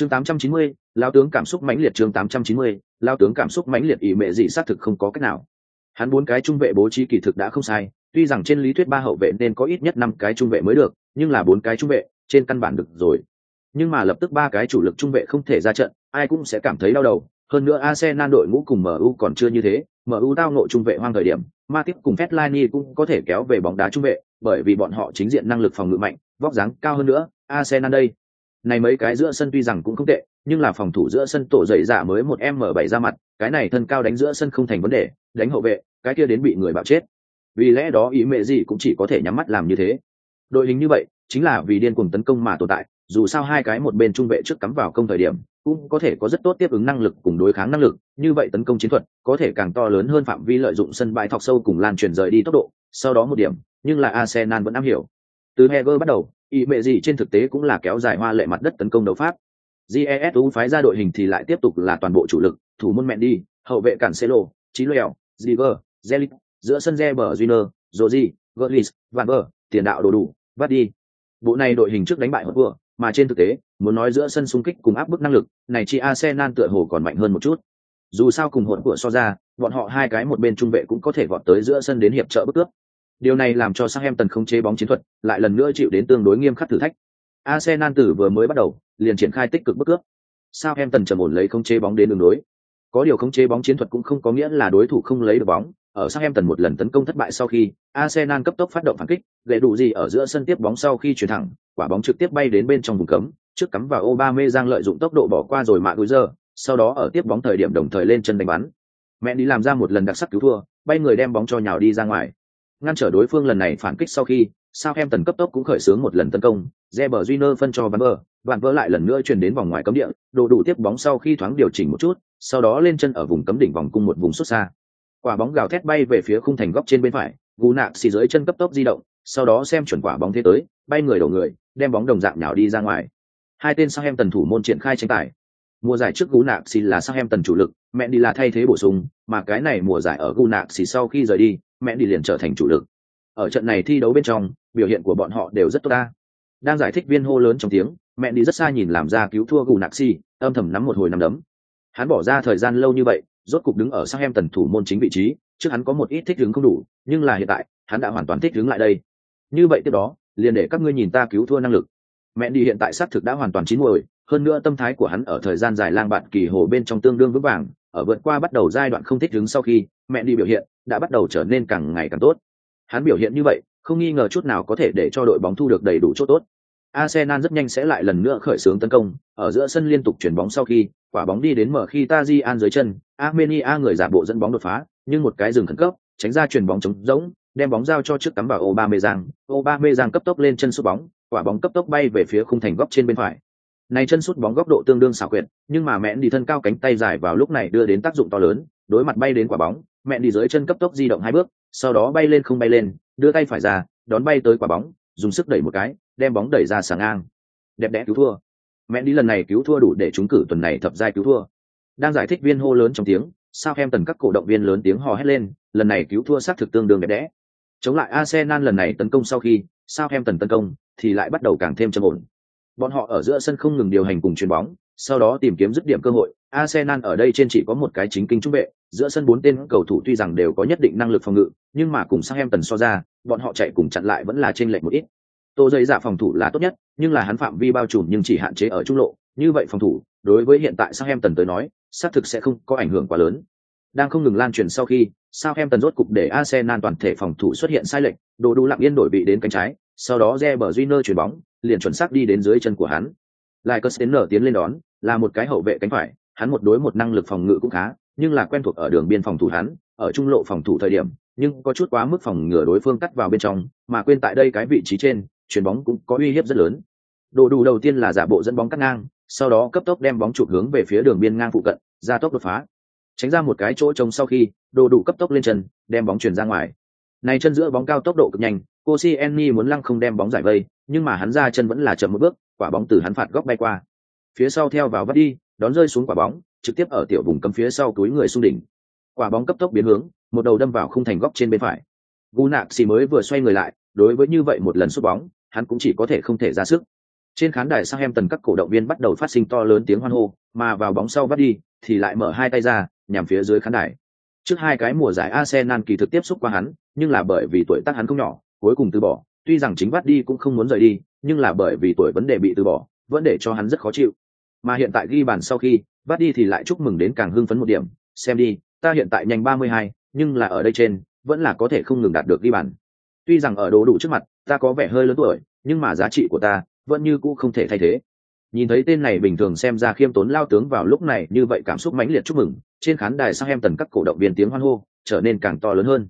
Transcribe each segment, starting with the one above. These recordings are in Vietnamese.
chương 890, lao tướng cảm xúc mãnh liệt chương 890, lao tướng cảm xúc mãnh liệt ý mẹ gì xác thực không có cách nào. Hắn bốn cái trung vệ bố trí kỳ thực đã không sai tuy rằng trên lý thuyết ba hậu vệ nên có ít nhất năm cái trung vệ mới được nhưng là bốn cái trung vệ trên căn bản được rồi. Nhưng mà lập tức ba cái chủ lực trung vệ không thể ra trận ai cũng sẽ cảm thấy đau đầu. Hơn nữa Arsenal đội ngũ cùng MU còn chưa như thế, MU tao nội trung vệ hoang thời điểm, Matip cùng Fellaini cũng có thể kéo về bóng đá trung vệ, bởi vì bọn họ chính diện năng lực phòng ngự mạnh, vóc dáng cao hơn nữa, Arsenal đây. Này mấy cái giữa sân tuy rằng cũng không tệ, nhưng là phòng thủ giữa sân tổ dậy dạ mới một M7 ra mặt, cái này thân cao đánh giữa sân không thành vấn đề, đánh hậu vệ, cái kia đến bị người bạo chết. Vì lẽ đó ý mẹ gì cũng chỉ có thể nhắm mắt làm như thế. Đội hình như vậy, chính là vì điên cuồng tấn công mà tồn tại, dù sao hai cái một bên trung vệ trước cắm vào công thời điểm, cũng có thể có rất tốt tiếp ứng năng lực cùng đối kháng năng lực, như vậy tấn công chiến thuật có thể càng to lớn hơn phạm vi lợi dụng sân bãi thọc sâu cùng lan truyền rời đi tốc độ, sau đó một điểm, nhưng là Arsenal vẫn am hiểu. Từ Heger bắt đầu, ý mệ gì trên thực tế cũng là kéo dài hoa lệ mặt đất tấn công đấu pháp. GESU phái ra đội hình thì lại tiếp tục là toàn bộ chủ lực, thủ môn Mendy, hậu vệ Cancelo, Chí Lèo, Ziver, Zelit, giữa sân Reber Júnior, Rodri, Gullis, Van Ver, tiền đạo đồ đủ, vắt đi. Bộ này đội hình trước đánh bại vừa, mà trên thực tế, muốn nói giữa sân xung kích cùng áp bức năng lực, này chi Arsenal tựa hồ còn mạnh hơn một chút. Dù sao cùng hỗn của so ra, bọn họ hai cái một bên trung vệ cũng có thể vọt tới giữa sân đến hiệp trợ bức cướp. Điều này làm cho Southampton không chế bóng chiến thuật, lại lần nữa chịu đến tương đối nghiêm khắc thử thách. Arsenal từ vừa mới bắt đầu, liền triển khai tích cực bức cướp. Southampton trầm ổn lấy không chế bóng đến đường đối. Có điều không chế bóng chiến thuật cũng không có nghĩa là đối thủ không lấy được bóng, ở Southampton một lần tấn công thất bại sau khi Arsenal cấp tốc phát động phản kích, lệ đủ gì ở giữa sân tiếp bóng sau khi chuyển thẳng, quả bóng trực tiếp bay đến bên trong vùng cấm, trước cắm vào Aubameyang lợi dụng tốc độ bỏ qua rồi mạ giờ, sau đó ở tiếp bóng thời điểm đồng thời lên chân đánh bắn. Mẹ đi làm ra một lần đặc sắc cứu thua, bay người đem bóng cho nhào đi ra ngoài. Ngăn trở đối phương lần này phản kích sau khi, Southampton cấp tốc cũng khởi xướng một lần tấn công, Reber Junior phân cho Van Bơ, Van vỡ lại lần nữa chuyển đến vòng ngoài cấm địa, đồ đủ tiếp bóng sau khi thoáng điều chỉnh một chút, sau đó lên chân ở vùng cấm đỉnh vòng cung một vùng xuất xa. Quả bóng gào thét bay về phía khung thành góc trên bên phải gù nạc xì dưới chân cấp tốc di động sau đó xem chuẩn quả bóng thế tới bay người đổ người đem bóng đồng dạng nhào đi ra ngoài. Hai tên sang em tần thủ môn triển khai tranh tài mùa giải trước Gu Nạp xì là sang em tần chủ lực mẹ đi là thay thế bổ sung, mà cái này mùa giải ở Gu Nạp xì sau khi rời đi mẹ đi liền trở thành chủ lực. Ở trận này thi đấu bên trong, biểu hiện của bọn họ đều rất tốt ta. Đang giải thích viên hô lớn trong tiếng mẹ đi rất xa nhìn làm ra cứu thua Gu Nạp xì âm thầm nắm một hồi nắm đấm. Hắn bỏ ra thời gian lâu như vậy, rốt cục đứng ở sang em tần thủ môn chính vị trí, trước hắn có một ít thích ứng không đủ, nhưng là hiện tại, hắn đã hoàn toàn thích ứng lại đây. Như vậy tiếp đó, liền để các ngươi nhìn ta cứu thua năng lực. Mẹ đi hiện tại xác thực đã hoàn toàn chín muồi hơn nữa tâm thái của hắn ở thời gian dài lang bạn kỳ hồ bên trong tương đương vững vàng ở vượt qua bắt đầu giai đoạn không thích đứng sau khi mẹ đi biểu hiện đã bắt đầu trở nên càng ngày càng tốt. Hắn biểu hiện như vậy không nghi ngờ chút nào có thể để cho đội bóng thu được đầy đủ chỗ tốt. Arsenal rất nhanh sẽ lại lần nữa khởi xướng tấn công, ở giữa sân liên tục chuyển bóng sau khi, quả bóng đi đến mở khi Tajian dưới chân, Armenia người giả bộ dẫn bóng đột phá, nhưng một cái dừng khẩn cấp, tránh ra chuyển bóng trống rỗng, đem bóng giao cho trước cắm vào Aubameyang, Aubameyang cấp tốc lên chân sút bóng, quả bóng cấp tốc bay về phía khung thành góc trên bên phải. Này chân sút bóng góc độ tương đương xảo quyệt, nhưng mà mẹn đi thân cao cánh tay dài vào lúc này đưa đến tác dụng to lớn, đối mặt bay đến quả bóng, mẹn đi dưới chân cấp tốc di động hai bước, sau đó bay lên không bay lên, đưa tay phải ra, đón bay tới quả bóng, dùng sức đẩy một cái, đem bóng đẩy ra sáng ngang. Đẹp đẽ cứu thua. Mẹ đi lần này cứu thua đủ để trúng cử tuần này thập giai cứu thua. Đang giải thích viên hô lớn trong tiếng sao em tần các cổ động viên lớn tiếng hò hét lên lần này cứu thua xác thực tương đương đẹp đẽ. Chống lại arsenal lần này tấn công sau khi sao em tần tấn công thì lại bắt đầu càng thêm trầm ổn bọn họ ở giữa sân không ngừng điều hành cùng chuyền bóng, sau đó tìm kiếm dứt điểm cơ hội. Arsenal ở đây trên chỉ có một cái chính kinh trung vệ, giữa sân bốn tên cầu thủ tuy rằng đều có nhất định năng lực phòng ngự, nhưng mà cùng sang em tần so ra, bọn họ chạy cùng chặn lại vẫn là trên lệch một ít. Tô dây giả phòng thủ là tốt nhất, nhưng là hắn phạm vi bao trùm nhưng chỉ hạn chế ở trung lộ. Như vậy phòng thủ, đối với hiện tại sang em tần tới nói, xác thực sẽ không có ảnh hưởng quá lớn. Đang không ngừng lan truyền sau khi, Southampton em tần rốt cục để arsenal toàn thể phòng thủ xuất hiện sai lệch, đồ đủ lặng yên đổi bị đến cánh trái sau đó re bờ duy nơ bóng, liền chuẩn xác đi đến dưới chân của hắn. Lại cất đến nở tiến lên đón, là một cái hậu vệ cánh phải, hắn một đối một năng lực phòng ngự cũng khá, nhưng là quen thuộc ở đường biên phòng thủ hắn, ở trung lộ phòng thủ thời điểm, nhưng có chút quá mức phòng ngừa đối phương cắt vào bên trong, mà quên tại đây cái vị trí trên, chuyền bóng cũng có uy hiếp rất lớn. Đồ đủ đầu tiên là giả bộ dẫn bóng cắt ngang, sau đó cấp tốc đem bóng chụp hướng về phía đường biên ngang phụ cận, ra tốc đột phá. Tránh ra một cái chỗ trống sau khi, đồ đủ cấp tốc lên chân, đem bóng chuyển ra ngoài. Này chân giữa bóng cao tốc độ cực nhanh cô si enni muốn lăng không đem bóng giải vây nhưng mà hắn ra chân vẫn là chậm một bước quả bóng từ hắn phạt góc bay qua. Phía sau theo vào vắt đi đón rơi xuống quả bóng trực tiếp ở tiểu vùng cấm phía sau túi người xung đỉnh. Quả bóng cấp tốc biến hướng một đầu đâm vào khung thành góc trên bên phải. Gu nạc xì mới vừa xoay người lại đối với như vậy một lần sút bóng hắn cũng chỉ có thể không thể ra sức. Trên khán đài Southampton các cổ động viên bắt đầu phát sinh to lớn tiếng hoan hô, mà vào bóng sau vắt đi thì lại mở hai tay ra, nhằm phía dưới khán đài. Trước hai cái mùa giải Arsenal kỳ thực tiếp xúc qua hắn, nhưng là bởi vì tuổi tác hắn không nhỏ, cuối cùng từ bỏ. Tuy rằng chính vắt đi cũng không muốn rời đi, nhưng là bởi vì tuổi vấn đề bị từ bỏ, vẫn để cho hắn rất khó chịu. Mà hiện tại ghi bàn sau khi, vắt đi thì lại chúc mừng đến càng hưng phấn một điểm, xem đi, ta hiện tại nhanh 32, nhưng là ở đây trên, vẫn là có thể không ngừng đạt được ghi bàn. Tuy rằng ở đồ đủ trước mặt, ta có vẻ hơi lớn tuổi, nhưng mà giá trị của ta vẫn như cũ không thể thay thế nhìn thấy tên này bình thường xem ra khiêm tốn lao tướng vào lúc này như vậy cảm xúc mãnh liệt chúc mừng trên khán đài sang em tần các cổ động viên tiếng hoan hô trở nên càng to lớn hơn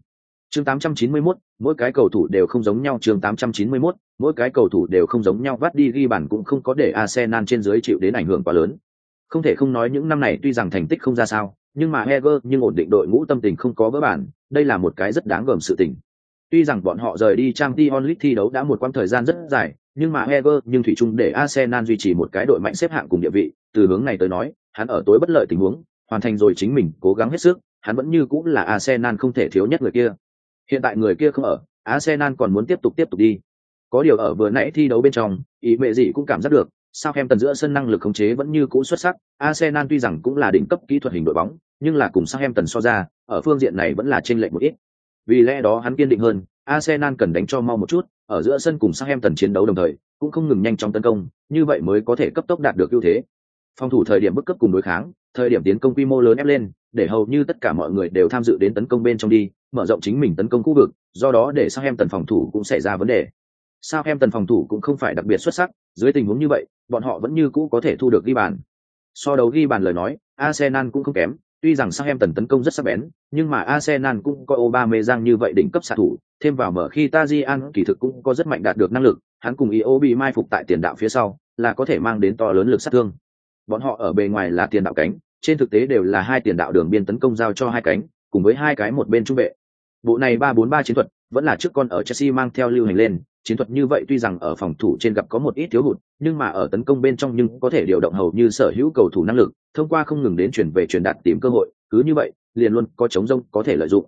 chương 891, mỗi cái cầu thủ đều không giống nhau chương 891, mỗi cái cầu thủ đều không giống nhau vắt đi ghi bàn cũng không có để Arsenal trên dưới chịu đến ảnh hưởng quá lớn. Không thể không nói những năm này tuy rằng thành tích không ra sao nhưng mà Heger nhưng ổn định đội ngũ tâm tình không có vỡ bản đây là một cái rất đáng gờm sự tình. Tuy rằng bọn họ rời đi trang League thi đấu đã một quãng thời gian rất dài nhưng mà Heger nhưng thủy chung để Arsenal duy trì một cái đội mạnh xếp hạng cùng địa vị, từ hướng này tới nói, hắn ở tối bất lợi tình huống, hoàn thành rồi chính mình, cố gắng hết sức, hắn vẫn như cũng là Arsenal không thể thiếu nhất người kia. Hiện tại người kia không ở, Arsenal còn muốn tiếp tục tiếp tục đi. Có điều ở vừa nãy thi đấu bên trong, ý mẹ gì cũng cảm giác được, sao em tần giữa sân năng lực khống chế vẫn như cũ xuất sắc, Arsenal tuy rằng cũng là đỉnh cấp kỹ thuật hình đội bóng, nhưng là cùng sao em tần so ra, ở phương diện này vẫn là trên lệch một ít. Vì lẽ đó hắn kiên định hơn, Arsenal cần đánh cho mau một chút, ở giữa sân cùng Southampton chiến đấu đồng thời, cũng không ngừng nhanh chóng tấn công, như vậy mới có thể cấp tốc đạt được ưu thế. Phòng thủ thời điểm bức cấp cùng đối kháng, thời điểm tiến công quy mô lớn ép lên, để hầu như tất cả mọi người đều tham dự đến tấn công bên trong đi, mở rộng chính mình tấn công khu vực, do đó để Southampton phòng thủ cũng xảy ra vấn đề. Southampton phòng thủ cũng không phải đặc biệt xuất sắc, dưới tình huống như vậy, bọn họ vẫn như cũ có thể thu được ghi bàn. So đấu ghi bàn lời nói, Arsenal cũng không kém, tuy rằng Southampton tấn công rất sắc bén, nhưng mà Arsenal cũng có Aubameyang như vậy đỉnh cấp xạ thủ, thêm vào mở khi Tajian kỳ thực cũng có rất mạnh đạt được năng lực, hắn cùng Io bị mai phục tại tiền đạo phía sau, là có thể mang đến to lớn lực sát thương. Bọn họ ở bề ngoài là tiền đạo cánh, trên thực tế đều là hai tiền đạo đường biên tấn công giao cho hai cánh, cùng với hai cái một bên trung vệ. Bộ này ba bốn ba chiến thuật, vẫn là trước con ở Chelsea mang theo lưu hành lên, chiến thuật như vậy tuy rằng ở phòng thủ trên gặp có một ít thiếu hụt, nhưng mà ở tấn công bên trong nhưng có thể điều động hầu như sở hữu cầu thủ năng lực, thông qua không ngừng đến chuyển về truyền đạt tìm cơ hội, cứ như vậy, liền luôn có chống rông có thể lợi dụng.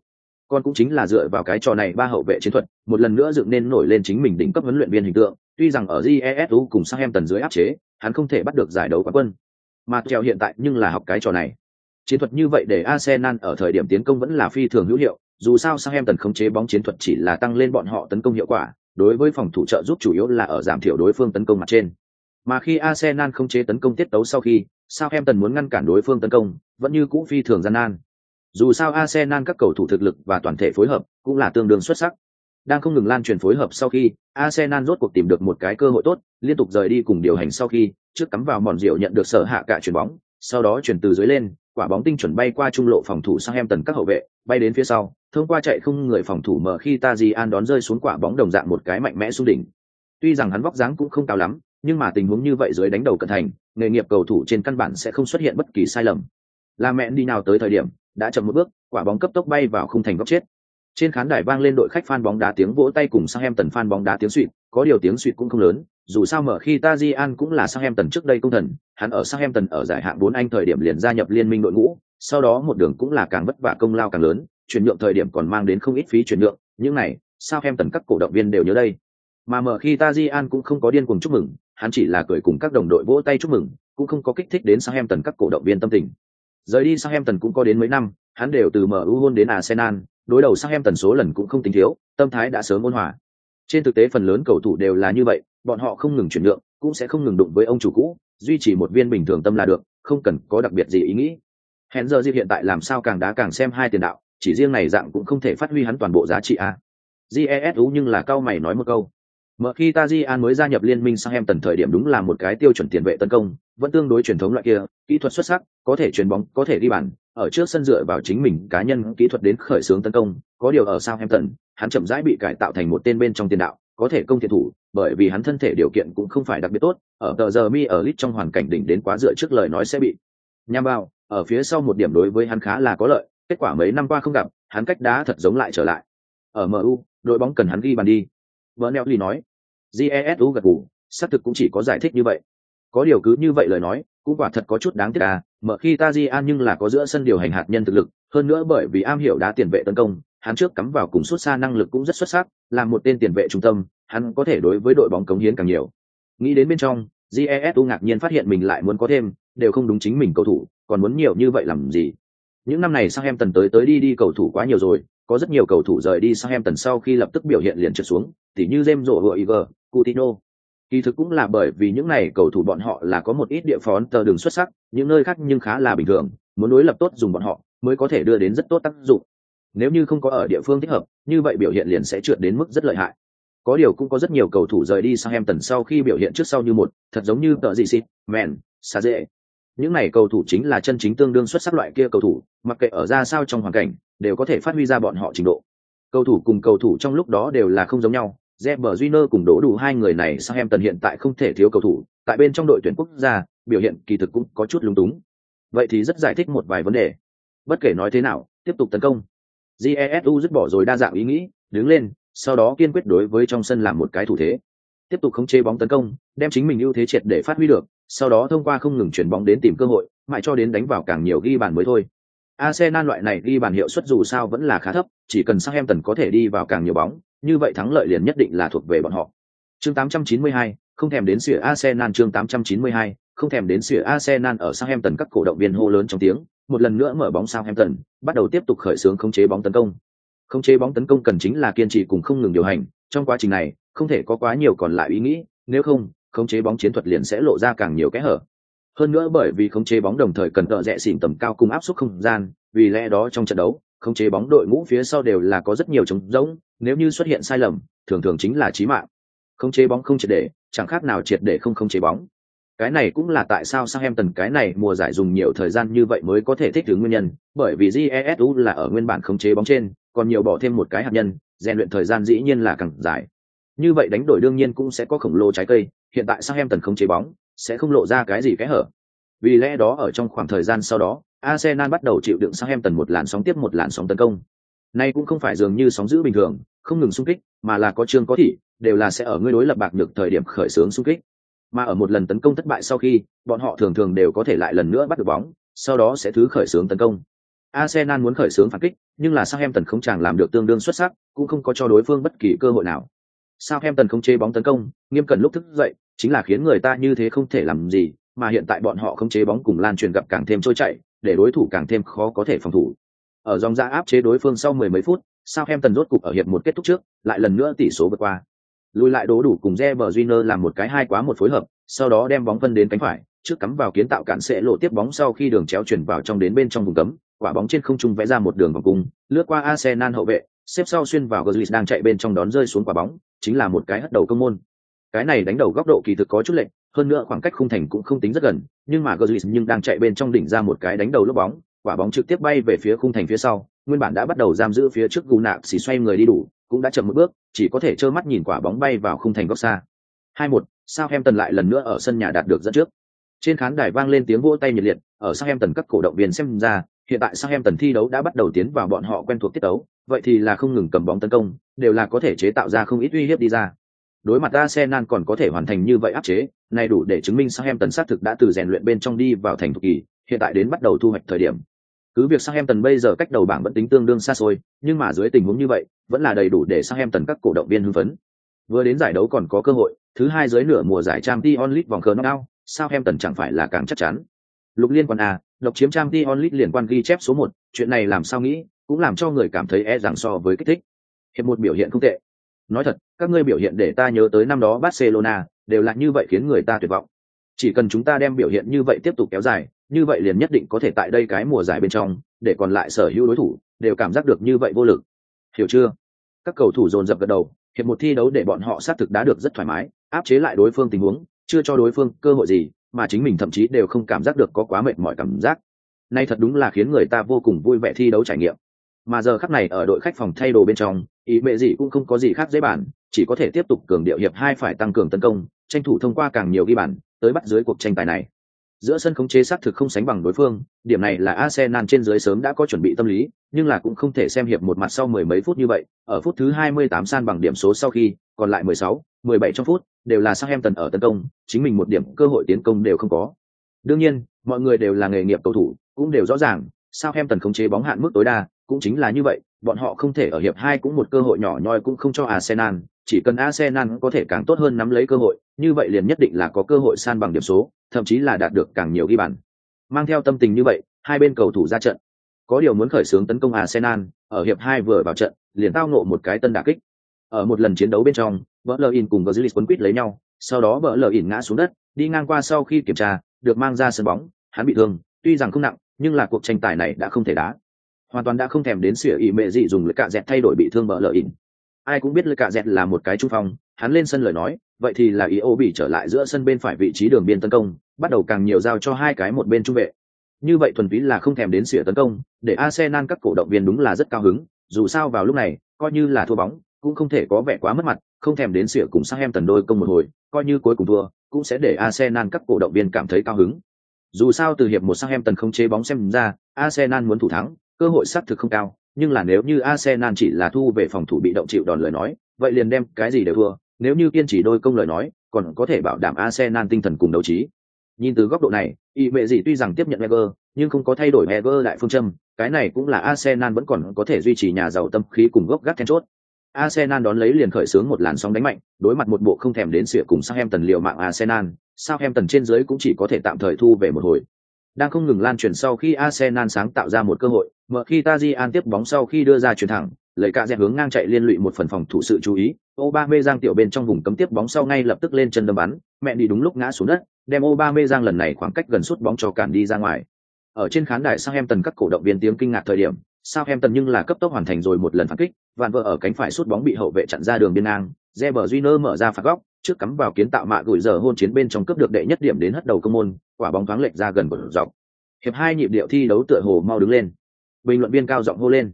con cũng chính là dựa vào cái trò này ba hậu vệ chiến thuật, một lần nữa dựng nên nổi lên chính mình đỉnh cấp huấn luyện viên hình tượng, tuy rằng ở GESU cùng Southampton dưới áp chế, hắn không thể bắt được giải đấu quán quân. Mà treo hiện tại nhưng là học cái trò này. Chiến thuật như vậy để Arsenal ở thời điểm tiến công vẫn là phi thường hữu hiệu, dù sao Southampton khống chế bóng chiến thuật chỉ là tăng lên bọn họ tấn công hiệu quả, đối với phòng thủ trợ giúp chủ yếu là ở giảm thiểu đối phương tấn công mặt trên. Mà khi Arsenal không chế tấn công tiết tấu sau khi, Southampton muốn ngăn cản đối phương tấn công, vẫn như cũ phi thường gian nan. Dù sao Arsenal các cầu thủ thực lực và toàn thể phối hợp cũng là tương đương xuất sắc. Đang không ngừng lan truyền phối hợp sau khi, Arsenal rốt cuộc tìm được một cái cơ hội tốt, liên tục rời đi cùng điều hành sau khi, trước cắm vào mòn rượu nhận được sở hạ cả chuyển bóng, sau đó chuyển từ dưới lên, quả bóng tinh chuẩn bay qua trung lộ phòng thủ sang em tần các hậu vệ, bay đến phía sau, thông qua chạy không người phòng thủ mở khi Tajian đón rơi xuống quả bóng đồng dạng một cái mạnh mẽ xuống đỉnh. Tuy rằng hắn vóc dáng cũng không cao lắm, nhưng mà tình huống như vậy dưới đánh đầu cận thành, nghề nghiệp cầu thủ trên căn bản sẽ không xuất hiện bất kỳ sai lầm. La mẹ đi nào tới thời điểm, đã chậm một bước, quả bóng cấp tốc bay vào khung thành góc chết. Trên khán đài vang lên đội khách fan bóng đá tiếng vỗ tay cùng sang em tần fan bóng đá tiếng suýt, có điều tiếng suýt cũng không lớn, dù sao mở khi Tajian cũng là sang em tần trước đây công thần, hắn ở sang em tần ở giải hạng 4 Anh thời điểm liền gia nhập liên minh đội ngũ, sau đó một đường cũng là càng vất vả công lao càng lớn, chuyển nhượng thời điểm còn mang đến không ít phí chuyển nhượng, những này, sao em tần các cổ động viên đều nhớ đây. Mà mở khi Tajian cũng không có điên cuồng chúc mừng, hắn chỉ là cười cùng các đồng đội vỗ tay chúc mừng, cũng không có kích thích đến sang em tần các cổ động viên tâm tình. Rời đi sang em tần cũng có đến mấy năm, hắn đều từ MU hôn đến Arsenal, đối đầu sang em tần số lần cũng không tính thiếu, tâm thái đã sớm ôn hòa. Trên thực tế phần lớn cầu thủ đều là như vậy, bọn họ không ngừng chuyển nhượng, cũng sẽ không ngừng đụng với ông chủ cũ, duy trì một viên bình thường tâm là được, không cần có đặc biệt gì ý nghĩ. Hẹn giờ Diệp hiện tại làm sao càng đá càng xem hai tiền đạo, chỉ riêng này dạng cũng không thể phát huy hắn toàn bộ giá trị à. a. Jesu nhưng là cao mày nói một câu. Mở khi Tajian mới gia nhập liên minh sang em tần thời điểm đúng là một cái tiêu chuẩn tiền vệ tấn công, vẫn tương đối truyền thống loại kia, kỹ thuật xuất sắc, có thể chuyền bóng, có thể đi bàn, ở trước sân dựa vào chính mình cá nhân kỹ thuật đến khởi xướng tấn công, có điều ở Southampton, hắn chậm rãi bị cải tạo thành một tên bên trong tiền đạo, có thể công thiện thủ, bởi vì hắn thân thể điều kiện cũng không phải đặc biệt tốt, ở tờ giờ mi ở lit trong hoàn cảnh đỉnh đến quá dựa trước lời nói sẽ bị nham bao, ở phía sau một điểm đối với hắn khá là có lợi, kết quả mấy năm qua không gặp, hắn cách đá thật giống lại trở lại. Ở MU, đội bóng cần hắn ghi bàn đi. Bernelli nói. Jesu gật gù, xác thực cũng chỉ có giải thích như vậy. Có điều cứ như vậy lời nói, cũng quả thật có chút đáng tiếc à, mở khi Tajian nhưng là có giữa sân điều hành hạt nhân thực lực, hơn nữa bởi vì am hiểu đá tiền vệ tấn công, hắn trước cắm vào cùng xuất xa năng lực cũng rất xuất sắc, làm một tên tiền vệ trung tâm, hắn có thể đối với đội bóng cống hiến càng nhiều. Nghĩ đến bên trong, Jesu ngạc nhiên phát hiện mình lại muốn có thêm, đều không đúng chính mình cầu thủ, còn muốn nhiều như vậy làm gì? Những năm này sang em tần tới tới đi đi cầu thủ quá nhiều rồi, có rất nhiều cầu thủ rời đi sang em tần sau khi lập tức biểu hiện liền trượt xuống, tỉ như James Rodriguez, Coutinho. Kỳ thực cũng là bởi vì những này cầu thủ bọn họ là có một ít địa phó tờ đường xuất sắc, những nơi khác nhưng khá là bình thường, muốn đối lập tốt dùng bọn họ mới có thể đưa đến rất tốt tác dụng. Nếu như không có ở địa phương thích hợp, như vậy biểu hiện liền sẽ trượt đến mức rất lợi hại. Có điều cũng có rất nhiều cầu thủ rời đi sang em tần sau khi biểu hiện trước sau như một, thật giống như tờ gì xịt, men, xa dễ. Những này cầu thủ chính là chân chính tương đương xuất sắc loại kia cầu thủ, mặc kệ ở ra sao trong hoàn cảnh, đều có thể phát huy ra bọn họ trình độ. Cầu thủ cùng cầu thủ trong lúc đó đều là không giống nhau, Zebre Júnior cùng đổ đủ hai người này sang em tần hiện tại không thể thiếu cầu thủ, tại bên trong đội tuyển quốc gia, biểu hiện kỳ thực cũng có chút lung túng. Vậy thì rất giải thích một vài vấn đề. Bất kể nói thế nào, tiếp tục tấn công. Jesu dứt bỏ rồi đa dạng ý nghĩ, đứng lên, sau đó kiên quyết đối với trong sân làm một cái thủ thế. Tiếp tục khống chế bóng tấn công, đem chính mình ưu thế triệt để phát huy được, sau đó thông qua không ngừng chuyển bóng đến tìm cơ hội, mãi cho đến đánh vào càng nhiều ghi bàn mới thôi. Arsenal loại này ghi bàn hiệu suất dù sao vẫn là khá thấp, chỉ cần Southampton có thể đi vào càng nhiều bóng, như vậy thắng lợi liền nhất định là thuộc về bọn họ. Chương 892, không thèm đến sỉa Arsenal chương 892, không thèm đến sỉa Arsenal ở Southampton các cổ động viên hô lớn trong tiếng, một lần nữa mở bóng Southampton, bắt đầu tiếp tục khởi xướng khống chế bóng tấn công. Khống chế bóng tấn công cần chính là kiên trì cùng không ngừng điều hành, trong quá trình này, không thể có quá nhiều còn lại ý nghĩ, nếu không, khống chế bóng chiến thuật liền sẽ lộ ra càng nhiều kẽ hở. Hơn nữa bởi vì khống chế bóng đồng thời cần tợ rẽ xỉn tầm cao cùng áp suất không gian, vì lẽ đó trong trận đấu, khống chế bóng đội ngũ phía sau đều là có rất nhiều trống rỗng, nếu như xuất hiện sai lầm, thường thường chính là chí mạng. Khống chế bóng không triệt để, chẳng khác nào triệt để không khống chế bóng. Cái này cũng là tại sao Southampton cái này mùa giải dùng nhiều thời gian như vậy mới có thể thích ứng nguyên nhân, bởi vì GESU là ở nguyên bản khống chế bóng trên, còn nhiều bỏ thêm một cái hạt nhân, rèn luyện thời gian dĩ nhiên là càng dài. Như vậy đánh đổi đương nhiên cũng sẽ có khổng lồ trái cây, hiện tại Southampton khống chế bóng, sẽ không lộ ra cái gì cái hở. Vì lẽ đó ở trong khoảng thời gian sau đó, Arsenal bắt đầu chịu đựng Southampton một làn sóng tiếp một làn sóng tấn công. Nay cũng không phải dường như sóng giữ bình thường, không ngừng xung kích, mà là có chương có thị, đều là sẽ ở ngươi đối lập bạc được thời điểm khởi xướng xung kích. Mà ở một lần tấn công thất bại sau khi, bọn họ thường thường đều có thể lại lần nữa bắt được bóng, sau đó sẽ thứ khởi xướng tấn công. Arsenal muốn khởi xướng phản kích, nhưng là Southampton không chàng làm được tương đương xuất sắc, cũng không có cho đối phương bất kỳ cơ hội nào. Southampton không chế bóng tấn công, nghiêm cẩn lúc thức dậy, chính là khiến người ta như thế không thể làm gì, mà hiện tại bọn họ không chế bóng cùng lan truyền gặp càng thêm trôi chảy, để đối thủ càng thêm khó có thể phòng thủ. Ở dòng ra áp chế đối phương sau mười mấy phút, Southampton rốt cục ở hiệp một kết thúc trước, lại lần nữa tỷ số vượt qua. Lùi lại đố đủ cùng Reber Júnior làm một cái hai quá một phối hợp, sau đó đem bóng phân đến cánh phải, trước cắm vào kiến tạo cản sẽ lộ tiếp bóng sau khi đường chéo chuyển vào trong đến bên trong vùng cấm, quả bóng trên không trung vẽ ra một đường vòng cung, lướt qua Arsenal hậu vệ, xếp sau xuyên vào Gullit đang chạy bên trong đón rơi xuống quả bóng, chính là một cái hất đầu công môn. Cái này đánh đầu góc độ kỳ thực có chút lệch, hơn nữa khoảng cách khung thành cũng không tính rất gần, nhưng mà Gullit nhưng đang chạy bên trong đỉnh ra một cái đánh đầu lốp bóng, quả bóng trực tiếp bay về phía khung thành phía sau, nguyên bản đã bắt đầu giam giữ phía trước gù nạp xì xoay người đi đủ, cũng đã chậm một bước, chỉ có thể trơ mắt nhìn quả bóng bay vào khung thành góc xa. hai một sao em tần lại lần nữa ở sân nhà đạt được dẫn trước. Trên khán đài vang lên tiếng vỗ tay nhiệt liệt, ở sao em tần các cổ động viên xem ra, hiện tại sao em tần thi đấu đã bắt đầu tiến vào bọn họ quen thuộc tiết đấu, vậy thì là không ngừng cầm bóng tấn công, đều là có thể chế tạo ra không ít uy hiếp đi ra. Đối mặt Arsenal còn có thể hoàn thành như vậy áp chế, này đủ để chứng minh Southampton xác thực đã từ rèn luyện bên trong đi vào thành thục kỳ, hiện tại đến bắt đầu thu hoạch thời điểm. Cứ việc Southampton bây giờ cách đầu bảng vẫn tính tương đương xa xôi, nhưng mà dưới tình huống như vậy, vẫn là đầy đủ để Southampton các cổ động viên hưng phấn. Vừa đến giải đấu còn có cơ hội, thứ hai dưới nửa mùa giải Champions League vòng cờ knockout, Southampton chẳng phải là càng chắc chắn. Lục liên quan à, độc chiếm Champions League liên quan ghi chép số một, chuyện này làm sao nghĩ, cũng làm cho người cảm thấy e rằng so với kích thích. Hiệp một biểu hiện không tệ. Nói thật, các ngươi biểu hiện để ta nhớ tới năm đó Barcelona, đều là như vậy khiến người ta tuyệt vọng. Chỉ cần chúng ta đem biểu hiện như vậy tiếp tục kéo dài, như vậy liền nhất định có thể tại đây cái mùa giải bên trong, để còn lại sở hữu đối thủ đều cảm giác được như vậy vô lực. Hiểu chưa? Các cầu thủ dồn dập gật đầu, hiệp một thi đấu để bọn họ xác thực đã được rất thoải mái, áp chế lại đối phương tình huống, chưa cho đối phương cơ hội gì, mà chính mình thậm chí đều không cảm giác được có quá mệt mỏi cảm giác. Nay thật đúng là khiến người ta vô cùng vui vẻ thi đấu trải nghiệm. Mà giờ khắc này ở đội khách phòng thay đồ bên trong, ý mẹ gì cũng không có gì khác dễ bản, chỉ có thể tiếp tục cường điệu hiệp hai phải tăng cường tấn công, tranh thủ thông qua càng nhiều ghi bàn, tới bắt dưới cuộc tranh tài này. Giữa sân khống chế xác thực không sánh bằng đối phương, điểm này là Arsenal trên dưới sớm đã có chuẩn bị tâm lý, nhưng là cũng không thể xem hiệp một mặt sau mười mấy phút như vậy, ở phút thứ 28 san bằng điểm số sau khi, còn lại 16, 17 trong phút, đều là Southampton ở tấn công, chính mình một điểm cơ hội tiến công đều không có. Đương nhiên, mọi người đều là nghề nghiệp cầu thủ, cũng đều rõ ràng, Southampton khống chế bóng hạn mức tối đa, cũng chính là như vậy, bọn họ không thể ở hiệp hai cũng một cơ hội nhỏ nhoi cũng không cho Arsenal, chỉ cần Arsenal có thể càng tốt hơn nắm lấy cơ hội, như vậy liền nhất định là có cơ hội san bằng điểm số, thậm chí là đạt được càng nhiều ghi bàn. Mang theo tâm tình như vậy, hai bên cầu thủ ra trận. Có điều muốn khởi xướng tấn công Arsenal, ở hiệp hai vừa vào trận, liền tao ngộ một cái tân đả kích. Ở một lần chiến đấu bên trong, Berlin cùng Götze quấn quýt lấy nhau, sau đó Berlin ngã xuống đất, đi ngang qua sau khi kiểm tra, được mang ra sân bóng, hắn bị thương, tuy rằng không nặng, nhưng là cuộc tranh tài này đã không thể đá. Hoàn toàn đã không thèm đến sửa ý mẹ gì dùng lực cạ dẹt thay đổi bị thương Berlin. Ai cũng biết lực cạ dẹt là một cái trung phong, hắn lên sân lời nói, vậy thì là ý ô bị trở lại giữa sân bên phải vị trí đường biên tấn công, bắt đầu càng nhiều giao cho hai cái một bên trung vệ. Như vậy thuần túy là không thèm đến sửa tấn công, để Arsenal các cổ động viên đúng là rất cao hứng, dù sao vào lúc này, coi như là thua bóng, cũng không thể có vẻ quá mất mặt, không thèm đến sửa cùng sang em tần đôi công một hồi, coi như cuối cùng thua, cũng sẽ để Arsenal các cổ động viên cảm thấy cao hứng. Dù sao từ hiệp một sang em tần không chế bóng xem ra, Arsenal muốn thủ thắng, cơ hội xác thực không cao, nhưng là nếu như Arsenal chỉ là thu về phòng thủ bị động chịu đòn lời nói, vậy liền đem cái gì đều thua, nếu như kiên trì đôi công lời nói, còn có thể bảo đảm Arsenal tinh thần cùng đấu trí. Nhìn từ góc độ này, y mẹ gì tuy rằng tiếp nhận Wenger, nhưng không có thay đổi Wenger lại phương châm, cái này cũng là Arsenal vẫn còn có thể duy trì nhà giàu tâm khí cùng gốc gác then chốt. Arsenal đón lấy liền khởi xướng một làn sóng đánh mạnh, đối mặt một bộ không thèm đến sửa cùng Southampton liều mạng Arsenal, Southampton trên dưới cũng chỉ có thể tạm thời thu về một hồi. Đang không ngừng lan truyền sau khi Arsenal sáng tạo ra một cơ hội, mở khi Tajian tiếp bóng sau khi đưa ra chuyền thẳng, lấy cả dẹp hướng ngang chạy liên lụy một phần phòng thủ sự chú ý, Obama giang tiểu bên trong vùng cấm tiếp bóng sau ngay lập tức lên chân đâm bắn, mẹ đi đúng lúc ngã xuống đất, đem Obama giang lần này khoảng cách gần suốt bóng cho cản đi ra ngoài. Ở trên khán đài Southampton các cổ động viên tiếng kinh ngạc thời điểm, Southampton nhưng là cấp tốc hoàn thành rồi một lần phản kích, vạn vợ ở cánh phải sút bóng bị hậu vệ chặn ra đường biên ngang, Reber Júnior mở ra phạt góc, trước cắm vào kiến tạo mạ gửi giờ hôn chiến bên trong cướp được đệ nhất điểm đến hất đầu công môn, quả bóng thoáng lệch ra gần một dọc. Hiệp hai nhịp điệu thi đấu tựa hồ mau đứng lên. Bình luận viên cao giọng hô lên.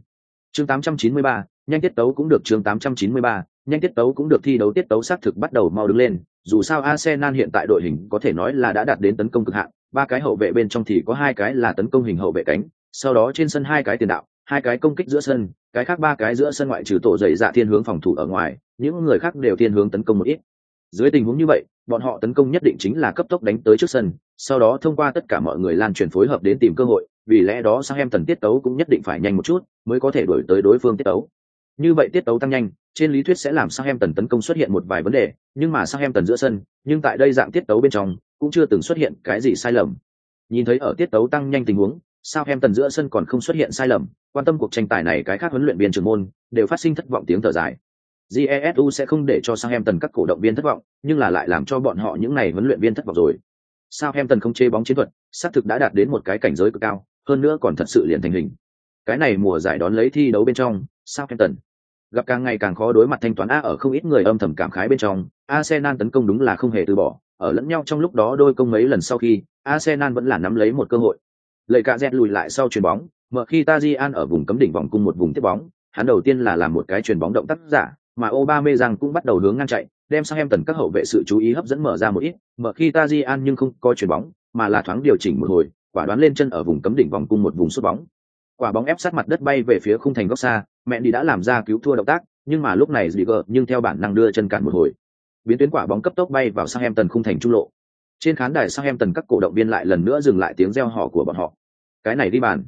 Chương 893, nhanh tiết tấu cũng được chương 893, nhanh tiết tấu cũng được thi đấu tiết tấu xác thực bắt đầu mau đứng lên, dù sao Arsenal hiện tại đội hình có thể nói là đã đạt đến tấn công cực hạn, ba cái hậu vệ bên trong thì có hai cái là tấn công hình hậu vệ cánh, sau đó trên sân hai cái tiền đạo, hai cái công kích giữa sân, cái khác ba cái giữa sân ngoại trừ tổ dày dạ thiên hướng phòng thủ ở ngoài, những người khác đều thiên hướng tấn công một ít. Dưới tình huống như vậy, bọn họ tấn công nhất định chính là cấp tốc đánh tới trước sân, sau đó thông qua tất cả mọi người lan truyền phối hợp đến tìm cơ hội, vì lẽ đó sang em tần tiết tấu cũng nhất định phải nhanh một chút, mới có thể đuổi tới đối phương tiết tấu. Như vậy tiết tấu tăng nhanh, trên lý thuyết sẽ làm sang em tần tấn công xuất hiện một vài vấn đề, nhưng mà sang em tần giữa sân, nhưng tại đây dạng tiết tấu bên trong cũng chưa từng xuất hiện cái gì sai lầm. Nhìn thấy ở tiết tấu tăng nhanh tình huống, sao em tần giữa sân còn không xuất hiện sai lầm, quan tâm cuộc tranh tài này cái khác huấn luyện viên trưởng môn đều phát sinh thất vọng tiếng thở dài. Jesu sẽ không để cho Southampton các cổ động viên thất vọng, nhưng là lại làm cho bọn họ những này huấn luyện viên thất vọng rồi. Southampton không chế bóng chiến thuật, xác thực đã đạt đến một cái cảnh giới cực cao, hơn nữa còn thật sự liền thành hình. Cái này mùa giải đón lấy thi đấu bên trong, Southampton gặp càng ngày càng khó đối mặt thanh toán A ở không ít người âm thầm cảm khái bên trong, Arsenal tấn công đúng là không hề từ bỏ, ở lẫn nhau trong lúc đó đôi công mấy lần sau khi, Arsenal vẫn là nắm lấy một cơ hội. Lợi cả dẹt lùi lại sau chuyền bóng, mở khi Tajian ở vùng cấm đỉnh vòng cung một vùng tiếp bóng, hắn đầu tiên là làm một cái chuyền bóng động tác giả, mà Aubameyang cũng bắt đầu hướng ngăn chạy, đem sang em tần các hậu vệ sự chú ý hấp dẫn mở ra một ít, mở khi Tajian nhưng không có chuyển bóng, mà là thoáng điều chỉnh một hồi, quả đoán lên chân ở vùng cấm đỉnh vòng cung một vùng sút bóng. Quả bóng ép sát mặt đất bay về phía khung thành góc xa, mẹ đi đã làm ra cứu thua động tác, nhưng mà lúc này Ziger nhưng theo bản năng đưa chân cản một hồi. Biến tuyến quả bóng cấp tốc bay vào sang em tần khung thành trung lộ. Trên khán đài sang em tần các cổ động viên lại lần nữa dừng lại tiếng reo hò của bọn họ. Cái này đi bàn.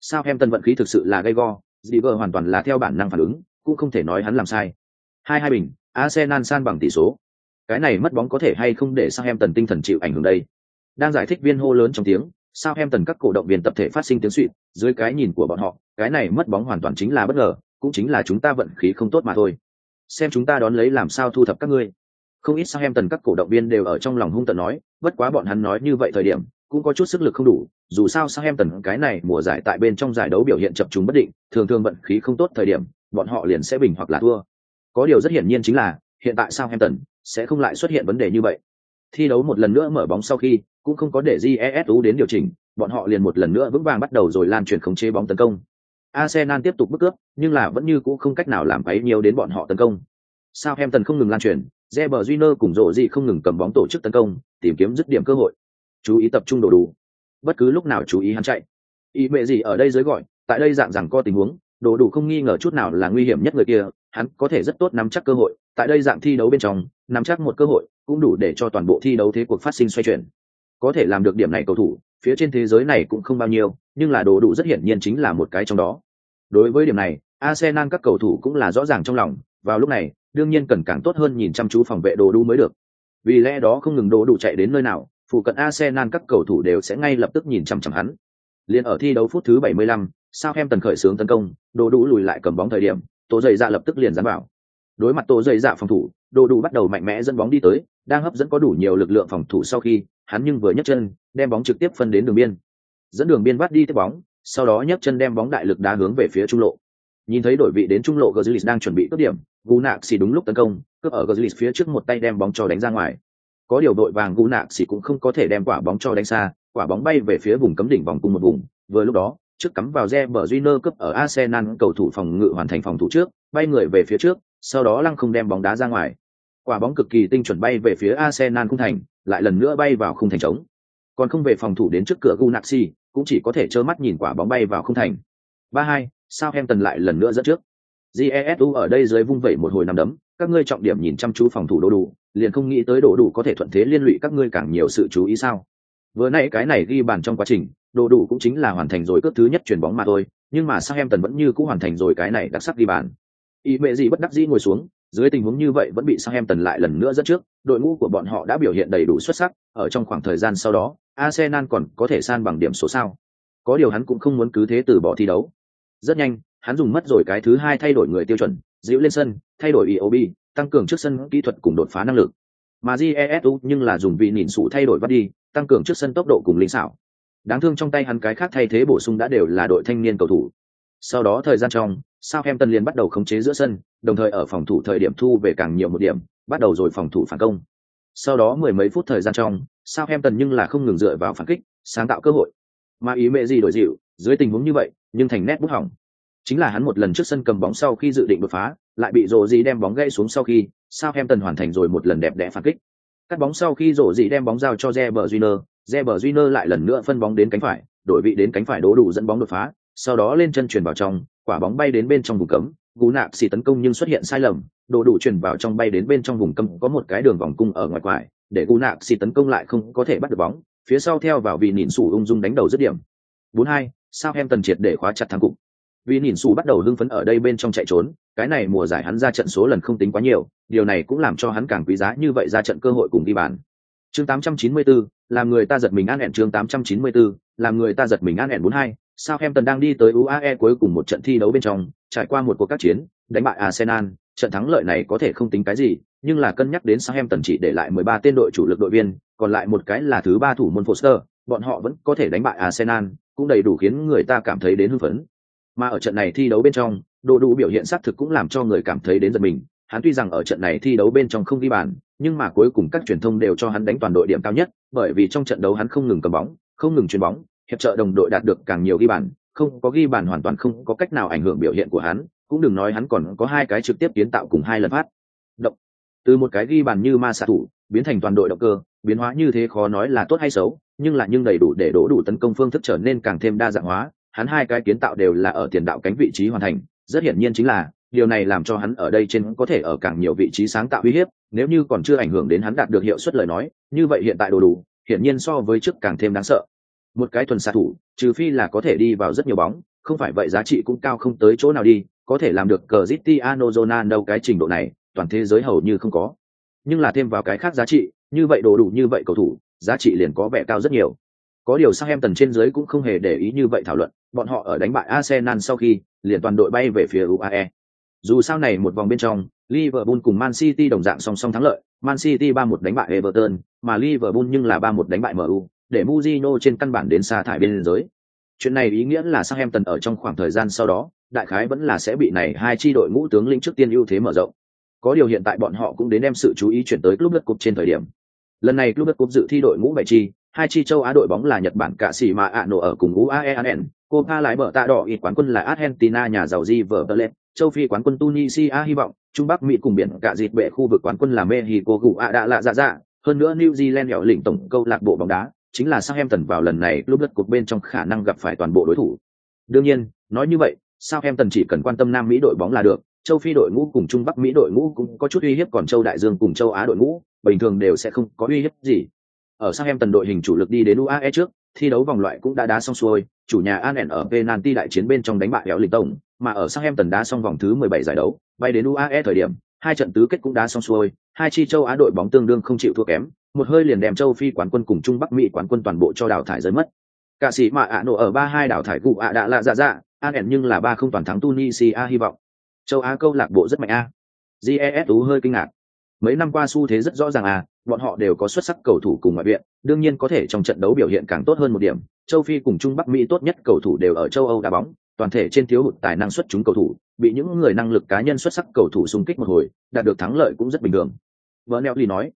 Sao em tần vận khí thực sự là gay go, Ziger hoàn toàn là theo bản năng phản ứng, cũng không thể nói hắn làm sai hai hai bình, arsenal san bằng tỷ số. Cái này mất bóng có thể hay không để sang em tần tinh thần chịu ảnh hưởng đây? Đang giải thích viên hô lớn trong tiếng sao em tần các cổ động viên tập thể phát sinh tiếng suỵ dưới cái nhìn của bọn họ, cái này mất bóng hoàn toàn chính là bất ngờ, cũng chính là chúng ta vận khí không tốt mà thôi. Xem chúng ta đón lấy làm sao thu thập các ngươi. Không ít sao em tần các cổ động viên đều ở trong lòng hung tận nói, bất quá bọn hắn nói như vậy thời điểm, cũng có chút sức lực không đủ, dù sao sao em tần cái này mùa giải tại bên trong giải đấu biểu hiện chập chúng bất định, thường thường vận khí không tốt thời điểm, bọn họ liền sẽ bình hoặc là thua có điều rất hiển nhiên chính là hiện tại Southampton sẽ không lại xuất hiện vấn đề như vậy. Thi đấu một lần nữa mở bóng sau khi cũng không có để GESU đến điều chỉnh, bọn họ liền một lần nữa vững vàng bắt đầu rồi lan truyền khống chế bóng tấn công. Arsenal tiếp tục bức cướp, nhưng là vẫn như cũ không cách nào làm quấy nhiều đến bọn họ tấn công. Southampton không ngừng lan truyền, Reber Júnior cùng rộ gì không ngừng cầm bóng tổ chức tấn công, tìm kiếm dứt điểm cơ hội. Chú ý tập trung đổ đủ. Bất cứ lúc nào chú ý hắn chạy. Ý mẹ gì ở đây dưới gọi, tại đây dạng rằng co tình huống, đổ đủ không nghi ngờ chút nào là nguy hiểm nhất người kia, hắn có thể rất tốt nắm chắc cơ hội tại đây dạng thi đấu bên trong nắm chắc một cơ hội cũng đủ để cho toàn bộ thi đấu thế cuộc phát sinh xoay chuyển có thể làm được điểm này cầu thủ phía trên thế giới này cũng không bao nhiêu nhưng là đồ đủ rất hiển nhiên chính là một cái trong đó đối với điểm này arsenal các cầu thủ cũng là rõ ràng trong lòng vào lúc này đương nhiên cần càng tốt hơn nhìn chăm chú phòng vệ đồ đủ mới được. Vì lẽ đó không ngừng đồ đủ chạy đến nơi nào, phụ cận Arsenal các cầu thủ đều sẽ ngay lập tức nhìn chăm chăm hắn. liền ở thi đấu phút thứ 75, Southampton khởi xướng tấn công, đồ đủ lùi lại cầm bóng thời điểm, tổ dày dạ lập tức liền dán vào. Đối mặt tổ dày dạ phòng thủ, đồ đủ bắt đầu mạnh mẽ dẫn bóng đi tới, đang hấp dẫn có đủ nhiều lực lượng phòng thủ sau khi, hắn nhưng vừa nhấc chân, đem bóng trực tiếp phân đến đường biên. Dẫn đường biên bắt đi tiếp bóng, sau đó nhấc chân đem bóng đại lực đá hướng về phía trung lộ. Nhìn thấy đội vị đến trung lộ Gazlis đang chuẩn bị cướp điểm, Gu Nạc xì đúng lúc tấn công, cướp ở Gazlis phía trước một tay đem bóng cho đánh ra ngoài. Có điều đội vàng Gu Nạc xì cũng không có thể đem quả bóng cho đánh xa, quả bóng bay về phía vùng cấm đỉnh vòng cùng một vùng. Vừa lúc đó, trước cắm vào Reber Júnior cướp ở Arsenal cầu thủ phòng ngự hoàn thành phòng thủ trước, bay người về phía trước, sau đó lăng không đem bóng đá ra ngoài. Quả bóng cực kỳ tinh chuẩn bay về phía Arsenal khung thành, lại lần nữa bay vào khung thành trống. Còn không về phòng thủ đến trước cửa Gunaxi, cũng chỉ có thể trơ mắt nhìn quả bóng bay vào khung thành. 3-2, Southampton lại lần nữa dẫn trước. Jesu ở đây dưới vung vẩy một hồi nằm đấm, các ngươi trọng điểm nhìn chăm chú phòng thủ đồ đủ, liền không nghĩ tới đồ đủ có thể thuận thế liên lụy các ngươi càng nhiều sự chú ý sao? Vừa nãy cái này ghi bàn trong quá trình, đồ đủ cũng chính là hoàn thành rồi cướp thứ nhất chuyển bóng mà thôi, nhưng mà sang em tần vẫn như cũng hoàn thành rồi cái này đặc sắc đi bàn. Ý mẹ gì bất đắc dĩ ngồi xuống, dưới tình huống như vậy vẫn bị sang em tần lại lần nữa dẫn trước, đội ngũ của bọn họ đã biểu hiện đầy đủ xuất sắc, ở trong khoảng thời gian sau đó, Arsenal còn có thể san bằng điểm số sao? Có điều hắn cũng không muốn cứ thế từ bỏ thi đấu. Rất nhanh, hắn dùng mất rồi cái thứ hai thay đổi người tiêu chuẩn, dịu lên sân, thay đổi IOB, tăng cường trước sân kỹ thuật cùng đột phá năng lực. Mà Jesu nhưng là dùng vị nhìn sụ thay đổi bắt đi, tăng cường trước sân tốc độ cùng linh xảo. Đáng thương trong tay hắn cái khác thay thế bổ sung đã đều là đội thanh niên cầu thủ. Sau đó thời gian trong, Southampton liền bắt đầu khống chế giữa sân, đồng thời ở phòng thủ thời điểm thu về càng nhiều một điểm, bắt đầu rồi phòng thủ phản công. Sau đó mười mấy phút thời gian trong, Southampton nhưng là không ngừng dựa vào phản kích, sáng tạo cơ hội. Mà ý mẹ gì đổi dịu, dưới tình huống như vậy, nhưng thành nét bút hỏng. Chính là hắn một lần trước sân cầm bóng sau khi dự định đột phá, lại bị rổ gì đem bóng gãy xuống sau khi, Southampton hoàn thành rồi một lần đẹp đẽ phản kích. Cắt bóng sau khi rổ gì đem bóng giao cho Reber Júnior, Reber Júnior lại lần nữa phân bóng đến cánh phải, đổi vị đến cánh phải đố đủ dẫn bóng đột phá, sau đó lên chân chuyển vào trong, quả bóng bay đến bên trong vùng cấm. Gú nạp xì tấn công nhưng xuất hiện sai lầm đố đủ chuyển vào trong bay đến bên trong vùng cấm có một cái đường vòng cung ở ngoài quải để gú nạp xì tấn công lại không có thể bắt được bóng phía sau theo vào vì nhìn sủ ung dung đánh đầu dứt điểm. 4-2, sao em tần triệt để khóa chặt thắng cục. Vì nhìn sủ bắt đầu hưng phấn ở đây bên trong chạy trốn cái này mùa giải hắn ra trận số lần không tính quá nhiều điều này cũng làm cho hắn càng quý giá như vậy ra trận cơ hội cùng đi bàn chương 894, làm người ta giật mình an hẹn chương 894, làm người ta giật mình an hẹn 42, Southampton đang đi tới UAE cuối cùng một trận thi đấu bên trong, trải qua một cuộc các chiến, đánh bại Arsenal, trận thắng lợi này có thể không tính cái gì, nhưng là cân nhắc đến Southampton chỉ để lại 13 tên đội chủ lực đội viên, còn lại một cái là thứ ba thủ môn Foster, bọn họ vẫn có thể đánh bại Arsenal, cũng đầy đủ khiến người ta cảm thấy đến hưng phấn. Mà ở trận này thi đấu bên trong, đồ đủ biểu hiện xác thực cũng làm cho người cảm thấy đến giật mình. Hắn tuy rằng ở trận này thi đấu bên trong không ghi bàn, nhưng mà cuối cùng các truyền thông đều cho hắn đánh toàn đội điểm cao nhất, bởi vì trong trận đấu hắn không ngừng cầm bóng, không ngừng chuyền bóng, hiệp trợ đồng đội đạt được càng nhiều ghi bàn, không có ghi bàn hoàn toàn không có cách nào ảnh hưởng biểu hiện của hắn, cũng đừng nói hắn còn có hai cái trực tiếp kiến tạo cùng hai lần phát. Động. Từ một cái ghi bàn như ma xạ thủ, biến thành toàn đội động cơ, biến hóa như thế khó nói là tốt hay xấu, nhưng là nhưng đầy đủ để đổ đủ tấn công phương thức trở nên càng thêm đa dạng hóa, hắn hai cái kiến tạo đều là ở tiền đạo cánh vị trí hoàn thành, rất hiển nhiên chính là điều này làm cho hắn ở đây trên có thể ở càng nhiều vị trí sáng tạo uy hiếp, nếu như còn chưa ảnh hưởng đến hắn đạt được hiệu suất lời nói, như vậy hiện tại đồ đủ, hiển nhiên so với trước càng thêm đáng sợ. Một cái thuần xạ thủ trừ phi là có thể đi vào rất nhiều bóng không phải vậy giá trị cũng cao không tới chỗ nào đi có thể làm được cờ Zitiano Ronaldo cái trình độ này toàn thế giới hầu như không có. Nhưng là thêm vào cái khác giá trị như vậy đồ đủ như vậy cầu thủ giá trị liền có vẻ cao rất nhiều. Có điều sang em tần trên dưới cũng không hề để ý như vậy thảo luận bọn họ ở đánh bại Arsenal sau khi liền toàn đội bay về phía UAE dù sao này một vòng bên trong Liverpool cùng Man City đồng dạng song song thắng lợi Man City 3-1 đánh bại Everton mà Liverpool nhưng là 3-1 đánh bại MU để Mourinho trên căn bản đến sa thải bên giới. Chuyện này ý nghĩa là Southampton ở trong khoảng thời gian sau đó, đại khái vẫn là sẽ bị này hai chi đội ngũ tướng lĩnh trước tiên ưu thế mở rộng. Có điều hiện tại bọn họ cũng đến đem sự chú ý chuyển tới club đất cục trên thời điểm. Lần này club đất cục dự thi đội ngũ bảy chi, hai chi châu Á đội bóng là Nhật Bản cả sĩ mà ạ nổ ở cùng UAE Anen, Copa lại mở tạ đỏ ít quán quân là Argentina nhà giàu Di Verdelet, châu Phi quán quân Tunisia hy vọng, Trung Bắc Mỹ cùng biển cả dịt bệ khu vực quán quân là Mexico gù ạ đã lạ dạ dạ, hơn nữa New Zealand hẻo lĩnh tổng câu lạc bộ bóng đá, chính là Southampton vào lần này lúc đất cuộc bên trong khả năng gặp phải toàn bộ đối thủ. Đương nhiên, nói như vậy, Southampton chỉ cần quan tâm Nam Mỹ đội bóng là được, châu Phi đội ngũ cùng Trung Bắc Mỹ đội ngũ cũng có chút uy hiếp còn châu Đại Dương cùng châu Á đội ngũ, bình thường đều sẽ không có uy hiếp gì. Ở Southampton đội hình chủ lực đi đến UAE trước, thi đấu vòng loại cũng đã đá xong xuôi, chủ nhà Anen ở penalty đại chiến bên trong đánh bại Éo Lịch Tổng, mà ở Southampton đá xong vòng thứ 17 giải đấu, bay đến UAE thời điểm, hai trận tứ kết cũng đã xong xuôi hai chi châu á đội bóng tương đương không chịu thua kém một hơi liền đem châu phi quán quân cùng trung bắc mỹ quán quân toàn bộ cho đào thải rơi mất. Cả sĩ mà ạ nổ ở ba hai đào thải cụ ạ đã lạ dạ dạ an nhưng là ba không toàn thắng tunisia hy vọng. Châu á câu lạc bộ rất mạnh a. GES hơi kinh ngạc. Mấy năm qua xu thế rất rõ ràng à bọn họ đều có xuất sắc cầu thủ cùng ngoại viện, đương nhiên có thể trong trận đấu biểu hiện càng tốt hơn một điểm. Châu phi cùng trung bắc mỹ tốt nhất cầu thủ đều ở châu âu đá bóng, toàn thể trên thiếu hụt tài năng xuất chúng cầu thủ, bị những người năng lực cá nhân xuất sắc cầu thủ xung kích một hồi, đạt được thắng lợi cũng rất bình thường. Vợ neo nói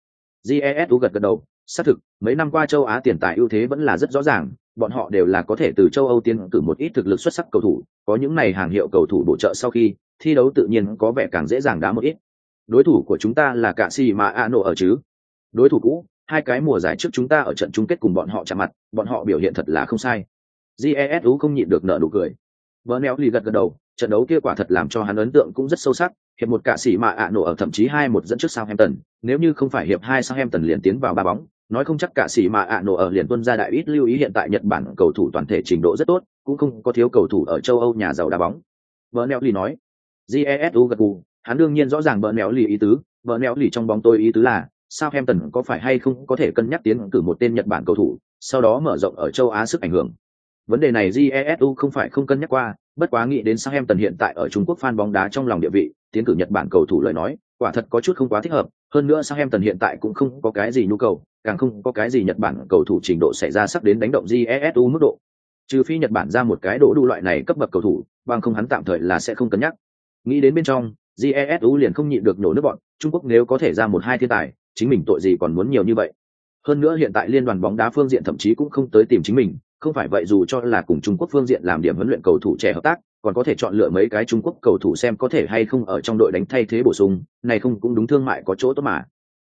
jesu gật gật đầu, xác thực, mấy năm qua châu á tiền tài ưu thế vẫn là rất rõ ràng, bọn họ đều là có thể từ châu âu tiến cử một ít thực lực xuất sắc cầu thủ, có những này hàng hiệu cầu thủ bổ trợ sau khi, thi đấu tự nhiên có vẻ càng dễ dàng đá một ít. Đối thủ của chúng ta là cả si mà ở chứ? Đối thủ cũ hai cái mùa giải trước chúng ta ở trận chung kết cùng bọn họ chạm mặt bọn họ biểu hiện thật là không sai jesu không nhịn được nợ nụ cười vợ neo lì gật gật đầu trận đấu kia quả thật làm cho hắn ấn tượng cũng rất sâu sắc hiệp một cạ sĩ mà ạ nổ ở thậm chí hai một dẫn trước Southampton, nếu như không phải hiệp hai Southampton liền tiến vào ba bóng, nói không chắc cả sĩ mà ạ nổ ở liền tuân ra đại ít lưu ý hiện tại Nhật Bản cầu thủ toàn thể trình độ rất tốt, cũng không có thiếu cầu thủ ở châu Âu nhà giàu đá bóng. Bernelli nói. Jesu gật gù, hắn đương nhiên rõ ràng Bernelli ý tứ, Bernelli trong bóng tôi ý tứ là Southampton có phải hay không có thể cân nhắc tiến cử một tên Nhật Bản cầu thủ, sau đó mở rộng ở châu Á sức ảnh hưởng. Vấn đề này Jesu không phải không cân nhắc qua, bất quá nghĩ đến Southampton hiện tại ở Trung Quốc fan bóng đá trong lòng địa vị, tiến cử Nhật Bản cầu thủ lời nói, quả thật có chút không quá thích hợp, hơn nữa Southampton hiện tại cũng không có cái gì nhu cầu, càng không có cái gì Nhật Bản cầu thủ trình độ xảy ra sắp đến đánh động Jesu mức độ. Trừ phi Nhật Bản ra một cái đỗ đủ loại này cấp bậc cầu thủ, bằng không hắn tạm thời là sẽ không cân nhắc. Nghĩ đến bên trong, Jesu liền không nhịn được nổ nước bọn, Trung Quốc nếu có thể ra một hai thiên tài, chính mình tội gì còn muốn nhiều như vậy. Hơn nữa hiện tại liên đoàn bóng đá phương diện thậm chí cũng không tới tìm chính mình, không phải vậy dù cho là cùng Trung Quốc phương diện làm điểm huấn luyện cầu thủ trẻ hợp tác, còn có thể chọn lựa mấy cái Trung Quốc cầu thủ xem có thể hay không ở trong đội đánh thay thế bổ sung, này không cũng đúng thương mại có chỗ tốt mà.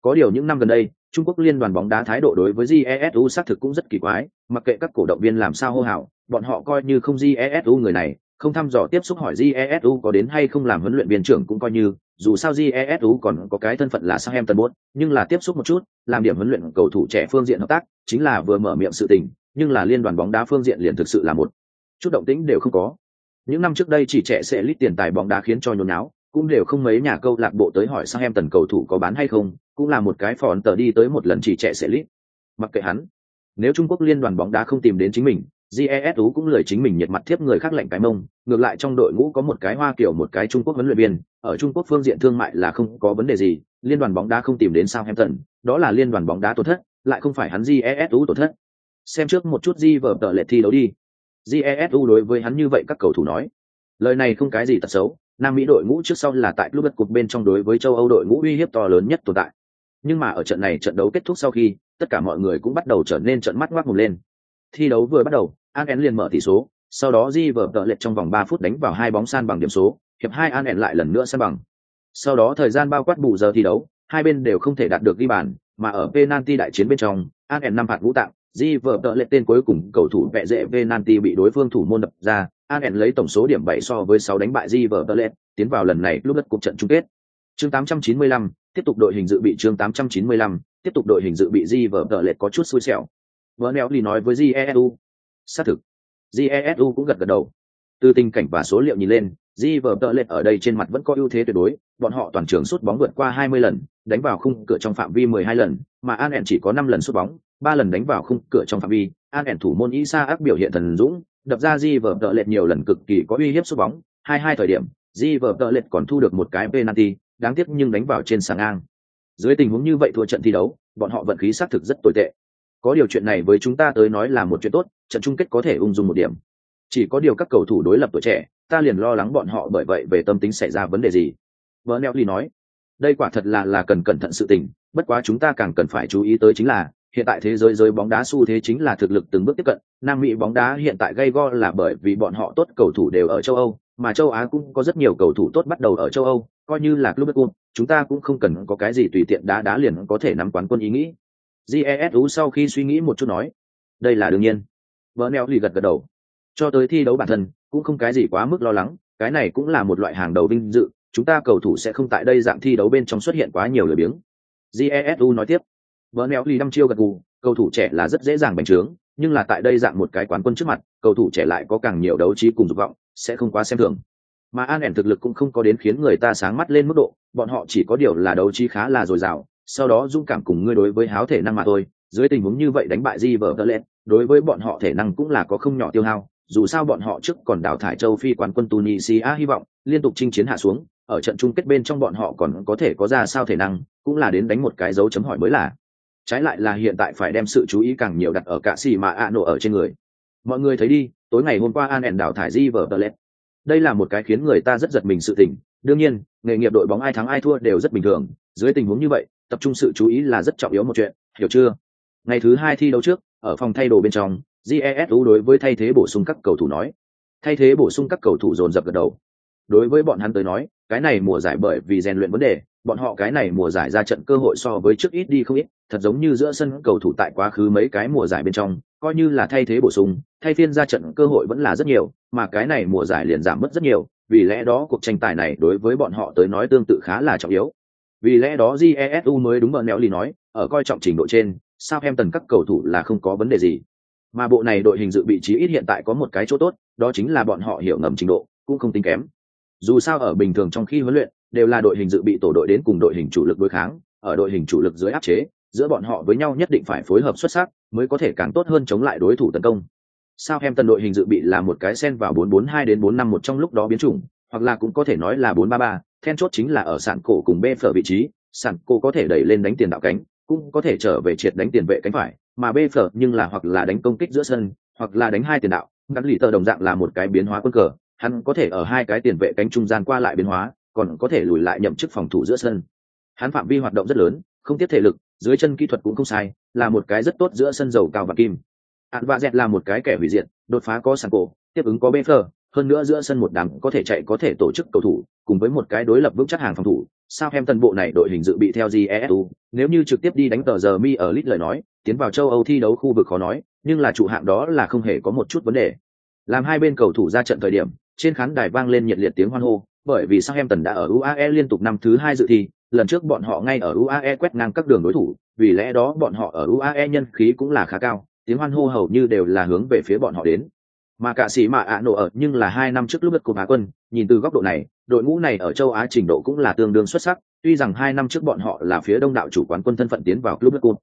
Có điều những năm gần đây, Trung Quốc liên đoàn bóng đá thái độ đối với GESU xác thực cũng rất kỳ quái, mặc kệ các cổ động viên làm sao hô hào, bọn họ coi như không GESU người này, không thăm dò tiếp xúc hỏi GESU có đến hay không làm huấn luyện viên trưởng cũng coi như, dù sao GESU còn có cái thân phận là Southampton Board, nhưng là tiếp xúc một chút, làm điểm huấn luyện cầu thủ trẻ phương diện hợp tác, chính là vừa mở miệng sự tình, nhưng là liên đoàn bóng đá phương diện liền thực sự là một chút động tĩnh đều không có. Những năm trước đây chỉ trẻ sẽ lít tiền tài bóng đá khiến cho nhốn náo, cũng đều không mấy nhà câu lạc bộ tới hỏi Southampton cầu thủ có bán hay không, cũng là một cái phòn tờ đi tới một lần chỉ trẻ sẽ lít. Mặc kệ hắn, nếu Trung Quốc liên đoàn bóng đá không tìm đến chính mình, GESU cũng lười chính mình nhiệt mặt tiếp người khác lạnh cái mông, ngược lại trong đội ngũ có một cái Hoa kiểu một cái Trung Quốc huấn luyện viên, ở Trung Quốc phương diện thương mại là không có vấn đề gì, liên đoàn bóng đá không tìm đến sao Southampton, đó là liên đoàn bóng đá tổn thất, lại không phải hắn GESU tổn thất. Xem trước một chút Di vở tờ lệ thi đấu đi. GESU đối với hắn như vậy các cầu thủ nói. Lời này không cái gì tật xấu, Nam Mỹ đội ngũ trước sau là tại club cục bên trong đối với châu Âu đội ngũ uy hiếp to lớn nhất tồn tại. Nhưng mà ở trận này trận đấu kết thúc sau khi, tất cả mọi người cũng bắt đầu trở nên trận mắt ngoác mồm lên. Thi đấu vừa bắt đầu, An liền mở tỷ số, sau đó Di vở tợ lệ trong vòng 3 phút đánh vào hai bóng san bằng điểm số, hiệp hai An lại lần nữa san bằng. Sau đó thời gian bao quát bù giờ thi đấu, hai bên đều không thể đạt được ghi bàn, mà ở penalty đại chiến bên trong, An năm phạt ngũ tạng, Di vở tợ lệ tên cuối cùng cầu thủ vẹ dễ penalty bị đối phương thủ môn đập ra, An lấy tổng số điểm 7 so với 6 đánh bại Di vở tợ lệ, tiến vào lần này lúc đất cuộc trận chung kết. Chương 895, tiếp tục đội hình dự bị chương 895, tiếp tục đội hình dự bị Di vở tợ lệ có chút xui xẻo. Vernelli nói với Jesu. Xác thực. Jesu cũng gật gật đầu. Từ tình cảnh và số liệu nhìn lên, Di vở tợ ở đây trên mặt vẫn có ưu thế tuyệt đối, bọn họ toàn trường sút bóng vượt qua 20 lần, đánh vào khung cửa trong phạm vi 12 lần, mà An chỉ có 5 lần sút bóng, 3 lần đánh vào khung cửa trong phạm vi. An thủ môn Isa ác biểu hiện thần dũng, đập ra Di vở tợ nhiều lần cực kỳ có uy hiếp sút bóng, 22 thời điểm, Di vở tợ còn thu được một cái penalty, đáng tiếc nhưng đánh vào trên sàng ngang. Dưới tình huống như vậy thua trận thi đấu, bọn họ vận khí xác thực rất tồi tệ có điều chuyện này với chúng ta tới nói là một chuyện tốt trận chung kết có thể ung dung một điểm. Chỉ có điều các cầu thủ đối lập tuổi trẻ, ta liền lo lắng bọn họ bởi vậy về tâm tính xảy ra vấn đề gì. Vợ neo ly nói, đây quả thật là là cần cẩn thận sự tình, bất quá chúng ta càng cần phải chú ý tới chính là, hiện tại thế giới giới bóng đá xu thế chính là thực lực từng bước tiếp cận, nam mỹ bóng đá hiện tại gây go là bởi vì bọn họ tốt cầu thủ đều ở châu âu, mà châu á cũng có rất nhiều cầu thủ tốt bắt đầu ở châu âu, coi như là club cup chúng ta cũng không cần có cái gì tùy tiện đá đá liền có thể nắm quán quân ý nghĩ. Jesu sau khi suy nghĩ một chút nói, đây là đương nhiên vợ neo lì gật gật đầu. Cho tới thi đấu bản thân, cũng không cái gì quá mức lo lắng, cái này cũng là một loại hàng đầu vinh dự, chúng ta cầu thủ sẽ không tại đây dạng thi đấu bên trong xuất hiện quá nhiều lười biếng. Jesu nói tiếp. Vợ neo lì đăm chiêu gật gù, cầu thủ trẻ là rất dễ dàng bành trướng, nhưng là tại đây dạng một cái quán quân trước mặt, cầu thủ trẻ lại có càng nhiều đấu trí cùng dục vọng, sẽ không quá xem thường. Mà an ẻn thực lực cũng không có đến khiến người ta sáng mắt lên mức độ, bọn họ chỉ có điều là đấu trí khá là dồi dào, sau đó dung cảm cùng ngươi đối với háo thể năng mà thôi dưới tình huống như vậy đánh bại di vờ đối với bọn họ thể năng cũng là có không nhỏ tiêu hao. Dù sao bọn họ trước còn đào thải châu phi quán quân tunisia hy vọng, liên tục chinh chiến hạ xuống, ở trận chung kết bên trong bọn họ còn có thể có ra sao thể năng, cũng là đến đánh một cái dấu chấm hỏi mới là. Trái lại là hiện tại phải đem sự chú ý càng nhiều đặt ở cả xì mà a nổ ở trên người. Mọi người thấy đi, tối ngày hôm qua an ẻn đào thải di vờ tờ lét đây là một cái khiến người ta rất giật mình sự tình. Đương nhiên, nghề nghiệp đội bóng ai thắng ai thua đều rất bình thường. Dưới tình huống như vậy, tập trung sự chú ý là rất trọng yếu một chuyện, hiểu chưa? Ngày thứ hai thi đấu trước, ở phòng thay đồ bên trong jesu đối với thay thế bổ sung các cầu thủ nói. Thay thế bổ sung các cầu thủ dồn dập gật đầu. Đối với bọn hắn tới nói, cái này mùa giải bởi vì rèn luyện vấn đề, bọn họ cái này mùa giải ra trận cơ hội so với trước ít đi không ít, thật giống như giữa sân cầu thủ tại quá khứ mấy cái mùa giải bên trong, coi như là thay thế bổ sung, thay phiên ra trận cơ hội vẫn là rất nhiều, mà cái này mùa giải liền giảm mất rất nhiều, vì lẽ đó cuộc tranh tài này đối với bọn họ tới nói tương tự khá là trọng yếu. Vì lẽ đó jesu mới đúng bờ neo lì nói, ở coi trọng trình độ trên sao em tần các cầu thủ là không có vấn đề gì? Mà bộ này đội hình dự bị trí ít hiện tại có một cái chỗ tốt đó chính là bọn họ hiểu ngầm trình độ cũng không tính kém. Dù sao ở bình thường trong khi huấn luyện đều là đội hình dự bị tổ đội đến cùng đội hình chủ lực đối kháng ở đội hình chủ lực dưới áp chế giữa bọn họ với nhau nhất định phải phối hợp xuất sắc mới có thể càng tốt hơn chống lại đối thủ tấn công. Sao em tần đội hình dự bị là một cái sen vào 442 đến 451 trong lúc đó biến chủng hoặc là cũng có thể nói là 433, then chốt chính là ở sàn cổ cùng bê phở vị trí sàn cổ có thể đẩy lên đánh tiền đạo cánh cũng có thể trở về triệt đánh tiền vệ cánh phải mà bê phở nhưng là hoặc là đánh công kích giữa sân hoặc là đánh hai tiền đạo. Ngắn lì tờ đồng dạng là một cái biến hóa quân cờ hắn có thể ở hai cái tiền vệ cánh trung gian qua lại biến hóa còn có thể lùi lại nhậm chức phòng thủ giữa sân. Hắn phạm vi hoạt động rất lớn không tiếp thể lực dưới chân kỹ thuật cũng không sai là một cái rất tốt giữa sân dầu cao và kim. Hạn vạ dẹt là một cái kẻ hủy diệt đột phá có sàn cổ tiếp ứng có bê phở, hơn nữa giữa sân một đám có thể chạy có thể tổ chức cầu thủ cùng với một cái đối lập vững chắc hàng phòng thủ. Sao em tân bộ này đội hình dự bị theo GESU, nếu như trực tiếp đi đánh tờ giờ mi ở lit lời nói tiến vào châu âu thi đấu khu vực khó nói nhưng là chủ hạng đó là không hề có một chút vấn đề. Làm hai bên cầu thủ ra trận thời điểm trên khán đài vang lên nhiệt liệt tiếng hoan hô bởi vì Southampton đã ở UAE liên tục năm thứ hai dự thi, lần trước bọn họ ngay ở UAE quét ngang các đường đối thủ, vì lẽ đó bọn họ ở UAE nhân khí cũng là khá cao, tiếng hoan hô hầu như đều là hướng về phía bọn họ đến. Mà cả sĩ mà ạ nổ ở nhưng là hai năm trước lúc đất của Á quân, nhìn từ góc độ này, đội ngũ này ở châu Á trình độ cũng là tương đương xuất sắc, tuy rằng hai năm trước bọn họ là phía đông đạo chủ quán quân thân phận tiến vào club Cup.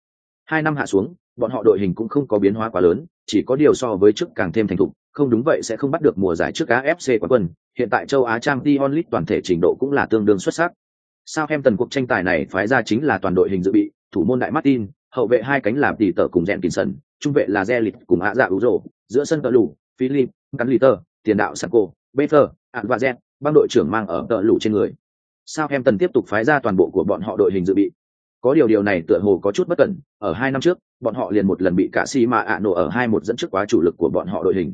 Hai năm hạ xuống, bọn họ đội hình cũng không có biến hóa quá lớn, chỉ có điều so với trước càng thêm thành thục, không đúng vậy sẽ không bắt được mùa giải trước AFC quán quân, hiện tại châu Á Trang Dion onlit toàn thể trình độ cũng là tương đương xuất sắc. Sao em tần cuộc tranh tài này phái ra chính là toàn đội hình dự bị, thủ môn đại Martin, hậu vệ hai cánh làm tỷ tở cùng Rèn Kinson, trung vệ là Zelit cùng Ạ Dạ Uzo, giữa sân cỡ lù, Philip, gắn Liter, tiền đạo Sanko, Befer, Ản băng đội trưởng mang ở tợ lũ trên người. Sao em tần tiếp tục phái ra toàn bộ của bọn họ đội hình dự bị. Có điều điều này tựa hồ có chút bất cẩn, ở hai năm trước, bọn họ liền một lần bị cả sĩ mà ạ nổ ở hai một dẫn trước quá chủ lực của bọn họ đội hình.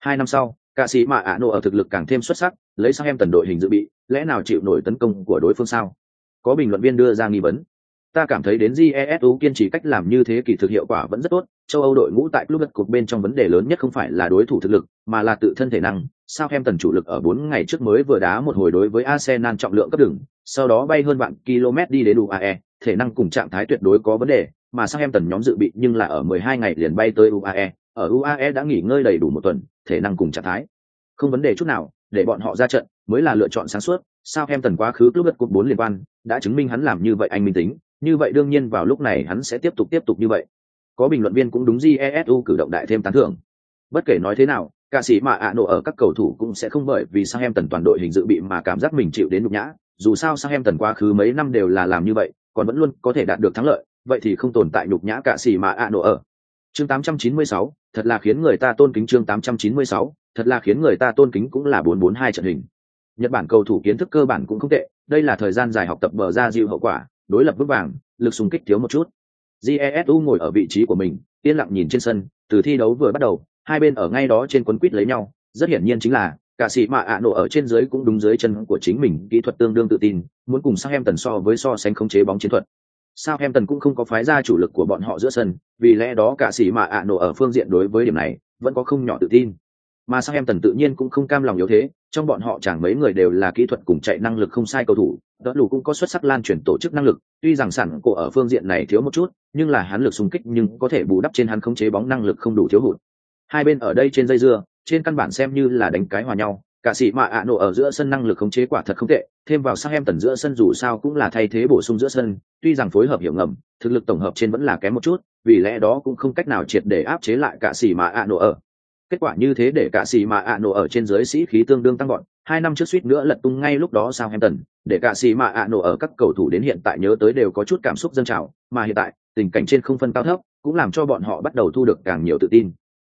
Hai năm sau, Cả sĩ mà ạ nổ ở thực lực càng thêm xuất sắc, lấy sao em tần đội hình dự bị, lẽ nào chịu nổi tấn công của đối phương sao? Có bình luận viên đưa ra nghi vấn. Ta cảm thấy đến GESU kiên trì cách làm như thế kỳ thực hiệu quả vẫn rất tốt, châu Âu đội ngũ tại club cuộc bên trong vấn đề lớn nhất không phải là đối thủ thực lực, mà là tự thân thể năng. Sao em tần chủ lực ở bốn ngày trước mới vừa đá một hồi đối với Arsenal trọng lượng cấp đường, sau đó bay hơn vạn km đi đến UAE, thể năng cùng trạng thái tuyệt đối có vấn đề, mà sao em tần nhóm dự bị nhưng là ở 12 ngày liền bay tới UAE, ở UAE đã nghỉ ngơi đầy đủ một tuần, thể năng cùng trạng thái. Không vấn đề chút nào để bọn họ ra trận mới là lựa chọn sáng suốt. Sao em tần quá khứ club đất cuộc bốn liên quan đã chứng minh hắn làm như vậy anh minh tính như vậy đương nhiên vào lúc này hắn sẽ tiếp tục tiếp tục như vậy. Có bình luận viên cũng đúng jesu cử động đại thêm tán thưởng. Bất kể nói thế nào ca sĩ mà ạ nổ ở các cầu thủ cũng sẽ không bởi vì sang em tần toàn đội hình dự bị mà cảm giác mình chịu đến nhục nhã. Dù sao sang em tần quá khứ mấy năm đều là làm như vậy còn vẫn luôn có thể đạt được thắng lợi vậy thì không tồn tại nhục nhã cả sĩ mà ạ nổ ở. Chương 896, thật là khiến người ta tôn kính chương 896, thật là khiến người ta tôn kính cũng là 442 trận hình. Nhật Bản cầu thủ kiến thức cơ bản cũng không tệ, đây là thời gian dài học tập bờ ra dịu hậu quả, đối lập vững vàng, lực xung kích thiếu một chút. Jesu ngồi ở vị trí của mình, yên lặng nhìn trên sân, từ thi đấu vừa bắt đầu, hai bên ở ngay đó trên quấn quýt lấy nhau, rất hiển nhiên chính là cả sĩ mà ạ nổ ở trên dưới cũng đúng dưới chân của chính mình, kỹ thuật tương đương tự tin, muốn cùng sang em tần so với so sánh khống chế bóng chiến thuật. Sao em tần cũng không có phái ra chủ lực của bọn họ giữa sân, vì lẽ đó cả sĩ mà ạ nổ ở phương diện đối với điểm này vẫn có không nhỏ tự tin mà sang em tần tự nhiên cũng không cam lòng yếu thế trong bọn họ chẳng mấy người đều là kỹ thuật cùng chạy năng lực không sai cầu thủ đỡ lù cũng có xuất sắc lan truyền tổ chức năng lực tuy rằng sản cổ ở phương diện này thiếu một chút nhưng là hắn lực xung kích nhưng có thể bù đắp trên hắn khống chế bóng năng lực không đủ thiếu hụt hai bên ở đây trên dây dưa trên căn bản xem như là đánh cái hòa nhau Cả sĩ mạ ạ nổ ở giữa sân năng lực khống chế quả thật không tệ, thêm vào sang em tần giữa sân dù sao cũng là thay thế bổ sung giữa sân, tuy rằng phối hợp hiểu ngầm, thực lực tổng hợp trên vẫn là kém một chút, vì lẽ đó cũng không cách nào triệt để áp chế lại cả sĩ mạ ạ nổ ở. Kết quả như thế để cả sĩ mạ ạ nổ ở trên dưới sĩ khí tương đương tăng gọn, hai năm trước suýt nữa lật tung ngay lúc đó sao em tần, để cả sĩ mạ ạ nổ ở các cầu thủ đến hiện tại nhớ tới đều có chút cảm xúc dân trào, mà hiện tại tình cảnh trên không phân cao thấp, cũng làm cho bọn họ bắt đầu thu được càng nhiều tự tin.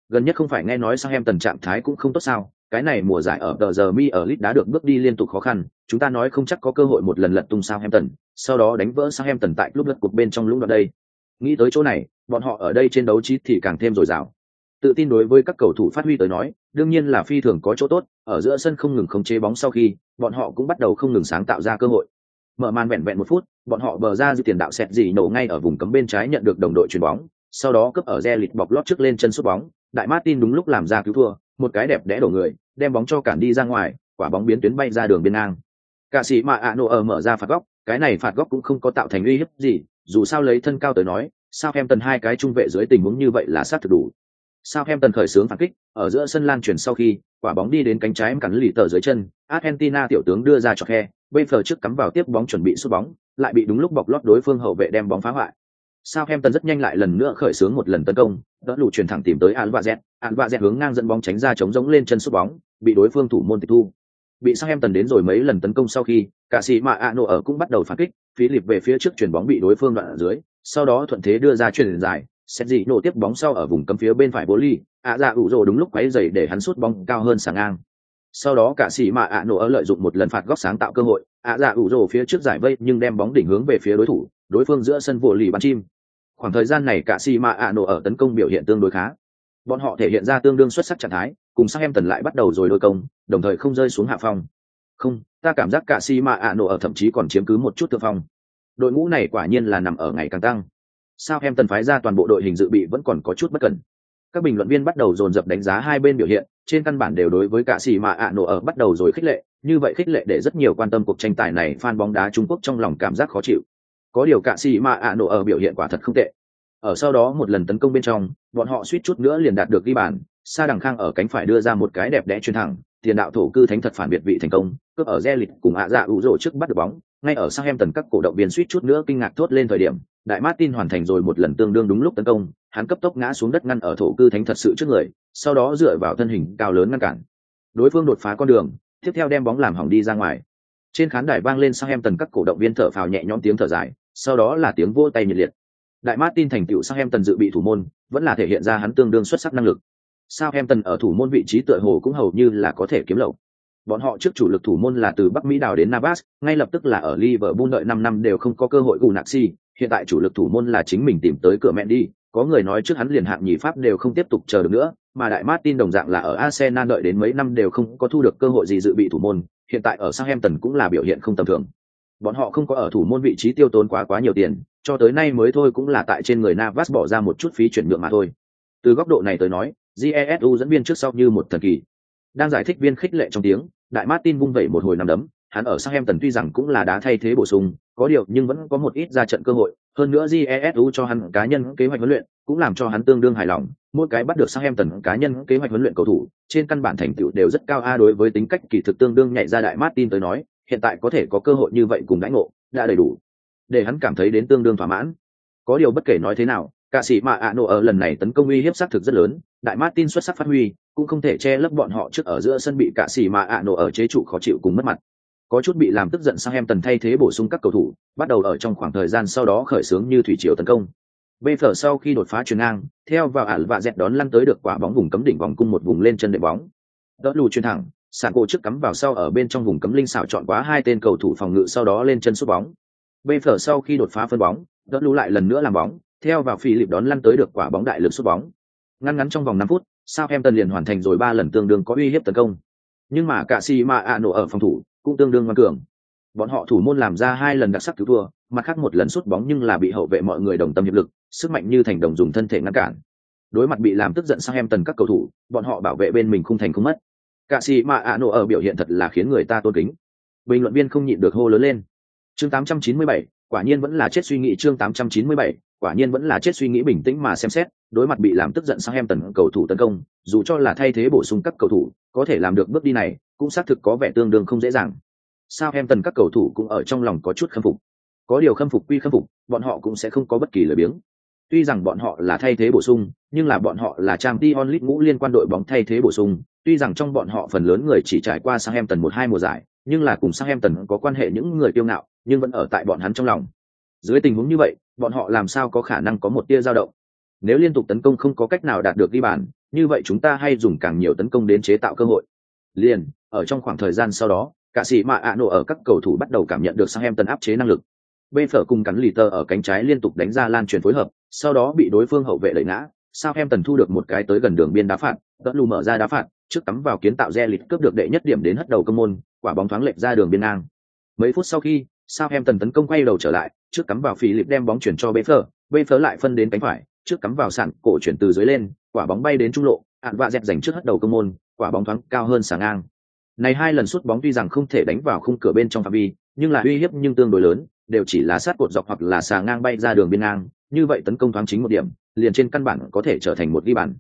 Gần nhất không phải nghe nói sao em tần trạng thái cũng không tốt sao, cái này mùa giải ở tờ giờ mi ở lit đã được bước đi liên tục khó khăn chúng ta nói không chắc có cơ hội một lần lật tung sao em tần sau đó đánh vỡ sao em tần tại lúc lật cuộc bên trong lũng đoạn đây. Nghĩ tới chỗ này bọn họ ở đây trên đấu trí thì càng thêm dồi dào tự tin đối với các cầu thủ phát huy tới nói, đương nhiên là phi thường có chỗ tốt, ở giữa sân không ngừng khống chế bóng sau khi, bọn họ cũng bắt đầu không ngừng sáng tạo ra cơ hội. Mở màn vẹn vẹn một phút, bọn họ bờ ra dư tiền đạo xẹt gì nổ ngay ở vùng cấm bên trái nhận được đồng đội chuyền bóng, sau đó cướp ở re lịt bọc lót trước lên chân sút bóng, đại martin đúng lúc làm ra cứu thua, một cái đẹp đẽ đổ người, đem bóng cho cản đi ra ngoài, quả bóng biến tuyến bay ra đường biên ngang. Cả sĩ mà ạ nổ ở mở ra phạt góc, cái này phạt góc cũng không có tạo thành uy hiếp gì, dù sao lấy thân cao tới nói sao em tần hai cái trung vệ dưới tình huống như vậy là sát thực đủ sao em tần khởi xướng phản kích ở giữa sân lan truyền sau khi quả bóng đi đến cánh trái cắn lì tờ dưới chân argentina tiểu tướng đưa ra cho khe bên trước cắm vào tiếp bóng chuẩn bị sút bóng lại bị đúng lúc bọc lót đối phương hậu vệ đem bóng phá hoại. Sao tần rất nhanh lại lần nữa khởi xướng một lần tấn công đỡ lù truyền thẳng tìm tới Alvarez, Alvarez hướng ngang dẫn bóng tránh ra chống giống lên chân sút bóng, bị đối phương thủ môn tịch thu. Bị sang tần đến rồi mấy lần tấn công sau khi, cả sĩ mà Ano ở cũng bắt đầu phản kích, phí về phía trước chuyển bóng bị đối phương đoạn ở dưới, sau đó thuận thế đưa ra chuyển dài, xét gì nổ tiếp bóng sau ở vùng cấm phía bên phải bố ly, ạ dạ ủ rồ đúng lúc quáy dày để hắn sút bóng cao hơn sáng ngang. Sau đó cả sĩ mà nổ ở lợi dụng một lần phạt góc sáng tạo cơ hội, ạ dạ ủ rồ phía trước giải vây nhưng đem bóng đỉnh hướng về phía đối thủ, đối phương giữa sân vô lì bắn chim, khoảng thời gian này cả xì ma ạ nổ ở tấn công biểu hiện tương đối khá. Bọn họ thể hiện ra tương đương xuất sắc trạng thái cùng sang em tần lại bắt đầu rồi đôi công đồng thời không rơi xuống hạ phong. Không ta cảm giác cả xì ma ạ nổ ở thậm chí còn chiếm cứ một chút thượng phong. Đội ngũ này quả nhiên là nằm ở ngày càng tăng sao em tần phái ra toàn bộ đội hình dự bị vẫn còn có chút bất cần. các bình luận viên bắt đầu dồn dập đánh giá hai bên biểu hiện, trên căn bản đều đối với cả xì mà ạ nổ ở bắt đầu rồi khích lệ, như vậy khích lệ để rất nhiều quan tâm cuộc tranh tài này fan bóng đá trung quốc trong lòng cảm giác khó chịu. Có điều cạ xì mà ạ nổ ở biểu hiện quả thật không tệ. Ở sau đó một lần tấn công bên trong, bọn họ suýt chút nữa liền đạt được ghi bàn, sa đằng khang ở cánh phải đưa ra một cái đẹp đẽ chuyên thẳng, tiền đạo thổ cư thánh thật phản biệt vị thành công, cướp ở re lịch cùng ạ dạ ủ rỗ trước bắt được bóng. Ngay ở sang em tần các cổ động viên suýt chút nữa kinh ngạc thốt lên thời điểm đại martin hoàn thành rồi một lần tương đương đúng lúc tấn công, hắn cấp tốc ngã xuống đất ngăn ở thổ cư thánh thật sự trước người, sau đó dựa vào thân hình cao lớn ngăn cản. Đối phương đột phá con đường, tiếp theo đem bóng làm hỏng đi ra ngoài. Trên khán đài vang lên sang em tần các cổ động viên thở phào nhẹ nhõm tiếng thở dài, sau đó là tiếng vô tay nhiệt liệt. Đại martin thành tựu sang em tần dự bị thủ môn, vẫn là thể hiện ra hắn tương đương xuất sắc năng lực. Sao em tần ở thủ môn vị trí tựa hồ cũng hầu như là có thể kiếm lậu. Bọn họ trước chủ lực thủ môn là từ bắc mỹ đào đến navas, ngay lập tức là ở liverpool đợi năm năm đều không có cơ hội gù nạc si hiện tại chủ lực thủ môn là chính mình tìm tới cửa mẹ đi có người nói trước hắn liền hạng nhì pháp đều không tiếp tục chờ được nữa mà đại martin đồng dạng là ở arsenal đợi đến mấy năm đều không có thu được cơ hội gì dự bị thủ môn hiện tại ở Southampton cũng là biểu hiện không tầm thường. Bọn họ không có ở thủ môn vị trí tiêu tốn quá quá nhiều tiền, cho tới nay mới thôi cũng là tại trên người Navas bỏ ra một chút phí chuyển nhượng mà thôi. Từ góc độ này tới nói, Jesu dẫn viên trước sau như một thần kỳ. Đang giải thích viên khích lệ trong tiếng, Đại Martin vung vẩy một hồi nằm đấm, hắn ở Southampton tuy rằng cũng là đá thay thế bổ sung, có điều nhưng vẫn có một ít ra trận cơ hội, hơn nữa Jesu cho hắn cá nhân kế hoạch huấn luyện, cũng làm cho hắn tương đương hài lòng, mỗi cái bắt được Southampton cá nhân kế hoạch huấn luyện cầu thủ, trên căn bản thành tựu đều rất cao a đối với tính cách kỳ thực tương đương nhạy ra đại Martin tới nói, hiện tại có thể có cơ hội như vậy cùng đãi ngộ, đã đầy đủ, để hắn cảm thấy đến tương đương thỏa mãn. Có điều bất kể nói thế nào, cả sĩ mà ạ nổ ở lần này tấn công uy hiếp xác thực rất lớn, đại Martin xuất sắc phát huy, cũng không thể che lấp bọn họ trước ở giữa sân bị cả sĩ mà ạ nổ ở chế trụ khó chịu cùng mất mặt có chút bị làm tức giận sang em tần thay thế bổ sung các cầu thủ, bắt đầu ở trong khoảng thời gian sau đó khởi xướng như thủy triều tấn công. Bê phở sau khi đột phá chuyền ngang, theo vào ả và dẹt đón lăn tới được quả bóng vùng cấm đỉnh vòng cung một vùng lên chân đệ bóng. Đỡ lù chuyền thẳng sàn cổ trước cắm vào sau ở bên trong vùng cấm linh xảo chọn quá hai tên cầu thủ phòng ngự sau đó lên chân sút bóng. Bê phở sau khi đột phá phân bóng, đỡ lù lại lần nữa làm bóng, theo vào phi lịp đón lăn tới được quả bóng đại lực sút bóng. Ngăn ngắn trong vòng năm phút sao em tần liền hoàn thành rồi ba lần tương đương có uy hiếp tấn công. Nhưng mà cả si mà ạ nổ ở phòng thủ cũng tương đương ngoan cường. Bọn họ thủ môn làm ra hai lần đặc sắc cứu thua mặt khác một lần sút bóng nhưng là bị hậu vệ mọi người đồng tâm hiệp lực sức mạnh như thành đồng dùng thân thể ngăn cản. Đối mặt bị làm tức giận sang em tần các cầu thủ bọn họ bảo vệ bên mình không thành không mất. Cả sĩ mà ạ nổ ở biểu hiện thật là khiến người ta tôn kính. Bình luận viên không nhịn được hô lớn lên. Chương 897, quả nhiên vẫn là chết suy nghĩ chương 897, quả nhiên vẫn là chết suy nghĩ bình tĩnh mà xem xét đối mặt bị làm tức giận sang em tần cầu thủ tấn công dù cho là thay thế bổ sung các cầu thủ có thể làm được bước đi này cũng xác thực có vẻ tương đương không dễ dàng. Sao em tần các cầu thủ cũng ở trong lòng có chút khâm phục. Có điều khâm phục quy khâm phục, bọn họ cũng sẽ không có bất kỳ lời biếng. Tuy rằng bọn họ là thay thế bổ sung, nhưng là bọn họ là trang Dion onlit ngũ liên quan đội bóng thay thế bổ sung. Tuy rằng trong bọn họ phần lớn người chỉ trải qua sang em tần một hai mùa giải, nhưng là cùng sang em tần có quan hệ những người kiêu ngạo, nhưng vẫn ở tại bọn hắn trong lòng. Dưới tình huống như vậy, bọn họ làm sao có khả năng có một tia dao động? Nếu liên tục tấn công không có cách nào đạt được ghi bàn, như vậy chúng ta hay dùng càng nhiều tấn công đến chế tạo cơ hội liền, ở trong khoảng thời gian sau đó, cả sĩ mạ ạ nổ ở các cầu thủ bắt đầu cảm nhận được sang em tần áp chế năng lực. Bên phở cùng cắn lì tờ ở cánh trái liên tục đánh ra lan truyền phối hợp, sau đó bị đối phương hậu vệ đẩy ngã sao em tần thu được một cái tới gần đường biên đá phạt đỡ lù mở ra đá phạt, trước cắm vào kiến tạo re lịch cướp được đệ nhất điểm đến hất đầu cơ môn, quả bóng thoáng lệch ra đường biên ngang. Mấy phút sau khi sao em tần tấn công quay đầu trở lại, trước cắm vào phí lịp đem bóng chuyển cho bê phở bê phở lại phân đến cánh phải, trước cắm vào sàn cổ chuyển từ dưới lên, quả bóng bay đến trung lộ, ạn vạ dẹp dành trước hất đầu cơ môn quả bóng thoáng cao hơn sáng ngang này hai lần sút bóng tuy rằng không thể đánh vào khung cửa bên trong phạm vi nhưng là uy hiếp nhưng tương đối lớn đều chỉ là sát cột dọc hoặc là xà ngang bay ra đường biên ngang như vậy tấn công thoáng chính một điểm liền trên căn bản có thể trở thành một ghi bàn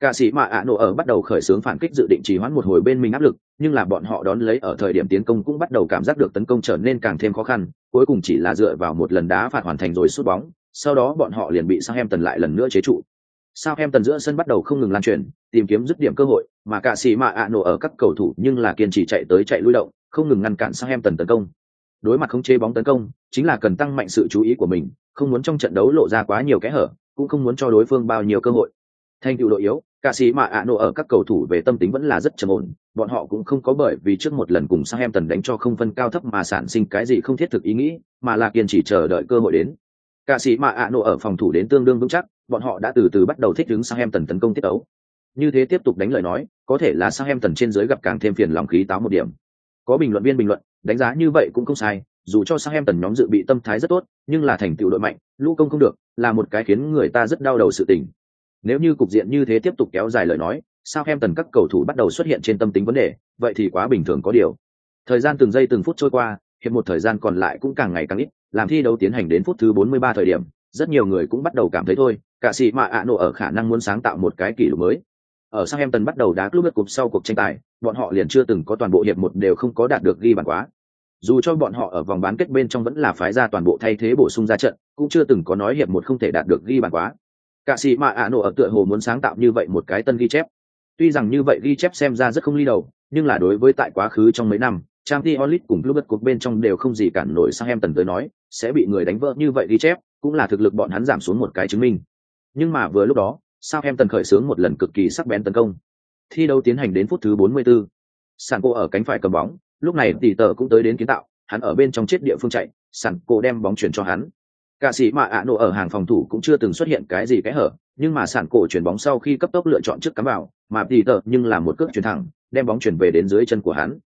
Cả sĩ mạ ạ nổ ở bắt đầu khởi xướng phản kích dự định trì hoãn một hồi bên mình áp lực, nhưng là bọn họ đón lấy ở thời điểm tiến công cũng bắt đầu cảm giác được tấn công trở nên càng thêm khó khăn, cuối cùng chỉ là dựa vào một lần đá phạt hoàn thành rồi sút bóng, sau đó bọn họ liền bị Southampton lại lần nữa chế trụ. Sang Em Tần giữa sân bắt đầu không ngừng lan truyền, tìm kiếm dứt điểm cơ hội, mà cả sĩ mạ ạ nổ ở các cầu thủ nhưng là kiên trì chạy tới chạy lui động, không ngừng ngăn cản Sang Em Tần tấn công. Đối mặt không chế bóng tấn công, chính là cần tăng mạnh sự chú ý của mình, không muốn trong trận đấu lộ ra quá nhiều kẽ hở, cũng không muốn cho đối phương bao nhiêu cơ hội. Thành tựu đội yếu, cả sĩ mà ạ nổ ở các cầu thủ về tâm tính vẫn là rất trầm ổn, bọn họ cũng không có bởi vì trước một lần cùng Sang Em Tần đánh cho không phân cao thấp mà sản sinh cái gì không thiết thực ý nghĩ, mà là kiên trì chờ đợi cơ hội đến. Cả sĩ mà ạ nổ ở phòng thủ đến tương đương vững chắc, bọn họ đã từ từ bắt đầu thích ứng Southampton tấn công tiết đấu. Như thế tiếp tục đánh lời nói, có thể là Southampton trên dưới gặp càng thêm phiền lòng khí táo một điểm. Có bình luận viên bình luận, đánh giá như vậy cũng không sai, dù cho Southampton nhóm dự bị tâm thái rất tốt, nhưng là thành tựu đội mạnh, lũ công không được, là một cái khiến người ta rất đau đầu sự tình. Nếu như cục diện như thế tiếp tục kéo dài lời nói, Southampton các cầu thủ bắt đầu xuất hiện trên tâm tính vấn đề, vậy thì quá bình thường có điều. Thời gian từng giây từng phút trôi qua, hiệp một thời gian còn lại cũng càng ngày càng ít, làm thi đấu tiến hành đến phút thứ 43 thời điểm, rất nhiều người cũng bắt đầu cảm thấy thôi, cả sĩ mà ạ nổ ở khả năng muốn sáng tạo một cái kỷ lục mới. Ở Southampton bắt đầu đá club cúp sau cuộc tranh tài, bọn họ liền chưa từng có toàn bộ hiệp một đều không có đạt được ghi bàn quá. Dù cho bọn họ ở vòng bán kết bên trong vẫn là phái ra toàn bộ thay thế bổ sung ra trận, cũng chưa từng có nói hiệp một không thể đạt được ghi bàn quá cả sĩ mà ạ nổ ở tựa hồ muốn sáng tạo như vậy một cái tân ghi chép tuy rằng như vậy ghi chép xem ra rất không ly đầu nhưng là đối với tại quá khứ trong mấy năm trang t cùng club cuộc bên trong đều không gì cản nổi sang em tần tới nói sẽ bị người đánh vỡ như vậy ghi chép cũng là thực lực bọn hắn giảm xuống một cái chứng minh nhưng mà vừa lúc đó sao em tần khởi xướng một lần cực kỳ sắc bén tấn công thi đấu tiến hành đến phút thứ 44. sàn cô ở cánh phải cầm bóng lúc này tỷ tờ cũng tới đến kiến tạo hắn ở bên trong chết địa phương chạy sàn cô đem bóng chuyển cho hắn Cả sĩ mà ạ nổ ở hàng phòng thủ cũng chưa từng xuất hiện cái gì cái hở, nhưng mà sản cổ chuyển bóng sau khi cấp tốc lựa chọn trước cắm vào, mà tỷ tờ nhưng là một cước chuyển thẳng, đem bóng chuyển về đến dưới chân của hắn.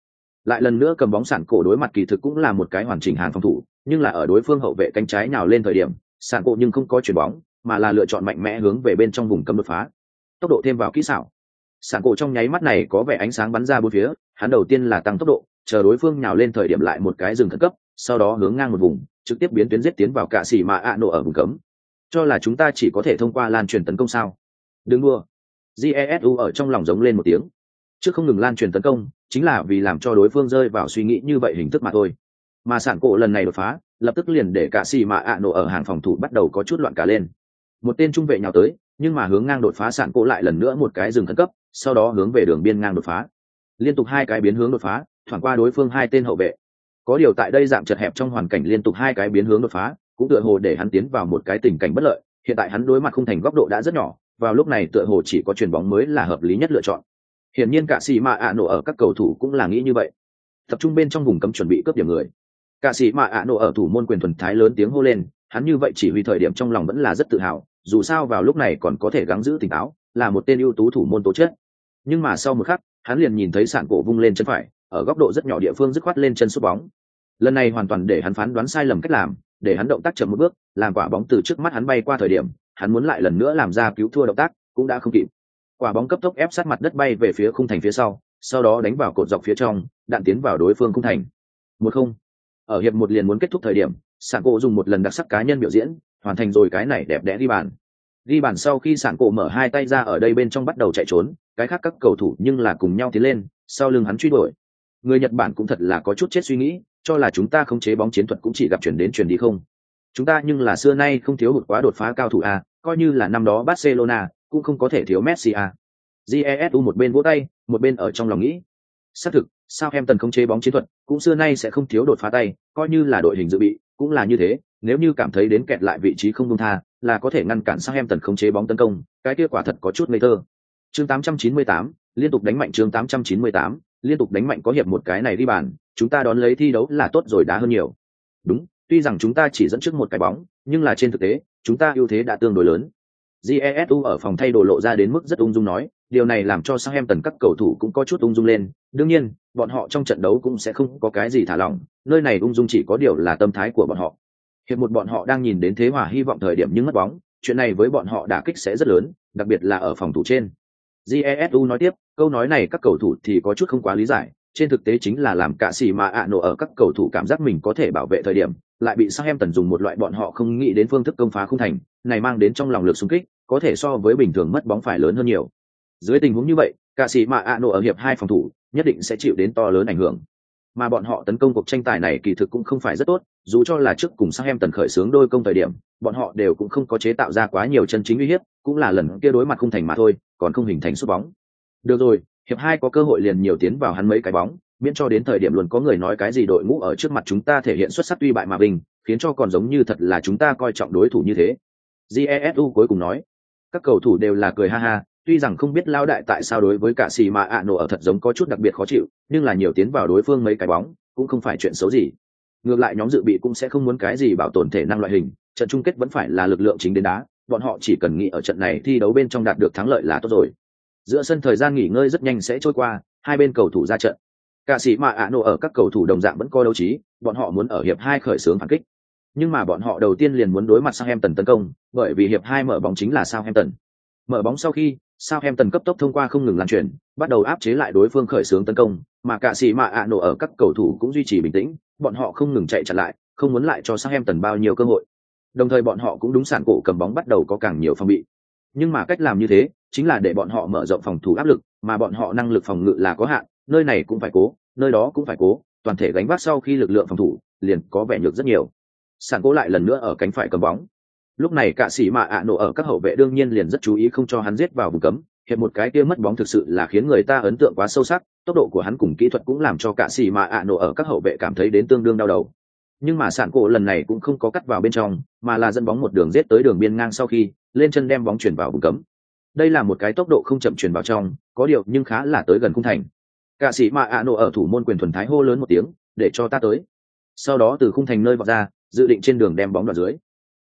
Lại lần nữa cầm bóng sản cổ đối mặt kỳ thực cũng là một cái hoàn chỉnh hàng phòng thủ, nhưng là ở đối phương hậu vệ cánh trái nào lên thời điểm, sản cổ nhưng không có chuyển bóng, mà là lựa chọn mạnh mẽ hướng về bên trong vùng cấm đột phá. Tốc độ thêm vào kỹ xảo. Sản cổ trong nháy mắt này có vẻ ánh sáng bắn ra bốn phía, hắn đầu tiên là tăng tốc độ, chờ đối phương nhào lên thời điểm lại một cái dừng khẩn cấp, sau đó hướng ngang một vùng, trực tiếp biến tuyến giết tiến vào cả xỉ mà ạ nổ ở vùng cấm cho là chúng ta chỉ có thể thông qua lan truyền tấn công sao đừng đua jesu ở trong lòng giống lên một tiếng trước không ngừng lan truyền tấn công chính là vì làm cho đối phương rơi vào suy nghĩ như vậy hình thức mà thôi. Mà sản cổ lần này đột phá, lập tức liền để cả xì mà ạ nổ ở hàng phòng thủ bắt đầu có chút loạn cả lên. Một tên trung vệ nhào tới, nhưng mà hướng ngang đột phá sản cổ lại lần nữa một cái dừng khẩn cấp, sau đó hướng về đường biên ngang đột phá. Liên tục hai cái biến hướng đột phá, thoảng qua đối phương hai tên hậu vệ. Có điều tại đây dạng chật hẹp trong hoàn cảnh liên tục hai cái biến hướng đột phá, cũng tựa hồ để hắn tiến vào một cái tình cảnh bất lợi, hiện tại hắn đối mặt không thành góc độ đã rất nhỏ, vào lúc này tựa hồ chỉ có chuyền bóng mới là hợp lý nhất lựa chọn hiển nhiên cả sĩ mạ ạ nổ ở các cầu thủ cũng là nghĩ như vậy. Tập trung bên trong vùng cấm chuẩn bị cướp điểm người. Cả sĩ mạ ạ nổ ở thủ môn quyền thuần thái lớn tiếng hô lên, hắn như vậy chỉ huy thời điểm trong lòng vẫn là rất tự hào, dù sao vào lúc này còn có thể gắng giữ tỉnh táo, là một tên ưu tú thủ môn tố chất. Nhưng mà sau một khắc, hắn liền nhìn thấy sản cổ vung lên chân phải, ở góc độ rất nhỏ địa phương dứt khoát lên chân sút bóng. Lần này hoàn toàn để hắn phán đoán sai lầm cách làm, để hắn động tác chậm một bước, làm quả bóng từ trước mắt hắn bay qua thời điểm, hắn muốn lại lần nữa làm ra cứu thua động tác, cũng đã không kịp quả bóng cấp tốc ép sát mặt đất bay về phía khung thành phía sau sau đó đánh vào cột dọc phía trong, đạn tiến vào đối phương khung thành. Một không. Ở hiệp một liền muốn kết thúc thời điểm, sảng cổ dùng một lần đặc sắc cá nhân biểu diễn, hoàn thành rồi cái này đẹp đẽ đi bàn. Ghi bàn sau khi sảng cổ mở hai tay ra ở đây bên trong bắt đầu chạy trốn, cái khác các cầu thủ nhưng là cùng nhau tiến lên, sau lưng hắn truy đuổi. Người nhật bản cũng thật là có chút chết suy nghĩ, cho là chúng ta không chế bóng chiến thuật cũng chỉ gặp chuyển đến chuyển đi không. Chúng ta nhưng là xưa nay không thiếu hụt quá đột phá cao thủ a, coi như là năm đó barcelona cũng không có thể thiếu messi à. jesu một bên vỗ tay một bên ở trong lòng nghĩ. Xác thực sao em tần không chế bóng chiến thuật cũng xưa nay sẽ không thiếu đột phá tay coi như là đội hình dự bị cũng là như thế. Nếu như cảm thấy đến kẹt lại vị trí không dung tha là có thể ngăn cản sao em tần không chế bóng tấn công cái kia quả thật có chút ngây thơ. Chương 898, liên tục đánh mạnh chương 898, liên tục đánh mạnh có hiệp một cái này đi bàn chúng ta đón lấy thi đấu là tốt rồi đá hơn nhiều. Đúng tuy rằng chúng ta chỉ dẫn trước một cái bóng nhưng là trên thực tế chúng ta ưu thế đã tương đối lớn jesu ở phòng thay đồ lộ ra đến mức rất ung dung nói, điều này làm cho sang em tần các cầu thủ cũng có chút ung dung lên. Đương nhiên, bọn họ trong trận đấu cũng sẽ không có cái gì thả lỏng, nơi này ung dung chỉ có điều là tâm thái của bọn họ. Hiệp một bọn họ đang nhìn đến thế hòa hy vọng thời điểm nhưng mất bóng, chuyện này với bọn họ đả kích sẽ rất lớn, đặc biệt là ở phòng thủ trên. Jesu nói tiếp, câu nói này các cầu thủ thì có chút không quá lý giải, trên thực tế chính là làm cả xì mà ạ nổ ở các cầu thủ cảm giác mình có thể bảo vệ thời điểm lại bị sang em tần dùng một loại bọn họ không nghĩ đến phương thức công phá không thành, này mang đến trong lòng lực xung kích, có thể so với bình thường mất bóng phải lớn hơn nhiều. Dưới tình huống như vậy cả sĩ mà ạ nổ ở hiệp hai phòng thủ, nhất định sẽ chịu đến to lớn ảnh hưởng. Mà bọn họ tấn công cuộc tranh tài này kỳ thực cũng không phải rất tốt, dù cho là trước cùng sang em tần khởi xướng đôi công thời điểm, bọn họ đều cũng không có chế tạo ra quá nhiều chân chính uy hiếp, cũng là lần kia đối mặt không thành mà thôi, còn không hình thành sút bóng. Được rồi, hiệp hai có cơ hội liền nhiều tiến vào hắn mấy cái bóng miễn cho đến thời điểm luôn có người nói cái gì đội ngũ ở trước mặt chúng ta thể hiện xuất sắc tuy bại mà bình, khiến cho còn giống như thật là chúng ta coi trọng đối thủ như thế. Jesu cuối cùng nói, các cầu thủ đều là cười ha ha, tuy rằng không biết lao đại tại sao đối với cả xì mà ạ nổ ở thật giống có chút đặc biệt khó chịu, nhưng là nhiều tiến vào đối phương mấy cái bóng, cũng không phải chuyện xấu gì. Ngược lại nhóm dự bị cũng sẽ không muốn cái gì bảo tồn thể năng loại hình, trận chung kết vẫn phải là lực lượng chính đến đá, bọn họ chỉ cần nghĩ ở trận này thi đấu bên trong đạt được thắng lợi là tốt rồi. Giữa sân thời gian nghỉ ngơi rất nhanh sẽ trôi qua, hai bên cầu thủ ra trận cả sĩ mà ạ nổ ở các cầu thủ đồng dạng vẫn coi đấu trí, bọn họ muốn ở hiệp hai khởi xướng phản kích. Nhưng mà bọn họ đầu tiên liền muốn đối mặt Southampton em tần tấn công, bởi vì hiệp hai mở bóng chính là sao em tần mở bóng sau khi sao em tần cấp tốc thông qua không ngừng lan truyền, bắt đầu áp chế lại đối phương khởi xướng tấn công, mà cả sĩ mà ạ nổ ở các cầu thủ cũng duy trì bình tĩnh, bọn họ không ngừng chạy chặn lại, không muốn lại cho Southampton em tần bao nhiêu cơ hội. Đồng thời bọn họ cũng đúng sản cổ cầm bóng bắt đầu có càng nhiều phòng bị. Nhưng mà cách làm như thế, chính là để bọn họ mở rộng phòng thủ áp lực, mà bọn họ năng lực phòng ngự là có hạn nơi này cũng phải cố, nơi đó cũng phải cố, toàn thể gánh vác sau khi lực lượng phòng thủ liền có vẻ nhược rất nhiều. Sản cố lại lần nữa ở cánh phải cầm bóng. Lúc này cả sĩ mà ạ nổ ở các hậu vệ đương nhiên liền rất chú ý không cho hắn giết vào vùng cấm. Hiệp một cái kia mất bóng thực sự là khiến người ta ấn tượng quá sâu sắc, tốc độ của hắn cùng kỹ thuật cũng làm cho cả sĩ mà ạ nổ ở các hậu vệ cảm thấy đến tương đương đau đầu. Nhưng mà sản cổ lần này cũng không có cắt vào bên trong, mà là dẫn bóng một đường giết tới đường biên ngang sau khi lên chân đem bóng chuyển vào vùng cấm. Đây là một cái tốc độ không chậm chuyển vào trong, có điều nhưng khá là tới gần khung thành cả sĩ mà ạ nổ ở thủ môn quyền thuần thái hô lớn một tiếng, để cho ta tới. Sau đó từ khung thành nơi vọt ra, dự định trên đường đem bóng đoạt dưới.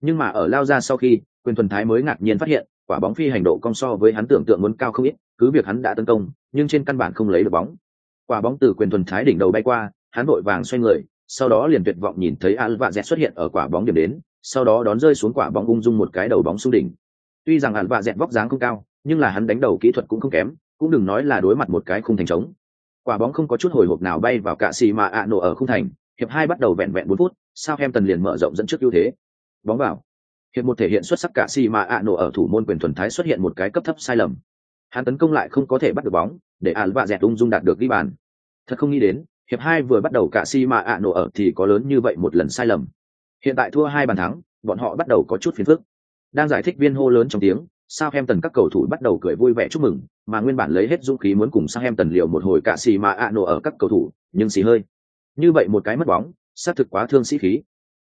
Nhưng mà ở lao ra sau khi, quyền thuần thái mới ngạc nhiên phát hiện, quả bóng phi hành độ cong so với hắn tưởng tượng muốn cao không ít, cứ việc hắn đã tấn công, nhưng trên căn bản không lấy được bóng. Quả bóng từ quyền thuần thái đỉnh đầu bay qua, hắn vội vàng xoay người, sau đó liền tuyệt vọng nhìn thấy al vạ dẹt xuất hiện ở quả bóng điểm đến, sau đó đón rơi xuống quả bóng ung dung một cái đầu bóng xuống đỉnh. Tuy rằng al vạ dẹt vóc dáng không cao, nhưng là hắn đánh đầu kỹ thuật cũng không kém, cũng đừng nói là đối mặt một cái khung thành trống quả bóng không có chút hồi hộp nào bay vào cạ xì mà ạ nổ ở khung thành. Hiệp hai bắt đầu vẹn vẹn bốn phút, sao em tần liền mở rộng dẫn trước ưu thế? Bóng vào. Hiệp một thể hiện xuất sắc cạ xì mà ạ nổ ở thủ môn quyền thuần thái xuất hiện một cái cấp thấp sai lầm. Hắn tấn công lại không có thể bắt được bóng, để ạn và dẹt ung dung đạt được ghi bàn. Thật không nghĩ đến, hiệp hai vừa bắt đầu cạ xì mà ạ nổ ở thì có lớn như vậy một lần sai lầm. Hiện tại thua hai bàn thắng, bọn họ bắt đầu có chút phiền phức. Đang giải thích viên hô lớn trong tiếng Southampton các cầu thủ bắt đầu cười vui vẻ chúc mừng, mà nguyên bản lấy hết dũng khí muốn cùng Southampton liều một hồi cả xì mà ạ nổ ở các cầu thủ, nhưng xì hơi. Như vậy một cái mất bóng, xác thực quá thương sĩ khí.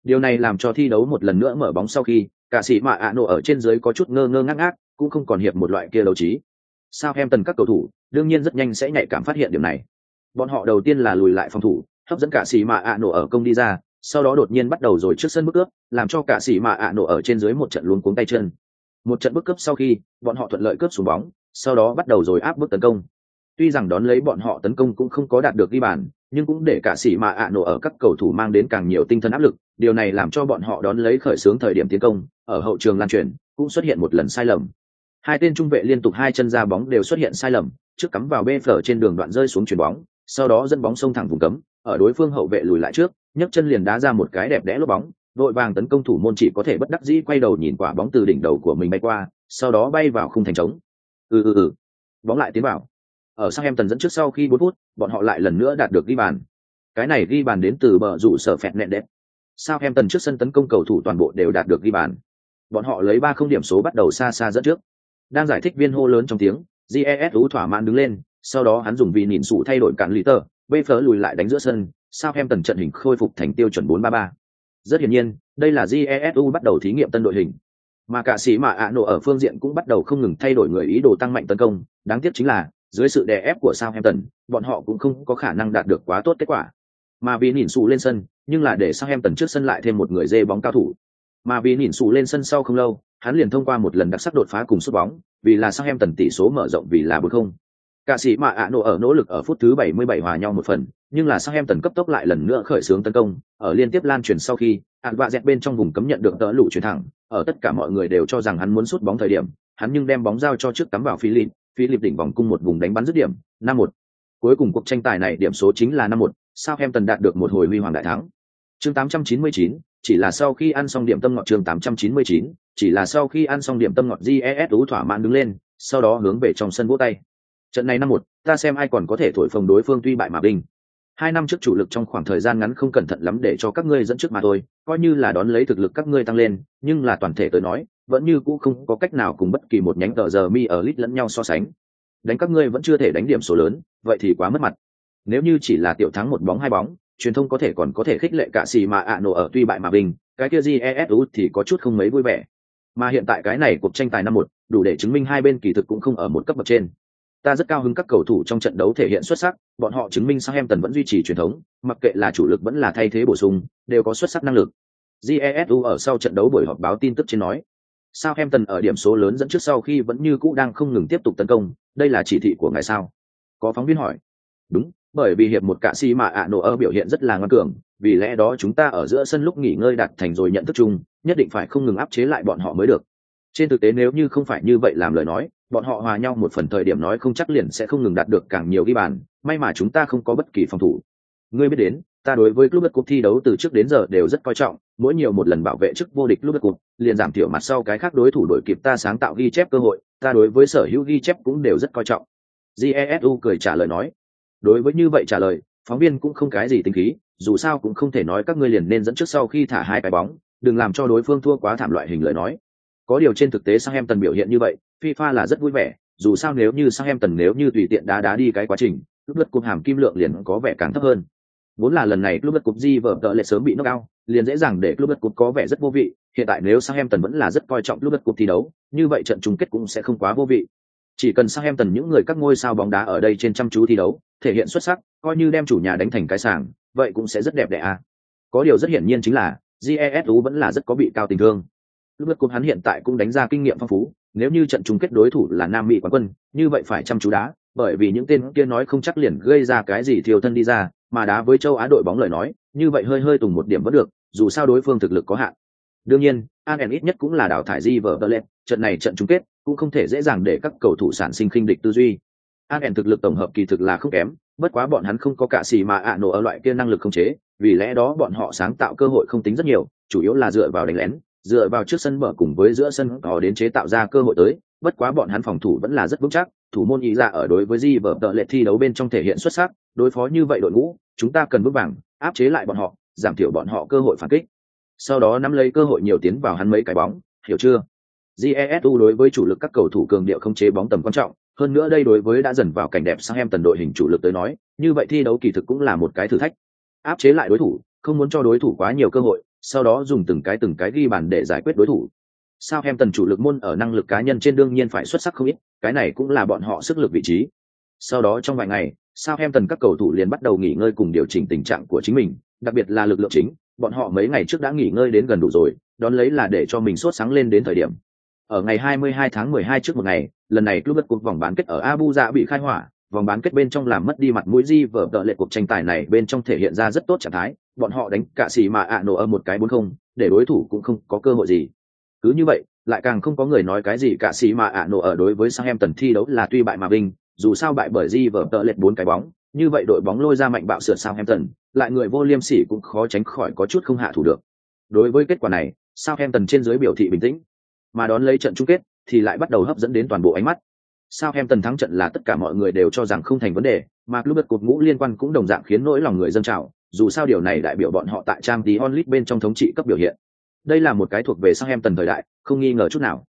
Điều này làm cho thi đấu một lần nữa mở bóng sau khi, cả xì mà ạ nổ ở trên dưới có chút ngơ ngơ ngác ngác, cũng không còn hiệp một loại kia đấu trí. Southampton các cầu thủ, đương nhiên rất nhanh sẽ nhạy cảm phát hiện điểm này. Bọn họ đầu tiên là lùi lại phòng thủ, hấp dẫn cả xì mà ạ nổ ở công đi ra, sau đó đột nhiên bắt đầu rồi trước sân bước ước, làm cho cả xì mà ạ nổ ở trên dưới một trận luống cuống tay chân một trận bức cướp sau khi, bọn họ thuận lợi cướp xuống bóng, sau đó bắt đầu rồi áp bức tấn công. Tuy rằng đón lấy bọn họ tấn công cũng không có đạt được ghi bàn, nhưng cũng để cả sĩ mà ạ nổ ở các cầu thủ mang đến càng nhiều tinh thần áp lực, điều này làm cho bọn họ đón lấy khởi xướng thời điểm tiến công, ở hậu trường lan truyền, cũng xuất hiện một lần sai lầm. Hai tên trung vệ liên tục hai chân ra bóng đều xuất hiện sai lầm, trước cắm vào bê phở trên đường đoạn rơi xuống chuyền bóng, sau đó dẫn bóng xông thẳng vùng cấm, ở đối phương hậu vệ lùi lại trước, nhấc chân liền đá ra một cái đẹp đẽ lốp bóng vội vàng tấn công thủ môn chỉ có thể bất đắc dĩ quay đầu nhìn quả bóng từ đỉnh đầu của mình bay qua sau đó bay vào khung thành trống ừ ừ ừ bóng lại tiến vào Ở sau em tần dẫn trước sau khi bốn phút, bọn họ lại lần nữa đạt được ghi bàn. Cái này ghi bàn đến từ bờ rủ sở phẹt nẹn đẹp. Sau em tần trước sân tấn công cầu thủ toàn bộ đều đạt được ghi bàn. Bọn họ lấy ba không điểm số bắt đầu xa xa dẫn trước. Đang giải thích viên hô lớn trong tiếng, GESU thỏa mãn đứng lên, sau đó hắn dùng vì nhìn sụ thay đổi cản lý tờ, bê phớ lùi lại đánh giữa sân, Sau em tần trận hình khôi phục thành tiêu chuẩn 4-3-3. Rất hiển nhiên, đây là Jesu bắt đầu thí nghiệm tân đội hình. Mà cả sĩ mà ạ nổ ở phương diện cũng bắt đầu không ngừng thay đổi người ý đồ tăng mạnh tấn công, đáng tiếc chính là dưới sự đè ép của Southampton, bọn họ cũng không có khả năng đạt được quá tốt kết quả. Mà vì nhìn sụ lên sân, nhưng là để Southampton trước sân lại thêm một người dê bóng cao thủ. Mà vì nhìn sụ lên sân sau không lâu, hắn liền thông qua một lần đặc sắc đột phá cùng sút bóng, vì là Southampton tỷ số mở rộng vì là 4-0. Cả sĩ mà ạ nổ ở nỗ lực ở phút thứ 77 hòa nhau một phần, nhưng là Sao Em Tần cấp tốc lại lần nữa khởi xướng tấn công, ở liên tiếp lan truyền sau khi, ạn vạ dẹt bên trong vùng cấm nhận được tớ lũ chuyển thẳng, ở tất cả mọi người đều cho rằng hắn muốn sút bóng thời điểm, hắn nhưng đem bóng giao cho trước cắm vào Philip, Philip đỉnh vòng cung một vùng đánh bắn dứt điểm, 5-1. Cuối cùng cuộc tranh tài này điểm số chính là 5-1, Southampton đạt được một hồi huy hoàng đại thắng. Chương 899, chỉ là sau khi ăn xong điểm tâm ngọt chương 899, chỉ là sau khi ăn xong điểm tâm ngọt GES thỏa mãn đứng lên, sau đó hướng về trong sân vỗ tay. Trận này năm một, ta xem ai còn có thể thổi phồng đối phương tuy bại mà bình. Hai năm trước chủ lực trong khoảng thời gian ngắn không cẩn thận lắm để cho các ngươi dẫn trước mà thôi, coi như là đón lấy thực lực các ngươi tăng lên, nhưng là toàn thể tới nói, vẫn như cũ không có cách nào cùng bất kỳ một nhánh tờ giờ mi ở lít lẫn nhau so sánh. Đánh các ngươi vẫn chưa thể đánh điểm số lớn, vậy thì quá mất mặt. Nếu như chỉ là tiểu thắng một bóng hai bóng, truyền thông có thể còn có thể khích lệ cả xì mà ạ nổ ở tuy bại mà bình, cái kia jesu thì có chút không mấy vui vẻ. Mà hiện tại cái này cuộc tranh tài năm một, đủ để chứng minh hai bên kỳ thực cũng không ở một cấp bậc trên. Ta rất cao hứng các cầu thủ trong trận đấu thể hiện xuất sắc, bọn họ chứng minh Southampton vẫn duy trì truyền thống, mặc kệ là chủ lực vẫn là thay thế bổ sung, đều có xuất sắc năng lực. GESU ở sau trận đấu buổi họp báo tin tức trên nói, Southampton ở điểm số lớn dẫn trước sau khi vẫn như cũ đang không ngừng tiếp tục tấn công, đây là chỉ thị của ngài sao? Có phóng viên hỏi. Đúng, bởi vì hiệp một cạ si mà ạ nổ ở biểu hiện rất là ngoan cường, vì lẽ đó chúng ta ở giữa sân lúc nghỉ ngơi đạt thành rồi nhận thức chung, nhất định phải không ngừng áp chế lại bọn họ mới được. Trên thực tế nếu như không phải như vậy làm lời nói, bọn họ hòa nhau một phần thời điểm nói không chắc liền sẽ không ngừng đạt được càng nhiều ghi bàn, may mà chúng ta không có bất kỳ phòng thủ. Ngươi biết đến, ta đối với club cup thi đấu từ trước đến giờ đều rất coi trọng, mỗi nhiều một lần bảo vệ chức vô địch club cup, liền giảm thiểu mặt sau cái khác đối thủ đội kịp ta sáng tạo ghi chép cơ hội, ta đối với sở hữu ghi chép cũng đều rất coi trọng. Jesu cười trả lời nói. Đối với như vậy trả lời, phóng viên cũng không cái gì tính khí, dù sao cũng không thể nói các ngươi liền nên dẫn trước sau khi thả hai cái bóng, đừng làm cho đối phương thua quá thảm loại hình lời nói. Có điều trên thực tế Southampton biểu hiện như vậy, FIFA là rất vui vẻ, dù sao nếu như Southampton nếu như tùy tiện đá đá đi cái quá trình, lúc lượt cúp hàm kim lượng liền có vẻ càng thấp hơn. Vốn là lần này club cúp Di vở tợ lệ sớm bị knock out, liền dễ dàng để club cúp có vẻ rất vô vị, hiện tại nếu Southampton vẫn là rất coi trọng club cúp thi đấu, như vậy trận chung kết cũng sẽ không quá vô vị. Chỉ cần Southampton những người các ngôi sao bóng đá ở đây trên chăm chú thi đấu, thể hiện xuất sắc, coi như đem chủ nhà đánh thành cái sàng, vậy cũng sẽ rất đẹp đẽ à. Có điều rất hiển nhiên chính là, GESU vẫn là rất có bị cao tình thương lượt cúp hắn hiện tại cũng đánh ra kinh nghiệm phong phú, nếu như trận chung kết đối thủ là Nam Mỹ quán quân, như vậy phải chăm chú đá, bởi vì những tên kia nói không chắc liền gây ra cái gì thiêu thân đi ra, mà đá với châu Á đội bóng lời nói, như vậy hơi hơi tùng một điểm vẫn được, dù sao đối phương thực lực có hạn. Đương nhiên, An ít nhất cũng là đào thải Di vở lên, trận này trận chung kết, cũng không thể dễ dàng để các cầu thủ sản sinh khinh địch tư duy. An thực lực tổng hợp kỳ thực là không kém, bất quá bọn hắn không có cả xì mà ạ nổ ở loại kia năng lực không chế, vì lẽ đó bọn họ sáng tạo cơ hội không tính rất nhiều, chủ yếu là dựa vào đánh lén, dựa vào trước sân mở cùng với giữa sân có đến chế tạo ra cơ hội tới, bất quá bọn hắn phòng thủ vẫn là rất vững chắc, thủ môn ý ra ở đối với Di vở tợ lệ thi đấu bên trong thể hiện xuất sắc, đối phó như vậy đội ngũ, chúng ta cần bước vàng áp chế lại bọn họ giảm thiểu bọn họ cơ hội phản kích. Sau đó nắm lấy cơ hội nhiều tiến vào hắn mấy cái bóng hiểu chưa? Jesu đối với chủ lực các cầu thủ cường điệu không chế bóng tầm quan trọng hơn nữa đây đối với đã dần vào cảnh đẹp sang em tần đội hình chủ lực tới nói như vậy thi đấu kỳ thực cũng là một cái thử thách. Áp chế lại đối thủ không muốn cho đối thủ quá nhiều cơ hội sau đó dùng từng cái từng cái ghi bàn để giải quyết đối thủ. Sao em tần chủ lực môn ở năng lực cá nhân trên đương nhiên phải xuất sắc không ít, cái này cũng là bọn họ sức lực vị trí. Sau đó trong vài ngày, sao em tần các cầu thủ liền bắt đầu nghỉ ngơi cùng điều chỉnh tình trạng của chính mình, đặc biệt là lực lượng chính, bọn họ mấy ngày trước đã nghỉ ngơi đến gần đủ rồi, đón lấy là để cho mình sốt sáng lên đến thời điểm. Ở ngày 22 tháng 12 trước một ngày, lần này club cuộc vòng bán kết ở abu Dha bị khai hỏa, vòng bán kết bên trong làm mất đi mặt mũi di vở tợ lệ cuộc tranh tài này bên trong thể hiện ra rất tốt trạng thái bọn họ đánh cả xì mà ạ nổ ở một cái bốn không để đối thủ cũng không có cơ hội gì cứ như vậy lại càng không có người nói cái gì cả xì mà ạ nổ ở đối với sang em tần thi đấu là tuy bại mà vinh dù sao bại bởi di vở tợ lệch bốn cái bóng như vậy đội bóng lôi ra mạnh bạo sửa sao tần lại người vô liêm sỉ cũng khó tránh khỏi có chút không hạ thủ được. Đối với kết quả này, sao em tần trên dưới biểu thị bình tĩnh, mà đón lấy trận chung kết thì lại bắt đầu hấp dẫn đến toàn bộ ánh mắt. sao em tần thắng trận là tất cả mọi người đều cho rằng không thành vấn đề mà lúc bật cột ngũ liên quan cũng đồng dạng khiến nỗi lòng người dân trào dù sao điều này đại biểu bọn họ tại trang tí onlit bên trong thống trị cấp biểu hiện. Đây là một cái thuộc về sang em tần thời đại không nghi ngờ chút nào.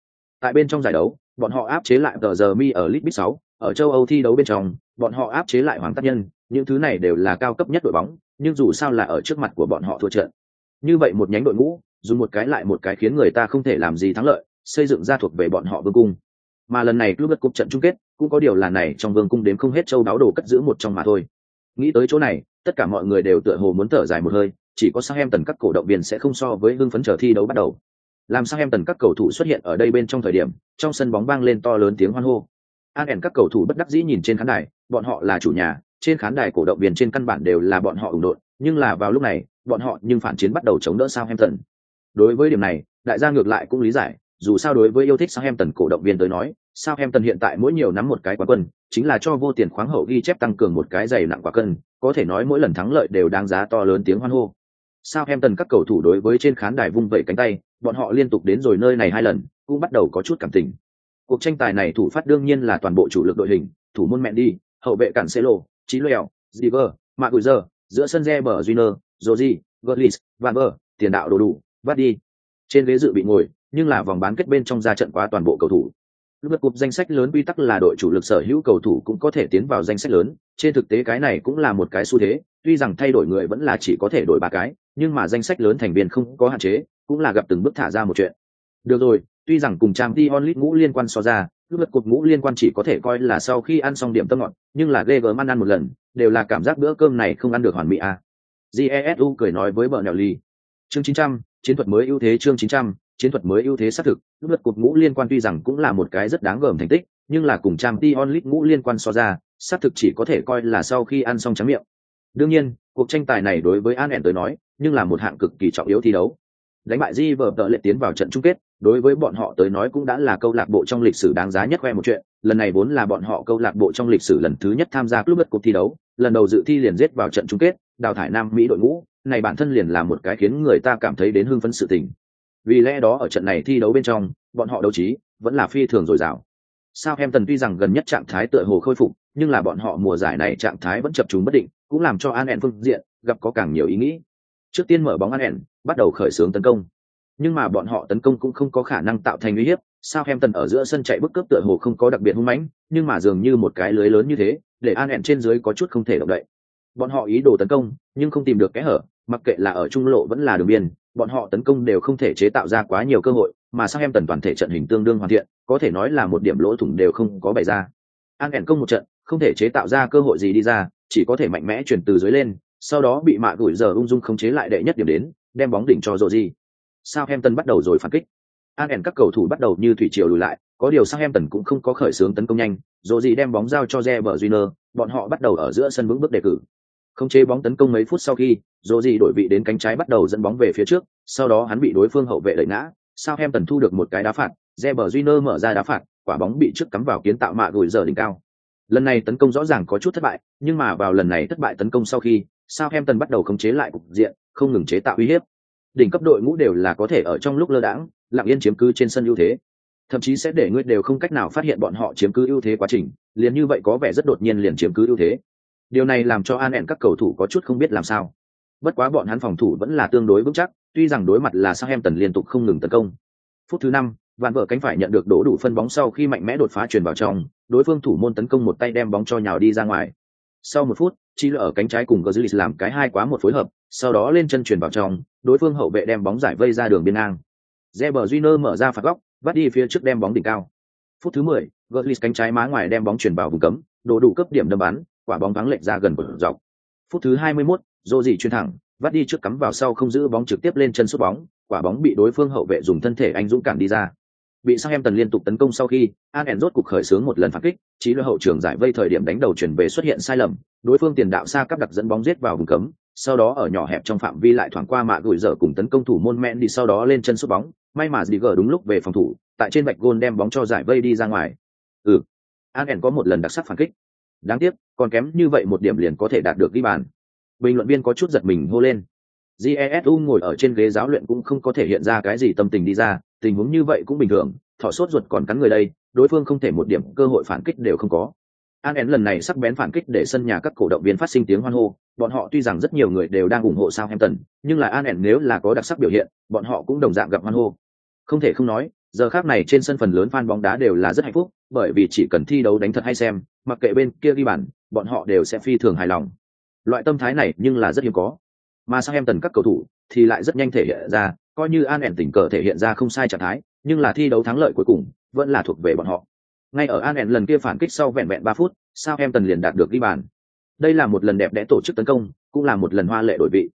Tại bên trong giải đấu bọn họ áp chế lại tờ giờ mi ở lit bit 6, ở châu âu thi đấu bên trong bọn họ áp chế lại hoàng tác nhân những thứ này đều là cao cấp nhất đội bóng nhưng dù sao là ở trước mặt của bọn họ thua trận. Như vậy một nhánh đội ngũ dùng một cái lại một cái khiến người ta không thể làm gì thắng lợi xây dựng ra thuộc về bọn họ vương cung. Mà lần này club Cup trận chung kết cũng có điều là này trong vương cung đếm không hết châu đáo đồ cất giữ một trong mà thôi nghĩ tới chỗ này, tất cả mọi người đều tựa hồ muốn thở dài một hơi, chỉ có sang em tần các cổ động viên sẽ không so với hưng phấn chờ thi đấu bắt đầu. Làm sang em tần các cầu thủ xuất hiện ở đây bên trong thời điểm, trong sân bóng vang lên to lớn tiếng hoan hô. An ẻn các cầu thủ bất đắc dĩ nhìn trên khán đài, bọn họ là chủ nhà, trên khán đài cổ động viên trên căn bản đều là bọn họ ủng đột nhưng là vào lúc này, bọn họ nhưng phản chiến bắt đầu chống đỡ sao em tần đối với điểm này, đại gia ngược lại cũng lý giải, dù sao đối với yêu thích sao em tần cổ động viên tới nói sao em tần hiện tại mỗi nhiều nắm một cái quán quân, chính là cho vô tiền khoáng hậu ghi chép tăng cường một cái giày nặng quả cân, có thể nói mỗi lần thắng lợi đều đáng giá to lớn tiếng hoan hô. Sao em tần các cầu thủ đối với trên khán đài vung vẩy cánh tay, bọn họ liên tục đến rồi nơi này hai lần, cũng bắt đầu có chút cảm tình. Cuộc tranh tài này thủ phát đương nhiên là toàn bộ chủ lực đội hình, thủ môn mẹ đi hậu vệ cản xê lô trí lèo ziver mạ giờ giữa sân re bờ junior joji gutlis van ver tiền đạo đồ đủ vắt đi trên ghế dự bị ngồi, nhưng là vòng bán kết bên trong ra trận quá toàn bộ cầu thủ lượt cục danh sách lớn quy tắc là đội chủ lực sở hữu cầu thủ cũng có thể tiến vào danh sách lớn. Trên thực tế cái này cũng là một cái xu thế. Tuy rằng thay đổi người vẫn là chỉ có thể đổi ba cái nhưng mà danh sách lớn thành viên không có hạn chế cũng là gặp từng bước thả ra một chuyện. Được rồi tuy rằng cùng trang t onlit ngũ liên quan so ra lượt cục ngũ liên quan chỉ có thể coi là sau khi ăn xong điểm tâm ngọt nhưng là ghê gớm ăn ăn một lần đều là cảm giác bữa cơm này không ăn được hoàn mỹ à. jesu cười nói với vợ nèo ly. Chương 900, chiến thuật mới ưu thế chương 900, chiến thuật mới ưu thế xác thực lúc lượt cột ngũ liên quan tuy rằng cũng là một cái rất đáng gờm thành tích, nhưng là cùng trang t onlit ngũ liên quan so ra, xác thực chỉ có thể coi là sau khi ăn xong trắng miệng. Đương nhiên, cuộc tranh tài này đối với an ẻn tới nói, nhưng là một hạng cực kỳ trọng yếu thi đấu. Đánh bại di vờ tợ lệ tiến vào trận chung kết, đối với bọn họ tới nói cũng đã là câu lạc bộ trong lịch sử đáng giá nhất khoe một chuyện. Lần này vốn là bọn họ câu lạc bộ trong lịch sử lần thứ nhất tham gia club lượt cuộc thi đấu, lần đầu dự thi liền giết vào trận chung kết, đào thải nam mỹ đội ngũ, này bản thân liền là một cái khiến người ta cảm thấy đến hưng phấn sự tình vì lẽ đó ở trận này thi đấu bên trong, bọn họ đấu trí vẫn là phi thường dồi dào. Sao em tần tuy rằng gần nhất trạng thái tựa hồ khôi phục, nhưng là bọn họ mùa giải này trạng thái vẫn chập trùng bất định, cũng làm cho an ẻn phương diện gặp có càng nhiều ý nghĩ. Trước tiên mở bóng an ẻn, bắt đầu khởi xướng tấn công. Nhưng mà bọn họ tấn công cũng không có khả năng tạo thành uy hiếp, sao em tần ở giữa sân chạy bức cướp tựa hồ không có đặc biệt hung mãnh, nhưng mà dường như một cái lưới lớn như thế, để an ẻn trên dưới có chút không thể động đậy. Bọn họ ý đồ tấn công, nhưng không tìm được kẽ hở, mặc kệ là ở trung lộ vẫn là đường biên bọn họ tấn công đều không thể chế tạo ra quá nhiều cơ hội, mà sang em tần toàn thể trận hình tương đương hoàn thiện, có thể nói là một điểm lỗ thủng đều không có bày ra. An ẻn công một trận, không thể chế tạo ra cơ hội gì đi ra, chỉ có thể mạnh mẽ chuyển từ dưới lên, sau đó bị mạ gửi giờ ung dung khống chế lại đệ nhất điểm đến, đem bóng đỉnh cho rồi gì. sao em tần bắt đầu rồi phản kích. An ẻn các cầu thủ bắt đầu như thủy triều lùi lại, có điều sang em tần cũng không có khởi xướng tấn công nhanh, rô gì đem bóng giao cho reber junior, bọn họ bắt đầu ở giữa sân vững bước đề cử không chế bóng tấn công mấy phút sau khi Rodri gì đổi vị đến cánh trái bắt đầu dẫn bóng về phía trước, sau đó hắn bị đối phương hậu vệ đẩy ngã, sao em thu được một cái đá phạt Reber Júnior mở ra đá phạt, quả bóng bị trước cắm vào kiến tạo mạ gùi giờ đỉnh cao. Lần này tấn công rõ ràng có chút thất bại, nhưng mà vào lần này thất bại tấn công sau khi, sao em bắt đầu khống chế lại cục diện, không ngừng chế tạo uy hiếp. Đỉnh cấp đội ngũ đều là có thể ở trong lúc lơ đãng, lặng yên chiếm cứ trên sân ưu thế. Thậm chí sẽ để ngươi đều không cách nào phát hiện bọn họ chiếm cứ ưu thế quá trình, liền như vậy có vẻ rất đột nhiên liền chiếm cứ ưu thế điều này làm cho an ẹn các cầu thủ có chút không biết làm sao. Bất quá bọn hắn phòng thủ vẫn là tương đối vững chắc tuy rằng đối mặt là sang em tần liên tục không ngừng tấn công. Phút thứ năm vạn vợ cánh phải nhận được đổ đủ phân bóng sau khi mạnh mẽ đột phá truyền vào trong đối phương thủ môn tấn công một tay đem bóng cho nhào đi ra ngoài. Sau một phút chi lựa ở cánh trái cùng gozlis làm cái hai quá một phối hợp sau đó lên chân truyền vào trong đối phương hậu vệ đem bóng giải vây ra đường biên ngang. Reber Júnior mở ra phạt góc vắt đi phía trước đem bóng đỉnh cao. Phút thứ mười, gozlis cánh trái má ngoài đem bóng chuyển vào vùng cấm đổ đủ cấp điểm đâm bắn quả bóng thắng lệch ra gần một dọc. Phút thứ 21, Rodri chuyền thẳng, vắt đi trước cắm vào sau không giữ bóng trực tiếp lên chân sút bóng, quả bóng bị đối phương hậu vệ dùng thân thể anh dũng cản đi ra. Bị sang em tần liên tục tấn công sau khi, Aken rốt cục khởi xướng một lần phản kích, chỉ là hậu trường giải vây thời điểm đánh đầu chuyển về xuất hiện sai lầm, đối phương tiền đạo xa cắp đặt dẫn bóng giết vào vùng cấm, sau đó ở nhỏ hẹp trong phạm vi lại thoảng qua mạ gửi dở cùng tấn công thủ môn mẹn đi sau đó lên chân sút bóng, may mà Ziger đúng lúc về phòng thủ, tại trên vạch gôn đem bóng cho giải vây đi ra ngoài. Ừ, Aken có một lần đặc sắc phản kích, đáng tiếc còn kém như vậy một điểm liền có thể đạt được ghi bàn. Bình luận viên có chút giật mình hô lên. Jesu ngồi ở trên ghế giáo luyện cũng không có thể hiện ra cái gì tâm tình đi ra, tình huống như vậy cũng bình thường, thọ sốt ruột còn cắn người đây, đối phương không thể một điểm cơ hội phản kích đều không có. An én lần này sắc bén phản kích để sân nhà các cổ động viên phát sinh tiếng hoan hô, bọn họ tuy rằng rất nhiều người đều đang ủng hộ sao hampton nhưng là an én nếu là có đặc sắc biểu hiện, bọn họ cũng đồng dạng gặp hoan hô. Không thể không nói, giờ khác này trên sân phần lớn fan bóng đá đều là rất hạnh phúc, bởi vì chỉ cần thi đấu đánh thật hay xem, mặc kệ bên kia ghi bàn bọn họ đều sẽ phi thường hài lòng. Loại tâm thái này nhưng là rất hiếm có. Mà sang em tần các cầu thủ thì lại rất nhanh thể hiện ra, coi như an ẻn tình cờ thể hiện ra không sai trạng thái, nhưng là thi đấu thắng lợi cuối cùng vẫn là thuộc về bọn họ. Ngay ở an ẻn lần kia phản kích sau vẹn vẹn ba phút, sao em tần liền đạt được ghi bàn. Đây là một lần đẹp đẽ tổ chức tấn công, cũng là một lần hoa lệ đổi vị.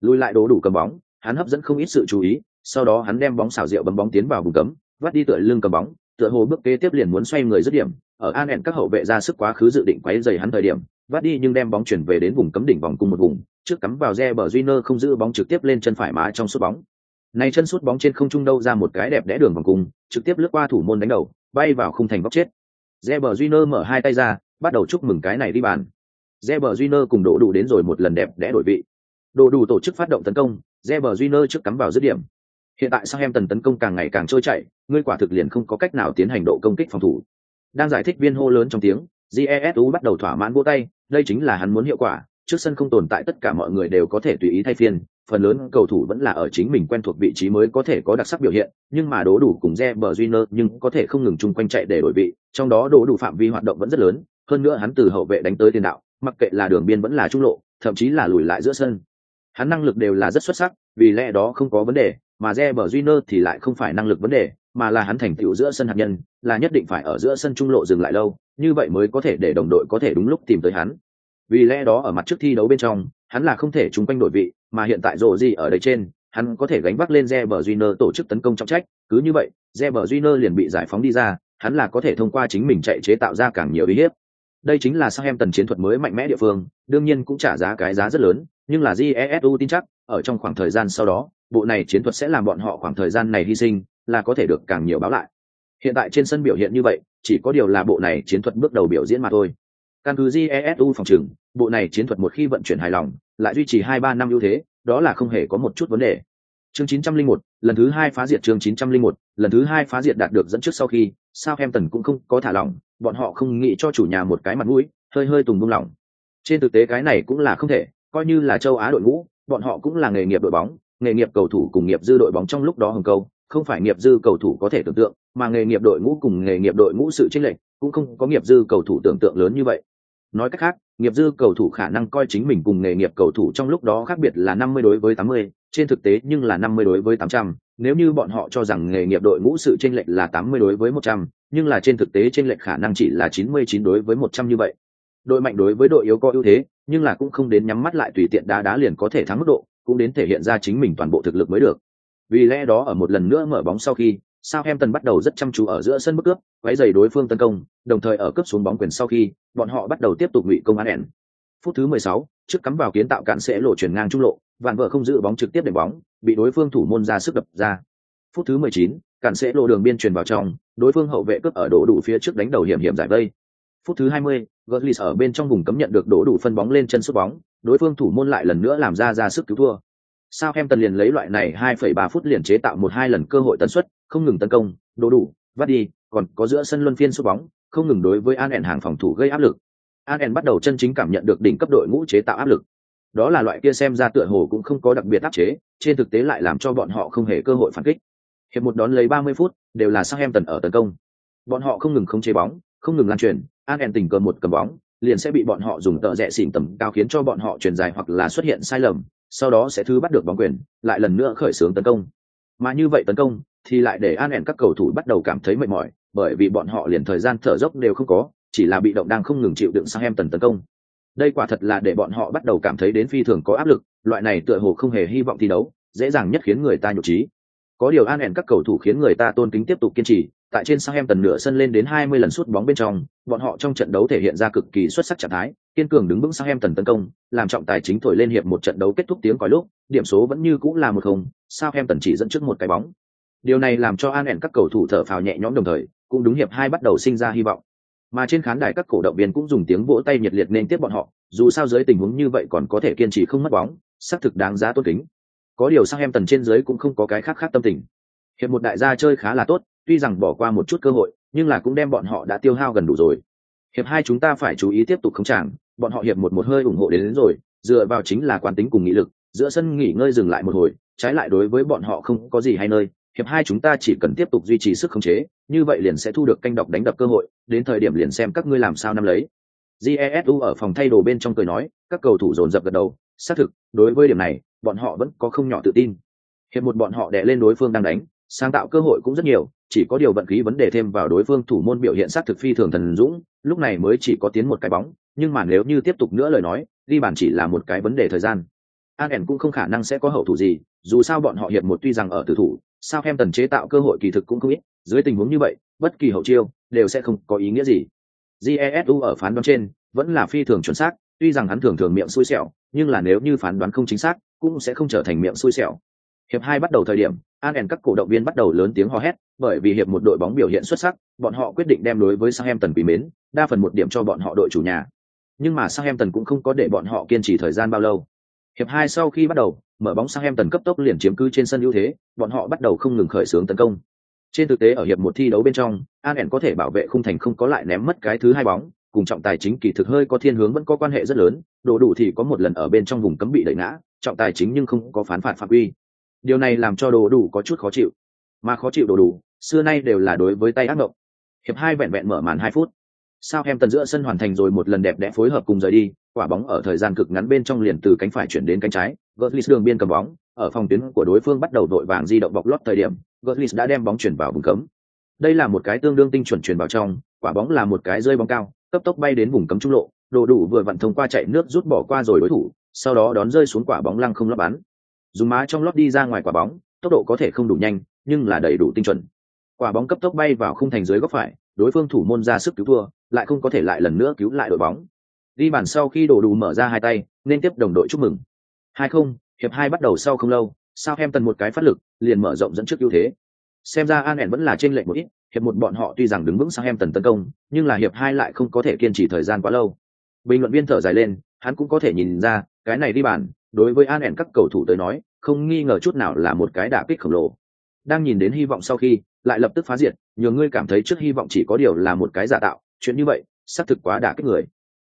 Lùi lại đố đủ cầm bóng, hắn hấp dẫn không ít sự chú ý, sau đó hắn đem bóng xảo diệu bấm bóng tiến vào vùng cấm, vắt đi tựa lưng cầm bóng, tựa hồ bước kế tiếp liền muốn xoay người dứt điểm ở an ẻn các hậu vệ ra sức quá khứ dự định quấy dày hắn thời điểm, vắt đi nhưng đem bóng chuyển về đến vùng cấm đỉnh vòng cung một vùng, trước cắm vào re bờ Junior không giữ bóng trực tiếp lên chân phải má trong suốt bóng. Này chân sút bóng trên không trung đâu ra một cái đẹp đẽ đường vòng cung trực tiếp lướt qua thủ môn đánh đầu, bay vào khung thành góc chết. Reber nơ mở hai tay ra, bắt đầu chúc mừng cái này đi bàn. Reber nơ cùng đổ đủ đến rồi một lần đẹp đẽ đổi vị. Đổ đủ tổ chức phát động tấn công Reber nơ trước cắm vào dứt điểm. Hiện tại sang em tần tấn công càng ngày càng trôi chảy, ngươi quả thực liền không có cách nào tiến hành độ công kích phòng thủ đang giải thích viên hô lớn trong tiếng jesu bắt đầu thỏa mãn vỗ tay, đây chính là hắn muốn hiệu quả, trước sân không tồn tại tất cả mọi người đều có thể tùy ý thay phiên, phần lớn cầu thủ vẫn là ở chính mình quen thuộc vị trí mới có thể có đặc sắc biểu hiện, nhưng mà đố đủ cùng Zebre Junior nhưng có thể không ngừng chung quanh chạy để đổi vị, trong đó đố đủ phạm vi hoạt động vẫn rất lớn, hơn nữa hắn từ hậu vệ đánh tới tiền đạo, mặc kệ là đường biên vẫn là trung lộ, thậm chí là lùi lại giữa sân. Hắn năng lực đều là rất xuất sắc, vì lẽ đó không có vấn đề, mà Zebre Junior thì lại không phải năng lực vấn đề mà là hắn thành tựu giữa sân hạt nhân, là nhất định phải ở giữa sân trung lộ dừng lại lâu, như vậy mới có thể để đồng đội có thể đúng lúc tìm tới hắn. Vì lẽ đó ở mặt trước thi đấu bên trong, hắn là không thể chung quanh đội vị, mà hiện tại rộ gì ở đây trên, hắn có thể gánh vác lên Reber Júnior tổ chức tấn công trọng trách. Cứ như vậy Reber Júnior liền bị giải phóng đi ra, hắn là có thể thông qua chính mình chạy chế tạo ra càng nhiều uy hiếp. Đây chính là sao em tần chiến thuật mới mạnh mẽ địa phương, đương nhiên cũng trả giá cái giá rất lớn, nhưng là jesu tin chắc, ở trong khoảng thời gian sau đó, bộ này chiến thuật sẽ làm bọn họ khoảng thời gian này hy sinh là có thể được càng nhiều báo lại. Hiện tại trên sân biểu hiện như vậy chỉ có điều là bộ này chiến thuật bước đầu biểu diễn mà thôi. Căn cứ jesu phòng trừng bộ này chiến thuật một khi vận chuyển hài lòng lại duy trì hai ba năm ưu thế đó là không hề có một chút vấn đề. Chương 901, lần thứ hai phá diệt chương 901, lần thứ hai phá diệt đạt được dẫn trước sau khi Southampton cũng không có thả lỏng bọn họ không nghĩ cho chủ nhà một cái mặt mũi hơi hơi tùng buông lỏng. Trên thực tế cái này cũng là không thể coi như là châu á đội ngũ bọn họ cũng là nghề nghiệp đội bóng nghề nghiệp cầu thủ cùng nghiệp dư đội bóng trong lúc đó hồng câu không phải nghiệp dư cầu thủ có thể tưởng tượng, mà nghề nghiệp đội ngũ cùng nghề nghiệp đội ngũ sự chênh lệch cũng không có nghiệp dư cầu thủ tưởng tượng lớn như vậy. Nói cách khác, nghiệp dư cầu thủ khả năng coi chính mình cùng nghề nghiệp cầu thủ trong lúc đó khác biệt là năm mươi đối với tám mươi, trên thực tế nhưng là năm mươi đối với tám trăm. Nếu như bọn họ cho rằng nghề nghiệp đội ngũ sự chênh lệch là tám mươi đối với một trăm, nhưng là trên thực tế chênh lệch khả năng chỉ là chín mươi chín đối với một trăm như vậy. Đội mạnh đối với đội yếu có ưu thế, nhưng là cũng không đến nhắm mắt lại tùy tiện đá đá liền có thể thắng mức độ, cũng đến thể hiện ra chính mình toàn bộ thực lực mới được vì lẽ đó ở một lần nữa mở bóng sau khi Southampton bắt đầu rất chăm chú ở giữa sân bức cướp, quấy giày đối phương tấn công, đồng thời ở cướp xuống bóng quyền sau khi, bọn họ bắt đầu tiếp tục ngụy công án ẻn. Phút thứ 16, trước cắm vào kiến tạo cản sẽ lộ chuyển ngang trung lộ, vạn vợ không giữ bóng trực tiếp để bóng, bị đối phương thủ môn ra sức đập ra. Phút thứ 19, cản sẽ lộ đường biên truyền vào trong, đối phương hậu vệ cướp ở đổ đủ phía trước đánh đầu hiểm hiểm giải vây. Phút thứ 20, Gutlis ở bên trong vùng cấm nhận được đổ đủ phân bóng lên chân sút bóng, đối phương thủ môn lại lần nữa làm ra ra sức cứu thua. Sao em tần liền lấy loại này 2,3 phút liền chế tạo một hai lần cơ hội tấn suất, không ngừng tấn công, đổ đủ, vắt đi, còn có giữa sân luân phiên sút bóng, không ngừng đối với An hàng phòng thủ gây áp lực. An bắt đầu chân chính cảm nhận được đỉnh cấp đội ngũ chế tạo áp lực. Đó là loại kia xem ra tựa hồ cũng không có đặc biệt áp chế, trên thực tế lại làm cho bọn họ không hề cơ hội phản kích. Hiệp một đón lấy 30 phút, đều là Southampton ở tấn công. Bọn họ không ngừng không chế bóng, không ngừng lan truyền, An tình cờ một cầm bóng, liền sẽ bị bọn họ dùng tợ rẽ xỉn tầm cao khiến cho bọn họ truyền dài hoặc là xuất hiện sai lầm, sau đó sẽ thứ bắt được bóng quyền, lại lần nữa khởi xướng tấn công. Mà như vậy tấn công thì lại để An các cầu thủ bắt đầu cảm thấy mệt mỏi, bởi vì bọn họ liền thời gian thở dốc đều không có, chỉ là bị động đang không ngừng chịu đựng sang em tần tấn công. Đây quả thật là để bọn họ bắt đầu cảm thấy đến phi thường có áp lực, loại này tựa hồ không hề hy vọng thi đấu, dễ dàng nhất khiến người ta nhục trí. Có điều An các cầu thủ khiến người ta tôn kính tiếp tục kiên trì, tại trên sang em tần nửa sân lên đến 20 lần sút bóng bên trong, bọn họ trong trận đấu thể hiện ra cực kỳ xuất sắc trạng thái, kiên cường đứng vững sang em tần tấn công, làm trọng tài chính thổi lên hiệp một trận đấu kết thúc tiếng còi lúc, điểm số vẫn như cũng là một không, sao em tần chỉ dẫn trước một cái bóng. Điều này làm cho An các cầu thủ thở phào nhẹ nhõm đồng thời, cũng đúng hiệp hai bắt đầu sinh ra hy vọng. Mà trên khán đài các cổ động viên cũng dùng tiếng vỗ tay nhiệt liệt nên tiếp bọn họ, dù sao dưới tình huống như vậy còn có thể kiên trì không mất bóng, xác thực đáng giá tôn kính. Có điều sang em tần trên dưới cũng không có cái khác khác tâm tình. Hiệp một đại gia chơi khá là tốt, tuy rằng bỏ qua một chút cơ hội nhưng là cũng đem bọn họ đã tiêu hao gần đủ rồi hiệp hai chúng ta phải chú ý tiếp tục không chẳng bọn họ hiệp một một hơi ủng hộ đến, đến rồi dựa vào chính là quán tính cùng nghị lực giữa sân nghỉ ngơi dừng lại một hồi trái lại đối với bọn họ không có gì hay nơi hiệp hai chúng ta chỉ cần tiếp tục duy trì sức khống chế như vậy liền sẽ thu được canh đọc đánh đập cơ hội đến thời điểm liền xem các ngươi làm sao năm lấy jesu ở phòng thay đồ bên trong cười nói các cầu thủ dồn dập gật đầu xác thực đối với điểm này bọn họ vẫn có không nhỏ tự tin. Hiệp một bọn họ đè lên đối phương đang đánh, sáng tạo cơ hội cũng rất nhiều, chỉ có điều vận khí vấn đề thêm vào đối phương thủ môn biểu hiện sát thực phi thường thần dũng, lúc này mới chỉ có tiến một cái bóng, nhưng mà nếu như tiếp tục nữa lời nói, ghi bàn chỉ là một cái vấn đề thời gian. An ẻn cũng không khả năng sẽ có hậu thủ gì, dù sao bọn họ hiệp một tuy rằng ở tử thủ, sao em tần chế tạo cơ hội kỳ thực cũng không ít, dưới tình huống như vậy, bất kỳ hậu chiêu, đều sẽ không có ý nghĩa gì. Jesu ở phán đoán trên, vẫn là phi thường chuẩn xác, tuy rằng hắn thường thường miệng xui xẻo, nhưng là nếu như phán đoán không chính xác cũng sẽ không trở thành miệng xui xẻo. Hiệp hai bắt đầu thời điểm, an ẻn các cổ động viên bắt đầu lớn tiếng hò hét, bởi vì hiệp một đội bóng biểu hiện xuất sắc, bọn họ quyết định đem đối với sang em tần quý mến, đa phần một điểm cho bọn họ đội chủ nhà. Nhưng mà sang em tần cũng không có để bọn họ kiên trì thời gian bao lâu. Hiệp hai sau khi bắt đầu, mở bóng sang em tần cấp tốc liền chiếm cứ trên sân ưu thế, bọn họ bắt đầu không ngừng khởi xướng tấn công. Trên thực tế ở hiệp một thi đấu bên trong, an ẻn có thể bảo vệ khung thành không có lại ném mất cái thứ hai bóng, cùng trọng tài chính kỳ thực hơi có thiên hướng vẫn có quan hệ rất lớn, đồ đủ thì có một lần ở bên trong vùng cấm bị đẩy ngã trọng tài chính nhưng không có phán phạt phạm quy điều này làm cho đồ đủ có chút khó chịu. Mà khó chịu đồ đủ, xưa nay đều là đối với tay ác mộng. Hiệp hai vẹn vẹn mở màn hai phút. Sao em tần giữa sân hoàn thành rồi một lần đẹp đẽ phối hợp cùng rời đi, quả bóng ở thời gian cực ngắn bên trong liền từ cánh phải chuyển đến cánh trái. Götze đường biên cầm bóng, ở phòng tuyến của đối phương bắt đầu đội vàng di động bọc lót thời điểm Götze đã đem bóng chuyển vào vùng cấm. Đây là một cái tương đương tinh chuẩn chuyển vào trong, quả bóng là một cái rơi bóng cao, cấp tốc bay đến vùng cấm trung lộ. Đồ đủ vừa vặn thông qua chạy nước rút bỏ qua rồi đối thủ sau đó đón rơi xuống quả bóng lăng không lót bắn. Dùng má trong lót đi ra ngoài quả bóng, tốc độ có thể không đủ nhanh, nhưng là đầy đủ tinh chuẩn. Quả bóng cấp tốc bay vào khung thành dưới góc phải, đối phương thủ môn ra sức cứu thua, lại không có thể lại lần nữa cứu lại đội bóng. Đi bàn sau khi đổ đủ mở ra hai tay, nên tiếp đồng đội chúc mừng. Hai không, hiệp hai bắt đầu sau không lâu, sao em tần một cái phát lực, liền mở rộng dẫn trước ưu thế. Xem ra an ẻn vẫn là trên lệnh một ít, hiệp một bọn họ tuy rằng đứng vững sang em tần tấn công, nhưng là hiệp hai lại không có thể kiên trì thời gian quá lâu. Bình luận viên thở dài lên hắn cũng có thể nhìn ra, cái này đi bàn, đối với an ẻn các cầu thủ tới nói, không nghi ngờ chút nào là một cái đả kích khổng lồ. Đang nhìn đến hy vọng sau khi, lại lập tức phá diệt nhiều ngươi cảm thấy trước hy vọng chỉ có điều là một cái giả tạo, chuyện như vậy, xác thực quá đả kích người.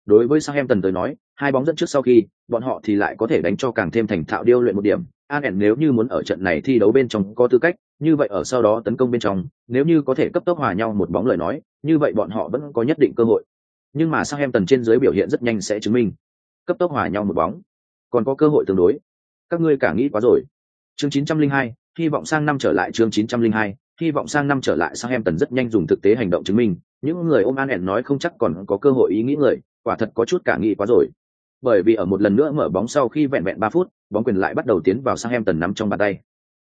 Đối với Southampton tới nói, hai bóng dẫn trước sau khi, bọn họ thì lại có thể đánh cho càng thêm thành thạo điêu luyện một điểm. An ẻn nếu như muốn ở trận này thi đấu bên trong có tư cách, như vậy ở sau đó tấn công bên trong, nếu như có thể cấp tốc hòa nhau một bóng lời nói, như vậy bọn họ vẫn có nhất định cơ hội. Nhưng mà Southampton trên dưới biểu hiện rất nhanh sẽ chứng minh cấp tốc hòa nhau một bóng. Còn có cơ hội tương đối. Các ngươi cả nghĩ quá rồi. Chương 902, hy vọng sang năm trở lại chương 902, hy vọng sang năm trở lại sang em tần rất nhanh dùng thực tế hành động chứng minh. Những người ôm an ẻn nói không chắc còn có cơ hội ý nghĩ người quả thật có chút cả nghĩ quá rồi. Bởi vì ở một lần nữa mở bóng sau khi vẹn vẹn ba phút bóng quyền lại bắt đầu tiến vào sang em tần nắm trong bàn tay.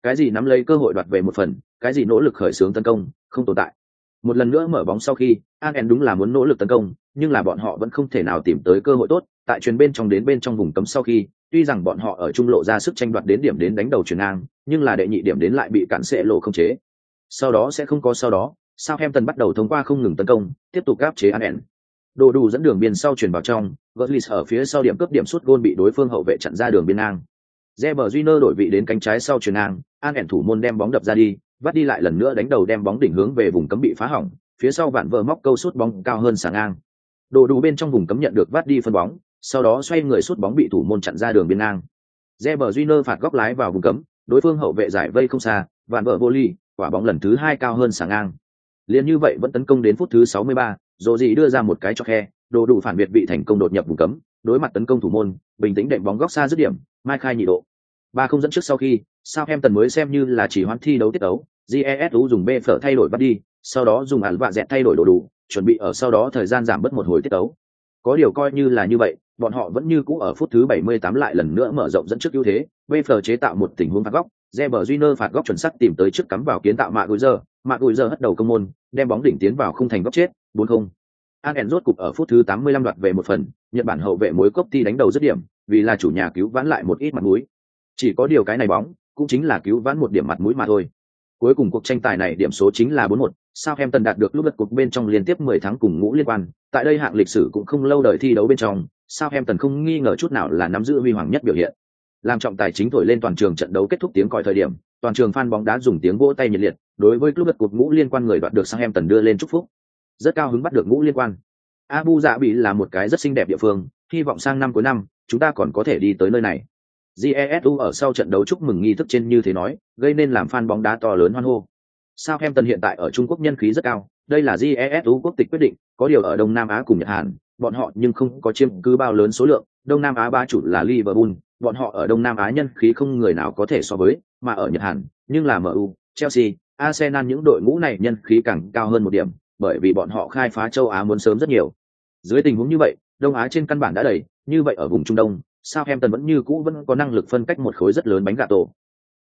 Cái gì nắm lấy cơ hội đoạt về một phần cái gì nỗ lực khởi xướng tấn công không tồn tại một lần nữa mở bóng sau khi Anen đúng là muốn nỗ lực tấn công, nhưng là bọn họ vẫn không thể nào tìm tới cơ hội tốt. Tại chuyền bên trong đến bên trong vùng cấm sau khi, tuy rằng bọn họ ở trung lộ ra sức tranh đoạt đến điểm đến đánh đầu chuyền ngang, nhưng là đệ nhị điểm đến lại bị cản sẽ lộ không chế. Sau đó sẽ không có sau đó, Southampton bắt đầu thông qua không ngừng tấn công, tiếp tục áp chế Anen đồ đủ dẫn đường biên sau chuyển vào trong Götze ở phía sau điểm cướp điểm sút gôn bị đối phương hậu vệ chặn ra đường biên ngang. Reber Júnior đổi vị đến cánh trái sau chuyền ngang Anen thủ môn đem bóng đập ra đi vắt đi lại lần nữa đánh đầu đem bóng đỉnh hướng về vùng cấm bị phá hỏng phía sau vạn vợ móc câu sút bóng cao hơn sáng ngang. Đồ đủ bên trong vùng cấm nhận được vắt đi phân bóng sau đó xoay người sút bóng bị thủ môn chặn ra đường biên ngang. Reber Júnior phạt góc lái vào vùng cấm đối phương hậu vệ giải vây không xa vạn vợ vô ly quả bóng lần thứ hai cao hơn sáng ngang. Liền như vậy vẫn tấn công đến phút thứ 63, dồ gì đưa ra một cái cho khe đồ đủ phản biệt bị thành công đột nhập vùng cấm đối mặt tấn công thủ môn bình tĩnh đệm bóng góc xa dứt điểm mai khai nhị độ. ba không dẫn trước sau khi sao em tần mới xem như là chỉ hoãn thi đấu tiết đấu jesu dùng b phở thay đổi bắt đi sau đó dùng ản vạ dẹt thay đổi đồ đủ chuẩn bị ở sau đó thời gian giảm bớt một hồi tiết đấu có điều coi như là như vậy bọn họ vẫn như cũ ở phút thứ 78 lại lần nữa mở rộng dẫn trước ưu thế b phở chế tạo một tình huống phạt góc Reber Junior phạt góc chuẩn xác tìm tới trước cắm vào kiến tạo Mạ Gùi Mạ Gùi hất đầu công môn, đem bóng đỉnh tiến vào khung thành góc chết, 4-0. Agen rốt cục ở phút thứ 85 đoạt về một phần, Nhật Bản hậu vệ mối cốc thi đánh đầu dứt điểm, vì là chủ nhà cứu vãn lại một ít mặt mũi. Chỉ có điều cái này bóng, cũng chính là cứu vãn một điểm mặt mũi mà thôi. Cuối cùng cuộc tranh tài này điểm số chính là 4-1, Southampton đạt được lúc lượt cuộc bên trong liên tiếp 10 tháng cùng ngũ liên quan, tại đây hạng lịch sử cũng không lâu đời thi đấu bên trong, Southampton không nghi ngờ chút nào là nắm giữ huy hoàng nhất biểu hiện. Làm trọng tài chính thổi lên toàn trường trận đấu kết thúc tiếng còi thời điểm toàn trường fan bóng đá dùng tiếng vỗ tay nhiệt liệt đối với lúc đất cuộc ngũ liên quan người đoạt được sang em tần đưa lên chúc phúc. Rất cao hứng bắt được ngũ liên quan. Abu Dhabi là một cái rất xinh đẹp địa phương hy vọng sang năm cuối năm chúng ta còn có thể đi tới nơi này jesu ở sau trận đấu chúc mừng nghi thức trên như thế nói gây nên làm fan bóng đá to lớn hoan hô Southampton hiện tại ở Trung Quốc nhân khí rất cao, đây là jesu quốc tịch quyết định, có điều ở Đông Nam Á cùng Nhật Hàn, bọn họ nhưng không có chiếm cứ bao lớn số lượng, Đông Nam Á ba chủ là Liverpool, bọn họ ở Đông Nam Á nhân khí không người nào có thể so với, mà ở Nhật Hàn, nhưng là MU, Chelsea, Arsenal những đội ngũ này nhân khí càng cao hơn một điểm, bởi vì bọn họ khai phá châu Á muốn sớm rất nhiều. Dưới tình huống như vậy, Đông Á trên căn bản đã đầy, như vậy ở vùng Trung Đông, Southampton vẫn như cũ vẫn có năng lực phân cách một khối rất lớn bánh gà tổ.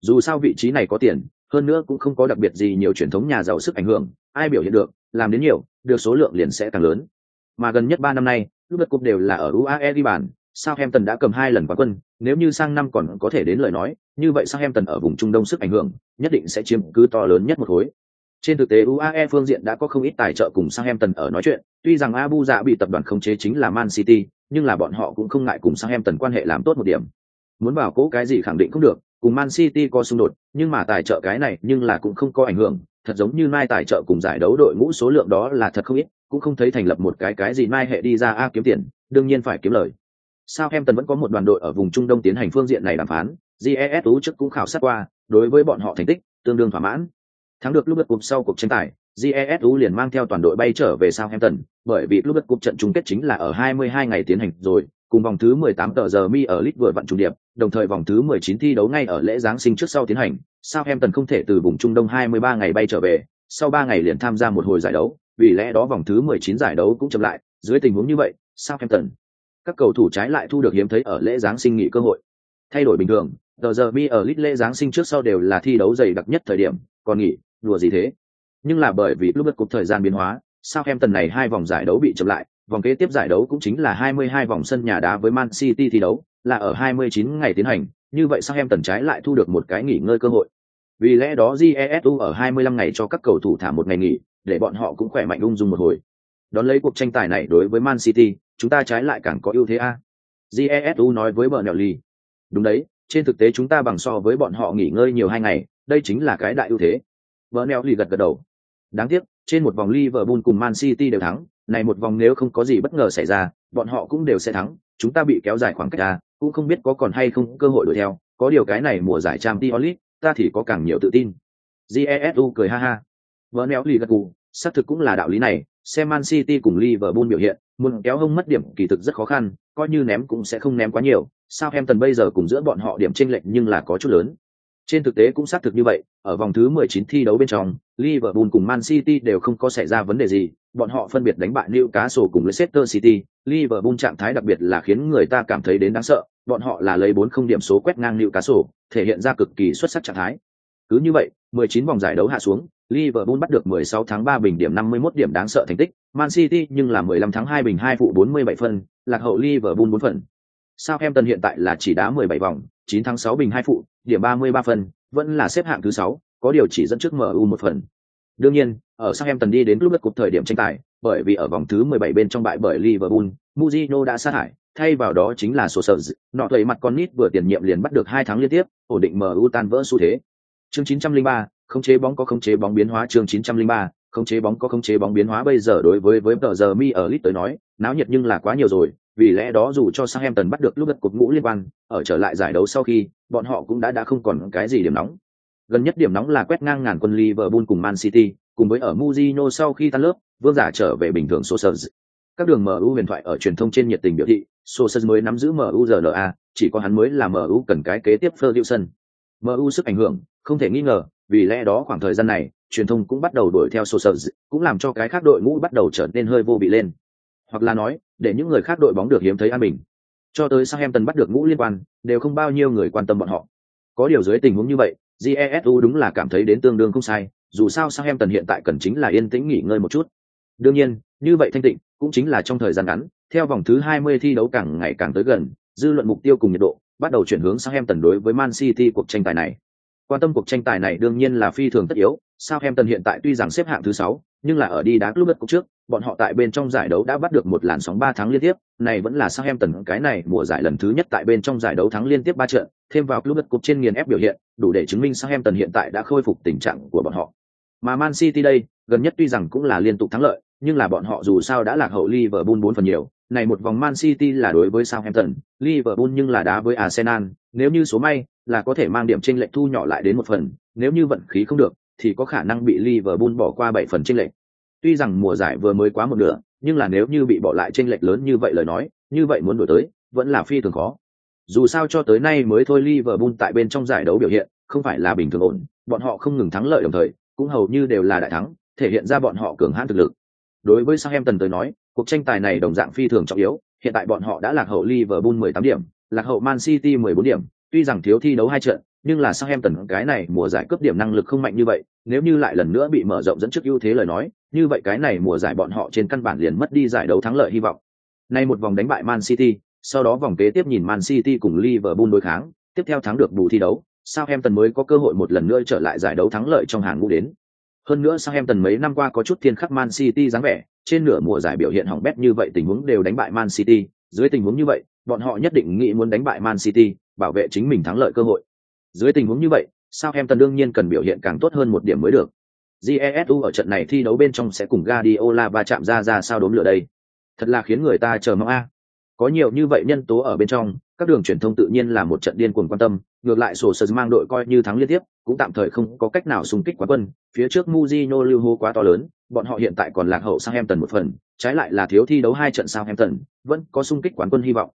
Dù sao vị trí này có tiền, hơn nữa cũng không có đặc biệt gì nhiều truyền thống nhà giàu sức ảnh hưởng, ai biểu hiện được, làm đến nhiều, được số lượng liền sẽ càng lớn. Mà gần nhất ba năm nay, lúc đất cúp đều là ở UAE đi bàn, Southampton đã cầm hai lần quán quân, nếu như sang năm còn có thể đến lời nói, như vậy Southampton ở vùng Trung Đông sức ảnh hưởng, nhất định sẽ chiếm cứ to lớn nhất một khối. Trên thực tế UAE phương diện đã có không ít tài trợ cùng Southampton ở nói chuyện, tuy rằng Abu Dạ bị tập đoàn khống chế chính là Man City, nhưng là bọn họ cũng không ngại cùng Southampton quan hệ làm tốt một điểm. Muốn bảo cố cái gì khẳng định không được, cùng Man City có xung đột, nhưng mà tài trợ cái này nhưng là cũng không có ảnh hưởng, thật giống như mai tài trợ cùng giải đấu đội ngũ số lượng đó là thật không ít, cũng không thấy thành lập một cái cái gì mai hệ đi ra a kiếm tiền, đương nhiên phải kiếm lời. Southampton vẫn có một đoàn đội ở vùng Trung Đông tiến hành phương diện này đàm phán, GES trước cũng khảo sát qua, đối với bọn họ thành tích tương đương thỏa mãn. Thắng được lúc lượt cuộc sau cuộc tranh tài, GESU liền mang theo toàn đội bay trở về Southampton, bởi vì lúc lượt cuộc trận chung kết chính là ở 22 ngày tiến hành rồi, cùng vòng thứ 18 tờ giờ mi ở League vừa vặn trùng điệp, đồng thời vòng thứ 19 thi đấu ngay ở lễ giáng sinh trước sau tiến hành, Southampton không thể từ vùng Trung Đông 23 ngày bay trở về, sau 3 ngày liền tham gia một hồi giải đấu, vì lẽ đó vòng thứ 19 giải đấu cũng chậm lại, dưới tình huống như vậy, Southampton các cầu thủ trái lại thu được hiếm thấy ở lễ giáng sinh nghỉ cơ hội. Thay đổi bình thường, tờ giờ mi ở League lễ giáng sinh trước sau đều là thi đấu dày đặc nhất thời điểm, còn nghỉ, đùa gì thế? Nhưng là bởi vì lúc cục thời gian biến hóa, sao em tần này hai vòng giải đấu bị chậm lại, vòng kế tiếp giải đấu cũng chính là 22 vòng sân nhà đá với Man City thi đấu, là ở 29 ngày tiến hành, như vậy sao em tần trái lại thu được một cái nghỉ ngơi cơ hội. Vì lẽ đó GESU ở 25 ngày cho các cầu thủ thả một ngày nghỉ, để bọn họ cũng khỏe mạnh ung dung một hồi. Đón lấy cuộc tranh tài này đối với Man City, chúng ta trái lại càng có ưu thế a. Jesu nói với bờ nèo ly. Đúng đấy, trên thực tế chúng ta bằng so với bọn họ nghỉ ngơi nhiều hai ngày, đây chính là cái đại ưu thế vỡ neo lì gật gật đầu. Đáng tiếc, trên một vòng Liverpool cùng Man City đều thắng, này một vòng nếu không có gì bất ngờ xảy ra, bọn họ cũng đều sẽ thắng, chúng ta bị kéo dài khoảng cách ra, cũng không biết có còn hay không cơ hội đuổi theo, có điều cái này mùa giải Champions League, ta thì có càng nhiều tự tin. Jesu cười ha ha. Vỡ neo lì gật gù, xác thực cũng là đạo lý này, xem Man City cùng Liverpool biểu hiện, muốn kéo hông mất điểm kỳ thực rất khó khăn, coi như ném cũng sẽ không ném quá nhiều. Sao em tần bây giờ cùng giữa bọn họ điểm chênh lệch nhưng là có chút lớn. Trên thực tế cũng xác thực như vậy, ở vòng thứ 19 thi đấu bên trong, Liverpool cùng Man City đều không có xảy ra vấn đề gì, bọn họ phân biệt đánh bại Newcastle cùng Leicester City, Liverpool trạng thái đặc biệt là khiến người ta cảm thấy đến đáng sợ, bọn họ là lấy 4 không điểm số quét ngang Newcastle, thể hiện ra cực kỳ xuất sắc trạng thái. Cứ như vậy, 19 vòng giải đấu hạ xuống, Liverpool bắt được 16 tháng 3 bình điểm 51 điểm đáng sợ thành tích, Man City nhưng là 15 tháng 2 bình 2 phụ 47 phân, lạc hậu Liverpool 4 phần. Southampton hiện tại là chỉ đá 17 vòng, 9 tháng 6 bình 2 phụ, điểm 33 phần vẫn là xếp hạng thứ 6, có điều chỉ dẫn trước MU một phần. Đương nhiên, ở sang em tần đi đến lúc đất cục thời điểm tranh tài, bởi vì ở vòng thứ 17 bên trong bại bởi Liverpool, Mourinho đã sa hại, thay vào đó chính là sổ sở nọ tuổi mặt con nít vừa tiền nhiệm liền bắt được hai tháng liên tiếp, ổn định MU tan vỡ xu thế. Chương 903, khống chế bóng có khống chế bóng biến hóa chương 903, khống chế bóng có khống chế bóng biến hóa bây giờ đối với với tờ giờ mi ở lit tới nói, náo nhiệt nhưng là quá nhiều rồi, vì lẽ đó dù cho Southampton bắt được lúc đất cột ngũ liên quan, ở trở lại giải đấu sau khi, bọn họ cũng đã đã không còn cái gì điểm nóng. Gần nhất điểm nóng là quét ngang ngàn quân Liverpool cùng Man City, cùng với ở Mourinho sau khi tan lớp, vương giả trở về bình thường Solskjaer. Các đường MU huyền thoại ở truyền thông trên nhiệt tình biểu thị, Sosa mới nắm giữ MU RLA, chỉ có hắn mới là MU cần cái kế tiếp Ferguson. MU sức ảnh hưởng, không thể nghi ngờ, vì lẽ đó khoảng thời gian này, truyền thông cũng bắt đầu đuổi theo Sosa, cũng làm cho cái khác đội ngũ bắt đầu trở nên hơi vô bị lên. Hoặc là nói, để những người khác đội bóng được hiếm thấy an bình. Cho tới Southampton bắt được ngũ liên quan, đều không bao nhiêu người quan tâm bọn họ. Có điều dưới tình huống như vậy, Jesu đúng là cảm thấy đến tương đương không sai, dù sao Southampton hiện tại cần chính là yên tĩnh nghỉ ngơi một chút. Đương nhiên, như vậy thanh tịnh, cũng chính là trong thời gian ngắn, theo vòng thứ 20 thi đấu càng ngày càng tới gần, dư luận mục tiêu cùng nhiệt độ bắt đầu chuyển hướng Southampton đối với Man City cuộc tranh tài này. Quan tâm cuộc tranh tài này đương nhiên là phi thường tất yếu, Southampton hiện tại tuy rằng xếp hạng thứ sáu nhưng là ở đi đá club cúp trước, bọn họ tại bên trong giải đấu đã bắt được một làn sóng 3 tháng liên tiếp, này vẫn là Southampton cái này mùa giải lần thứ nhất tại bên trong giải đấu thắng liên tiếp 3 trận, thêm vào club cục trên nghiền ép biểu hiện, đủ để chứng minh Southampton hiện tại đã khôi phục tình trạng của bọn họ. Mà Man City đây, gần nhất tuy rằng cũng là liên tục thắng lợi, nhưng là bọn họ dù sao đã lạc hậu Liverpool 4 phần nhiều. Này một vòng Man City là đối với Southampton, Liverpool nhưng là đá với Arsenal, nếu như số may là có thể mang điểm chênh lệch thu nhỏ lại đến một phần, nếu như vận khí không được thì có khả năng bị Liverpool bỏ qua 7 phần chênh lệch. Tuy rằng mùa giải vừa mới quá một nửa, nhưng là nếu như bị bỏ lại chênh lệch lớn như vậy lời nói, như vậy muốn đổi tới, vẫn là phi thường khó. Dù sao cho tới nay mới thôi Liverpool tại bên trong giải đấu biểu hiện, không phải là bình thường ổn, bọn họ không ngừng thắng lợi đồng thời, cũng hầu như đều là đại thắng, thể hiện ra bọn họ cường hãn thực lực. Đối với Southampton tới nói, cuộc tranh tài này đồng dạng phi thường trọng yếu, hiện tại bọn họ đã lạc hậu Liverpool 18 điểm, lạc hậu Man City 14 điểm, tuy rằng thiếu thi đấu hai trận, nhưng là sao em tần cái này mùa giải cấp điểm năng lực không mạnh như vậy, nếu như lại lần nữa bị mở rộng dẫn trước ưu thế lời nói, như vậy cái này mùa giải bọn họ trên căn bản liền mất đi giải đấu thắng lợi hy vọng. Nay một vòng đánh bại Man City, sau đó vòng kế tiếp nhìn Man City cùng Liverpool đối kháng, tiếp theo thắng được bù thi đấu, sao em tần mới có cơ hội một lần nữa trở lại giải đấu thắng lợi trong hàng ngũ đến. Hơn nữa sao em tần mấy năm qua có chút thiên khắc Man City dáng vẻ, trên nửa mùa giải biểu hiện hỏng bét như vậy tình huống đều đánh bại Man City, dưới tình huống như vậy, bọn họ nhất định nghĩ muốn đánh bại Man City, bảo vệ chính mình thắng lợi cơ hội. Dưới tình huống như vậy, Southampton đương nhiên cần biểu hiện càng tốt hơn một điểm mới được. Jesu ở trận này thi đấu bên trong sẽ cùng Guardiola va chạm ra ra sao đốm lửa đây. Thật là khiến người ta chờ mong a. Có nhiều như vậy nhân tố ở bên trong, các đường truyền thông tự nhiên là một trận điên cuồng quan tâm, ngược lại sổ sờ mang đội coi như thắng liên tiếp, cũng tạm thời không có cách nào xung kích quá quân, phía trước Mujino lưu hô quá to lớn, bọn họ hiện tại còn lạc hậu Southampton một phần, trái lại là thiếu thi đấu hai trận Southampton, vẫn có xung kích quán quân hy vọng.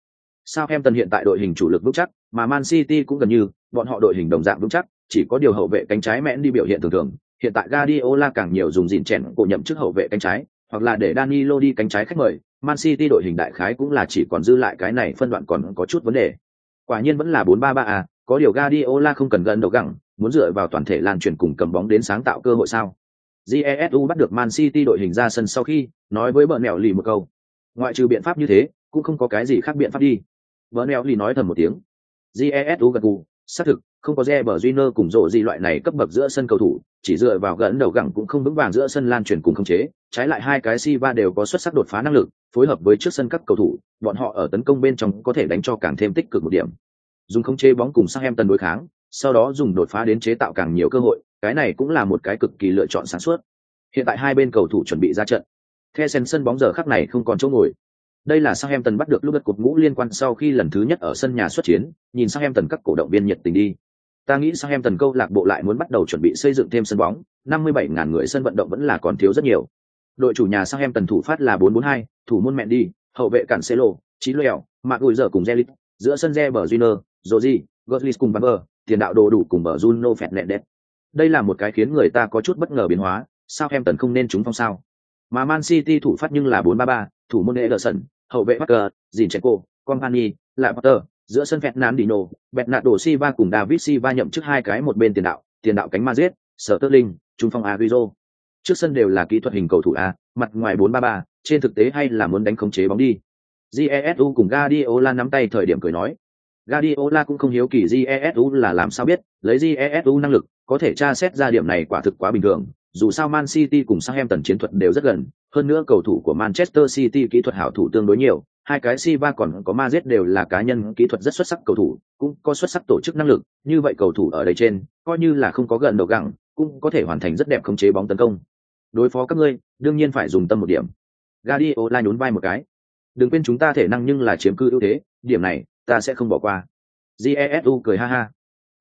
Southampton hiện tại đội hình chủ lực vững chắc, mà Man City cũng gần như, bọn họ đội hình đồng dạng vững chắc, chỉ có điều hậu vệ cánh trái mẽn đi biểu hiện thường thường. Hiện tại Guardiola càng nhiều dùng dịn chèn cổ nhậm chức hậu vệ cánh trái, hoặc là để Danilo đi cánh trái khách mời, Man City đội hình đại khái cũng là chỉ còn dư lại cái này phân đoạn còn có chút vấn đề. Quả nhiên vẫn là 4-3-3 à, có điều Guardiola không cần gần đầu gẳng, muốn dựa vào toàn thể lan truyền cùng cầm bóng đến sáng tạo cơ hội sao? Jesu bắt được Man City đội hình ra sân sau khi, nói với bờ lì một câu. Ngoại trừ biện pháp như thế, cũng không có cái gì khác biện pháp đi. Bờ lì nói thầm một tiếng. Jesu gật gù, xác thực, không có Reber Júnior cùng rộ gì loại này cấp bậc giữa sân cầu thủ, chỉ dựa vào gần đầu gẳng cũng không vững vàng giữa sân lan truyền cùng khống chế, trái lại hai cái Siva đều có xuất sắc đột phá năng lực, phối hợp với trước sân các cầu thủ, bọn họ ở tấn công bên trong có thể đánh cho càng thêm tích cực một điểm. Dùng khống chế bóng cùng Southampton đối kháng, sau đó dùng đột phá đến chế tạo càng nhiều cơ hội, cái này cũng là một cái cực kỳ lựa chọn sáng suốt. Hiện tại hai bên cầu thủ chuẩn bị ra trận. theo sân bóng giờ khắc này không còn chỗ ngồi. Đây là Southampton bắt được lúc đất cột ngũ liên quan sau khi lần thứ nhất ở sân nhà xuất chiến, nhìn Southampton các cổ động viên nhiệt tình đi. Ta nghĩ Southampton câu lạc bộ lại muốn bắt đầu chuẩn bị xây dựng thêm sân bóng, 57.000 người sân vận động vẫn là còn thiếu rất nhiều. Đội chủ nhà Southampton thủ phát là 442, thủ môn mẹn đi, hậu vệ cản Cancelo, Chí Lèo, Mạc Gùi giờ cùng Zelit, giữa sân Reber Junior, Rodri, Götze cùng Van tiền đạo đồ đủ cùng bờ Juno Fernandes. Đây là một cái khiến người ta có chút bất ngờ biến hóa, Southampton không nên trúng phong sao? Mà Man City thủ phát nhưng là 4-3-3, thủ môn Ederson, hậu vệ Parker, Zinchenko, Company, Laporte, giữa sân Fernandinho, Bernardo Silva cùng David Silva nhậm chức hai cái một bên tiền đạo, tiền đạo cánh Madrid, Sterling, trung phong Agüero. Trước sân đều là kỹ thuật hình cầu thủ A, mặt ngoài 4-3-3, trên thực tế hay là muốn đánh khống chế bóng đi. Jesu cùng Guardiola nắm tay thời điểm cười nói. Guardiola cũng không hiếu kỳ Jesu là làm sao biết, lấy Jesu năng lực, có thể tra xét ra điểm này quả thực quá bình thường. Dù sao Man City cùng Southampton chiến thuật đều rất gần, hơn nữa cầu thủ của Manchester City kỹ thuật hảo thủ tương đối nhiều, hai cái Silva còn có Madrid đều là cá nhân kỹ thuật rất xuất sắc cầu thủ, cũng có xuất sắc tổ chức năng lực, như vậy cầu thủ ở đây trên, coi như là không có gần đầu gặng, cũng có thể hoàn thành rất đẹp khống chế bóng tấn công. Đối phó các ngươi, đương nhiên phải dùng tâm một điểm. Guardiola nhún vai một cái. Đừng quên chúng ta thể năng nhưng là chiếm cư ưu thế, điểm này ta sẽ không bỏ qua. Jesu cười ha ha.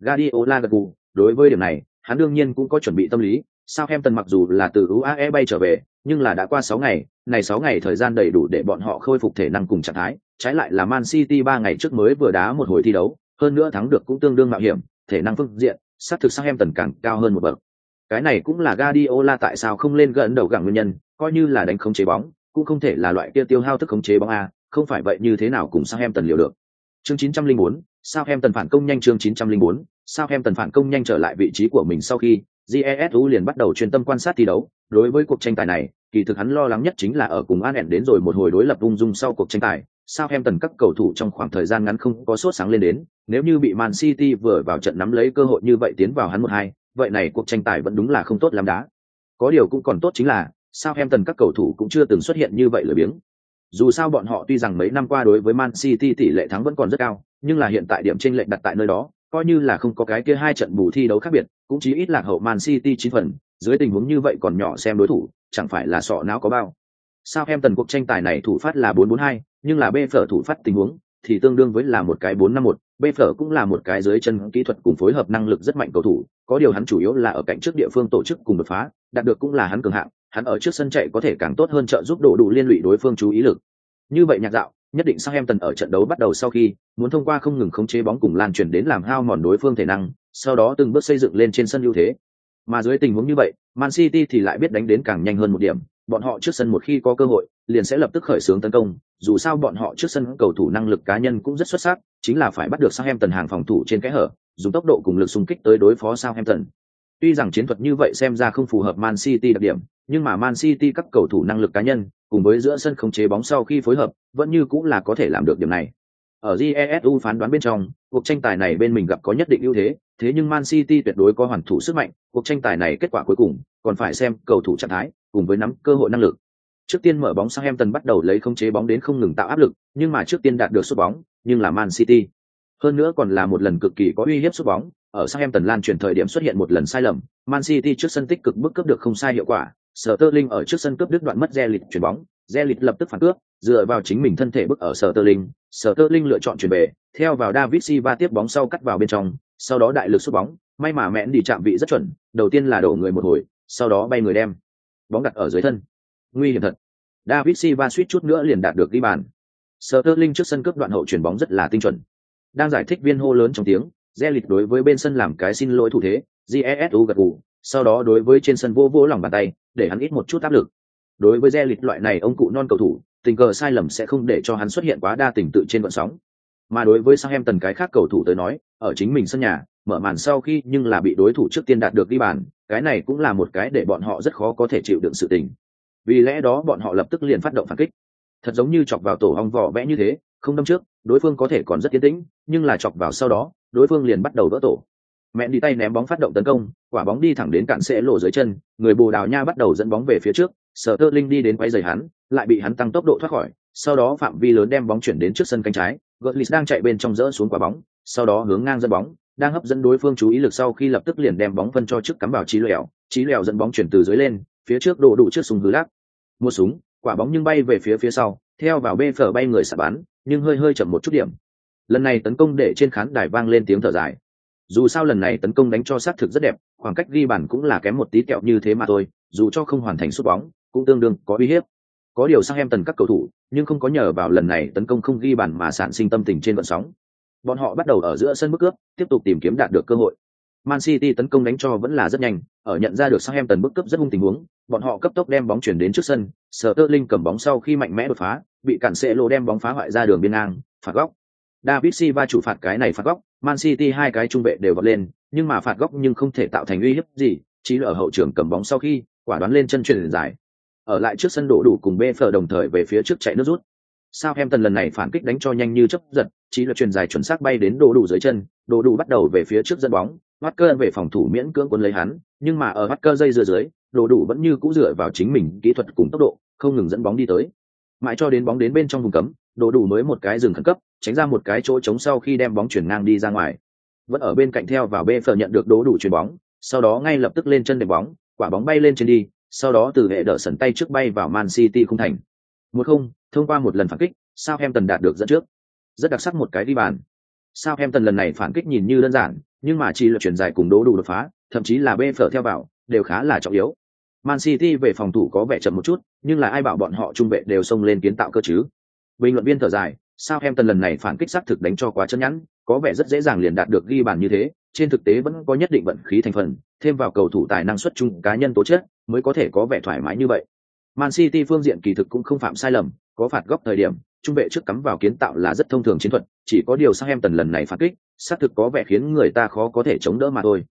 Guardiola gật gù, đối với điểm này, hắn đương nhiên cũng có chuẩn bị tâm lý. Southampton mặc dù là từ UAE bay trở về, nhưng là đã qua 6 ngày, này 6 ngày thời gian đầy đủ để bọn họ khôi phục thể năng cùng trạng thái, trái lại là Man City 3 ngày trước mới vừa đá một hồi thi đấu, hơn nữa thắng được cũng tương đương mạo hiểm, thể năng phương diện, sát thực sang Em Tần càng cao hơn một bậc. Cái này cũng là Guardiola tại sao không lên gần đầu gặng nguyên nhân, coi như là đánh không chế bóng, cũng không thể là loại kia tiêu hao thức khống chế bóng a, không phải vậy như thế nào cùng tần liều được. Chương 904, Tần phản công nhanh chương 904, Tần phản công nhanh trở lại vị trí của mình sau khi Jesu liền bắt đầu chuyên tâm quan sát thi đấu, đối với cuộc tranh tài này, kỳ thực hắn lo lắng nhất chính là ở cùng An đến rồi một hồi đối lập ung dung sau cuộc tranh tài, Sao em tần các cầu thủ trong khoảng thời gian ngắn không có sốt sáng lên đến, nếu như bị Man City vừa vào trận nắm lấy cơ hội như vậy tiến vào hắn một hai, vậy này cuộc tranh tài vẫn đúng là không tốt lắm đá. Có điều cũng còn tốt chính là, Sao em tần các cầu thủ cũng chưa từng xuất hiện như vậy lười biếng. Dù sao bọn họ tuy rằng mấy năm qua đối với Man City tỷ lệ thắng vẫn còn rất cao, nhưng là hiện tại điểm chênh lệch đặt tại nơi đó, coi như là không có cái kia hai trận bù thi đấu khác biệt, cũng chỉ ít lạc hậu Man City chín phần, dưới tình huống như vậy còn nhỏ xem đối thủ, chẳng phải là sọ não có bao. Sao em tần cuộc tranh tài này thủ phát là 442, nhưng là Bê phở thủ phát tình huống thì tương đương với là một cái 451, Bê phở cũng là một cái dưới chân kỹ thuật cùng phối hợp năng lực rất mạnh cầu thủ, có điều hắn chủ yếu là ở cạnh trước địa phương tổ chức cùng đột phá, đạt được cũng là hắn cường hạng, hắn ở trước sân chạy có thể càng tốt hơn trợ giúp độ đủ liên lụy đối phương chú ý lực. Như vậy nhạc dạo, nhất định Southampton ở trận đấu bắt đầu sau khi, muốn thông qua không ngừng khống chế bóng cùng lan truyền đến làm hao mòn đối phương thể năng, sau đó từng bước xây dựng lên trên sân ưu thế. Mà dưới tình huống như vậy, Man City thì lại biết đánh đến càng nhanh hơn một điểm, bọn họ trước sân một khi có cơ hội, liền sẽ lập tức khởi xướng tấn công, dù sao bọn họ trước sân cầu thủ năng lực cá nhân cũng rất xuất sắc, chính là phải bắt được Southampton hàng phòng thủ trên cái hở, dùng tốc độ cùng lực xung kích tới đối phó Southampton. Tuy rằng chiến thuật như vậy xem ra không phù hợp Man City đặc điểm, nhưng mà Man City các cầu thủ năng lực cá nhân, cùng với giữa sân khống chế bóng sau khi phối hợp, vẫn như cũng là có thể làm được điểm này. Ở GESU phán đoán bên trong, cuộc tranh tài này bên mình gặp có nhất định ưu thế, thế nhưng Man City tuyệt đối có hoàn thủ sức mạnh, cuộc tranh tài này kết quả cuối cùng còn phải xem cầu thủ trạng thái, cùng với nắm cơ hội năng lực. Trước tiên mở bóng sang Southampton bắt đầu lấy khống chế bóng đến không ngừng tạo áp lực, nhưng mà trước tiên đạt được sút bóng, nhưng là Man City. Hơn nữa còn là một lần cực kỳ có uy hiếp sút bóng, ở sang Southampton lan truyền thời điểm xuất hiện một lần sai lầm, Man City trước sân tích cực bức cướp được không sai hiệu quả, Sterling ở trước sân cướp đứt đoạn mất Zelit chuyển bóng, Zelit lập tức phản cướp, dựa vào chính mình thân thể bức ở Sterling, Sterling lựa chọn chuyển về, theo vào David Silva tiếp bóng sau cắt vào bên trong, sau đó đại lực sút bóng, may mà mẹn đi chạm vị rất chuẩn, đầu tiên là đổ người một hồi, sau đó bay người đem bóng đặt ở dưới thân. Nguy hiểm thật. David Silva suýt chút nữa liền đạt được ghi bàn. Sterling trước sân cướp đoạn hậu chuyển bóng rất là tinh chuẩn. Đang giải thích viên hô lớn trong tiếng, Zelit đối với bên sân làm cái xin lỗi thủ thế, Jesu gật gù, sau đó đối với trên sân vô vô lòng bàn tay, để hắn ít một chút áp lực. Đối với Zelit loại này ông cụ non cầu thủ, tình cờ sai lầm sẽ không để cho hắn xuất hiện quá đa tình tự trên vận sóng. Mà đối với sang em tần cái khác cầu thủ tới nói, ở chính mình sân nhà, mở màn sau khi nhưng là bị đối thủ trước tiên đạt được ghi bàn, cái này cũng là một cái để bọn họ rất khó có thể chịu đựng sự tình. Vì lẽ đó bọn họ lập tức liền phát động phản kích. Thật giống như chọc vào tổ hong vỏ vẽ như thế, không đâm trước, đối phương có thể còn rất tiến tĩnh, nhưng là chọc vào sau đó, đối phương liền bắt đầu vỡ tổ mẹ đi tay ném bóng phát động tấn công quả bóng đi thẳng đến cạn sẽ lộ dưới chân người bồ đào nha bắt đầu dẫn bóng về phía trước sở tơ linh đi đến quay giày hắn lại bị hắn tăng tốc độ thoát khỏi sau đó phạm vi lớn đem bóng chuyển đến trước sân cánh trái Götlis đang chạy bên trong rỡ xuống quả bóng sau đó hướng ngang dẫn bóng đang hấp dẫn đối phương chú ý lực sau khi lập tức liền đem bóng phân cho trước cắm vào trí lẻo, trí lẻo dẫn bóng chuyển từ dưới lên phía trước đổ đủ trước súng hứ lắc. Một súng quả bóng nhưng bay về phía phía sau theo vào bê phở bay người xả bắn nhưng hơi hơi chậm một chút điểm. Lần này tấn công để trên khán đài vang lên tiếng thở dài. Dù sao lần này tấn công đánh cho sát thực rất đẹp khoảng cách ghi bàn cũng là kém một tí kẹo như thế mà thôi dù cho không hoàn thành sút bóng cũng tương đương có uy hiếp có điều sang em tần các cầu thủ nhưng không có nhờ vào lần này tấn công không ghi bàn mà sản sinh tâm tình trên vận sóng. Bọn họ bắt đầu ở giữa sân bước cướp tiếp tục tìm kiếm đạt được cơ hội. Man city tấn công đánh cho vẫn là rất nhanh ở nhận ra được sang em tần bước cướp rất hung tình huống bọn họ cấp tốc đem bóng chuyển đến trước sân sở tơ linh cầm bóng sau khi mạnh mẽ đột phá bị cản sẽ lô đem bóng phá hoại ra đường biên ngang phạt góc. David Silva chủ phạt cái này phạt góc, Man City hai cái trung vệ đều vọt lên, nhưng mà phạt góc nhưng không thể tạo thành uy hiếp gì, chỉ ở hậu trường cầm bóng sau khi, quả đoán lên chân truyền dài. Ở lại trước sân đổ đủ cùng Bfer đồng thời về phía trước chạy nước rút. sao em tần lần này phản kích đánh cho nhanh như chớp giật, chỉ là truyền dài chuẩn xác bay đến đổ đủ dưới chân, đổ đủ bắt đầu về phía trước dẫn bóng, Walker về phòng thủ miễn cưỡng cuốn lấy hắn, nhưng mà ở Walker dây dưa dưới, đổ đủ vẫn như cũ dựa vào chính mình kỹ thuật cùng tốc độ, không ngừng dẫn bóng đi tới. Mãi cho đến bóng đến bên trong vùng cấm, đổ đủ mới một cái dừng khẩn cấp, tránh ra một cái chỗ trống sau khi đem bóng chuyển ngang đi ra ngoài vẫn ở bên cạnh theo vào bê phở nhận được đồ đủ chuyền bóng sau đó ngay lập tức lên chân đệm bóng quả bóng bay lên trên đi sau đó từ hệ đỡ sần tay trước bay vào man city không thành. Một không thông qua một lần phản kích sao em tần đạt được dẫn trước. Rất đặc sắc một cái đi bàn. Sao em tần lần này phản kích nhìn như đơn giản nhưng mà chỉ là chuyển dài cùng đố đủ đột phá thậm chí là bê phở theo vào đều khá là trọng yếu. Man city về phòng thủ có vẻ chậm một chút nhưng là ai bảo bọn họ trung vệ đều xông lên kiến tạo cơ chứ? Bình luận viên thở dài sao em tần lần này phản kích xác thực đánh cho quá chân nhắn, có vẻ rất dễ dàng liền đạt được ghi bàn như thế trên thực tế vẫn có nhất định vận khí thành phần, thêm vào cầu thủ tài năng xuất chúng cá nhân tố chất mới có thể có vẻ thoải mái như vậy. Man city phương diện kỳ thực cũng không phạm sai lầm, có phạt góc thời điểm, trung vệ trước cắm vào kiến tạo là rất thông thường chiến thuật, chỉ có điều sang em tần lần này phản kích, xác thực có vẻ khiến người ta khó có thể chống đỡ mà thôi.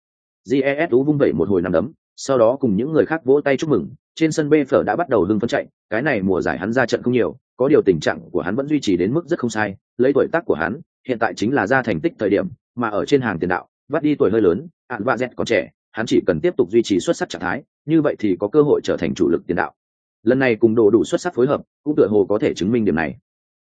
GES tú vung vẩy một hồi nằm đấm, sau đó cùng những người khác vỗ tay chúc mừng, trên sân bê phở đã bắt đầu hưng phân chạy, cái này mùa giải hắn ra trận không nhiều, có điều tình trạng của hắn vẫn duy trì đến mức rất không sai, lấy tuổi tác của hắn, hiện tại chính là ra thành tích thời điểm, mà ở trên hàng tiền đạo vắt đi tuổi hơi lớn ạn vạ z còn trẻ hắn chỉ cần tiếp tục duy trì xuất sắc trạng thái như vậy thì có cơ hội trở thành chủ lực tiền đạo. Lần này cùng đồ đủ xuất sắc phối hợp cũng tựa hồ có thể chứng minh điểm này.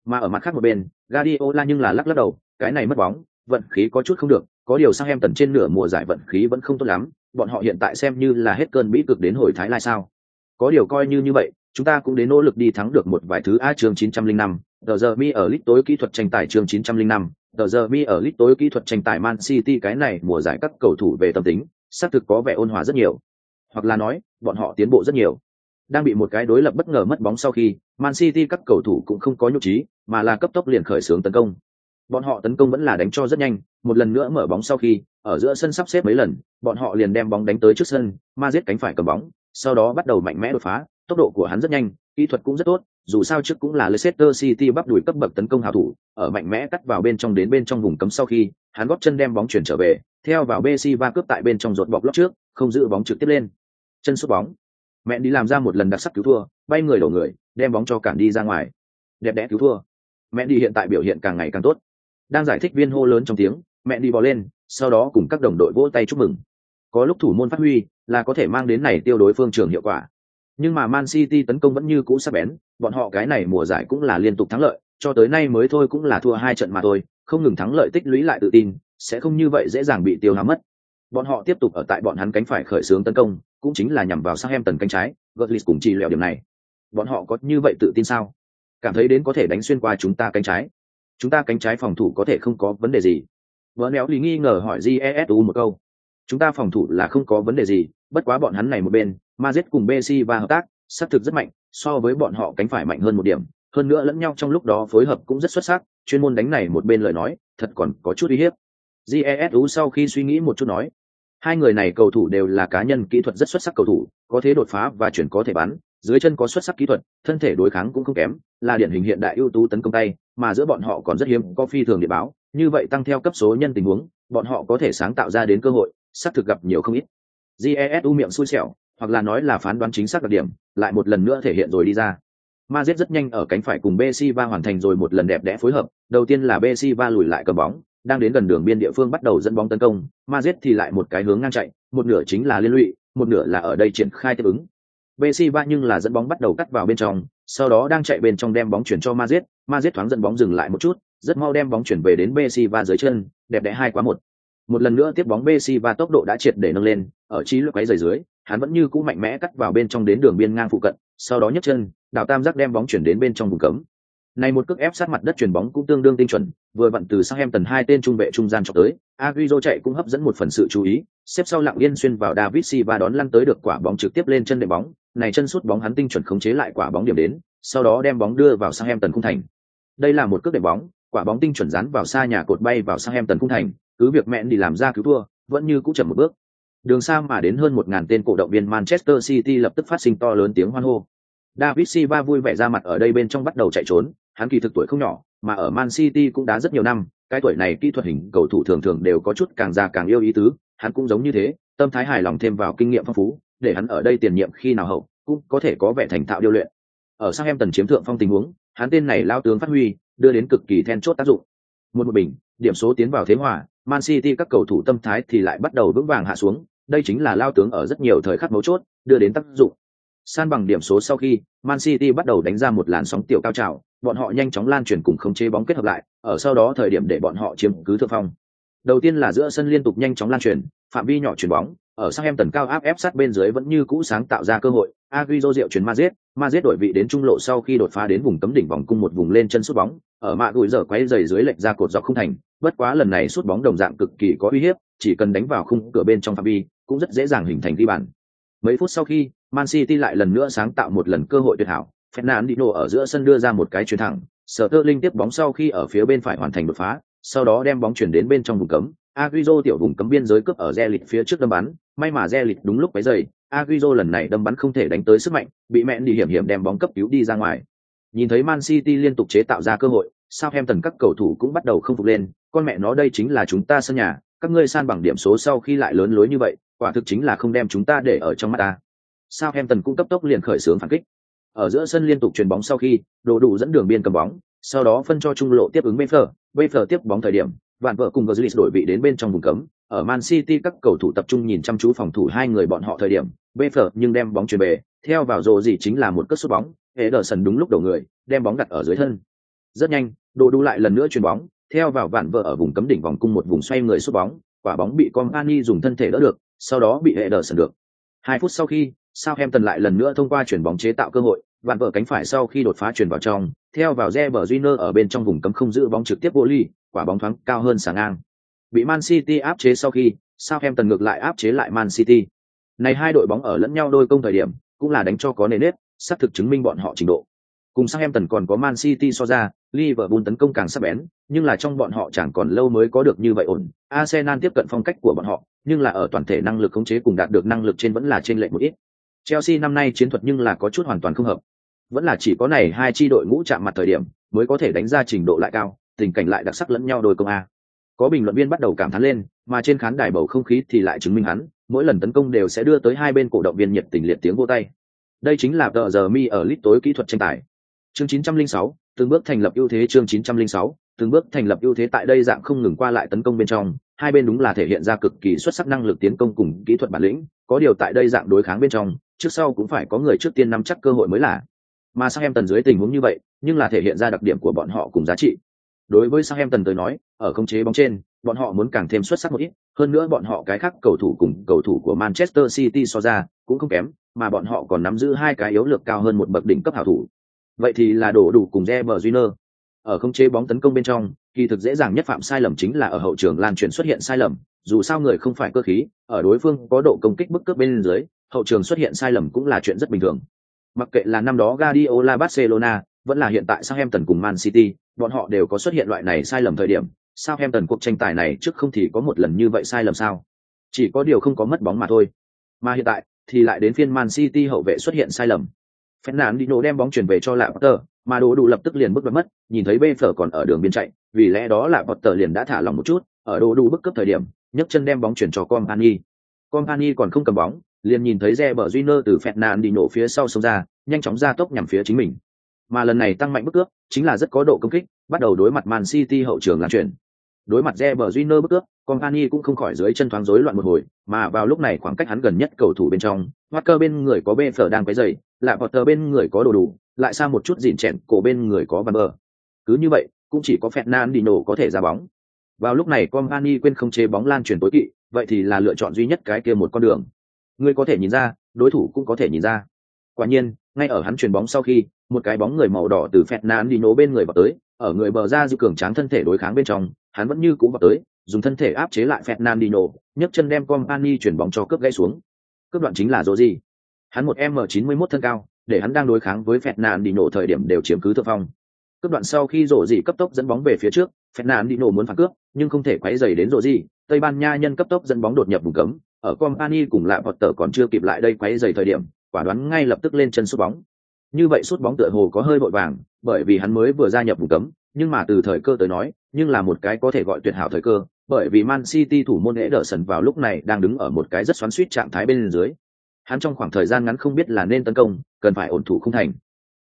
Mà ở mặt khác một bên Guardiola nhưng là lắc lắc đầu cái này mất bóng vận khí có chút không được có điều sang em tần trên nửa mùa giải vận khí vẫn không tốt lắm bọn họ hiện tại xem như là hết cơn bĩ cực đến hồi thái lai sao? Có điều coi như như vậy chúng ta cũng đến nỗ lực đi thắng được một vài thứ a chương 905, Giờ giờ mi ở lit tối kỹ thuật tranh tài chương 905, tờ giờ mi ở lit tối kỹ thuật tranh tài man city cái này mùa giải các cầu thủ về tâm tính, xác thực có vẻ ôn hòa rất nhiều. Hoặc là nói, bọn họ tiến bộ rất nhiều. Đang bị một cái đối lập bất ngờ mất bóng sau khi, man city các cầu thủ cũng không có nhục trí mà là cấp tốc liền khởi xướng tấn công. Bọn họ tấn công vẫn là đánh cho rất nhanh, một lần nữa mở bóng sau khi, ở giữa sân sắp xếp mấy lần, bọn họ liền đem bóng đánh tới trước sân ma giết cánh phải cầm bóng, sau đó bắt đầu mạnh mẽ đột phá, tốc độ của hắn rất nhanh, kỹ thuật cũng rất tốt dù sao trước cũng là Leicester City bắp đuổi cấp bậc tấn công hào thủ, ở mạnh mẽ cắt vào bên trong đến bên trong vùng cấm sau khi, hắn góp chân đem bóng chuyển trở về, theo vào Messi va cướp tại bên trong rột bọc lót trước, không giữ bóng trực tiếp lên. Chân sút bóng. Mẹ đi làm ra một lần đặc sắc cứu thua, bay người đổ người, đem bóng cho cản đi ra ngoài. Đẹp đẽ cứu thua. Mẹ đi hiện tại biểu hiện càng ngày càng tốt. Đang giải thích viên hô lớn trong tiếng, mẹ đi bò lên, sau đó cùng các đồng đội vỗ tay chúc mừng. Có lúc thủ môn phát huy, là có thể mang đến này tiêu đối phương trường hiệu quả nhưng mà man city tấn công vẫn như cũ sắc bén, bọn họ cái này mùa giải cũng là liên tục thắng lợi, cho tới nay mới thôi cũng là thua hai trận mà thôi, không ngừng thắng lợi tích lũy lại tự tin, sẽ không như vậy dễ dàng bị tiêu hao mất. Bọn họ tiếp tục ở tại bọn hắn cánh phải khởi xướng tấn công, cũng chính là nhằm vào sang em tần cánh trái Götze cùng chỉ lẹo điểm này. Bọn họ có như vậy tự tin sao? Cảm thấy đến có thể đánh xuyên qua chúng ta cánh trái. Chúng ta cánh trái phòng thủ có thể không có vấn đề gì. Vợ néo lý nghi ngờ hỏi jesu một câu. Chúng ta phòng thủ là không có vấn đề gì bất quá bọn hắn này một bên mazet cùng bc và hợp tác xác thực rất mạnh, so với bọn họ cánh phải mạnh hơn một điểm. Hơn nữa lẫn nhau trong lúc đó phối hợp cũng rất xuất sắc, chuyên môn đánh này một bên lời nói, thật còn có chút uy hiếp. Jesu sau khi suy nghĩ một chút nói, hai người này cầu thủ đều là cá nhân kỹ thuật rất xuất sắc cầu thủ, có thế đột phá và chuyển có thể bắn, dưới chân có xuất sắc kỹ thuật, thân thể đối kháng cũng không kém, là điển hình hiện đại ưu tú tấn công tay, mà giữa bọn họ còn rất hiếm có phi thường địa báo, như vậy tăng theo cấp số nhân tình huống, bọn họ có thể sáng tạo ra đến cơ hội, xác thực gặp nhiều không ít jesu miệng xui xẻo hoặc là nói là phán đoán chính xác đặc điểm lại một lần nữa thể hiện rồi đi ra Mazet rất nhanh ở cánh phải cùng Bessiva hoàn thành rồi một lần đẹp đẽ phối hợp. Đầu tiên là Bessiva lùi lại cầm bóng, đang đến gần đường biên địa phương bắt đầu dẫn bóng tấn công, Mazet thì lại một cái hướng ngang chạy, một nửa chính là liên lụy, một nửa là ở đây triển khai tiếp ứng. Bessiva nhưng là dẫn bóng bắt đầu cắt vào bên trong, sau đó đang chạy bên trong đem bóng chuyển cho Mazet, Mazet thoáng dẫn bóng dừng lại một chút, rất mau đem bóng chuyển về đến Bessiva dưới chân, đẹp đẽ hai quá một. Một lần nữa tiếp bóng Bessiva tốc độ đã triệt để nâng lên, ở trí lực quấy rời dưới, hắn vẫn như cũ mạnh mẽ cắt vào bên trong đến đường biên ngang phụ cận, sau đó nhấc chân, đảo tam giác đem bóng chuyển đến bên trong vùng cấm. Này một cước ép sát mặt đất chuyển bóng cũng tương đương tinh chuẩn, vừa vặn từ sang em tần hai tên trung vệ trung gian chọc tới, Agüero chạy cũng hấp dẫn một phần sự chú ý, xếp sau lặng yên xuyên vào David Silva đón lăn tới được quả bóng trực tiếp lên chân đệm bóng, này chân sút bóng hắn tinh chuẩn khống chế lại quả bóng điểm đến, sau đó đem bóng đưa vào sang em tần khung thành. Đây là một cước đệm bóng, quả bóng tinh chuẩn dán vào xa nhà cột bay vào sang em tần khung thành, cứ việc mẹn đi làm ra cứu thua, vẫn như cũ chậm một bước. Đường xa mà đến hơn một ngàn tên cổ động viên Manchester City lập tức phát sinh to lớn tiếng hoan hô. David Silva vui vẻ ra mặt ở đây bên trong bắt đầu chạy trốn, hắn kỳ thực tuổi không nhỏ, mà ở Man City cũng đã rất nhiều năm, cái tuổi này kỹ thuật hình cầu thủ thường thường đều có chút càng già càng yêu ý tứ, hắn cũng giống như thế, tâm thái hài lòng thêm vào kinh nghiệm phong phú, để hắn ở đây tiền nhiệm khi nào hậu, cũng có thể có vẻ thành thạo điêu luyện. Ở sang em tần chiếm thượng phong tình huống, hắn tên này lao tướng phát huy, đưa đến cực kỳ then chốt tác dụng. Một một bình, điểm số tiến vào thế hòa, Man City các cầu thủ tâm thái thì lại bắt đầu vững vàng hạ xuống, đây chính là lao tướng ở rất nhiều thời khắc mấu chốt, đưa đến tác dụng. San bằng điểm số sau khi, Man City bắt đầu đánh ra một làn sóng tiểu cao trào, bọn họ nhanh chóng lan truyền cùng khống chế bóng kết hợp lại, ở sau đó thời điểm để bọn họ chiếm cứ thượng phong. Đầu tiên là giữa sân liên tục nhanh chóng lan truyền, phạm vi nhỏ chuyển bóng, ở sang em tần cao áp ép sát bên dưới vẫn như cũ sáng tạo ra cơ hội. Agüero diệu chuyển Madrid, ma giết đổi vị đến trung lộ sau khi đột phá đến vùng cấm đỉnh vòng cung một vùng lên chân sút bóng, ở mạ gùi giờ quay giày dưới lệch ra cột dọc không thành, bất quá lần này sút bóng đồng dạng cực kỳ có uy hiếp, chỉ cần đánh vào khung cửa bên trong phạm vi, cũng rất dễ dàng hình thành ghi bàn. Mấy phút sau khi, Man City lại lần nữa sáng tạo một lần cơ hội tuyệt hảo, Fernandinho ở giữa sân đưa ra một cái chuyền thẳng, Sở Tơ Linh tiếp bóng sau khi ở phía bên phải hoàn thành đột phá, sau đó đem bóng chuyển đến bên trong vùng cấm. Agüero tiểu vùng cấm biên giới cướp ở Zelit phía trước đâm bắn, may mà Zelit đúng lúc bấy giày, Agüero lần này đâm bắn không thể đánh tới sức mạnh, bị mẹn đi hiểm hiểm đem bóng cấp cứu đi ra ngoài. Nhìn thấy Man City liên tục chế tạo ra cơ hội, Southampton các cầu thủ cũng bắt đầu không phục lên, con mẹ nó đây chính là chúng ta sân nhà, các ngươi san bằng điểm số sau khi lại lớn lối như vậy, quả thực chính là không đem chúng ta để ở trong mắt ta. Southampton cũng cấp tốc liền khởi xướng phản kích. Ở giữa sân liên tục chuyền bóng sau khi, đồ đủ dẫn đường biên cầm bóng, sau đó phân cho trung lộ tiếp ứng Bayfer, Bayfer tiếp bóng thời điểm, vạn vợ cùng Götze đổi vị đến bên trong vùng cấm. Ở Man City các cầu thủ tập trung nhìn chăm chú phòng thủ hai người bọn họ thời điểm, Bayfer nhưng đem bóng chuyền về, theo vào rồ gì chính là một cất sút bóng, Ederson đúng lúc đầu người, đem bóng đặt ở dưới thân. Rất nhanh, đồ đu lại lần nữa chuyền bóng, theo vào vạn vợ ở vùng cấm đỉnh vòng cung một vùng xoay người sút bóng, quả bóng bị Company dùng thân thể đỡ được, sau đó bị Ederson sần được. Hai phút sau khi, Southampton lại lần nữa thông qua chuyển bóng chế tạo cơ hội, vạn vợ cánh phải sau khi đột phá chuyển vào trong, theo vào Reber Júnior ở bên trong vùng cấm không giữ bóng trực tiếp vô ly, quả bóng thoáng cao hơn sáng ngang. Bị Man City áp chế sau khi, Southampton ngược lại áp chế lại Man City. Này hai đội bóng ở lẫn nhau đôi công thời điểm, cũng là đánh cho có nền nếp, sắp thực chứng minh bọn họ trình độ. Cùng Southampton còn có Man City so ra, Liverpool tấn công càng sắc bén, nhưng là trong bọn họ chẳng còn lâu mới có được như vậy ổn. Arsenal tiếp cận phong cách của bọn họ, nhưng là ở toàn thể năng lực khống chế cùng đạt được năng lực trên vẫn là trên lệch một ít. Chelsea năm nay chiến thuật nhưng là có chút hoàn toàn không hợp. Vẫn là chỉ có này hai chi đội ngũ chạm mặt thời điểm mới có thể đánh ra trình độ lại cao, tình cảnh lại đặc sắc lẫn nhau đôi công a. Có bình luận viên bắt đầu cảm thán lên, mà trên khán đài bầu không khí thì lại chứng minh hắn, mỗi lần tấn công đều sẽ đưa tới hai bên cổ động viên nhiệt tình liệt tiếng vỗ tay. Đây chính là tờ giờ mi ở lít tối kỹ thuật tranh tài. Chương 906, từng bước thành lập ưu thế chương 906, từng bước thành lập ưu thế tại đây dạng không ngừng qua lại tấn công bên trong, hai bên đúng là thể hiện ra cực kỳ xuất sắc năng lực tiến công cùng kỹ thuật bản lĩnh, có điều tại đây dạng đối kháng bên trong, trước sau cũng phải có người trước tiên nắm chắc cơ hội mới là. Mà sang em tần dưới tình huống như vậy, nhưng là thể hiện ra đặc điểm của bọn họ cùng giá trị. Đối với Southampton tới nói, ở khống chế bóng trên, bọn họ muốn càng thêm xuất sắc một ít, hơn nữa bọn họ cái khác cầu thủ cùng cầu thủ của Manchester City so ra, cũng không kém, mà bọn họ còn nắm giữ hai cái yếu lược cao hơn một bậc đỉnh cấp hảo thủ. Vậy thì là đổ đủ cùng Reber Júnior. Ở khống chế bóng tấn công bên trong, kỳ thực dễ dàng nhất phạm sai lầm chính là ở hậu trường lan truyền xuất hiện sai lầm, dù sao người không phải cơ khí, ở đối phương có độ công kích bức cướp bên dưới, hậu trường xuất hiện sai lầm cũng là chuyện rất bình thường. Mặc kệ là năm đó Guardiola Barcelona, vẫn là hiện tại Southampton cùng Man City, bọn họ đều có xuất hiện loại này sai lầm thời điểm. Sao em tần cuộc tranh tài này trước không thì có một lần như vậy sai lầm sao? Chỉ có điều không có mất bóng mà thôi. Mà hiện tại thì lại đến phiên Man City hậu vệ xuất hiện sai lầm. Fernandinho đem bóng chuyển về cho Lạ Potter, mà đồ đủ lập tức liền bước mất, nhìn thấy bê phở còn ở đường biên chạy, vì lẽ đó Lạ Potter liền đã thả lòng một chút, ở đồ đủ bức cấp thời điểm, nhấc chân đem bóng chuyển cho Company. Company còn không cầm bóng, liền nhìn thấy Reber Júnior từ Fernandinho phía sau xông ra, nhanh chóng ra tốc nhằm phía chính mình. Mà lần này tăng mạnh bức cướp, chính là rất có độ công kích, bắt đầu đối mặt Man City hậu trường lan chuyển. Đối mặt Reber Júnior bức cướp, Company cũng không khỏi dưới chân thoáng rối loạn một hồi, mà vào lúc này khoảng cách hắn gần nhất cầu thủ bên trong, Walker bên người có bê phở đang quấy rầy, lại Potter bên người có đồ đủ, lại xa một chút dịn chẹn cổ bên người có Van Bờ. Cứ như vậy, cũng chỉ có Fernandinho có thể ra bóng. Vào lúc này Company quên không chế bóng lan truyền tối kỵ, vậy thì là lựa chọn duy nhất cái kia một con đường. Người có thể nhìn ra, đối thủ cũng có thể nhìn ra. Quả nhiên, ngay ở hắn chuyền bóng sau khi, một cái bóng người màu đỏ từ Fernandinho bên người vào tới, ở người bờ ra dư cường tráng thân thể đối kháng bên trong, hắn vẫn như cũ vào tới, dùng thân thể áp chế lại Fernandinho, nhấc chân đem Company chuyển bóng cho cướp gãy xuống. Cướp đoạn chính là gì? Hắn một M91 thân cao, để hắn đang đối kháng với Fernandinho thời điểm đều chiếm cứ thượng phong. Cướp đoạn sau khi rổ gì cấp tốc dẫn bóng về phía trước, Fernandinho muốn phản cướp, nhưng không thể quấy rầy đến rổ gì. Tây Ban Nha nhân cấp tốc dẫn bóng đột nhập vùng cấm, ở Company cùng lại Potter còn chưa kịp lại đây quấy rầy thời điểm, quả đoán ngay lập tức lên chân sút bóng. Như vậy sút bóng tựa hồ có hơi vội vàng, bởi vì hắn mới vừa gia nhập vùng cấm, nhưng mà từ thời cơ tới nói, nhưng là một cái có thể gọi tuyệt hảo thời cơ, bởi vì Man City thủ môn Ederson vào lúc này đang đứng ở một cái rất xoắn xuýt trạng thái bên dưới. Hắn trong khoảng thời gian ngắn không biết là nên tấn công, cần phải ổn thủ không thành.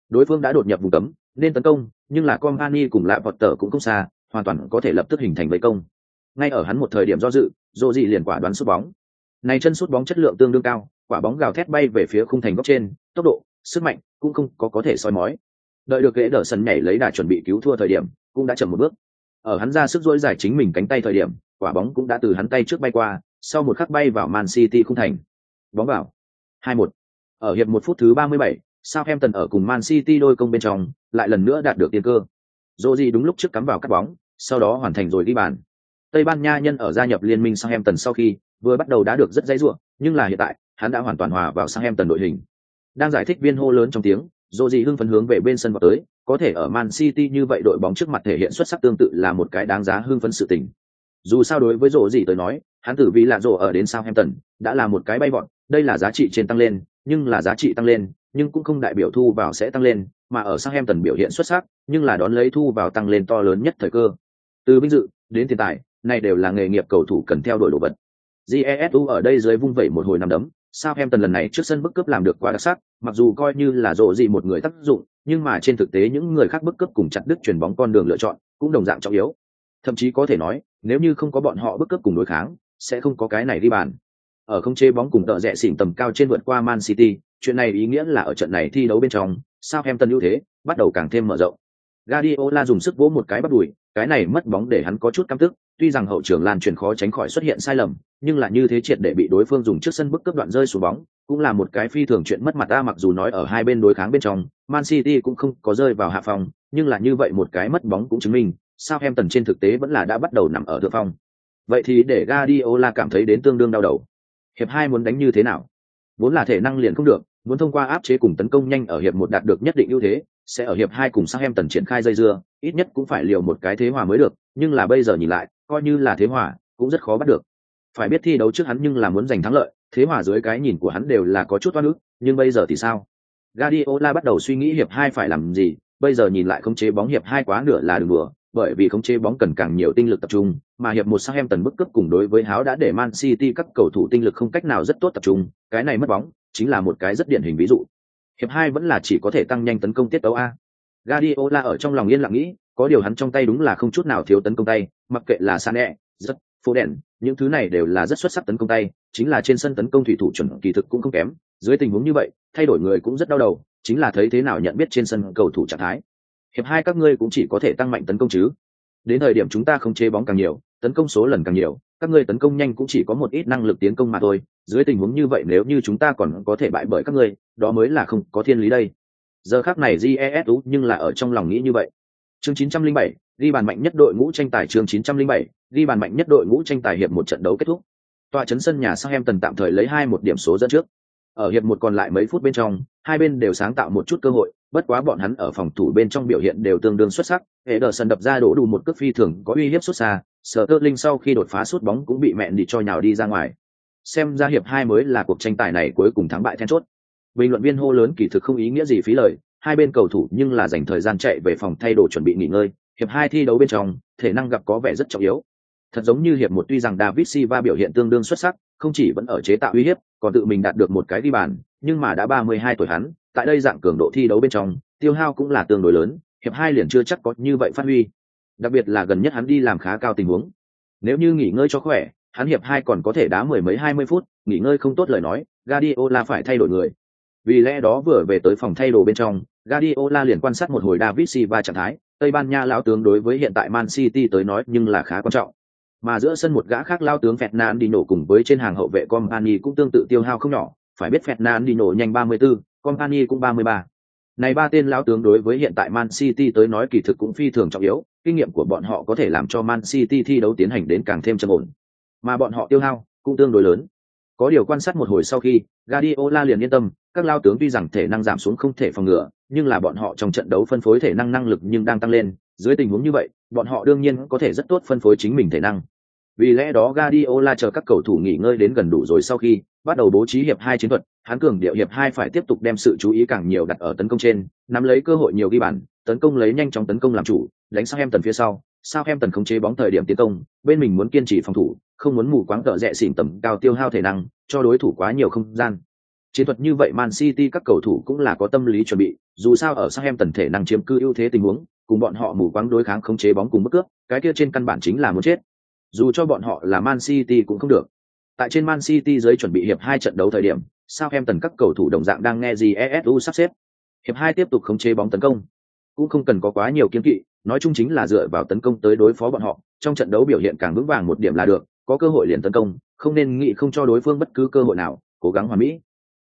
Đối phương đã đột nhập vùng cấm, nên tấn công, nhưng là Company cùng lạ vọt tờ cũng không xa, hoàn toàn có thể lập tức hình thành vây công. Ngay ở hắn một thời điểm do dự, Rodri liền quả đoán sút bóng. Này chân sút bóng chất lượng tương đương cao, quả bóng gào thét bay về phía khung thành góc trên, tốc độ, sức mạnh cũng không có có thể soi mói. Đợi được ghế đỡ sân nhảy lấy đà chuẩn bị cứu thua thời điểm, cũng đã chậm một bước. Ở hắn ra sức dỗi giải chính mình cánh tay thời điểm, quả bóng cũng đã từ hắn tay trước bay qua, sau một khắc bay vào Man City khung thành. Bóng vào. 2-1. Ở hiệp một phút thứ 37, Southampton ở cùng Man City đôi công bên trong, lại lần nữa đạt được tiên cơ. Rodri đúng lúc trước cắm vào cắt bóng, sau đó hoàn thành rồi ghi bàn. Tây Ban Nha nhân ở gia nhập liên minh Southampton sau khi, vừa bắt đầu đã được rất dãy ruộng, nhưng là hiện tại, hắn đã hoàn toàn hòa vào Southampton đội hình. Đang giải thích viên hô lớn trong tiếng, Rodri hưng phấn hướng về bên sân vào tới, có thể ở Man City như vậy đội bóng trước mặt thể hiện xuất sắc tương tự là một cái đáng giá hưng phấn sự tình. Dù sao đối với Rodri tới nói, hắn tử vì là rồ ở đến Southampton, đã là một cái bay vọt, đây là giá trị trên tăng lên, nhưng là giá trị tăng lên, nhưng cũng không đại biểu thu vào sẽ tăng lên, mà ở Southampton biểu hiện xuất sắc, nhưng là đón lấy thu vào tăng lên to lớn nhất thời cơ. Từ vinh dự đến tiền tài, này đều là nghề nghiệp cầu thủ cần theo đuổi đồ vật. Jesu ở đây dưới vung vẩy một hồi năm đấm, Southampton lần này trước sân bức cướp làm được quá đặc sắc, mặc dù coi như là rộ gì một người tác dụng, nhưng mà trên thực tế những người khác bức cướp cùng chặt đứt chuyển bóng con đường lựa chọn, cũng đồng dạng trọng yếu. Thậm chí có thể nói, nếu như không có bọn họ bức cướp cùng đối kháng, sẽ không có cái này đi bàn. Ở không chế bóng cùng tợ rẽ xỉn tầm cao trên vượt qua Man City, chuyện này ý nghĩa là ở trận này thi đấu bên trong, Southampton ưu thế bắt đầu càng thêm mở rộng. Guardiola dùng sức vỗ một cái bắt đùi, cái này mất bóng để hắn có chút căm tức, tuy rằng hậu trường lan truyền khó tránh khỏi xuất hiện sai lầm, nhưng là như thế triệt để bị đối phương dùng trước sân bức cấp đoạn rơi xuống bóng, cũng là một cái phi thường chuyện mất mặt ta mặc dù nói ở hai bên đối kháng bên trong, man city cũng không có rơi vào hạ phòng, nhưng là như vậy một cái mất bóng cũng chứng minh sao em tần trên thực tế vẫn là đã bắt đầu nằm ở thượng phong. Vậy thì để Guardiola cảm thấy đến tương đương đau đầu. Hiệp hai muốn đánh như thế nào? Vốn là thể năng liền không được, muốn thông qua áp chế cùng tấn công nhanh ở hiệp một đạt được nhất định ưu thế sẽ ở hiệp hai cùng sang em tần triển khai dây dưa ít nhất cũng phải liều một cái thế hòa mới được nhưng là bây giờ nhìn lại coi như là thế hòa cũng rất khó bắt được phải biết thi đấu trước hắn nhưng là muốn giành thắng lợi thế hòa dưới cái nhìn của hắn đều là có chút oan ức nhưng bây giờ thì sao Guardiola bắt đầu suy nghĩ hiệp hai phải làm gì bây giờ nhìn lại khống chế bóng hiệp hai quá nửa là đường vừa, bởi vì khống chế bóng cần càng nhiều tinh lực tập trung, mà hiệp một sang em tần bức cấp cùng đối với háo đã để Man City các cầu thủ tinh lực không cách nào rất tốt tập trung, cái này mất bóng, chính là một cái rất điển hình ví dụ. Hiệp hai vẫn là chỉ có thể tăng nhanh tấn công tiết tấu a. Guardiola ở trong lòng yên lặng nghĩ, có điều hắn trong tay đúng là không chút nào thiếu tấn công tay, mặc kệ là Sané, rất, phố đèn, những thứ này đều là rất xuất sắc tấn công tay, chính là trên sân tấn công thủy thủ chuẩn kỳ thực cũng không kém, dưới tình huống như vậy, thay đổi người cũng rất đau đầu, chính là thấy thế nào nhận biết trên sân cầu thủ trạng thái. Hiệp hai các ngươi cũng chỉ có thể tăng mạnh tấn công chứ. Đến thời điểm chúng ta không chế bóng càng nhiều tấn công số lần càng nhiều các ngươi tấn công nhanh cũng chỉ có một ít năng lực tiến công mà thôi. Dưới tình huống như vậy nếu như chúng ta còn có thể bại bởi các ngươi đó mới là không có thiên lý đây. Giờ khác này jesu nhưng là ở trong lòng nghĩ như vậy. Chương 907, ghi bàn mạnh nhất đội ngũ tranh tài chương 907, ghi bàn mạnh nhất đội ngũ tranh tài hiệp một trận đấu kết thúc. Tòa chấn sân nhà sang em tần tạm thời lấy hai một điểm số dẫn trước ở hiệp một còn lại mấy phút bên trong, hai bên đều sáng tạo một chút cơ hội, bất quá bọn hắn ở phòng thủ bên trong biểu hiện đều tương đương xuất sắc. Hệ đờ sân đập ra đổ đủ một cước phi thường có uy hiếp xuất xa sở tơ linh sau khi đột phá sút bóng cũng bị mẹn đi cho nhào đi ra ngoài. Xem ra hiệp hai mới là cuộc tranh tài này cuối cùng thắng bại then chốt. Bình luận viên hô lớn kỳ thực không ý nghĩa gì phí lời, hai bên cầu thủ nhưng là dành thời gian chạy về phòng thay đồ chuẩn bị nghỉ ngơi, hiệp hai thi đấu bên trong, thể năng gặp có vẻ rất trọng yếu. Thật giống như hiệp một tuy rằng david silva biểu hiện tương đương xuất sắc, không chỉ vẫn ở chế tạo uy hiếp còn tự mình đạt được một cái ghi bàn, nhưng mà đã 32 tuổi hắn, tại đây dạng cường độ thi đấu bên trong, tiêu hao cũng là tương đối lớn, hiệp hai liền chưa chắc có như vậy phát huy. Đặc biệt là gần nhất hắn đi làm khá cao tình huống. Nếu như nghỉ ngơi cho khỏe, hắn hiệp hai còn có thể đá mười mấy hai mươi phút, nghỉ ngơi không tốt lời nói, Guardiola phải thay đổi người. Vì lẽ đó vừa về tới phòng thay đồ bên trong, Guardiola liền quan sát một hồi David Silva trạng thái, Tây Ban Nha lão tướng đối với hiện tại Man City tới nói nhưng là khá quan trọng mà giữa sân một gã khác lao tướng Fernand đi nổ cùng với trên hàng hậu vệ Company cũng tương tự tiêu hao không nhỏ phải biết Fernand đi nổ nhanh 34, Company cũng 33. Này ba tên lao tướng đối với hiện tại Man City tới nói kỳ thực cũng phi thường trọng yếu, kinh nghiệm của bọn họ có thể làm cho Man City thi đấu tiến hành đến càng thêm trầm ổn. Mà bọn họ tiêu hao cũng tương đối lớn. Có điều quan sát một hồi sau khi, Guardiola liền yên tâm, các lao tướng tuy rằng thể năng giảm xuống không thể phòng ngừa, nhưng là bọn họ trong trận đấu phân phối thể năng năng lực nhưng đang tăng lên, dưới tình huống như vậy, bọn họ đương nhiên có thể rất tốt phân phối chính mình thể năng. Vì lẽ đó Guardiola chờ các cầu thủ nghỉ ngơi đến gần đủ rồi sau khi bắt đầu bố trí hiệp hai chiến thuật, hắn cường điệu hiệp hai phải tiếp tục đem sự chú ý càng nhiều đặt ở tấn công trên, nắm lấy cơ hội nhiều ghi bàn, tấn công lấy nhanh chóng tấn công làm chủ, đánh sang em tần phía sau, sao em tần không chế bóng thời điểm tiến công, bên mình muốn kiên trì phòng thủ, không muốn mù quáng tợ rẻ xỉn tầm cao tiêu hao thể năng, cho đối thủ quá nhiều không gian. Chiến thuật như vậy Man City các cầu thủ cũng là có tâm lý chuẩn bị, dù sao ở sang em tần thể năng chiếm cư ưu thế tình huống, cùng bọn họ mù quáng đối kháng không chế bóng cùng bất cướp, cái kia trên căn bản chính là muốn chết. Dù cho bọn họ là Man City cũng không được. Tại trên Man City dưới chuẩn bị hiệp hai trận đấu thời điểm, sao em tần các cầu thủ đồng dạng đang nghe gì ESU sắp xếp. Hiệp hai tiếp tục khống chế bóng tấn công, cũng không cần có quá nhiều kiêng kỵ, nói chung chính là dựa vào tấn công tới đối phó bọn họ, trong trận đấu biểu hiện càng vững vàng một điểm là được, có cơ hội liền tấn công, không nên nghĩ không cho đối phương bất cứ cơ hội nào, cố gắng hoàn mỹ.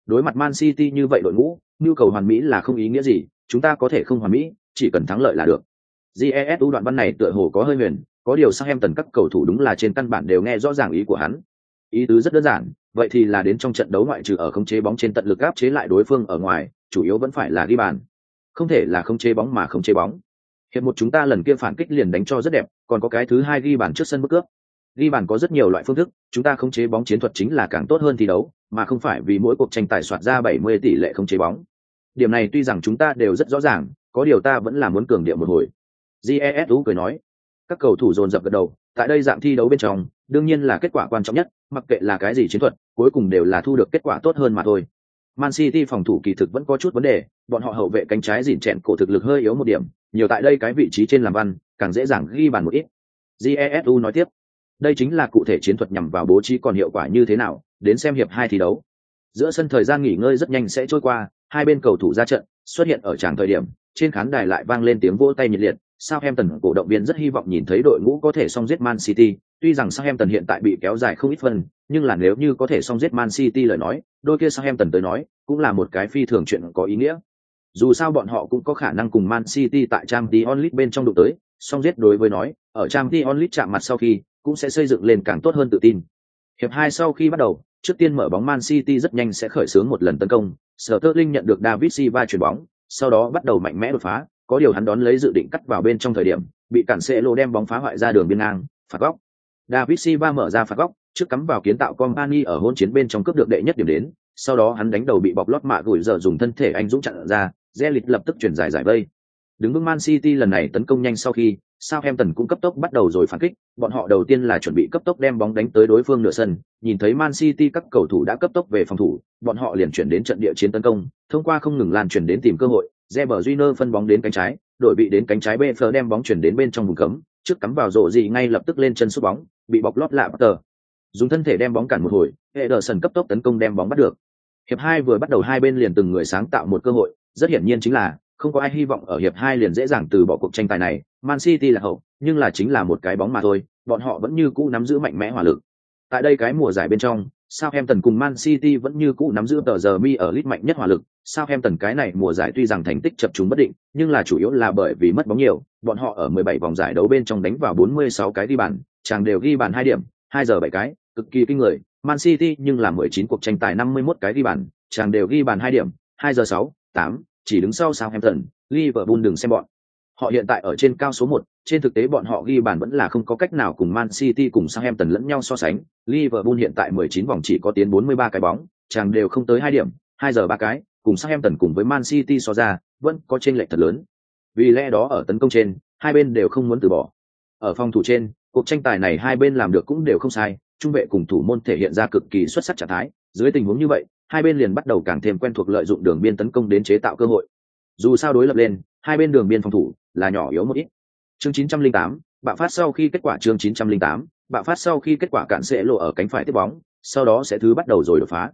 Đối mặt Man City như vậy đội ngũ, nhu cầu hoàn mỹ là không ý nghĩa gì, chúng ta có thể không hoàn mỹ, chỉ cần thắng lợi là được. GESU đoạn văn này tựa hồ có hơi huyền, có điều sang em tần các cầu thủ đúng là trên căn bản đều nghe rõ ràng ý của hắn. Ý tứ rất đơn giản, vậy thì là đến trong trận đấu ngoại trừ ở khống chế bóng trên tận lực áp chế lại đối phương ở ngoài, chủ yếu vẫn phải là ghi bàn. Không thể là khống chế bóng mà không chế bóng. Hiệp một chúng ta lần kia phản kích liền đánh cho rất đẹp, còn có cái thứ hai ghi bàn trước sân bức cướp. Ghi bàn có rất nhiều loại phương thức, chúng ta khống chế bóng chiến thuật chính là càng tốt hơn thi đấu, mà không phải vì mỗi cuộc tranh tài soạt ra 70 tỷ lệ khống chế bóng. Điểm này tuy rằng chúng ta đều rất rõ ràng, có điều ta vẫn là muốn cường điệu một hồi. Jesu cười nói, các cầu thủ dồn dập gật đầu, tại đây dạng thi đấu bên trong, đương nhiên là kết quả quan trọng nhất, mặc kệ là cái gì chiến thuật, cuối cùng đều là thu được kết quả tốt hơn mà thôi. Man City phòng thủ kỳ thực vẫn có chút vấn đề, bọn họ hậu vệ cánh trái dỉn chẹn cổ thực lực hơi yếu một điểm, nhiều tại đây cái vị trí trên làm văn, càng dễ dàng ghi bàn một ít. Jesu nói tiếp, đây chính là cụ thể chiến thuật nhằm vào bố trí còn hiệu quả như thế nào, đến xem hiệp hai thi đấu. Giữa sân thời gian nghỉ ngơi rất nhanh sẽ trôi qua, hai bên cầu thủ ra trận, xuất hiện ở tràng thời điểm, trên khán đài lại vang lên tiếng vỗ tay nhiệt liệt, Southampton cổ động viên rất hy vọng nhìn thấy đội ngũ có thể song giết Man City, tuy rằng Southampton hiện tại bị kéo dài không ít phần, nhưng là nếu như có thể song giết Man City lời nói, đôi kia Southampton tới nói, cũng là một cái phi thường chuyện có ý nghĩa. Dù sao bọn họ cũng có khả năng cùng Man City tại Champions League bên trong đụng tới, song giết đối với nói, ở Champions League chạm mặt sau khi, cũng sẽ xây dựng lên càng tốt hơn tự tin. Hiệp hai sau khi bắt đầu, trước tiên mở bóng Man City rất nhanh sẽ khởi xướng một lần tấn công, Sterling nhận được David Silva chuyển bóng, sau đó bắt đầu mạnh mẽ đột phá, có điều hắn đón lấy dự định cắt vào bên trong thời điểm, bị cản sẽ lô đem bóng phá hoại ra đường biên ngang, phạt góc. David Silva mở ra phạt góc, trước cắm vào kiến tạo Company ở hôn chiến bên trong cướp được đệ nhất điểm đến, sau đó hắn đánh đầu bị bọc lót mạ gửi giờ dùng thân thể anh dũng chặn ra, Zelit lập tức chuyển giải giải vây. Đứng vững Man City lần này tấn công nhanh sau khi, Southampton cũng cấp tốc bắt đầu rồi phản kích, bọn họ đầu tiên là chuẩn bị cấp tốc đem bóng đánh tới đối phương nửa sân, nhìn thấy Man City các cầu thủ đã cấp tốc về phòng thủ, bọn họ liền chuyển đến trận địa chiến tấn công, thông qua không ngừng lan chuyển đến tìm cơ hội, Reber Júnior phân bóng đến cánh trái, đội bị đến cánh trái BF đem bóng chuyển đến bên trong vùng cấm, trước cắm vào rổ gì ngay lập tức lên chân sút bóng, bị bọc lót lạ tờ. Dùng thân thể đem bóng cản một hồi, Ederson cấp tốc tấn công đem bóng bắt được. Hiệp hai vừa bắt đầu hai bên liền từng người sáng tạo một cơ hội, rất hiển nhiên chính là không có ai hy vọng ở hiệp hai liền dễ dàng từ bỏ cuộc tranh tài này, Man City là hậu, nhưng là chính là một cái bóng mà thôi, bọn họ vẫn như cũ nắm giữ mạnh mẽ hỏa lực. Tại đây cái mùa giải bên trong, Southampton cùng Man City vẫn như cũ nắm giữ tờ giờ mi ở lít mạnh nhất hỏa lực. Southampton cái này mùa giải tuy rằng thành tích chập chúng bất định, nhưng là chủ yếu là bởi vì mất bóng nhiều, bọn họ ở 17 vòng giải đấu bên trong đánh vào 46 cái ghi bàn, chàng đều ghi bàn 2 điểm, 2 giờ 7 cái, cực kỳ kinh người. Man City nhưng là 19 cuộc tranh tài 51 cái ghi bàn, chàng đều ghi bàn 2 điểm, 2 giờ 6, 8, chỉ đứng sau Southampton, Liverpool đừng xem bọn. Họ hiện tại ở trên cao số 1, trên thực tế bọn họ ghi bàn vẫn là không có cách nào cùng Man City cùng Southampton lẫn nhau so sánh. Liverpool hiện tại 19 vòng chỉ có tiến 43 cái bóng, chàng đều không tới 2 điểm, 2 giờ 3 cái, cùng Southampton cùng với Man City so ra, vẫn có chênh lệch thật lớn. Vì lẽ đó ở tấn công trên, hai bên đều không muốn từ bỏ. Ở phòng thủ trên, cuộc tranh tài này hai bên làm được cũng đều không sai, trung vệ cùng thủ môn thể hiện ra cực kỳ xuất sắc trạng thái. Dưới tình huống như vậy, hai bên liền bắt đầu càng thêm quen thuộc lợi dụng đường biên tấn công đến chế tạo cơ hội. Dù sao đối lập lên, hai bên đường biên phòng thủ là nhỏ yếu một ít. Chương 908, bạo phát sau khi kết quả chương 908, bạo phát sau khi kết quả cản sẽ lộ ở cánh phải tiếp bóng, sau đó sẽ thứ bắt đầu rồi đột phá.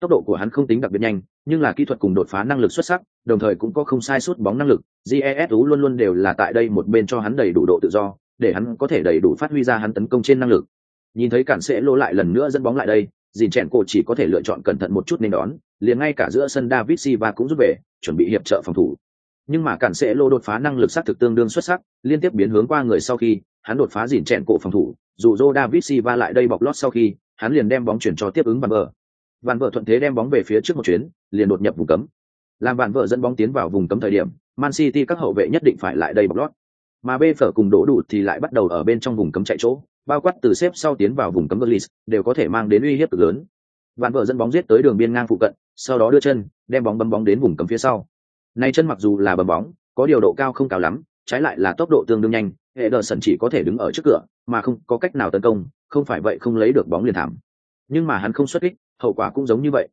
Tốc độ của hắn không tính đặc biệt nhanh, nhưng là kỹ thuật cùng đột phá năng lực xuất sắc, đồng thời cũng có không sai suốt bóng năng lực. GESU luôn luôn đều là tại đây một bên cho hắn đầy đủ độ tự do, để hắn có thể đầy đủ phát huy ra hắn tấn công trên năng lực. Nhìn thấy cản sẽ lô lại lần nữa dẫn bóng lại đây, dìn chèn cổ chỉ có thể lựa chọn cẩn thận một chút nên đón, liền ngay cả giữa sân David Silva cũng rút về, chuẩn bị hiệp trợ phòng thủ nhưng mà cản sẽ lô đột phá năng lực sát thực tương đương xuất sắc liên tiếp biến hướng qua người sau khi hắn đột phá dỉn chèn cổ phòng thủ dù joe david silva lại đây bọc lót sau khi hắn liền đem bóng chuyển cho tiếp ứng bằng vợ Vạn vợ thuận thế đem bóng về phía trước một chuyến liền đột nhập vùng cấm làm vạn vợ dẫn bóng tiến vào vùng cấm thời điểm man city các hậu vệ nhất định phải lại đây bọc lót mà bê phở cùng đổ đủ thì lại bắt đầu ở bên trong vùng cấm chạy chỗ bao quát từ xếp sau tiến vào vùng cấm Gullis, đều có thể mang đến uy hiếp cực lớn. Vạn vợ dẫn bóng giết tới đường biên ngang phụ cận, sau đó đưa chân, đem bóng bấm bóng đến vùng cấm phía sau. Này chân mặc dù là bấm bóng, có điều độ cao không cao lắm, trái lại là tốc độ tương đương nhanh, hệ đờ sần chỉ có thể đứng ở trước cửa, mà không có cách nào tấn công, không phải vậy không lấy được bóng liền thảm. Nhưng mà hắn không xuất kích, hậu quả cũng giống như vậy.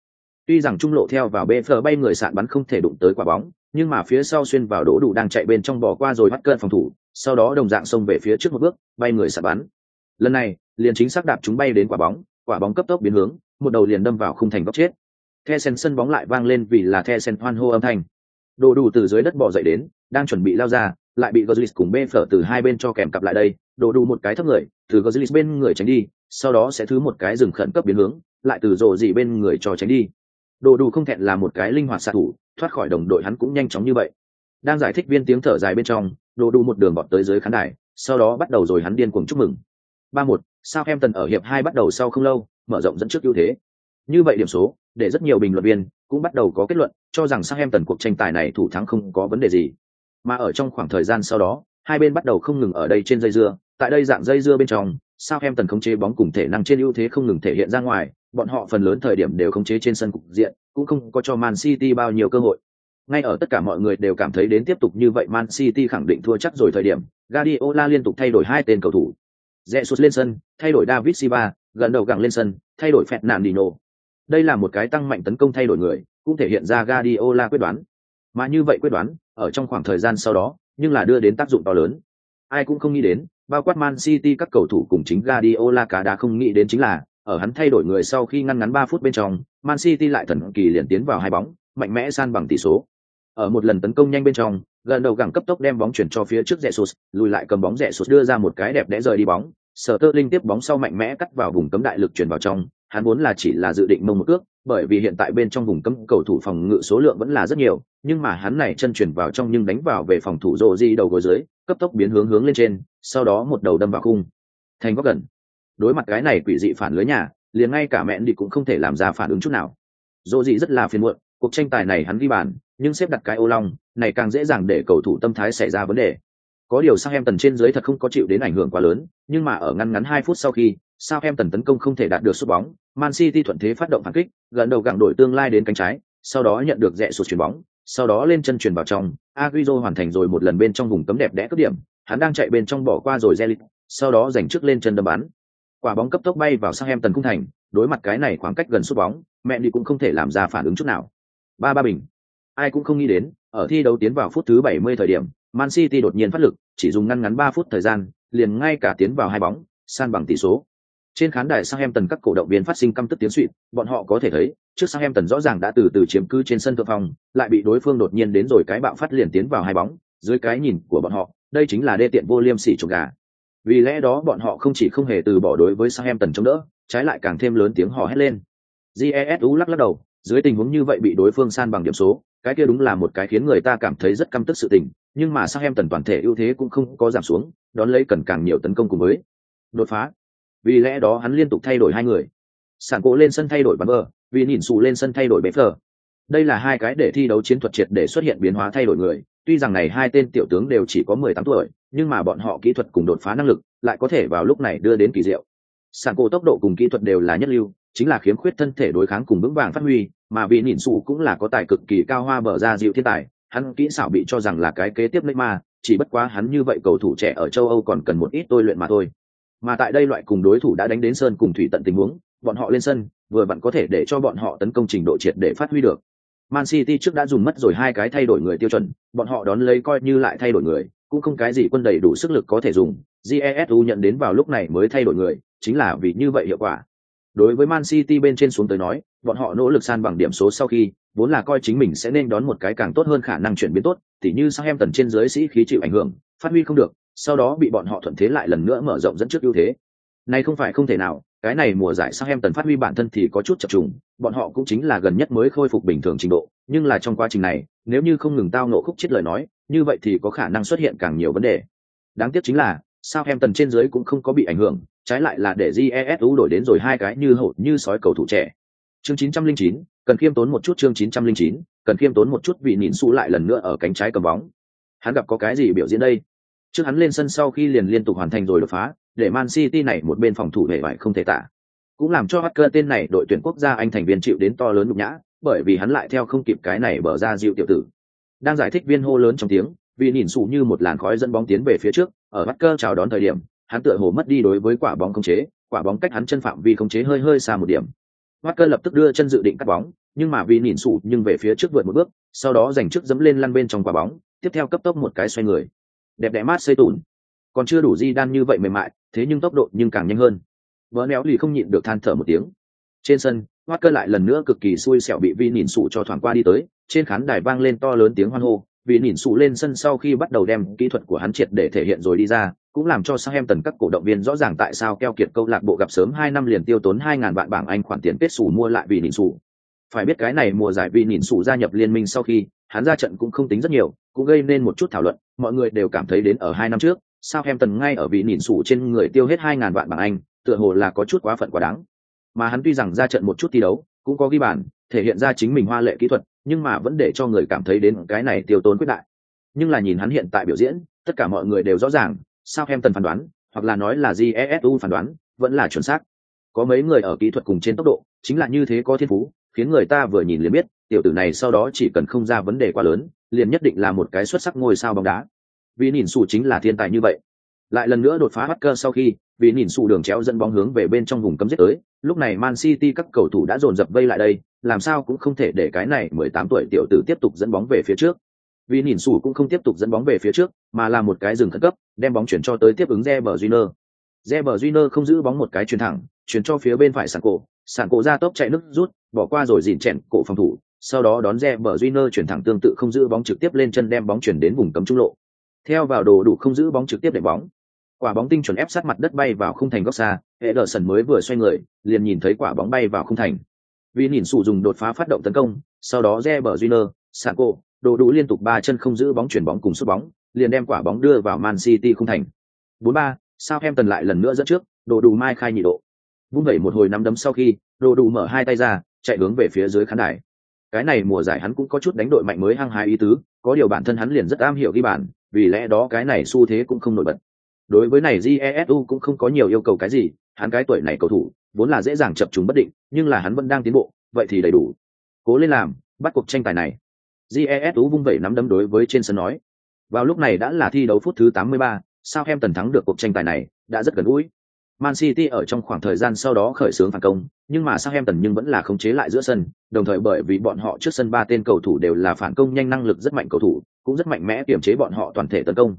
Tuy rằng trung lộ theo vào BF bay người sạn bắn không thể đụng tới quả bóng, nhưng mà phía sau xuyên vào đỗ đủ đang chạy bên trong bỏ qua rồi bắt cơn phòng thủ, sau đó đồng dạng xông về phía trước một bước, bay người sạn bắn. Lần này, liền chính xác đạp chúng bay đến quả bóng, quả bóng cấp tốc biến hướng, một đầu liền đâm vào khung thành góc chết. The sen sân bóng lại vang lên vì là The sen hoan hô âm thanh đồ đủ từ dưới đất bò dậy đến đang chuẩn bị lao ra lại bị gozlis cùng bê phở từ hai bên cho kèm cặp lại đây đồ đủ một cái thấp người, từ gozlis bên người tránh đi, sau đó sẽ thứ một cái dừng khẩn cấp biến hướng, lại từ rồ gì bên người cho tránh đi. Đồ đủ không thẹn là một cái linh hoạt xạ thủ, thoát khỏi đồng đội hắn cũng nhanh chóng như vậy. Đang giải thích viên tiếng thở dài bên trong đồ đủ một đường bọt tới dưới khán đài, sau đó bắt đầu rồi hắn điên cuồng chúc mừng. Ba một, sao em tần ở hiệp hai bắt đầu sau không lâu, mở rộng dẫn trước ưu thế. Như vậy điểm số, để rất nhiều bình luận viên cũng bắt đầu có kết luận, cho rằng sang em tần cuộc tranh tài này thủ thắng không có vấn đề gì. Mà ở trong khoảng thời gian sau đó, hai bên bắt đầu không ngừng ở đây trên dây dưa tại đây dạng dây dưa bên trong sao em tần khống chế bóng cùng thể năng trên ưu thế không ngừng thể hiện ra ngoài bọn họ phần lớn thời điểm đều khống chế trên sân cục diện cũng không có cho man city bao nhiêu cơ hội ngay ở tất cả mọi người đều cảm thấy đến tiếp tục như vậy man city khẳng định thua chắc rồi thời điểm Guardiola liên tục thay đổi hai tên cầu thủ Jesus lên sân thay đổi David Silva gần đầu gặng lên sân thay đổi Fernandinho đây là một cái tăng mạnh tấn công thay đổi người, cũng thể hiện ra Guardiola quyết đoán. Mà như vậy quyết đoán, ở trong khoảng thời gian sau đó, nhưng là đưa đến tác dụng to lớn. Ai cũng không nghĩ đến, bao quát Man City các cầu thủ cùng chính Guardiola cả đã không nghĩ đến chính là, ở hắn thay đổi người sau khi ngăn ngắn 3 phút bên trong, Man City lại thần kỳ liền tiến vào hai bóng, mạnh mẽ san bằng tỷ số. Ở một lần tấn công nhanh bên trong, gần đầu gẳng cấp tốc đem bóng chuyển cho phía trước rẽ sút, lùi lại cầm bóng rẽ sút đưa ra một cái đẹp đẽ rời đi bóng Sterling tiếp bóng sau mạnh mẽ cắt vào vùng cấm đại lực chuyển vào trong hắn vốn là chỉ là dự định mông một cước bởi vì hiện tại bên trong vùng cấm cầu thủ phòng ngự số lượng vẫn là rất nhiều nhưng mà hắn này chân chuyển vào trong nhưng đánh vào về phòng thủ Rodri di đầu gối dưới cấp tốc biến hướng hướng lên trên, sau đó một đầu đâm vào khung. Thành góc gần. Đối mặt cái này quỷ dị phản lưới nhà, liền ngay cả mẹ đi cũng không thể làm ra phản ứng chút nào. Dỗ dị rất là phiền muộn, cuộc tranh tài này hắn ghi bàn, nhưng xếp đặt cái ô long, này càng dễ dàng để cầu thủ tâm thái xảy ra vấn đề. Có điều sang em tần trên dưới thật không có chịu đến ảnh hưởng quá lớn, nhưng mà ở ngăn ngắn hai phút sau khi sao em tần tấn công không thể đạt được sút bóng, man city thuận thế phát động phản kích, gần đầu gặng đổi tương lai đến cánh trái, sau đó nhận được rẽ sụt chuyền bóng sau đó lên chân truyền vào trong Agüero hoàn thành rồi một lần bên trong vùng cấm đẹp đẽ cướp điểm hắn đang chạy bên trong bỏ qua rồi Zelit, sau đó giành trước lên chân đâm bắn. Quả bóng cấp tốc bay vào sang em tần cung thành đối mặt cái này khoảng cách gần sút bóng mẹ đi cũng không thể làm ra phản ứng chút nào. Ba ba bình. Ai cũng không nghĩ đến ở thi đấu tiến vào phút thứ 70 thời điểm man city đột nhiên phát lực chỉ dùng ngăn ngắn ba phút thời gian liền ngay cả tiến vào hai bóng san bằng tỷ số. Trên khán đài sang em tần các cổ động viên phát sinh căm tức tiếng xuýt, bọn họ có thể thấy, trước sáng em tần rõ ràng đã từ từ chiếm cứ trên sân thượng phòng, lại bị đối phương đột nhiên đến rồi cái bạo phát liền tiến vào hai bóng, dưới cái nhìn của bọn họ, đây chính là đê tiện vô liêm sỉ trộm gà. Vì lẽ đó bọn họ không chỉ không hề từ bỏ đối với sang em tần chống đỡ, trái lại càng thêm lớn tiếng hò hét lên. Jesu lắc lắc đầu, dưới tình huống như vậy bị đối phương san bằng điểm số, cái kia đúng là một cái khiến người ta cảm thấy rất căm tức sự tình, nhưng mà sang em tần toàn thể ưu thế cũng không có giảm xuống, đón lấy cần càng nhiều tấn công cùng với đột phá vì lẽ đó hắn liên tục thay đổi hai người sản cổ lên sân thay đổi bắn bờ vì nhìn xù lên sân thay đổi bế phờ đây là hai cái để thi đấu chiến thuật triệt để xuất hiện biến hóa thay đổi người. Tuy rằng này hai tên tiểu tướng đều chỉ có mười tám tuổi nhưng mà bọn họ kỹ thuật cùng đột phá năng lực lại có thể vào lúc này đưa đến kỳ diệu. Sản cổ tốc độ cùng kỹ thuật đều là nhất lưu chính là khiếm khuyết thân thể đối kháng cùng vững vàng phát huy mà vì nhìn xù cũng là có tài cực kỳ cao hoa bờ ra dịu thiên tài hắn kỹ xảo bị cho rằng là cái kế tiếp ma, chỉ bất quá hắn như vậy cầu thủ trẻ ở châu âu còn cần một ít tôi luyện mà thôi. Mà tại đây loại cùng đối thủ đã đánh đến sơn cùng thủy tận tình huống bọn họ lên sân, vừa vặn có thể để cho bọn họ tấn công trình độ triệt để phát huy được. Man city trước đã dùng mất rồi hai cái thay đổi người tiêu chuẩn, bọn họ đón lấy coi như lại thay đổi người, cũng không cái gì quân đầy đủ sức lực có thể dùng. Jesu nhận đến vào lúc này mới thay đổi người, chính là vì như vậy hiệu quả. Đối với man city bên trên xuống tới nói, bọn họ nỗ lực san bằng điểm số sau khi, vốn là coi chính mình sẽ nên đón một cái càng tốt hơn khả năng chuyển biến tốt, tỉ như sang em tần trên dưới sĩ khí chịu ảnh hưởng, phát huy không được, sau đó bị bọn họ thuận thế lại lần nữa mở rộng dẫn trước ưu thế. Này không phải không thể nào cái này mùa giải sang em tần phát huy bản thân thì có chút chập trùng bọn họ cũng chính là gần nhất mới khôi phục bình thường trình độ nhưng là trong quá trình này nếu như không ngừng tao nộ khúc chết lời nói như vậy thì có khả năng xuất hiện càng nhiều vấn đề. Đáng tiếc chính là sao em tần trên dưới cũng không có bị ảnh hưởng trái lại là để jesu đổi đến rồi hai cái như hổ như sói cầu thủ trẻ. Chương 909, cần khiêm tốn một chút chương 909, cần khiêm tốn một chút vì nhìn xu lại lần nữa ở cánh trái cầm bóng. Hắn gặp có cái gì biểu diễn đây? Trước hắn lên sân sau khi liền liên tục hoàn thành rồi đột phá để man city này một bên phòng thủ hề vải không thể tả. Cũng làm cho hacker tên này đội tuyển quốc gia anh thành viên chịu đến to lớn nhục nhã, bởi vì hắn lại theo không kịp cái này bở ra dịu tiểu tử. Đang giải thích viên hô lớn trong tiếng, vì nhìn sụ như một làn khói dẫn bóng tiến về phía trước, ở hacker chào đón thời điểm, hắn tựa hồ mất đi đối với quả bóng không chế, quả bóng cách hắn chân phạm vi không chế hơi hơi xa một điểm. Hacker lập tức đưa chân dự định cắt bóng, nhưng mà vì nhìn sụ nhưng về phía trước vượt một bước, sau đó giành trước dẫm lên lăn bên trong quả bóng, tiếp theo cấp tốc một cái xoay người. Đẹp đẽ mát xây tủn còn chưa đủ di đan như vậy mềm mại, thế nhưng tốc độ nhưng càng nhanh hơn. Vỡ néo lì không nhịn được than thở một tiếng. Trên sân hoát cơ lại lần nữa cực kỳ xui xẻo bị vi nhìn sụ cho thoảng qua đi tới, trên khán đài vang lên to lớn tiếng hoan hô. Vì nhìn sụ lên sân sau khi bắt đầu đem kỹ thuật của hắn triệt để thể hiện rồi đi ra, cũng làm cho sang em tần các cổ động viên rõ ràng tại sao keo kiệt câu lạc bộ gặp sớm hai năm liền tiêu tốn hai ngàn vạn bảng anh khoản tiền kết sủ mua lại vì nhìn sụ. Phải biết cái này mùa giải vì nhìn sụ gia nhập liên minh sau khi, hắn ra trận cũng không tính rất nhiều, cũng gây nên một chút thảo luận, mọi người đều cảm thấy đến ở hai năm trước sao em tần ngay ở vị nhìn sủ trên người tiêu hết hai ngàn vạn bảng anh, tựa hồ là có chút quá phận quá đáng. Mà hắn tuy rằng ra trận một chút thi đấu, cũng có ghi bàn, thể hiện ra chính mình hoa lệ kỹ thuật, nhưng mà vẫn để cho người cảm thấy đến cái này tiêu tốn quyết đại. Nhưng là nhìn hắn hiện tại biểu diễn, tất cả mọi người đều rõ ràng sao em tần phán đoán, hoặc là nói là jesu phán đoán, vẫn là chuẩn xác. Có mấy người ở kỹ thuật cùng trên tốc độ, chính là như thế có thiên phú, khiến người ta vừa nhìn liền biết, tiểu tử này sau đó chỉ cần không ra vấn đề quá lớn, liền nhất định là một cái xuất sắc ngôi sao bóng đá vì nhìn xù chính là thiên tài như vậy lại lần nữa đột phá bắt cơ sau khi vì nhìn xù đường chéo dẫn bóng hướng về bên trong vùng cấm giết tới lúc này man city các cầu thủ đã dồn dập vây lại đây làm sao cũng không thể để cái này mười tám tuổi tiểu tử tiếp tục dẫn bóng về phía trước vì nhìn xù cũng không tiếp tục dẫn bóng về phía trước mà là một cái dừng khẩn cấp đem bóng chuyển cho tới tiếp ứng Reber Júnior. Reber Júnior không giữ bóng một cái chuyền thẳng, chuyển cho phía bên phải sàn cổ, sàn cổ ra tốc chạy nước rút, bỏ qua rồi dìn chèn cổ phòng thủ, sau đó đón re bờ Junior chuyển thẳng tương tự không giữ bóng trực tiếp lên chân đem bóng chuyển đến vùng cấm trung lộ. Theo vào đồ đủ không giữ bóng trực tiếp để bóng. Quả bóng tinh chuẩn ép sát mặt đất bay vào khung thành góc xa, Ederson mới vừa xoay người, liền nhìn thấy quả bóng bay vào khung thành. Vì nhìn sụ dùng đột phá phát động tấn công, sau đó re bờ Junior, Sako, đồ đủ liên tục ba chân không giữ bóng chuyển bóng cùng sút bóng, liền đem quả bóng đưa vào Man City khung thành. 4-3, Southampton lại lần nữa dẫn trước, đồ đủ mai khai nhị độ. Vung vẩy một hồi nắm đấm sau khi, đồ đủ mở hai tay ra, chạy hướng về phía dưới khán đài cái này mùa giải hắn cũng có chút đánh đội mạnh mới hăng hái ý tứ có điều bản thân hắn liền rất am hiểu ghi bản vì lẽ đó cái này xu thế cũng không nổi bật. Đối với này jesu cũng không có nhiều yêu cầu cái gì hắn cái tuổi này cầu thủ vốn là dễ dàng chập chúng bất định nhưng là hắn vẫn đang tiến bộ vậy thì đầy đủ. Cố lên làm bắt cuộc tranh tài này. Jesu vung vẩy nắm đấm đối với trên sân nói. Vào lúc này đã là thi đấu phút thứ 83, sao em tần thắng được cuộc tranh tài này đã rất gần gũi. Man City ở trong khoảng thời gian sau đó khởi xướng phản công, nhưng mà Southampton nhưng vẫn là khống chế lại giữa sân, đồng thời bởi vì bọn họ trước sân ba tên cầu thủ đều là phản công nhanh năng lực rất mạnh cầu thủ, cũng rất mạnh mẽ kiểm chế bọn họ toàn thể tấn công.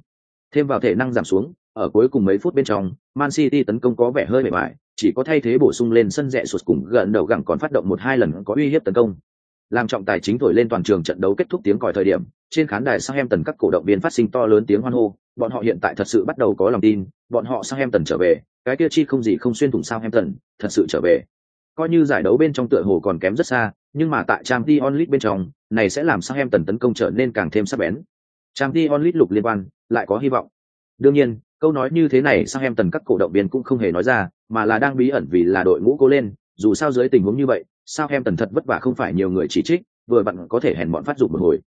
Thêm vào thể năng giảm xuống, ở cuối cùng mấy phút bên trong, Man City tấn công có vẻ hơi bề bại, chỉ có thay thế bổ sung lên sân rẽ sụt cùng gần đầu gẳng còn phát động một hai lần có uy hiếp tấn công. Làm trọng tài chính thổi lên toàn trường trận đấu kết thúc tiếng còi thời điểm, trên khán đài Southampton các cổ động viên phát sinh to lớn tiếng hoan hô, bọn họ hiện tại thật sự bắt đầu có lòng tin, bọn họ Southampton trở về, cái kia chi không gì không xuyên thủng Southampton, thật sự trở về. Coi như giải đấu bên trong tựa hồ còn kém rất xa, nhưng mà tại Champions League bên trong, này sẽ làm Southampton tấn công trở nên càng thêm sắc bén. Trang Champions Onlit lục liên quan, lại có hy vọng. Đương nhiên, câu nói như thế này Southampton các cổ động viên cũng không hề nói ra, mà là đang bí ẩn vì là đội ngũ cố lên, dù sao dưới tình huống như vậy, Southampton thật vất vả không phải nhiều người chỉ trích, vừa vặn có thể hèn bọn phát dụng một hồi.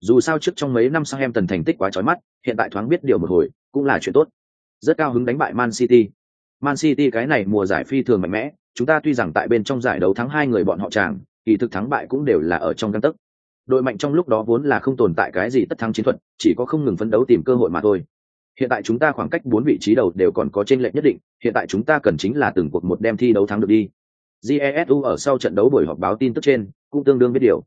Dù sao trước trong mấy năm Southampton thành tích quá chói mắt, hiện tại thoáng biết điều một hồi, cũng là chuyện tốt. Rất cao hứng đánh bại Man City. Man City cái này mùa giải phi thường mạnh mẽ, chúng ta tuy rằng tại bên trong giải đấu thắng hai người bọn họ chàng, kỳ thực thắng bại cũng đều là ở trong căn tức. Đội mạnh trong lúc đó vốn là không tồn tại cái gì tất thắng chiến thuật, chỉ có không ngừng phấn đấu tìm cơ hội mà thôi. Hiện tại chúng ta khoảng cách bốn vị trí đầu đều còn có trên lệch nhất định, hiện tại chúng ta cần chính là từng cuộc một đem thi đấu thắng được đi. Jesu ở sau trận đấu buổi họp báo tin tức trên, cũng tương đương biết điều.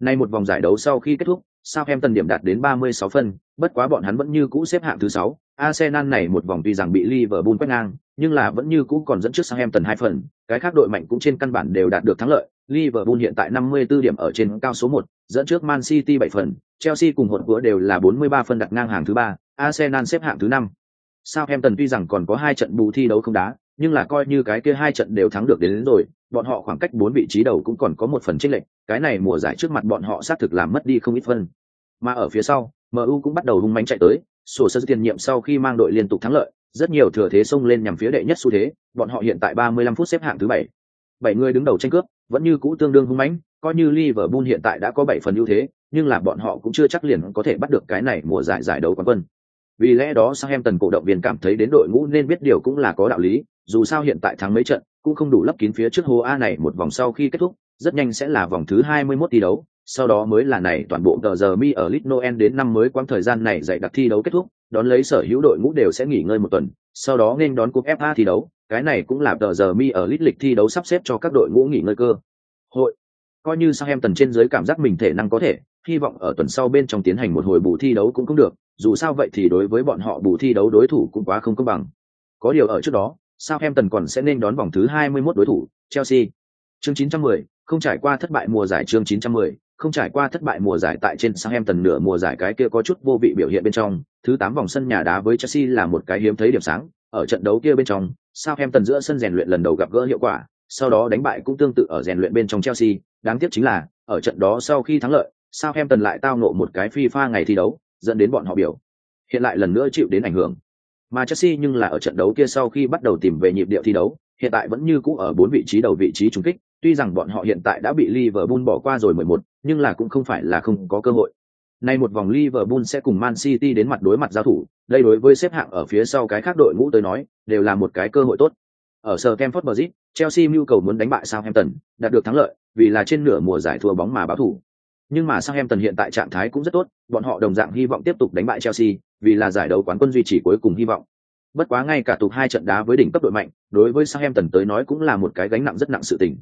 Nay một vòng giải đấu sau khi kết thúc, Southampton điểm đạt đến 36 phân, bất quá bọn hắn vẫn như cũ xếp hạng thứ 6. Arsenal này một vòng tuy rằng bị Liverpool quét ngang, nhưng là vẫn như cũ còn dẫn trước Southampton hai phần, cái khác đội mạnh cũng trên căn bản đều đạt được thắng lợi. Liverpool hiện tại 54 điểm ở trên cao số 1, dẫn trước Man City 7 phần, Chelsea cùng hột vừa đều là 43 phân đặt ngang hàng thứ 3, Arsenal xếp hạng thứ 5. Southampton tuy rằng còn có hai trận bù thi đấu không đá, nhưng là coi như cái kia hai trận đều thắng được đến, đến rồi, bọn họ khoảng cách bốn vị trí đầu cũng còn có một phần chênh lệch, cái này mùa giải trước mặt bọn họ xác thực làm mất đi không ít phân. Mà ở phía sau, MU cũng bắt đầu hung mãnh chạy tới, sổ sơ tiền nhiệm sau khi mang đội liên tục thắng lợi, rất nhiều thừa thế xông lên nhằm phía đệ nhất xu thế, bọn họ hiện tại 35 phút xếp hạng thứ bảy. Bảy người đứng đầu tranh cướp, vẫn như cũ tương đương hung mãnh, coi như Liverpool hiện tại đã có 7 phần ưu thế, nhưng là bọn họ cũng chưa chắc liền có thể bắt được cái này mùa giải giải đấu quán quân. Vì lẽ đó Southampton cổ động viên cảm thấy đến đội ngũ nên biết điều cũng là có đạo lý, dù sao hiện tại thắng mấy trận, cũng không đủ lấp kín phía trước hố A này một vòng sau khi kết thúc, rất nhanh sẽ là vòng thứ 21 thi đấu, sau đó mới là này toàn bộ tờ giờ mi ở Lit Noel đến năm mới quãng thời gian này dạy đặc thi đấu kết thúc, đón lấy sở hữu đội ngũ đều sẽ nghỉ ngơi một tuần, sau đó nên đón cúp FA thi đấu, cái này cũng là tờ giờ mi ở Lit lịch thi đấu sắp xếp cho các đội ngũ nghỉ ngơi cơ. Hội coi như sang em tần trên dưới cảm giác mình thể năng có thể, hy vọng ở tuần sau bên trong tiến hành một hồi bù thi đấu cũng cũng được, dù sao vậy thì đối với bọn họ bù thi đấu đối thủ cũng quá không công bằng. Có điều ở trước đó, sao em tần còn sẽ nên đón vòng thứ 21 đối thủ, Chelsea. Chương 910, không trải qua thất bại mùa giải chương 910, không trải qua thất bại mùa giải tại trên Southampton nửa mùa giải cái kia có chút vô vị biểu hiện bên trong, thứ 8 vòng sân nhà đá với Chelsea là một cái hiếm thấy điểm sáng, ở trận đấu kia bên trong, Southampton giữa sân rèn luyện lần đầu gặp gỡ hiệu quả, sau đó đánh bại cũng tương tự ở rèn luyện bên trong Chelsea, đáng tiếc chính là, ở trận đó sau khi thắng lợi, Southampton lại tao ngộ một cái FIFA ngày thi đấu, dẫn đến bọn họ biểu hiện lại lần nữa chịu đến ảnh hưởng. Mà Chelsea nhưng là ở trận đấu kia sau khi bắt đầu tìm về nhịp điệu thi đấu, hiện tại vẫn như cũ ở bốn vị trí đầu vị trí trung kích, tuy rằng bọn họ hiện tại đã bị Liverpool bỏ qua rồi 11, nhưng là cũng không phải là không có cơ hội. Nay một vòng Liverpool sẽ cùng Man City đến mặt đối mặt giao thủ, đây đối với xếp hạng ở phía sau cái khác đội ngũ tới nói, đều là một cái cơ hội tốt. Ở Stamford Bridge, Chelsea mưu cầu muốn đánh bại Southampton, đạt được thắng lợi, vì là trên nửa mùa giải thua bóng mà báo thủ. Nhưng mà Southampton hiện tại trạng thái cũng rất tốt, bọn họ đồng dạng hy vọng tiếp tục đánh bại Chelsea, vì là giải đấu quán quân duy trì cuối cùng hy vọng. Bất quá ngay cả tục hai trận đá với đỉnh cấp đội mạnh, đối với Southampton tới nói cũng là một cái gánh nặng rất nặng sự tình.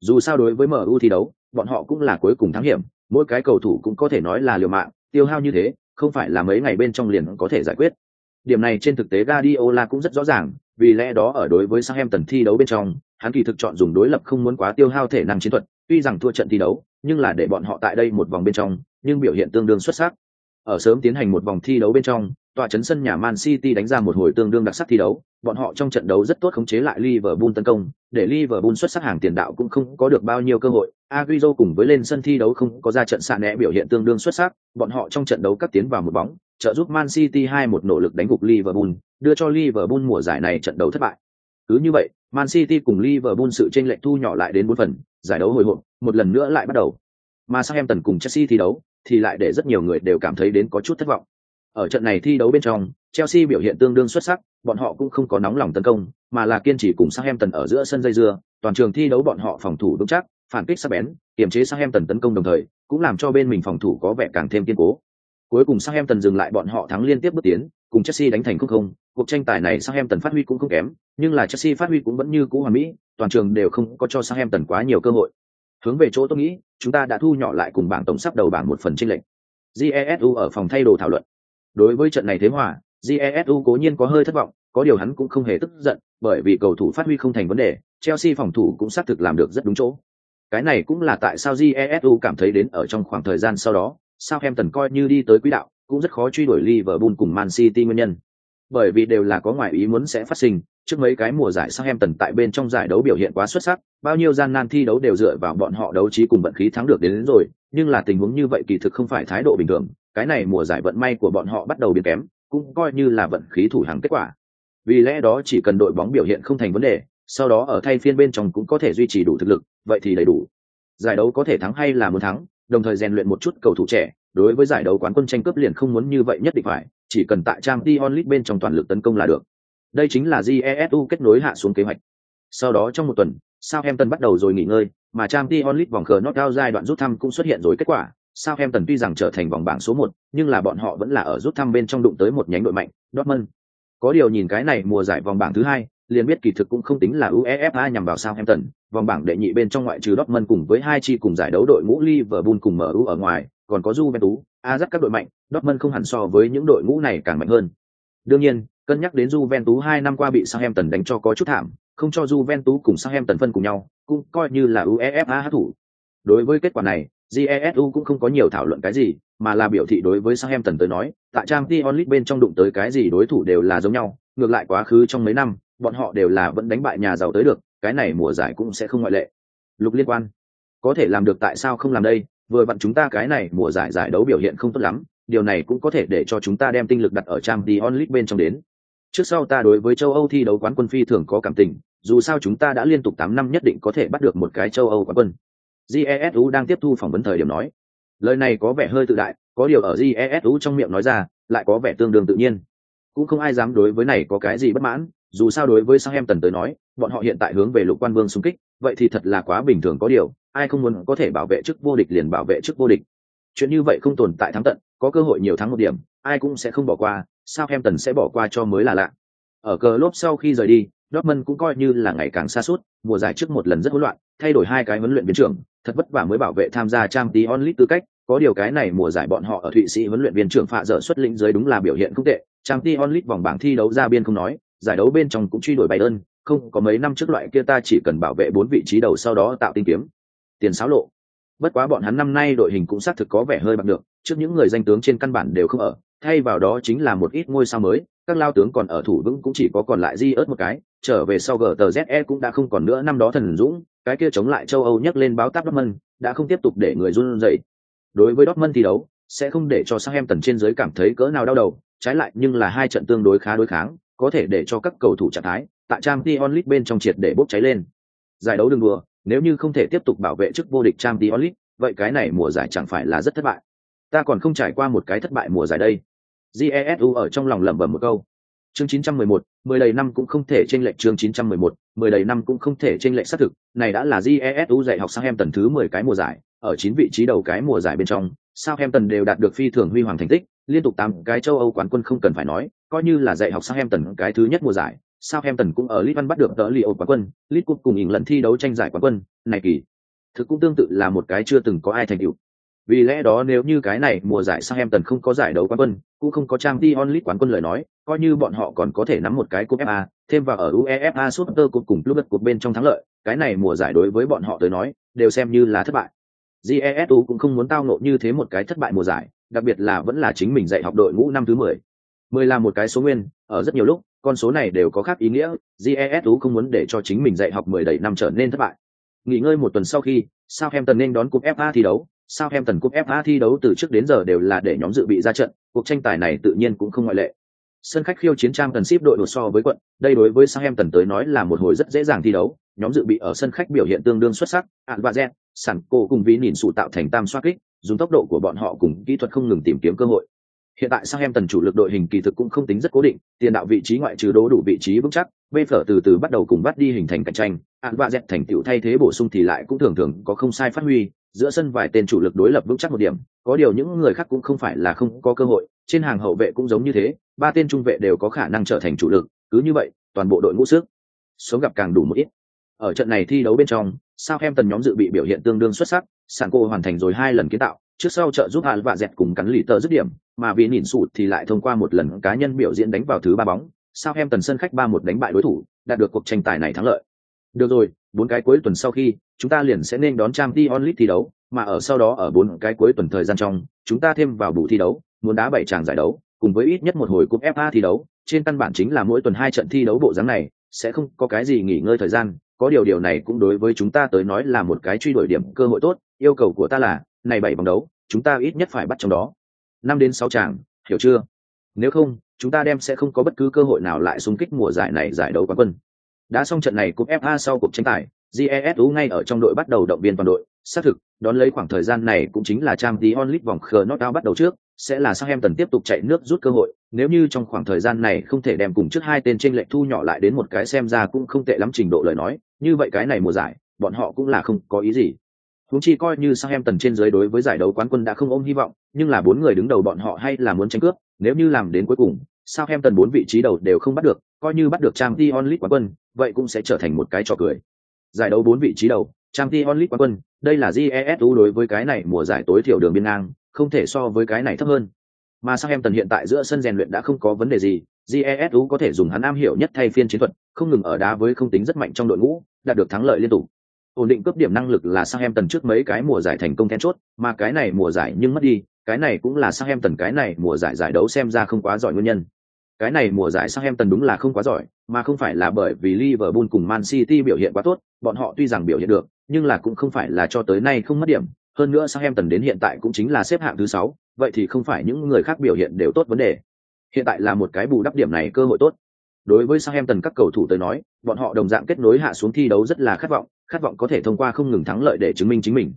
Dù sao đối với MU thi đấu, bọn họ cũng là cuối cùng thắng hiểm, mỗi cái cầu thủ cũng có thể nói là liều mạng, tiêu hao như thế, không phải là mấy ngày bên trong liền có thể giải quyết. Điểm này trên thực tế Guardiola cũng rất rõ ràng, vì lẽ đó ở đối với Southampton thi đấu bên trong, hắn kỳ thực chọn dùng đối lập không muốn quá tiêu hao thể năng chiến thuật, tuy rằng thua trận thi đấu, nhưng là để bọn họ tại đây một vòng bên trong nhưng biểu hiện tương đương xuất sắc ở sớm tiến hành một vòng thi đấu bên trong tòa chấn sân nhà Man City đánh ra một hồi tương đương đặc sắc thi đấu, bọn họ trong trận đấu rất tốt khống chế lại Liverpool tấn công, để Liverpool xuất sắc hàng tiền đạo cũng không có được bao nhiêu cơ hội. Agüero cùng với lên sân thi đấu không có ra trận sạn nẻ biểu hiện tương đương xuất sắc, bọn họ trong trận đấu cắt tiến vào một bóng, trợ giúp Man City hai một nỗ lực đánh gục Liverpool, đưa cho Liverpool mùa giải này trận đấu thất bại. Cứ như vậy, Man City cùng Liverpool sự chênh lệch thu nhỏ lại đến bốn phần, giải đấu hồi hộp, một lần nữa lại bắt đầu. Mà Southampton cùng Chelsea thi đấu, thì lại để rất nhiều người đều cảm thấy đến có chút thất vọng. Ở trận này thi đấu bên trong, Chelsea biểu hiện tương đương xuất sắc, bọn họ cũng không có nóng lòng tấn công, mà là kiên trì cùng Southampton ở giữa sân dây dưa, toàn trường thi đấu bọn họ phòng thủ vững chắc, phản kích sắc bén, kiềm chế Southampton tấn công đồng thời, cũng làm cho bên mình phòng thủ có vẻ càng thêm kiên cố. Cuối cùng Southampton dừng lại bọn họ thắng liên tiếp bước tiến, cùng Chelsea đánh thành không không, cuộc tranh tài này Southampton phát huy cũng không kém, nhưng là Chelsea phát huy cũng vẫn như cũ hoàn mỹ, toàn trường đều không có cho Southampton quá nhiều cơ hội. Hướng về chỗ tôi nghĩ, chúng ta đã thu nhỏ lại cùng bảng tổng sắp đầu bảng một phần chênh lệch. Jesu ở phòng thay đồ thảo luận. Đối với trận này thế hòa, Jesu cố nhiên có hơi thất vọng, có điều hắn cũng không hề tức giận, bởi vì cầu thủ phát huy không thành vấn đề, Chelsea phòng thủ cũng xác thực làm được rất đúng chỗ. Cái này cũng là tại sao Jesu cảm thấy đến ở trong khoảng thời gian sau đó, sao em tần coi như đi tới quỹ đạo, cũng rất khó truy đuổi Liverpool cùng Man City nguyên nhân. Bởi vì đều là có ngoại ý muốn sẽ phát sinh, trước mấy cái mùa giải sang em tần tại bên trong giải đấu biểu hiện quá xuất sắc, bao nhiêu gian nan thi đấu đều dựa vào bọn họ đấu trí cùng vận khí thắng được đến, đến rồi, nhưng là tình huống như vậy kỳ thực không phải thái độ bình thường, cái này mùa giải vận may của bọn họ bắt đầu biến kém, cũng coi như là vận khí thủ hàng kết quả. Vì lẽ đó chỉ cần đội bóng biểu hiện không thành vấn đề, sau đó ở thay phiên bên trong cũng có thể duy trì đủ thực lực, vậy thì đầy đủ. Giải đấu có thể thắng hay là muốn thắng, đồng thời rèn luyện một chút cầu thủ trẻ, đối với giải đấu quán quân tranh cướp liền không muốn như vậy nhất định phải, chỉ cần tại trang Dion League bên trong toàn lực tấn công là được. Đây chính là GESU kết nối hạ xuống kế hoạch. Sau đó trong một tuần, Southampton bắt đầu rồi nghỉ ngơi, mà Champions League vòng cờ knockout giai đoạn rút thăm cũng xuất hiện rồi kết quả. Southampton tuy rằng trở thành vòng bảng số một, nhưng là bọn họ vẫn là ở rút thăm bên trong đụng tới một nhánh đội mạnh, Dortmund. Có điều nhìn cái này mùa giải vòng bảng thứ hai, liền biết kỳ thực cũng không tính là UEFA nhằm vào Southampton, vòng bảng đệ nhị bên trong ngoại trừ Dortmund cùng với hai chi cùng giải đấu đội ngũ Liverpool cùng MU ở ngoài, còn có Juventus, Ajax các đội mạnh, Dortmund không hẳn so với những đội ngũ này càng mạnh hơn. Đương nhiên, cân nhắc đến Juventus hai năm qua bị Southampton đánh cho có chút thảm, không cho Juventus cùng Southampton phân cùng nhau, cũng coi như là UEFA hát thủ. Đối với kết quả này, GESU cũng không có nhiều thảo luận cái gì, mà là biểu thị đối với Southampton tới nói, tại Champions League bên trong đụng tới cái gì đối thủ đều là giống nhau, ngược lại quá khứ trong mấy năm, bọn họ đều là vẫn đánh bại nhà giàu tới được, cái này mùa giải cũng sẽ không ngoại lệ. Lục liên quan, có thể làm được tại sao không làm đây? Vừa vặn chúng ta cái này mùa giải giải đấu biểu hiện không tốt lắm, điều này cũng có thể để cho chúng ta đem tinh lực đặt ở Champions League bên trong đến. Trước sau ta đối với châu Âu thi đấu quán quân phi thường có cảm tình, dù sao chúng ta đã liên tục tám năm nhất định có thể bắt được một cái châu Âu quán quân. Jesu đang tiếp thu phỏng vấn thời điểm nói. Lời này có vẻ hơi tự đại, có điều ở Jesu trong miệng nói ra, lại có vẻ tương đương tự nhiên. Cũng không ai dám đối với này có cái gì bất mãn, dù sao đối với Southampton tới nói, bọn họ hiện tại hướng về lục quan vương xung kích, vậy thì thật là quá bình thường có điều, ai không muốn có thể bảo vệ chức vô địch liền bảo vệ chức vô địch. Chuyện như vậy không tồn tại thắng tận, có cơ hội nhiều thắng một điểm, ai cũng sẽ không bỏ qua, sao em tần sẽ bỏ qua cho mới là lạ. Ở cờ lốp sau khi rời đi, Dortmund cũng coi như là ngày càng xa suốt, mùa giải trước một lần rất hỗn loạn, thay đổi hai cái huấn luyện viên trưởng, thật vất vả mới bảo vệ tham gia Champions League tư cách, có điều cái này mùa giải bọn họ ở Thụy Sĩ huấn luyện viên trưởng phạ dở xuất lĩnh dưới đúng là biểu hiện không tệ, Champions League vòng bảng thi đấu ra biên không nói, giải đấu bên trong cũng truy đuổi Bayern, không có mấy năm trước loại kia ta chỉ cần bảo vệ bốn vị trí đầu sau đó tạo tinh kiếm. Tiền sáo lộ. Bất quá bọn hắn năm nay đội hình cũng xác thực có vẻ hơi bạc được, trước những người danh tướng trên căn bản đều không ở, thay vào đó chính là một ít ngôi sao mới, các lao tướng còn ở thủ vững cũng chỉ có còn lại di ớt một cái, trở về sau GTZE cũng đã không còn nữa năm đó thần dũng, cái kia chống lại châu Âu nhắc lên báo táp Dortmund, đã không tiếp tục để người run dậy. Đối với Dortmund thi đấu, sẽ không để cho Southampton trên dưới cảm thấy cỡ nào đau đầu, trái lại nhưng là hai trận tương đối khá đối kháng, có thể để cho các cầu thủ trạng thái tại Champions League bên trong triệt để bốc cháy lên. Giải đấu đường đùa, nếu như không thể tiếp tục bảo vệ chức vô địch trang tí olit vậy cái này mùa giải chẳng phải là rất thất bại. Ta còn không trải qua một cái thất bại mùa giải đây. Jesu ở trong lòng lẩm bẩm một câu. Chương 911, 10 đầy năm cũng không thể chênh lệch chương 911, 10 đầy năm cũng không thể chênh lệch xác thực, này đã là Jesu dạy học Southampton thứ 10 cái mùa giải, ở 9 vị trí đầu cái mùa giải bên trong, Southampton đều đạt được phi thường huy hoàng thành tích, liên tục 8 cái châu Âu quán quân không cần phải nói, coi như là dạy học Southampton cái thứ nhất mùa giải, Southampton cũng ở League bắt được tớ Lyon quán quân, League Cup cùng ỉn lần thi đấu tranh giải quán quân, này kỳ thực cũng tương tự là một cái chưa từng có ai thành tựu. Vì lẽ đó nếu như cái này mùa giải Southampton không có giải đấu quán quân, cũng không có trang Champions League quán quân lời nói, coi như bọn họ còn có thể nắm một cái cúp FA, thêm vào ở UEFA Super Cup cùng Club Cup bên trong thắng lợi, cái này mùa giải đối với bọn họ tới nói, đều xem như là thất bại. jesu cũng không muốn tao nộ như thế một cái thất bại mùa giải đặc biệt là vẫn là chính mình dạy học đội ngũ năm thứ mười mười là một cái số nguyên ở rất nhiều lúc con số này đều có khác ý nghĩa jesu không muốn để cho chính mình dạy học mười đầy năm trở nên thất bại. Nghỉ ngơi một tuần sau khi, Southampton nên đón cúp FA thi đấu. Southampton cúp FA thi đấu từ trước đến giờ đều là để nhóm dự bị ra trận, cuộc tranh tài này tự nhiên cũng không ngoại lệ. Sân khách khiêu chiến trang tần ship đội đột so với quận, đây đối với Southampton tới nói là một hồi rất dễ dàng thi đấu. Nhóm dự bị ở sân khách biểu hiện tương đương xuất sắc ạn và gen sẵn cô cùng ví nhìn sụ tạo thành tam xoa kích, dùng tốc độ của bọn họ cùng kỹ thuật không ngừng tìm kiếm cơ hội hiện tại sao em tần chủ lực đội hình kỳ thực cũng không tính rất cố định, tiền đạo vị trí ngoại trừ đố đủ vị trí vững chắc, bê phở từ từ bắt đầu cùng bắt đi hình thành cạnh tranh ạn và dẹt thành tiểu thay thế bổ sung thì lại cũng thường thường có không sai phát huy, giữa sân vài tên chủ lực đối lập vững chắc một điểm, có điều những người khác cũng không phải là không có cơ hội, trên hàng hậu vệ cũng giống như thế, ba tên trung vệ đều có khả năng trở thành chủ lực, cứ như vậy, toàn bộ đội ngũ sức sống gặp càng đủ một ít. Ở trận này thi đấu bên trong sao em tần nhóm dự bị biểu hiện tương đương xuất sắc sàn cô hoàn thành rồi hai lần kiến tạo trước sau trợ giúp hạn và dẹt cùng cắn lì tờ dứt điểm, mà vì nhìn sụt thì lại thông qua một lần cá nhân biểu diễn đánh vào thứ ba bóng, sao em tần sân khách ba một đánh bại đối thủ, đạt được cuộc tranh tài này thắng lợi. Được rồi, bốn cái cuối tuần sau khi, chúng ta liền sẽ nên đón trang đi onlit thi đấu, mà ở sau đó ở bốn cái cuối tuần thời gian trong, chúng ta thêm vào đủ thi đấu, muốn đá bảy tràng giải đấu, cùng với ít nhất một hồi cúp fa thi đấu, trên căn bản chính là mỗi tuần hai trận thi đấu bộ dáng này, sẽ không có cái gì nghỉ ngơi thời gian, có điều điều này cũng đối với chúng ta tới nói là một cái truy đuổi điểm cơ hội tốt, yêu cầu của ta là này bảy vòng đấu, chúng ta ít nhất phải bắt trong đó. Năm đến sáu tràng hiểu chưa? Nếu không, chúng ta đem sẽ không có bất cứ cơ hội nào lại xung kích mùa giải này giải đấu quán quân. Đã xong trận này cúp fa sau cuộc tranh tài jesu ngay ở trong đội bắt đầu động viên toàn đội. Xác thực, đón lấy khoảng thời gian này cũng chính là trang tí onlit vòng khờ knockout bắt đầu trước, sẽ là sang em tần tiếp tục chạy nước rút cơ hội. Nếu như trong khoảng thời gian này không thể đem cùng trước hai tên trên lệch thu nhỏ lại đến một cái xem ra cũng không tệ lắm trình độ lời nói, như vậy cái này mùa giải, bọn họ cũng là không có ý gì. Huống chi coi như sang em tần trên dưới đối với giải đấu quán quân đã không ôm hy vọng, nhưng là bốn người đứng đầu bọn họ hay là muốn tranh cướp, nếu như làm đến cuối cùng, sao em tần bốn vị trí đầu đều không bắt được, coi như bắt được Trang Champions League quán quân, vậy cũng sẽ trở thành một cái trò cười. Giải đấu bốn vị trí đầu, Trang Champions League quán quân, đây là GESU đối với cái này mùa giải tối thiểu đường biên ngang, không thể so với cái này thấp hơn. Mà sang em tần hiện tại giữa sân rèn luyện đã không có vấn đề gì, GESU có thể dùng hắn am hiểu nhất thay phiên chiến thuật, không ngừng ở đá với không tính rất mạnh trong đội ngũ, đạt được thắng lợi liên tục ổn định cấp điểm năng lực là sang em tần trước mấy cái mùa giải thành công then chốt, mà cái này mùa giải nhưng mất đi, cái này cũng là sang em tần cái này mùa giải giải đấu xem ra không quá giỏi nguyên nhân. Cái này mùa giải sang em tần đúng là không quá giỏi, mà không phải là bởi vì Liverpool cùng Man City biểu hiện quá tốt, bọn họ tuy rằng biểu hiện được, nhưng là cũng không phải là cho tới nay không mất điểm. Hơn nữa sang em tần đến hiện tại cũng chính là xếp hạng thứ sáu, vậy thì không phải những người khác biểu hiện đều tốt vấn đề. Hiện tại là một cái bù đắp điểm này cơ hội tốt đối với Southampton các cầu thủ tới nói, bọn họ đồng dạng kết nối hạ xuống thi đấu rất là khát vọng, khát vọng có thể thông qua không ngừng thắng lợi để chứng minh chính mình.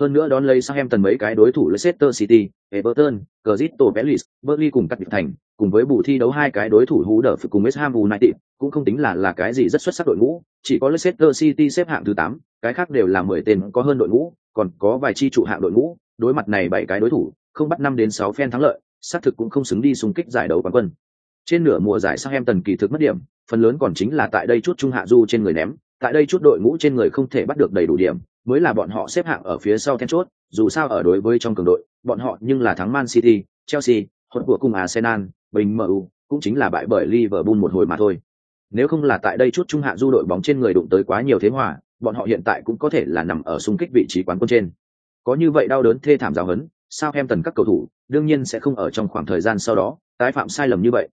Hơn nữa đón lấy Southampton mấy cái đối thủ Leicester City, Everton, Crystal Palace, Burnley cùng các thành, cùng với bù thi đấu hai cái đối thủ hú đỡ cùng West Ham United, cũng không tính là là cái gì rất xuất sắc đội ngũ, chỉ có Leicester City xếp hạng thứ 8, cái khác đều là 10 tên có hơn đội ngũ, còn có vài chi trụ hạng đội ngũ, đối mặt này bảy cái đối thủ, không bắt 5 đến 6 phen thắng lợi, xác thực cũng không xứng đi xung kích giải đấu quán quân. Trên nửa mùa giải Southampton kỳ thực mất điểm, phần lớn còn chính là tại đây chút trung hạ du trên người ném, tại đây chút đội ngũ trên người không thể bắt được đầy đủ điểm, mới là bọn họ xếp hạng ở phía sau then chốt, dù sao ở đối với trong cường đội, bọn họ nhưng là thắng Man City, Chelsea, hỗn của cùng Arsenal, bình MU, cũng chính là bại bởi Liverpool một hồi mà thôi. Nếu không là tại đây chút trung hạ du đội bóng trên người đụng tới quá nhiều thế hòa, bọn họ hiện tại cũng có thể là nằm ở xung kích vị trí quán quân trên. Có như vậy đau đớn thê thảm giáo hấn, sao em tần các cầu thủ, đương nhiên sẽ không ở trong khoảng thời gian sau đó, tái phạm sai lầm như vậy.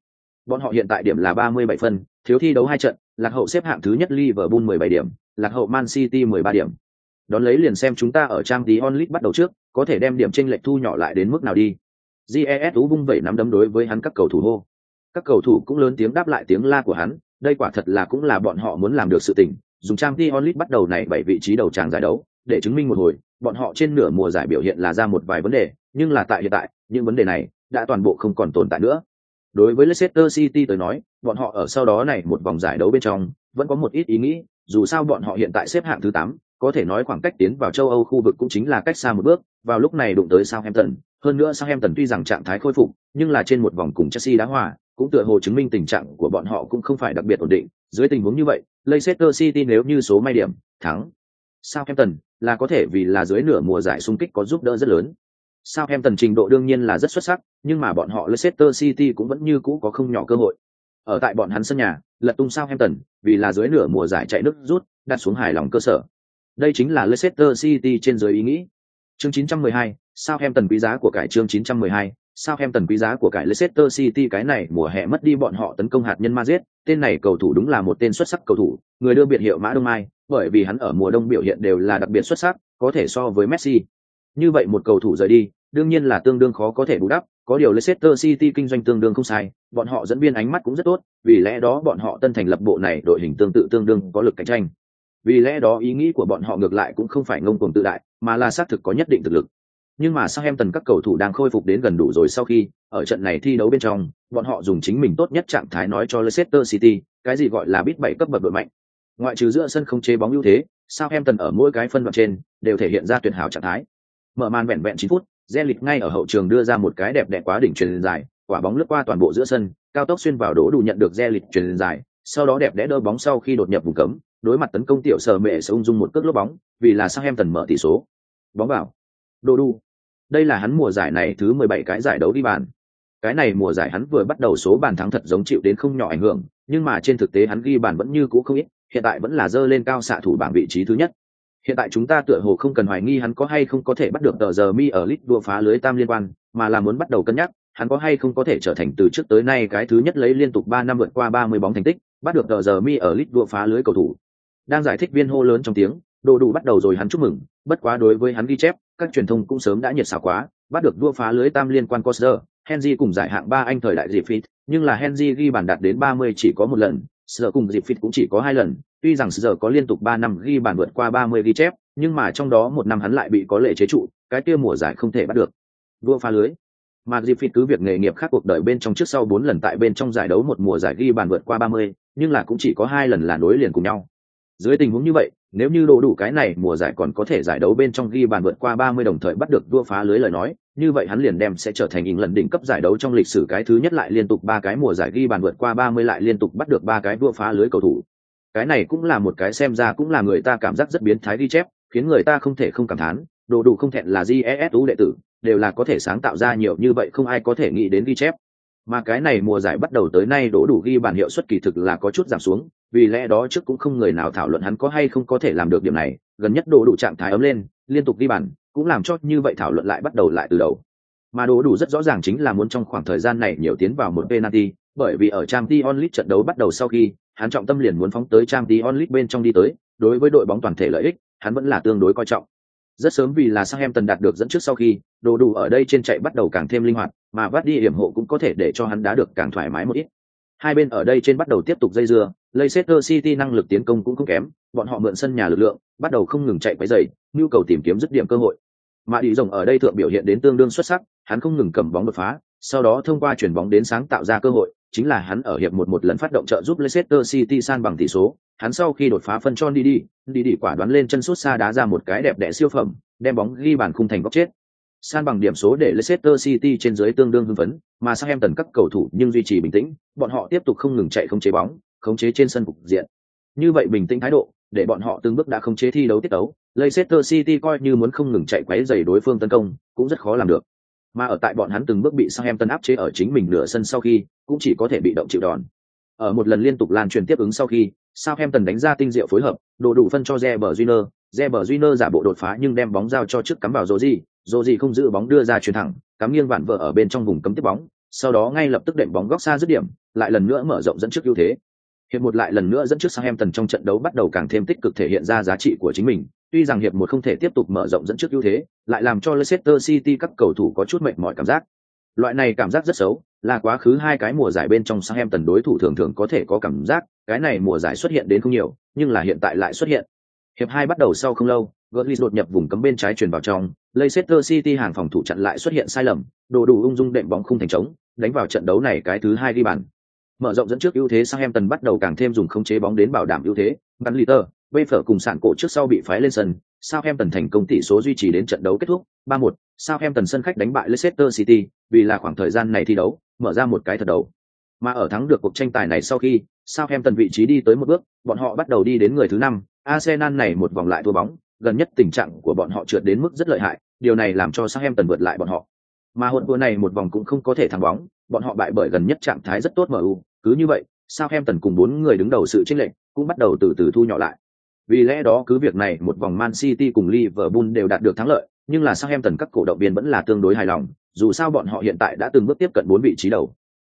Bọn họ hiện tại điểm là 37 phân, thiếu thi đấu hai trận, lạc hậu xếp hạng thứ nhất Liverpool 17 điểm, lạc hậu Man City 13 điểm. Đón lấy liền xem chúng ta ở trang tí onlit bắt đầu trước, có thể đem điểm chênh lệch thu nhỏ lại đến mức nào đi. GES ú vung vẩy nắm đấm đối với hắn các cầu thủ hô. Các cầu thủ cũng lớn tiếng đáp lại tiếng la của hắn, đây quả thật là cũng là bọn họ muốn làm được sự tình, dùng trang tí onlit bắt đầu này bảy vị trí đầu tràng giải đấu, để chứng minh một hồi, bọn họ trên nửa mùa giải biểu hiện là ra một vài vấn đề, nhưng là tại hiện tại, những vấn đề này đã toàn bộ không còn tồn tại nữa. Đối với Leicester City tới nói, bọn họ ở sau đó này một vòng giải đấu bên trong, vẫn có một ít ý nghĩ, dù sao bọn họ hiện tại xếp hạng thứ 8, có thể nói khoảng cách tiến vào châu Âu khu vực cũng chính là cách xa một bước, vào lúc này đụng tới Southampton, hơn nữa Southampton tuy rằng trạng thái khôi phục, nhưng là trên một vòng cùng Chelsea đá hòa, cũng tựa hồ chứng minh tình trạng của bọn họ cũng không phải đặc biệt ổn định, dưới tình huống như vậy, Leicester City nếu như số may điểm, thắng Southampton là có thể vì là dưới nửa mùa giải xung kích có giúp đỡ rất lớn. Sao Hemtần trình độ đương nhiên là rất xuất sắc, nhưng mà bọn họ Leicester City cũng vẫn như cũ có không nhỏ cơ hội. Ở tại bọn hắn sân nhà, lật tung Sao Hemtần, vì là dưới nửa mùa giải chạy nước rút, đặt xuống hài lòng cơ sở. Đây chính là Leicester City trên dưới ý nghĩ. Chương 912, Sao Hemtần quý giá của cải chương 912, Sao Hemtần quý giá của cải Leicester City cái này mùa hè mất đi bọn họ tấn công hạt nhân Madrid, tên này cầu thủ đúng là một tên xuất sắc cầu thủ, người đưa biệt hiệu Mã Đông Mai, bởi vì hắn ở mùa đông biểu hiện đều là đặc biệt xuất sắc, có thể so với Messi. Như vậy một cầu thủ rời đi, đương nhiên là tương đương khó có thể bù đắp, có điều Leicester City kinh doanh tương đương không sai, bọn họ dẫn viên ánh mắt cũng rất tốt, vì lẽ đó bọn họ tân thành lập bộ này đội hình tương tự tương đương có lực cạnh tranh. Vì lẽ đó ý nghĩ của bọn họ ngược lại cũng không phải ngông cuồng tự đại, mà là xác thực có nhất định thực lực. Nhưng mà xác em tần các cầu thủ đang khôi phục đến gần đủ rồi sau khi, ở trận này thi đấu bên trong, bọn họ dùng chính mình tốt nhất trạng thái nói cho Leicester City, cái gì gọi là bít bảy cấp bậc đội mạnh. Ngoại trừ giữa sân không chế bóng ưu thế, Southampton ở mỗi cái phân đoạn trên đều thể hiện ra tuyệt hảo trạng thái. Mở màn vẹn vẹn 9 phút, Zelit ngay ở hậu trường đưa ra một cái đẹp đẽ quá đỉnh truyền dài, quả bóng lướt qua toàn bộ giữa sân, cao tốc xuyên vào đổ đủ nhận được Zelit truyền dài, sau đó đẹp đẽ đỡ bóng sau khi đột nhập vùng cấm, đối mặt tấn công tiểu sở mẹ sẽ ung dung một cước lốp bóng, vì là Southampton mở tỷ số. Bóng vào. Đồ đủ. Đây là hắn mùa giải này thứ 17 cái giải đấu đi bàn. Cái này mùa giải hắn vừa bắt đầu số bàn thắng thật giống chịu đến không nhỏ ảnh hưởng, nhưng mà trên thực tế hắn ghi bàn vẫn như cũ không ít, hiện tại vẫn là dơ lên cao xạ thủ bảng vị trí thứ nhất hiện tại chúng ta tựa hồ không cần hoài nghi hắn có hay không có thể bắt được tờ giờ mi ở lit đua phá lưới tam liên quan mà là muốn bắt đầu cân nhắc hắn có hay không có thể trở thành từ trước tới nay cái thứ nhất lấy liên tục ba năm vượt qua ba mươi bóng thành tích bắt được tờ giờ mi ở lit đua phá lưới cầu thủ. Đang giải thích viên hô lớn trong tiếng đồ đủ bắt đầu rồi hắn chúc mừng bất quá đối với hắn ghi chép các truyền thông cũng sớm đã nhiệt xảo quá bắt được đua phá lưới tam liên quan Coster, Henry cùng giải hạng ba anh thời đại dịp fit nhưng là Henry ghi bàn đạt đến ba mươi chỉ có một lần Sở cùng dịp phịt cũng chỉ có hai lần, tuy rằng giờ có liên tục ba năm ghi bàn vượt qua ba mươi ghi chép, nhưng mà trong đó một năm hắn lại bị có lệ chế trụ, cái kia mùa giải không thể bắt được. Vua phá lưới. Mà dịp phịt cứ việc nghề nghiệp khác cuộc đời bên trong trước sau bốn lần tại bên trong giải đấu một mùa giải ghi bàn vượt qua ba mươi, nhưng là cũng chỉ có hai lần là nối liền cùng nhau. Dưới tình huống như vậy nếu như đổ đủ cái này mùa giải còn có thể giải đấu bên trong ghi bàn vượt qua ba mươi đồng thời bắt được đua phá lưới lời nói, như vậy hắn liền đem sẽ trở thành ỉng lần đỉnh cấp giải đấu trong lịch sử cái thứ nhất lại liên tục ba cái mùa giải ghi bàn vượt qua ba mươi lại liên tục bắt được ba cái đua phá lưới cầu thủ. Cái này cũng là một cái xem ra cũng là người ta cảm giác rất biến thái ghi chép, khiến người ta không thể không cảm thán, đồ đủ không thẹn là jesu đệ tử, đều là có thể sáng tạo ra nhiều như vậy không ai có thể nghĩ đến ghi chép mà cái này mùa giải bắt đầu tới nay đổ đủ ghi bản hiệu suất kỳ thực là có chút giảm xuống vì lẽ đó trước cũng không người nào thảo luận hắn có hay không có thể làm được điểm này gần nhất đổ đủ trạng thái ấm lên liên tục ghi bản cũng làm cho như vậy thảo luận lại bắt đầu lại từ đầu mà đổ đủ rất rõ ràng chính là muốn trong khoảng thời gian này nhiều tiến vào một penalty bởi vì ở trang t onlit trận đấu bắt đầu sau khi hắn trọng tâm liền muốn phóng tới trang t onlit bên trong đi tới đối với đội bóng toàn thể lợi ích hắn vẫn là tương đối coi trọng. Rất sớm vì là Southampton đạt được dẫn trước sau khi, đồ đủ ở đây trên chạy bắt đầu càng thêm linh hoạt, mà vắt đi hiểm hộ cũng có thể để cho hắn đá được càng thoải mái một ít. Hai bên ở đây trên bắt đầu tiếp tục dây dưa, Leicester City năng lực tiến công cũng không kém, bọn họ mượn sân nhà lực lượng, bắt đầu không ngừng chạy quấy rầy, nhu cầu tìm kiếm dứt điểm cơ hội. Mà đi rồng ở đây thượng biểu hiện đến tương đương xuất sắc, hắn không ngừng cầm bóng đột phá, sau đó thông qua chuyển bóng đến sáng tạo ra cơ hội, chính là hắn ở hiệp một một lần phát động trợ giúp Leicester City san bằng tỷ số, hắn sau khi đột phá phân cho đi đi, đi đi quả đoán lên chân sút xa đá ra một cái đẹp đẽ siêu phẩm, đem bóng ghi bàn khung thành góc chết. San bằng điểm số để Leicester City trên dưới tương đương hưng phấn, mà Southampton các cầu thủ nhưng duy trì bình tĩnh, bọn họ tiếp tục không ngừng chạy không chế bóng, khống chế trên sân cục diện. Như vậy bình tĩnh thái độ, để bọn họ từng bước đã khống chế thi đấu tiết đấu, Leicester City coi như muốn không ngừng chạy quấy giày đối phương tấn công, cũng rất khó làm được. Mà ở tại bọn hắn từng bước bị Southampton áp chế ở chính mình nửa sân sau khi, cũng chỉ có thể bị động chịu đòn. Ở một lần liên tục lan truyền tiếp ứng sau khi, Southampton đánh ra tinh diệu phối hợp, đồ đủ phân cho Reber Júnior, Reber Júnior giả bộ đột phá nhưng đem bóng giao cho trước cắm vào Rodri, Rodri không giữ bóng đưa ra chuyền thẳng, cắm nghiêng vạn vợ ở bên trong vùng cấm tiếp bóng, sau đó ngay lập tức đệm bóng góc xa dứt điểm, lại lần nữa mở rộng dẫn trước ưu thế. Hiệp một lại lần nữa dẫn trước Southampton trong trận đấu bắt đầu càng thêm tích cực thể hiện ra giá trị của chính mình, tuy rằng hiệp một không thể tiếp tục mở rộng dẫn trước ưu thế, lại làm cho Leicester City các cầu thủ có chút mệt mỏi cảm giác. Loại này cảm giác rất xấu, là quá khứ hai cái mùa giải bên trong Southampton đối thủ thường thường có thể có cảm giác, cái này mùa giải xuất hiện đến không nhiều, nhưng là hiện tại lại xuất hiện. Hiệp hai bắt đầu sau không lâu, Gurley đột nhập vùng cấm bên trái truyền vào trong, Leicester City hàng phòng thủ chặn lại xuất hiện sai lầm, đồ đủ ung dung đệm bóng không thành trống, đánh vào trận đấu này cái thứ hai đi bàn. Mở rộng dẫn trước ưu thế Southampton bắt đầu càng thêm dùng khống chế bóng đến bảo đảm ưu thế, Van Liter, Wefer cùng sạn cổ trước sau bị phái lên sân, Southampton thành công tỷ số duy trì đến trận đấu kết thúc, 3-1, Southampton sân khách đánh bại Leicester City, vì là khoảng thời gian này thi đấu, mở ra một cái thật đầu. Mà ở thắng được cuộc tranh tài này sau khi, Southampton vị trí đi tới một bước, bọn họ bắt đầu đi đến người thứ năm. Arsenal này một vòng lại thua bóng, gần nhất tình trạng của bọn họ trượt đến mức rất lợi hại, điều này làm cho Southampton vượt lại bọn họ. Mà hỗn vừa này một vòng cũng không có thể thắng bóng, bọn họ bại bởi gần nhất trạng thái rất tốt MU, cứ như vậy, Southampton cùng bốn người đứng đầu sự chênh lệch cũng bắt đầu từ từ thu nhỏ lại. Vì lẽ đó cứ việc này một vòng Man City cùng Liverpool đều đạt được thắng lợi, nhưng là Southampton các cổ động viên vẫn là tương đối hài lòng, dù sao bọn họ hiện tại đã từng bước tiếp cận bốn vị trí đầu.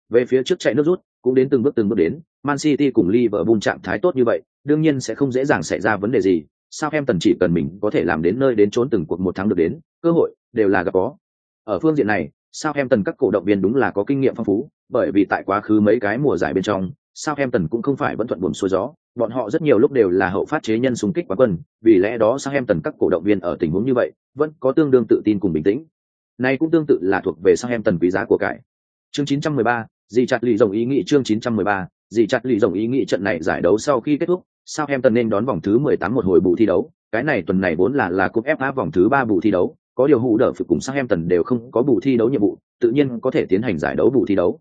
Về phía trước chạy nước rút, cũng đến từng bước từng bước đến, Man City cùng Liverpool trạng thái tốt như vậy, đương nhiên sẽ không dễ dàng xảy ra vấn đề gì. Sao em tần chỉ cần mình có thể làm đến nơi đến trốn từng cuộc một tháng được đến, cơ hội đều là gặp có. Ở phương diện này, Sao em tần các cổ động viên đúng là có kinh nghiệm phong phú, bởi vì tại quá khứ mấy cái mùa giải bên trong, Sao em tần cũng không phải vẫn thuận buồm xuôi gió, bọn họ rất nhiều lúc đều là hậu phát chế nhân xung kích quá quân, vì lẽ đó Sao em tần các cổ động viên ở tình huống như vậy, vẫn có tương đương tự tin cùng bình tĩnh. Này cũng tương tự là thuộc về Sao em tần quý giá của cải. Chương 913, Di chặt lì rồng ý nghĩ chương 913, dì chặt lì rồng ý nghĩ trận này giải đấu sau khi kết thúc, sao em tần nên đón vòng thứ 18 một hồi bù thi đấu, cái này tuần này vốn là là cúp FA vòng thứ 3 bù thi đấu, có điều Hù đỡ phục cùng sao em tần đều không có bù thi đấu nhiệm vụ, tự nhiên có thể tiến hành giải đấu bù thi đấu.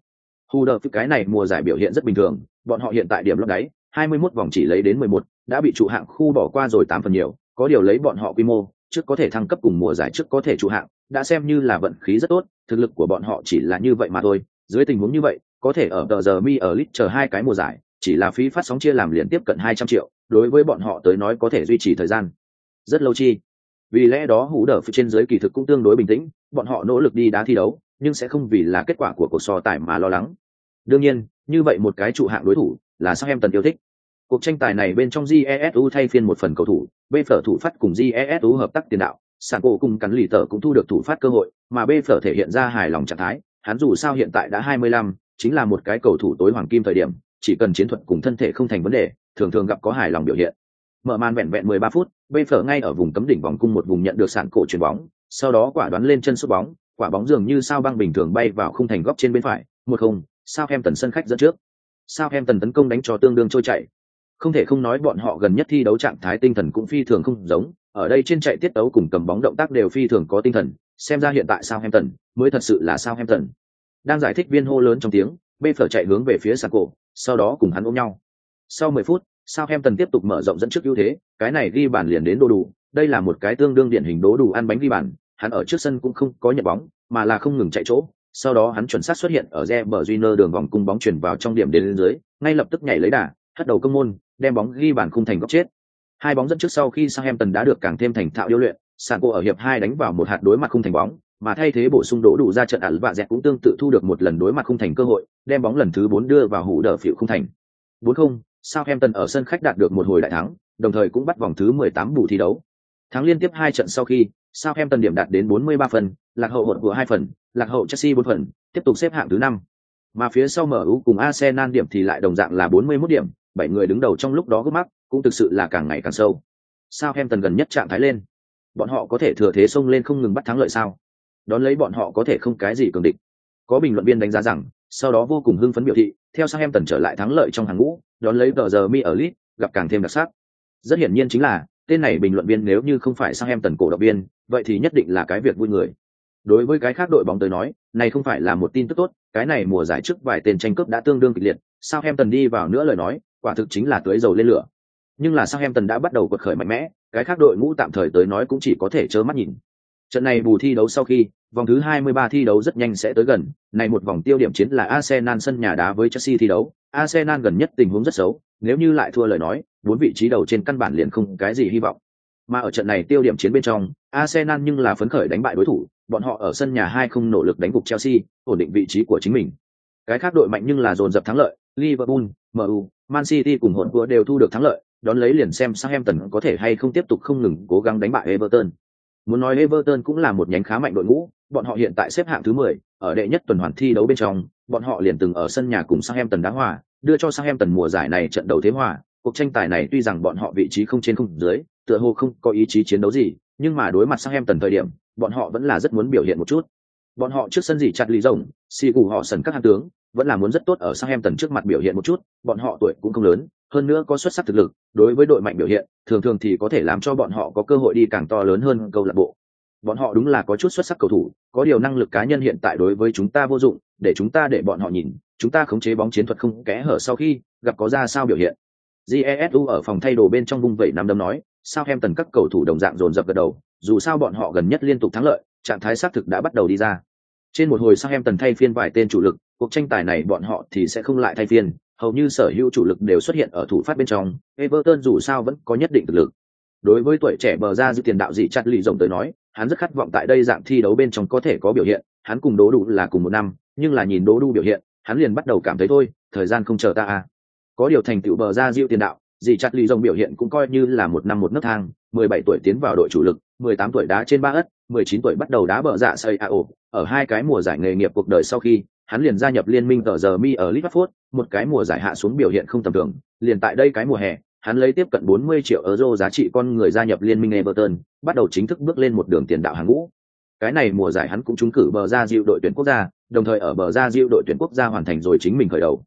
Hù đỡ phục cái này mùa giải biểu hiện rất bình thường, bọn họ hiện tại điểm lót đáy, 21 vòng chỉ lấy đến 11, đã bị trụ hạng khu bỏ qua rồi 8 phần nhiều, có điều lấy bọn họ quy mô, trước có thể thăng cấp cùng mùa giải trước có thể trụ hạng, đã xem như là vận khí rất tốt, thực lực của bọn họ chỉ là như vậy mà thôi. Dưới tình huống như vậy, có thể ở tờ giờ mi ở lit chờ hai cái mùa giải, chỉ là phí phát sóng chia làm liền tiếp cận 200 triệu, đối với bọn họ tới nói có thể duy trì thời gian rất lâu chi. Vì lẽ đó hủ đỡ trên giới kỳ thực cũng tương đối bình tĩnh, bọn họ nỗ lực đi đá thi đấu, nhưng sẽ không vì là kết quả của cuộc so tài mà lo lắng. Đương nhiên, như vậy một cái trụ hạng đối thủ là sao em tần yêu thích. Cuộc tranh tài này bên trong Jesu thay phiên một phần cầu thủ, B phở thủ phát cùng Jesu hợp tác tiền đạo, sản cổ cùng cắn lì tờ cũng thu được thủ phát cơ hội, mà B phở thể hiện ra hài lòng trạng thái, hắn dù sao hiện tại đã 25, chính là một cái cầu thủ tối hoàng kim thời điểm, chỉ cần chiến thuật cùng thân thể không thành vấn đề, thường thường gặp có hài lòng biểu hiện. Mở màn vẹn vẹn 13 phút, B phở ngay ở vùng cấm đỉnh vòng cung một vùng nhận được sản cổ chuyền bóng, sau đó quả đoán lên chân sút bóng, quả bóng dường như sao băng bình thường bay vào khung thành góc trên bên phải, một không, sao em tần sân khách dẫn trước. Sao em tần tấn công đánh cho tương đương trôi chảy. Không thể không nói bọn họ gần nhất thi đấu trạng thái tinh thần cũng phi thường không giống, ở đây trên chạy tiết đấu cùng cầm bóng động tác đều phi thường có tinh thần, xem ra hiện tại sao em tần mới thật sự là sao em tần. Đang giải thích viên hô lớn trong tiếng, Bê phở chạy hướng về phía sàn cổ, sau đó cùng hắn ôm nhau. Sau 10 phút, sao em tần tiếp tục mở rộng dẫn trước ưu thế, cái này ghi bàn liền đến đồ đủ, đây là một cái tương đương điển hình đố đủ ăn bánh ghi bàn, hắn ở trước sân cũng không có nhận bóng, mà là không ngừng chạy chỗ, sau đó hắn chuẩn xác xuất hiện ở Reber Júnior đường vòng cung bóng chuyển vào trong điểm đến lên dưới, ngay lập tức nhảy lấy đà, hất đầu công môn, đem bóng ghi bàn khung thành góc chết. Hai bóng dẫn trước sau khi Southampton đã được càng thêm thành thạo điêu luyện, Sanko ở hiệp hai đánh vào một hạt đối mặt khung thành bóng, mà thay thế bổ sung đỗ đủ ra trận ẩn và dẹt cũng tương tự thu được một lần đối mặt không thành cơ hội, đem bóng lần thứ bốn đưa vào hủ đỡ phiểu không thành. 4-0, Southampton ở sân khách đạt được một hồi đại thắng, đồng thời cũng bắt vòng thứ 18 bù thi đấu. Thắng liên tiếp hai trận sau khi, Southampton điểm đạt đến 43 phần, lạc hậu một của hai phần, lạc hậu Chelsea 4 phần, tiếp tục xếp hạng thứ 5. Mà phía sau MU cùng Arsenal điểm thì lại đồng dạng là 41 điểm, bảy người đứng đầu trong lúc đó gấp mắc, cũng thực sự là càng ngày càng sâu. Southampton gần nhất trạng thái lên. Bọn họ có thể thừa thế xông lên không ngừng bắt thắng lợi sao? Đón lấy bọn họ có thể không cái gì cường địch. Có bình luận viên đánh giá rằng, sau đó vô cùng hưng phấn biểu thị, theo sang em tần trở lại thắng lợi trong hàng ngũ, đón lấy tờ giờ mi ở lit gặp càng thêm đặc sắc. Rất hiển nhiên chính là tên này bình luận viên nếu như không phải sang em tần cổ động viên vậy thì nhất định là cái việc vui người. Đối với cái khác đội bóng tới nói này không phải là một tin tức tốt cái này mùa giải trước vài tên tranh cướp đã tương đương kịch liệt sao em tần đi vào nữa lời nói quả thực chính là tưới dầu lên lửa. Nhưng là sao em tần đã bắt đầu cuộc khởi mạnh mẽ cái khác đội ngũ tạm thời tới nói cũng chỉ có thể trơ mắt nhìn trận này bù thi đấu sau khi vòng thứ 23 thi đấu rất nhanh sẽ tới gần này một vòng tiêu điểm chiến là Arsenal sân nhà đá với Chelsea thi đấu Arsenal gần nhất tình huống rất xấu, nếu như lại thua lời nói, bốn vị trí đầu trên căn bản liền không cái gì hy vọng. Mà ở trận này tiêu điểm chiến bên trong, Arsenal nhưng là phấn khởi đánh bại đối thủ, bọn họ ở sân nhà hai không nỗ lực đánh gục Chelsea, ổn định vị trí của chính mình. Cái khác đội mạnh nhưng là dồn dập thắng lợi, Liverpool, MU, Man City cùng hỗn vừa đều thu được thắng lợi, đón lấy liền xem Southampton có thể hay không tiếp tục không ngừng cố gắng đánh bại Everton. Muốn nói Everton cũng là một nhánh khá mạnh đội ngũ, bọn họ hiện tại xếp hạng thứ 10, ở đệ nhất tuần hoàn thi đấu bên trong, bọn họ liền từng ở sân nhà cùng Southampton đá hòa, đưa cho Southampton mùa giải này trận đầu thế hòa, cuộc tranh tài này tuy rằng bọn họ vị trí không trên không dưới, tựa hồ không có ý chí chiến đấu gì, nhưng mà đối mặt Southampton thời điểm, bọn họ vẫn là rất muốn biểu hiện một chút. Bọn họ trước sân gì chặt lý rồng, xì củ họ sần các hàng tướng, vẫn là muốn rất tốt ở Southampton trước mặt biểu hiện một chút, bọn họ tuổi cũng không lớn, hơn nữa có xuất sắc thực lực, đối với đội mạnh biểu hiện, thường thường thì có thể làm cho bọn họ có cơ hội đi càng to lớn hơn câu lạc bộ. Bọn họ đúng là có chút xuất sắc cầu thủ, có điều năng lực cá nhân hiện tại đối với chúng ta vô dụng, để chúng ta để bọn họ nhìn, chúng ta khống chế bóng chiến thuật không kẽ hở sau khi gặp có ra sao biểu hiện. Jesu ở phòng thay đồ bên trong vung vẩy nắm đấm nói, sao em tần các cầu thủ đồng dạng dồn dập gật đầu, dù sao bọn họ gần nhất liên tục thắng lợi, trạng thái xác thực đã bắt đầu đi ra. Trên một hồi sao em tần thay phiên vài tên chủ lực, cuộc tranh tài này bọn họ thì sẽ không lại thay phiên, hầu như sở hữu chủ lực đều xuất hiện ở thủ phát bên trong, Everton dù sao vẫn có nhất định thực lực. Đối với tuổi trẻ bờ ra dư tiền đạo dị chặt lì rộng tới nói, hắn rất khát vọng tại đây dạng thi đấu bên trong có thể có biểu hiện hắn cùng đố đủ là cùng một năm nhưng là nhìn đố đủ biểu hiện hắn liền bắt đầu cảm thấy thôi thời gian không chờ ta à có điều thành tựu bờ ra diệu tiền đạo dì chặt lì rồng biểu hiện cũng coi như là một năm một nấc thang 17 tuổi tiến vào đội chủ lực 18 tuổi đá trên ba ất 19 tuổi bắt đầu đá bờ dạ xây a ổ ở hai cái mùa giải nghề nghiệp cuộc đời sau khi hắn liền gia nhập liên minh tờ giờ mi ở Liverpool, một cái mùa giải hạ xuống biểu hiện không tầm thường, liền tại đây cái mùa hè, hắn lấy tiếp cận 40 triệu euro giá trị con người gia nhập liên minh Everton, bắt đầu chính thức bước lên một đường tiền đạo hàng ngũ. Cái này mùa giải hắn cũng trúng cử bờ ra diệu đội tuyển quốc gia, đồng thời ở bờ ra diệu đội tuyển quốc gia hoàn thành rồi chính mình khởi đầu.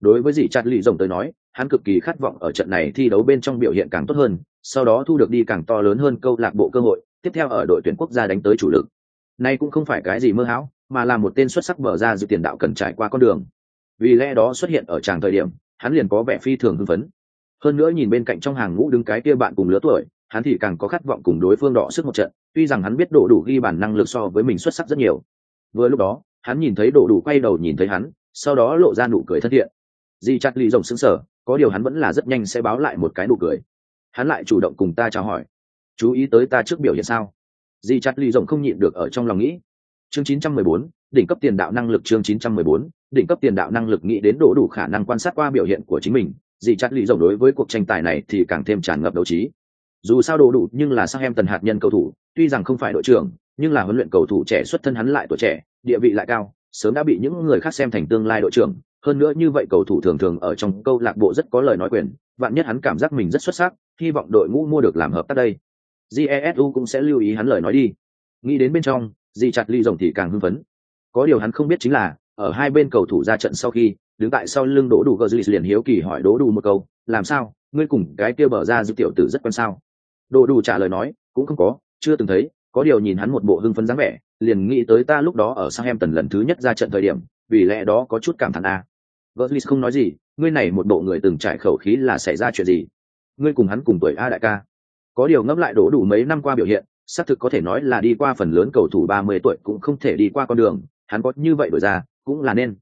Đối với dì chặt lì rồng tới nói, hắn cực kỳ khát vọng ở trận này thi đấu bên trong biểu hiện càng tốt hơn, sau đó thu được đi càng to lớn hơn câu lạc bộ cơ hội, tiếp theo ở đội tuyển quốc gia đánh tới chủ lực. Nay cũng không phải cái gì mơ hão, mà là một tên xuất sắc mở ra dự tiền đạo cần trải qua con đường. Vì lẽ đó xuất hiện ở tràng thời điểm, hắn liền có vẻ phi thường hưng phấn. Hơn nữa nhìn bên cạnh trong hàng ngũ đứng cái kia bạn cùng lứa tuổi, hắn thì càng có khát vọng cùng đối phương đọ sức một trận, tuy rằng hắn biết độ đủ ghi bản năng lực so với mình xuất sắc rất nhiều. Vừa lúc đó, hắn nhìn thấy độ đủ quay đầu nhìn thấy hắn, sau đó lộ ra nụ cười thân thiện. Di chặt lì rồng sững sờ, có điều hắn vẫn là rất nhanh sẽ báo lại một cái nụ cười. Hắn lại chủ động cùng ta chào hỏi. Chú ý tới ta trước biểu hiện sao? Di chặt lì rồng không nhịn được ở trong lòng nghĩ. Chương 914, đỉnh cấp tiền đạo năng lực chương 914, đỉnh cấp tiền đạo năng lực nghĩ đến đổ đủ khả năng quan sát qua biểu hiện của chính mình, Dị chặt lì rộng đối với cuộc tranh tài này thì càng thêm tràn ngập đấu trí. Dù sao đổ đủ nhưng là sang em tần hạt nhân cầu thủ, tuy rằng không phải đội trưởng, nhưng là huấn luyện cầu thủ trẻ xuất thân hắn lại tuổi trẻ, địa vị lại cao, sớm đã bị những người khác xem thành tương lai đội trưởng, hơn nữa như vậy cầu thủ thường thường ở trong câu lạc bộ rất có lời nói quyền vạn nhất hắn cảm giác mình rất xuất sắc hy vọng đội ngũ mua được làm hợp tác đây. Jesu cũng sẽ lưu ý hắn lời nói đi. Nghĩ đến bên trong dì chặt ly rồng thì càng hưng phấn có điều hắn không biết chính là ở hai bên cầu thủ ra trận sau khi đứng tại sau lưng đỗ đủ gờ liền hiếu kỳ hỏi đỗ đủ một câu làm sao ngươi cùng cái kia bờ ra dư tiểu tử rất quan sao đỗ đủ trả lời nói cũng không có chưa từng thấy có điều nhìn hắn một bộ hưng phấn dáng vẻ liền nghĩ tới ta lúc đó ở sang em tần lần thứ nhất ra trận thời điểm vì lẽ đó có chút cảm thán a à. Gertlis không nói gì, ngươi này một bộ người từng trải khẩu khí là xảy ra chuyện gì? Ngươi cùng hắn cùng tuổi a đại ca. Có điều ngẫm lại đổ đủ mấy năm qua biểu hiện, xác thực có thể nói là đi qua phần lớn cầu thủ 30 tuổi cũng không thể đi qua con đường, hắn có như vậy đổi ra, cũng là nên.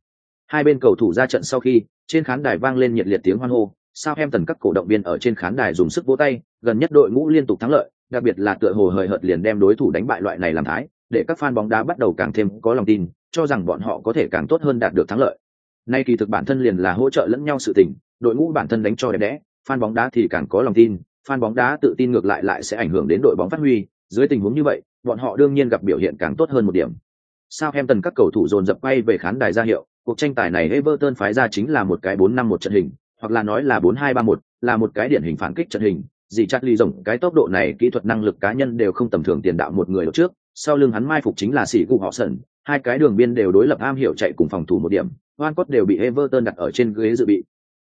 Hai bên cầu thủ ra trận sau khi, trên khán đài vang lên nhiệt liệt tiếng hoan hô, sao em tần các cổ động viên ở trên khán đài dùng sức vỗ tay, gần nhất đội ngũ liên tục thắng lợi, đặc biệt là tựa hồ hời hợt liền đem đối thủ đánh bại loại này làm thái, để các fan bóng đá bắt đầu càng thêm có lòng tin, cho rằng bọn họ có thể càng tốt hơn đạt được thắng lợi nay kỳ thực bản thân liền là hỗ trợ lẫn nhau sự tình đội ngũ bản thân đánh cho đẹp đẽ fan bóng đá thì càng có lòng tin fan bóng đá tự tin ngược lại lại sẽ ảnh hưởng đến đội bóng phát huy dưới tình huống như vậy, bọn họ đương nhiên gặp biểu hiện càng tốt hơn một điểm sao em tần các cầu thủ dồn dập quay về khán đài ra hiệu, cuộc tranh tài này everton phái ra chính là một cái bốn năm một trận hình, hoặc là nói là bốn hai ba một, là một cái điển hình phản kích trận hình, dì chặt ly rồng cái tốc độ này, kỹ thuật năng lực cá nhân đều không tầm thường tiền đạo một người ở trước, sau lưng hắn mai phục chính là sĩ cụ họ sần hai cái đường biên đều đối lập am hiểu chạy cùng phòng thủ một điểm Van cốt đều bị Everton đặt ở trên ghế dự bị.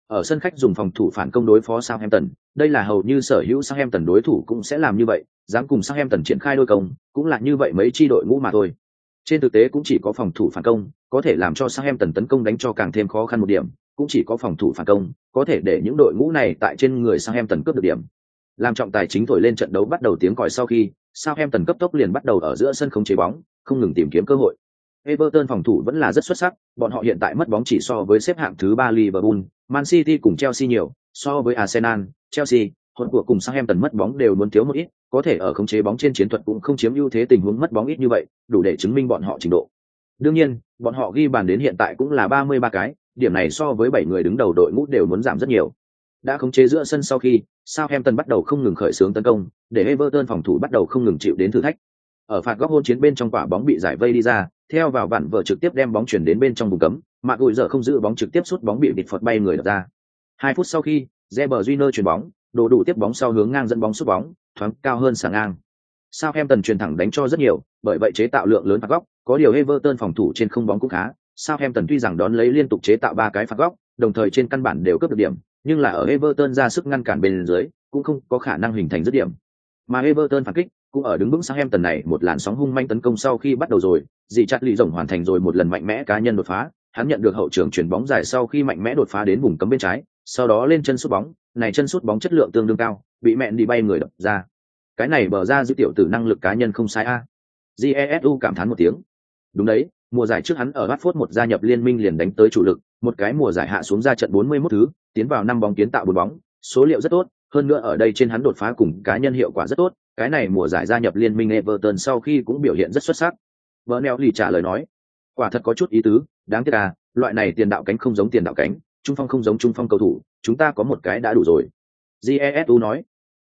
Ở sân khách dùng phòng thủ phản công đối phó Southampton, đây là hầu như sở hữu Southampton đối thủ cũng sẽ làm như vậy, dám cùng Southampton triển khai đôi công, cũng là như vậy mấy chi đội ngũ mà thôi. Trên thực tế cũng chỉ có phòng thủ phản công, có thể làm cho Southampton tấn công đánh cho càng thêm khó khăn một điểm, cũng chỉ có phòng thủ phản công, có thể để những đội ngũ này tại trên người Southampton cướp được điểm. Làm trọng tài chính thổi lên trận đấu bắt đầu tiếng còi sau khi, Southampton cấp tốc liền bắt đầu ở giữa sân không chế bóng, không ngừng tìm kiếm cơ hội. Everton phòng thủ vẫn là rất xuất sắc, bọn họ hiện tại mất bóng chỉ so với xếp hạng thứ ba Liverpool, Man City cùng Chelsea nhiều, so với Arsenal, Chelsea, hồn của cùng Southampton mất bóng đều muốn thiếu một ít, có thể ở khống chế bóng trên chiến thuật cũng không chiếm ưu thế tình huống mất bóng ít như vậy, đủ để chứng minh bọn họ trình độ. Đương nhiên, bọn họ ghi bàn đến hiện tại cũng là 33 cái, điểm này so với 7 người đứng đầu đội ngũ đều muốn giảm rất nhiều. Đã khống chế giữa sân sau khi, Southampton bắt đầu không ngừng khởi xướng tấn công, để Everton phòng thủ bắt đầu không ngừng chịu đến thử thách. Ở phạt góc hôn chiến bên trong quả bóng bị giải vây đi ra, theo vào vặn vợ trực tiếp đem bóng chuyển đến bên trong vùng cấm, mạ gùi giờ không giữ bóng trực tiếp sút bóng bị địch phật bay người đập ra. Hai phút sau khi, Reber Júnior chuyển bóng, đồ đủ tiếp bóng sau hướng ngang dẫn bóng sút bóng, thoáng cao hơn sàng ngang. Sao em tần truyền thẳng đánh cho rất nhiều, bởi vậy chế tạo lượng lớn phạt góc, có điều Everton phòng thủ trên không bóng cũng khá. Sao em tần tuy rằng đón lấy liên tục chế tạo ba cái phạt góc, đồng thời trên căn bản đều cướp được điểm, nhưng là ở Everton ra sức ngăn cản bên dưới, cũng không có khả năng hình thành dứt điểm. Mà Everton phản kích, cũng ở đứng vững sang em tần này, một làn sóng hung manh tấn công sau khi bắt đầu rồi, dì chặt lì rồng hoàn thành rồi một lần mạnh mẽ cá nhân đột phá. Hắn nhận được hậu trường chuyển bóng dài sau khi mạnh mẽ đột phá đến vùng cấm bên trái, sau đó lên chân sút bóng. Này chân sút bóng chất lượng tương đương cao, bị mẹn đi bay người đập ra. Cái này bờ ra dữ tiểu tử năng lực cá nhân không sai a. Jesu cảm thán một tiếng. Đúng đấy, mùa giải trước hắn ở Watford một gia nhập liên minh liền đánh tới chủ lực, một cái mùa giải hạ xuống ra trận 41 thứ, tiến vào năm bóng kiến tạo bốn bóng. Số liệu rất tốt, hơn nữa ở đây trên hắn đột phá cùng cá nhân hiệu quả rất tốt cái này mùa giải gia nhập liên minh Everton sau khi cũng biểu hiện rất xuất sắc. Bernelli trả lời nói, quả thật có chút ý tứ, đáng tiếc à, loại này tiền đạo cánh không giống tiền đạo cánh, trung phong không giống trung phong cầu thủ, chúng ta có một cái đã đủ rồi. Jesu nói,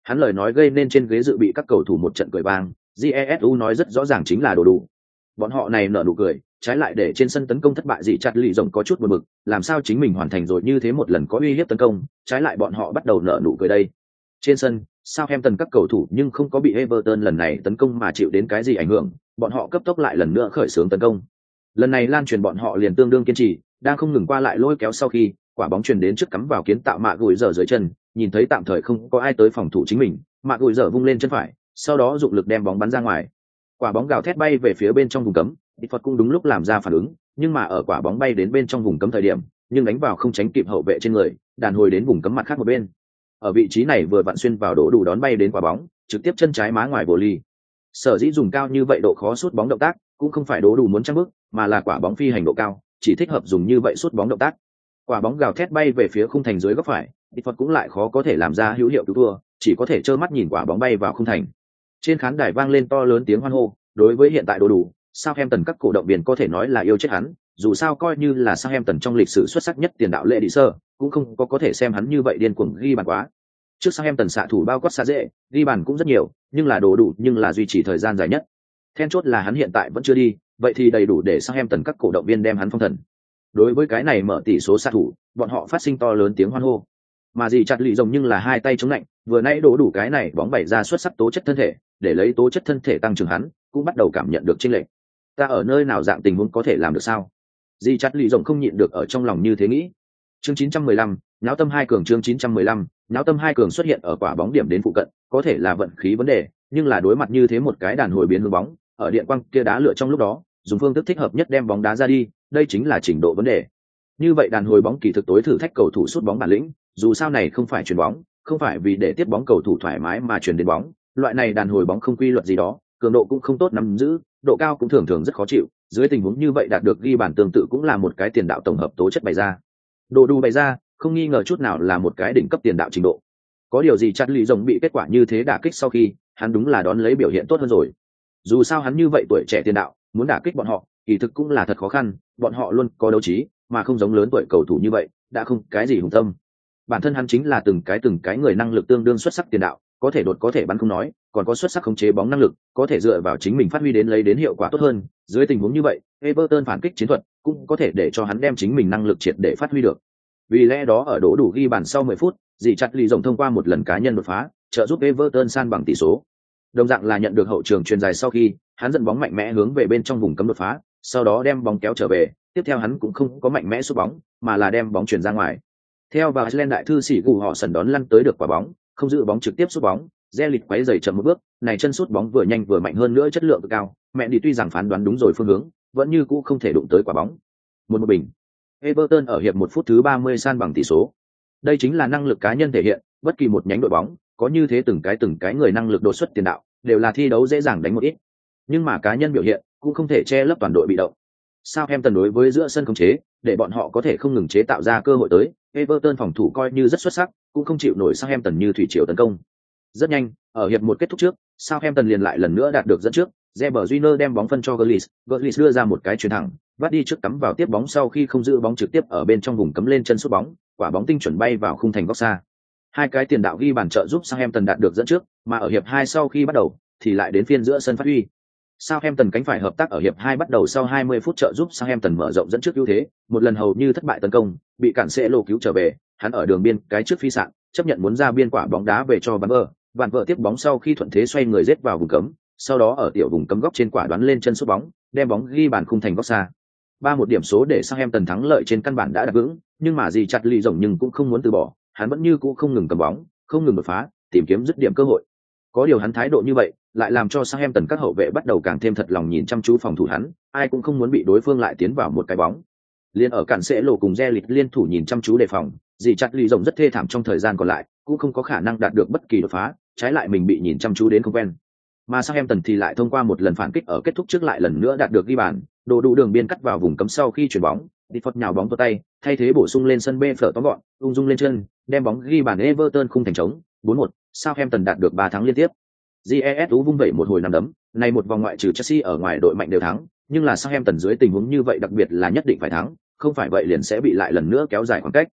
hắn lời nói gây nên trên ghế dự bị các cầu thủ một trận cười vang, Jesu nói rất rõ ràng chính là đồ đủ. Bọn họ này nở nụ cười, trái lại để trên sân tấn công thất bại dị chặt lì rồng có chút buồn bực, làm sao chính mình hoàn thành rồi như thế một lần có uy hiếp tấn công, trái lại bọn họ bắt đầu nở nụ cười đây. Trên sân, Sao Southampton các cầu thủ nhưng không có bị Everton lần này tấn công mà chịu đến cái gì ảnh hưởng, bọn họ cấp tốc lại lần nữa khởi xướng tấn công. Lần này lan truyền bọn họ liền tương đương kiên trì, đang không ngừng qua lại lôi kéo sau khi, quả bóng truyền đến trước cắm vào kiến tạo mạ gùi dở dưới chân, nhìn thấy tạm thời không có ai tới phòng thủ chính mình, mạ gùi dở vung lên chân phải, sau đó dụng lực đem bóng bắn ra ngoài. Quả bóng gào thét bay về phía bên trong vùng cấm, địch Phật cũng đúng lúc làm ra phản ứng, nhưng mà ở quả bóng bay đến bên trong vùng cấm thời điểm, nhưng đánh vào không tránh kịp hậu vệ trên người, đàn hồi đến vùng cấm mặt khác một bên ở vị trí này vừa vặn xuyên vào đổ đủ đón bay đến quả bóng, trực tiếp chân trái má ngoài bồ ly. Sở dĩ dùng cao như vậy độ khó sút bóng động tác, cũng không phải đổ đủ muốn trăng bước, mà là quả bóng phi hành độ cao, chỉ thích hợp dùng như vậy sút bóng động tác. Quả bóng gào thét bay về phía khung thành dưới góc phải đi phật cũng lại khó có thể làm ra hữu hiệu cứu thua, chỉ có thể trơ mắt nhìn quả bóng bay vào khung thành. Trên khán đài vang lên to lớn tiếng hoan hô, đối với hiện tại đồ đủ sao em tần các cổ động viên có thể nói là yêu chết hắn dù sao coi như là Sang em tần trong lịch sử xuất sắc nhất tiền đạo lệ đi sơ, cũng không có có thể xem hắn như vậy điên cuồng ghi bàn quá. Trước sang em tần xạ thủ bao quát xa dễ ghi bàn cũng rất nhiều, nhưng là đồ đủ, nhưng là duy trì thời gian dài nhất. Then chốt là hắn hiện tại vẫn chưa đi, vậy thì đầy đủ để sang em tần các cổ động viên đem hắn phong thần. Đối với cái này mở tỷ số xạ thủ, bọn họ phát sinh to lớn tiếng hoan hô. Mà gì chặt lì rồng nhưng là hai tay chống lạnh, vừa nãy đổ đủ cái này bóng bày ra xuất sắc tố chất thân thể, để lấy tố chất thân thể tăng trưởng hắn, cũng bắt đầu cảm nhận được chênh lệch. Ta ở nơi nào dạng tình huống có thể làm được sao? Di chặt lì rồng không nhịn được ở trong lòng như thế nghĩ. Chương 915, náo tâm hai cường chương 915, náo tâm hai cường xuất hiện ở quả bóng điểm đến phụ cận có thể là vận khí vấn đề nhưng là đối mặt như thế một cái đàn hồi biến hướng bóng ở điện quang kia đá lựa trong lúc đó dùng phương thức thích hợp nhất đem bóng đá ra đi đây chính là trình độ vấn đề. Như vậy đàn hồi bóng kỳ thực tối thử thách cầu thủ sút bóng bản lĩnh dù sao này không phải chuyền bóng không phải vì để tiếp bóng cầu thủ thoải mái mà chuyển đến bóng loại này đàn hồi bóng không quy luật gì đó cường độ cũng không tốt nắm giữ độ cao cũng thường thường rất khó chịu, dưới tình huống như vậy đạt được ghi bản tương tự cũng là một cái tiền đạo tổng hợp tố chất bày ra. Đồ đu bày ra, không nghi ngờ chút nào là một cái đỉnh cấp tiền đạo trình độ. Có điều gì chặt lì rồng bị kết quả như thế đả kích sau khi, hắn đúng là đón lấy biểu hiện tốt hơn rồi. Dù sao hắn như vậy tuổi trẻ tiền đạo, muốn đả kích bọn họ, kỳ thực cũng là thật khó khăn, bọn họ luôn có đấu trí, mà không giống lớn tuổi cầu thủ như vậy, đã không cái gì hùng tâm. Bản thân hắn chính là từng cái từng cái người năng lực tương đương xuất sắc tiền đạo có thể đột có thể bắn không nói, còn có xuất sắc khống chế bóng năng lực, có thể dựa vào chính mình phát huy đến lấy đến hiệu quả tốt hơn, dưới tình huống như vậy, everton phản kích chiến thuật cũng có thể để cho hắn đem chính mình năng lực triệt để phát huy được. Vì lẽ đó ở đỗ đủ ghi bàn sau 10 phút, dì chặt lì rộng thông qua một lần cá nhân đột phá, trợ giúp everton san bằng tỷ số. Đồng dạng là nhận được hậu trường truyền dài sau khi, hắn dẫn bóng mạnh mẽ hướng về bên trong vùng cấm đột phá, sau đó đem bóng kéo trở về, tiếp theo hắn cũng không có mạnh mẽ sút bóng, mà là đem bóng chuyển ra ngoài. Theo và Iceland đại thư sĩ gù họ sần đón lăn tới được quả bóng không giữ bóng trực tiếp sút bóng, re lịch quấy giày chậm một bước, này chân sút bóng vừa nhanh vừa mạnh hơn nữa chất lượng cực cao, mẹ đi tuy rằng phán đoán đúng rồi phương hướng, vẫn như cũ không thể đụng tới quả bóng. Một một bình. Everton ở hiệp một phút thứ 30 san bằng tỷ số. Đây chính là năng lực cá nhân thể hiện, bất kỳ một nhánh đội bóng, có như thế từng cái từng cái người năng lực đột xuất tiền đạo, đều là thi đấu dễ dàng đánh một ít. Nhưng mà cá nhân biểu hiện cũng không thể che lấp toàn đội bị động. Sao em đối với giữa sân khống chế, để bọn họ có thể không ngừng chế tạo ra cơ hội tới everton phòng thủ coi như rất xuất sắc cũng không chịu nổi Southampton tần như thủy triều tấn công rất nhanh, ở hiệp một kết thúc trước, Southampton liền lại lần nữa đạt được dẫn trước, Reber Júnior đem bóng phân cho Gullis, Gullis đưa ra một cái chuyền thẳng, vắt đi trước cắm vào tiếp bóng sau khi không giữ bóng trực tiếp ở bên trong vùng cấm lên chân sút bóng, quả bóng tinh chuẩn bay vào khung thành góc xa. Hai cái tiền đạo ghi bàn trợ giúp Southampton đạt được dẫn trước, mà ở hiệp hai sau khi bắt đầu thì lại đến phiên giữa sân phát huy. Southampton cánh phải hợp tác ở hiệp hai bắt đầu sau 20 phút trợ giúp Southampton mở rộng dẫn trước ưu thế, một lần hầu như thất bại tấn công, bị cản sẽ lô cứu trở về, hắn ở đường biên cái trước phi sạn, chấp nhận muốn ra biên quả bóng đá về cho bắn vợ, vạn vợ tiếp bóng sau khi thuận thế xoay người rết vào vùng cấm sau đó ở tiểu vùng cấm góc trên quả đoán lên chân sút bóng đem bóng ghi bàn khung thành góc xa. ba một điểm số để sang em tần thắng lợi trên căn bản đã đặt vững nhưng mà gì chặt lì rộng nhưng cũng không muốn từ bỏ hắn vẫn như cũ không ngừng cầm bóng không ngừng đột phá tìm kiếm dứt điểm cơ hội. Có điều hắn thái độ như vậy lại làm cho sang em tần các hậu vệ bắt đầu càng thêm thật lòng nhìn chăm chú phòng thủ hắn ai cũng không muốn bị đối phương lại tiến vào một cái bóng. Liên ở cản sẽ lộ cùng re lịch liên thủ nhìn chăm chú đề phòng dì chặt lì rồng rất thê thảm trong thời gian còn lại cũng không có khả năng đạt được bất kỳ đột phá trái lại mình bị nhìn chăm chú đến không quen. Mà sang em tần thì lại thông qua một lần phản kích ở kết thúc trước lại lần nữa đạt được ghi bàn đồ đủ đường biên cắt vào vùng cấm sau khi chuyển bóng đi phật nhào bóng vào tay thay thế bổ sung lên sân b phở tóm gọn ung dung lên chân đem bóng ghi bàn everton khung thành trống 4-1, sao tần đạt được ba thắng liên tiếp jesu vung vẩy một hồi nằm đấm này một vòng ngoại trừ chelsea ở ngoài đội mạnh đều thắng nhưng là sang em tần dưới tình huống như vậy đặc biệt là nhất định phải thắng không phải vậy liền sẽ bị lại lần nữa kéo dài khoảng cách.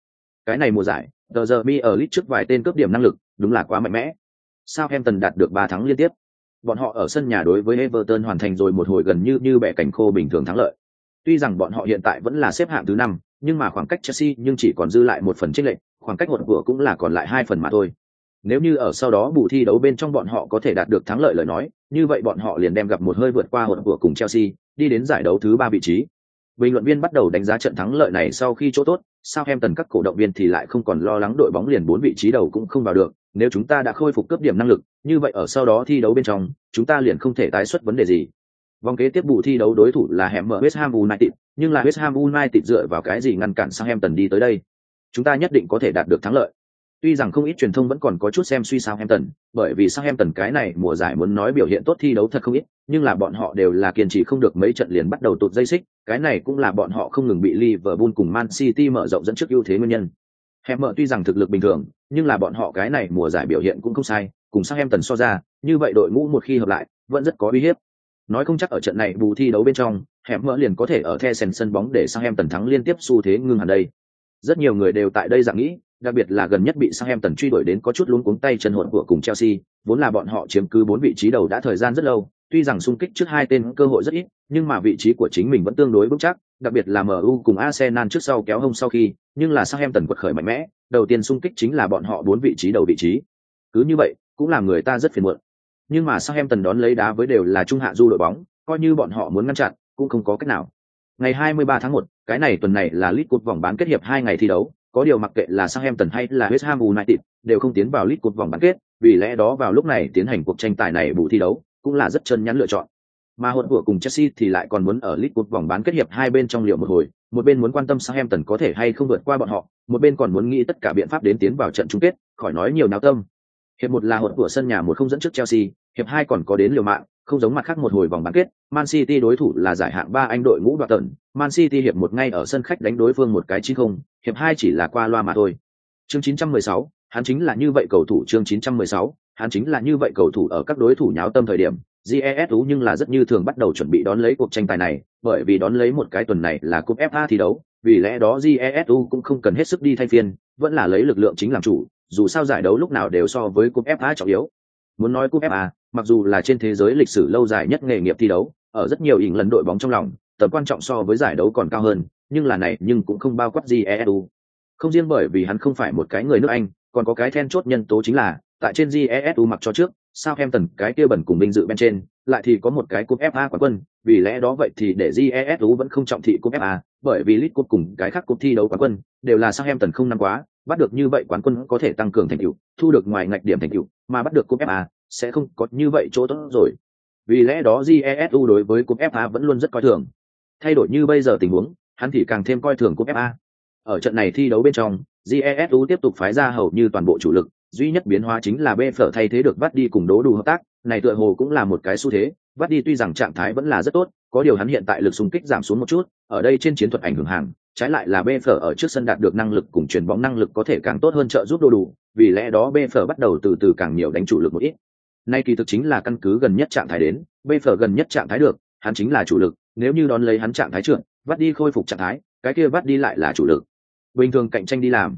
Cái này mùa giải tờ giờ mi ở lit trước vài tên cướp điểm năng lực đúng là quá mạnh mẽ. Sao em tần đạt được ba thắng liên tiếp. Bọn họ ở sân nhà đối với everton hoàn thành rồi một hồi gần như như bẻ cảnh khô bình thường thắng lợi. Tuy rằng bọn họ hiện tại vẫn là xếp hạng thứ năm nhưng mà khoảng cách chelsea nhưng chỉ còn dư lại một phần chênh lệnh, khoảng cách hột của cũng là còn lại hai phần mà thôi nếu như ở sau đó bù thi đấu bên trong bọn họ có thể đạt được thắng lợi lời nói, như vậy bọn họ liền đem gặp một hơi vượt qua hột của cùng chelsea, đi đến giải đấu thứ ba vị trí. Bình luận viên bắt đầu đánh giá trận thắng lợi này sau khi chỗ tốt, sao em tần các cổ động viên thì lại không còn lo lắng đội bóng liền bốn vị trí đầu cũng không vào được, nếu chúng ta đã khôi phục cấp điểm năng lực, như vậy ở sau đó thi đấu bên trong, chúng ta liền không thể tái xuất vấn đề gì. Vòng kế tiếp bù thi đấu đối thủ là hẻm mở west ham united, nhưng là west ham united dựa vào cái gì ngăn cản sang em tần đi tới đây? Chúng ta nhất định có thể đạt được thắng lợi. Tuy rằng không ít truyền thông vẫn còn có chút xem suy Southampton, bởi vì Southampton cái này mùa giải muốn nói biểu hiện tốt thi đấu thật không ít, nhưng là bọn họ đều là kiên trì không được mấy trận liền bắt đầu tụt dây xích, cái này cũng là bọn họ không ngừng bị Liverpool cùng Man City mở rộng dẫn trước ưu thế nguyên nhân. Hẻm tuy rằng thực lực bình thường, nhưng là bọn họ cái này mùa giải biểu hiện cũng không sai, cùng Southampton so ra, như vậy đội ngũ một khi hợp lại, vẫn rất có uy hiếp. Nói không chắc ở trận này bù thi đấu bên trong, hẻm liền có thể ở the sân bóng để Southampton thắng liên tiếp xu thế ngưng hẳn đây. Rất nhiều người đều tại đây dạng nghĩ, đặc biệt là gần nhất bị Southampton truy đuổi đến có chút luống cuống tay chân hỗn của cùng Chelsea, vốn là bọn họ chiếm cứ bốn vị trí đầu đã thời gian rất lâu, tuy rằng xung kích trước hai tên cơ hội rất ít, nhưng mà vị trí của chính mình vẫn tương đối vững chắc, đặc biệt là MU cùng Arsenal trước sau kéo hông sau khi, nhưng là Southampton quật khởi mạnh mẽ, đầu tiên xung kích chính là bọn họ bốn vị trí đầu vị trí. Cứ như vậy, cũng làm người ta rất phiền muộn. Nhưng mà Southampton đón lấy đá với đều là trung hạ du đội bóng, coi như bọn họ muốn ngăn chặn, cũng không có cách nào. Ngày 23 tháng 1, cái này tuần này là League Cup vòng bán kết hiệp hai ngày thi đấu, có điều mặc kệ là Southampton hay là West Ham United đều không tiến vào League Cup vòng bán kết, vì lẽ đó vào lúc này tiến hành cuộc tranh tài này bù thi đấu cũng là rất chân nhắn lựa chọn. Mà hỗn vừa cùng Chelsea thì lại còn muốn ở League Cup vòng bán kết hiệp hai bên trong liệu một hồi, một bên muốn quan tâm Southampton có thể hay không vượt qua bọn họ, một bên còn muốn nghĩ tất cả biện pháp đến tiến vào trận chung kết, khỏi nói nhiều náo tâm. Hiệp một là hỗn vừa sân nhà một không dẫn trước Chelsea, hiệp hai còn có đến liều mạng, không giống mặt khác một hồi vòng bán kết, Man City đối thủ là giải hạng ba Anh đội ngũ đoạt tận, Man City hiệp một ngay ở sân khách đánh đối phương một cái chín không, hiệp hai chỉ là qua loa mà thôi. Chương 916, hắn chính là như vậy cầu thủ chương 916, hắn chính là như vậy cầu thủ ở các đối thủ nháo tâm thời điểm, GESU nhưng là rất như thường bắt đầu chuẩn bị đón lấy cuộc tranh tài này, bởi vì đón lấy một cái tuần này là cúp FA thi đấu, vì lẽ đó GESU cũng không cần hết sức đi thay phiên, vẫn là lấy lực lượng chính làm chủ, dù sao giải đấu lúc nào đều so với cúp FA trọng yếu. Muốn nói cúp FA, mặc dù là trên thế giới lịch sử lâu dài nhất nghề nghiệp thi đấu, ở rất nhiều ỉn lần đội bóng trong lòng, tầm quan trọng so với giải đấu còn cao hơn, nhưng là này nhưng cũng không bao quát gì ESU. Không riêng bởi vì hắn không phải một cái người nước Anh, còn có cái then chốt nhân tố chính là, tại trên GESU mặc cho trước, sao em tần cái kia bẩn cùng binh dự bên trên, lại thì có một cái cúp FA quán quân, vì lẽ đó vậy thì để GESU vẫn không trọng thị cúp FA, bởi vì League Cup cùng cái khác cúp thi đấu quán quân, đều là sao em tần không năm quá, bắt được như vậy quán quân có thể tăng cường thành tựu, thu được ngoài ngạch điểm thành tựu, mà bắt được cúp FA sẽ không có như vậy chỗ tốt rồi. Vì lẽ đó GESU đối với cúp FA vẫn luôn rất coi thường. Thay đổi như bây giờ tình huống, hắn thì càng thêm coi thường cúp FA. Ở trận này thi đấu bên trong, GESU tiếp tục phái ra hầu như toàn bộ chủ lực, duy nhất biến hóa chính là bê phở thay thế được vắt đi cùng đố đủ hợp tác, này tựa hồ cũng là một cái xu thế, vắt đi tuy rằng trạng thái vẫn là rất tốt, có điều hắn hiện tại lực xung kích giảm xuống một chút, ở đây trên chiến thuật ảnh hưởng hàng, trái lại là bê phở ở trước sân đạt được năng lực cùng truyền bóng năng lực có thể càng tốt hơn trợ giúp đô đủ, vì lẽ đó bê phở bắt đầu từ từ càng nhiều đánh chủ lực một ít. Nay kỳ thực chính là căn cứ gần nhất trạng thái đến, bây phở gần nhất trạng thái được, hắn chính là chủ lực, nếu như đón lấy hắn trạng thái trưởng, vắt đi khôi phục trạng thái, cái kia vắt đi lại là chủ lực. Bình thường cạnh tranh đi làm.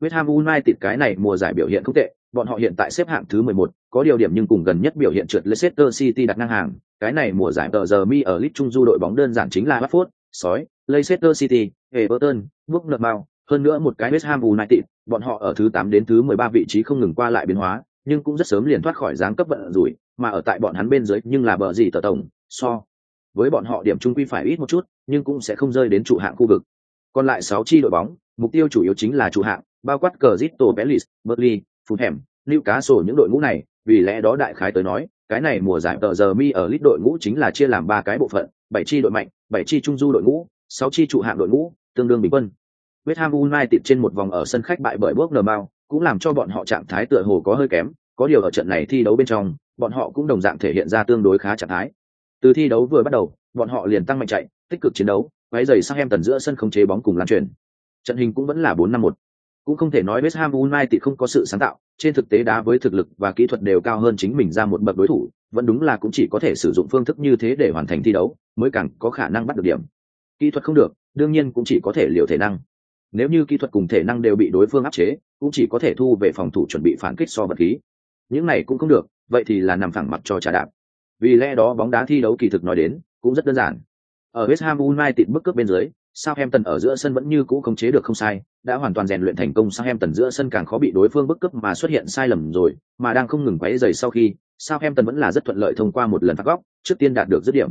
West Ham United cái này mùa giải biểu hiện không tệ, bọn họ hiện tại xếp hạng thứ 11, có điều điểm nhưng cùng gần nhất biểu hiện trượt Leicester City đặt ngang hàng, cái này mùa giải tờ giờ mi ở League Trung du đội bóng đơn giản chính là Watford, sói, Leicester City, Everton, Bournemouth, hơn nữa một cái West Ham United, bọn họ ở thứ 8 đến thứ 13 vị trí không ngừng qua lại biến hóa, nhưng cũng rất sớm liền thoát khỏi giáng cấp vận rủi, mà ở tại bọn hắn bên dưới nhưng là bờ gì tờ tổng, so với bọn họ điểm trung quy phải ít một chút, nhưng cũng sẽ không rơi đến trụ hạng khu vực. Còn lại 6 chi đội bóng, mục tiêu chủ yếu chính là trụ hạng, bao quát Crystal Palace, Burnley, Fulham, Newcastle những đội ngũ này, vì lẽ đó đại khái tới nói, cái này mùa giải tờ giờ mi ở lít đội ngũ chính là chia làm ba cái bộ phận, bảy chi đội mạnh, bảy chi trung du đội ngũ, sáu chi trụ hạng đội ngũ, tương đương bình quân. West Ham United trên một vòng ở sân khách bại bởi Bournemouth, cũng làm cho bọn họ trạng thái tựa hồ có hơi kém, có điều ở trận này thi đấu bên trong, bọn họ cũng đồng dạng thể hiện ra tương đối khá trạng thái. Từ thi đấu vừa bắt đầu, bọn họ liền tăng mạnh chạy, tích cực chiến đấu, váy giày sang em tần giữa sân không chế bóng cùng lan truyền. Trận hình cũng vẫn là 4-5-1. Cũng không thể nói West Ham United không có sự sáng tạo, trên thực tế đá với thực lực và kỹ thuật đều cao hơn chính mình ra một bậc đối thủ vẫn đúng là cũng chỉ có thể sử dụng phương thức như thế để hoàn thành thi đấu mới càng có khả năng bắt được điểm kỹ thuật không được đương nhiên cũng chỉ có thể liều thể năng nếu như kỹ thuật cùng thể năng đều bị đối phương áp chế cũng chỉ có thể thu về phòng thủ chuẩn bị phản kích so vật khí. Những này cũng không được vậy thì là nằm phẳng mặt cho trả đạp. Vì lẽ đó bóng đá thi đấu kỳ thực nói đến cũng rất đơn giản. Ở West Ham United bức cướp bên dưới Southampton ở giữa sân vẫn như cũ không chế được không sai, đã hoàn toàn rèn luyện thành công Southampton giữa sân càng khó bị đối phương bức cướp mà xuất hiện sai lầm rồi, mà đang không ngừng quấy rầy sau khi, Southampton vẫn là rất thuận lợi thông qua một lần phạt góc, trước tiên đạt được dứt điểm.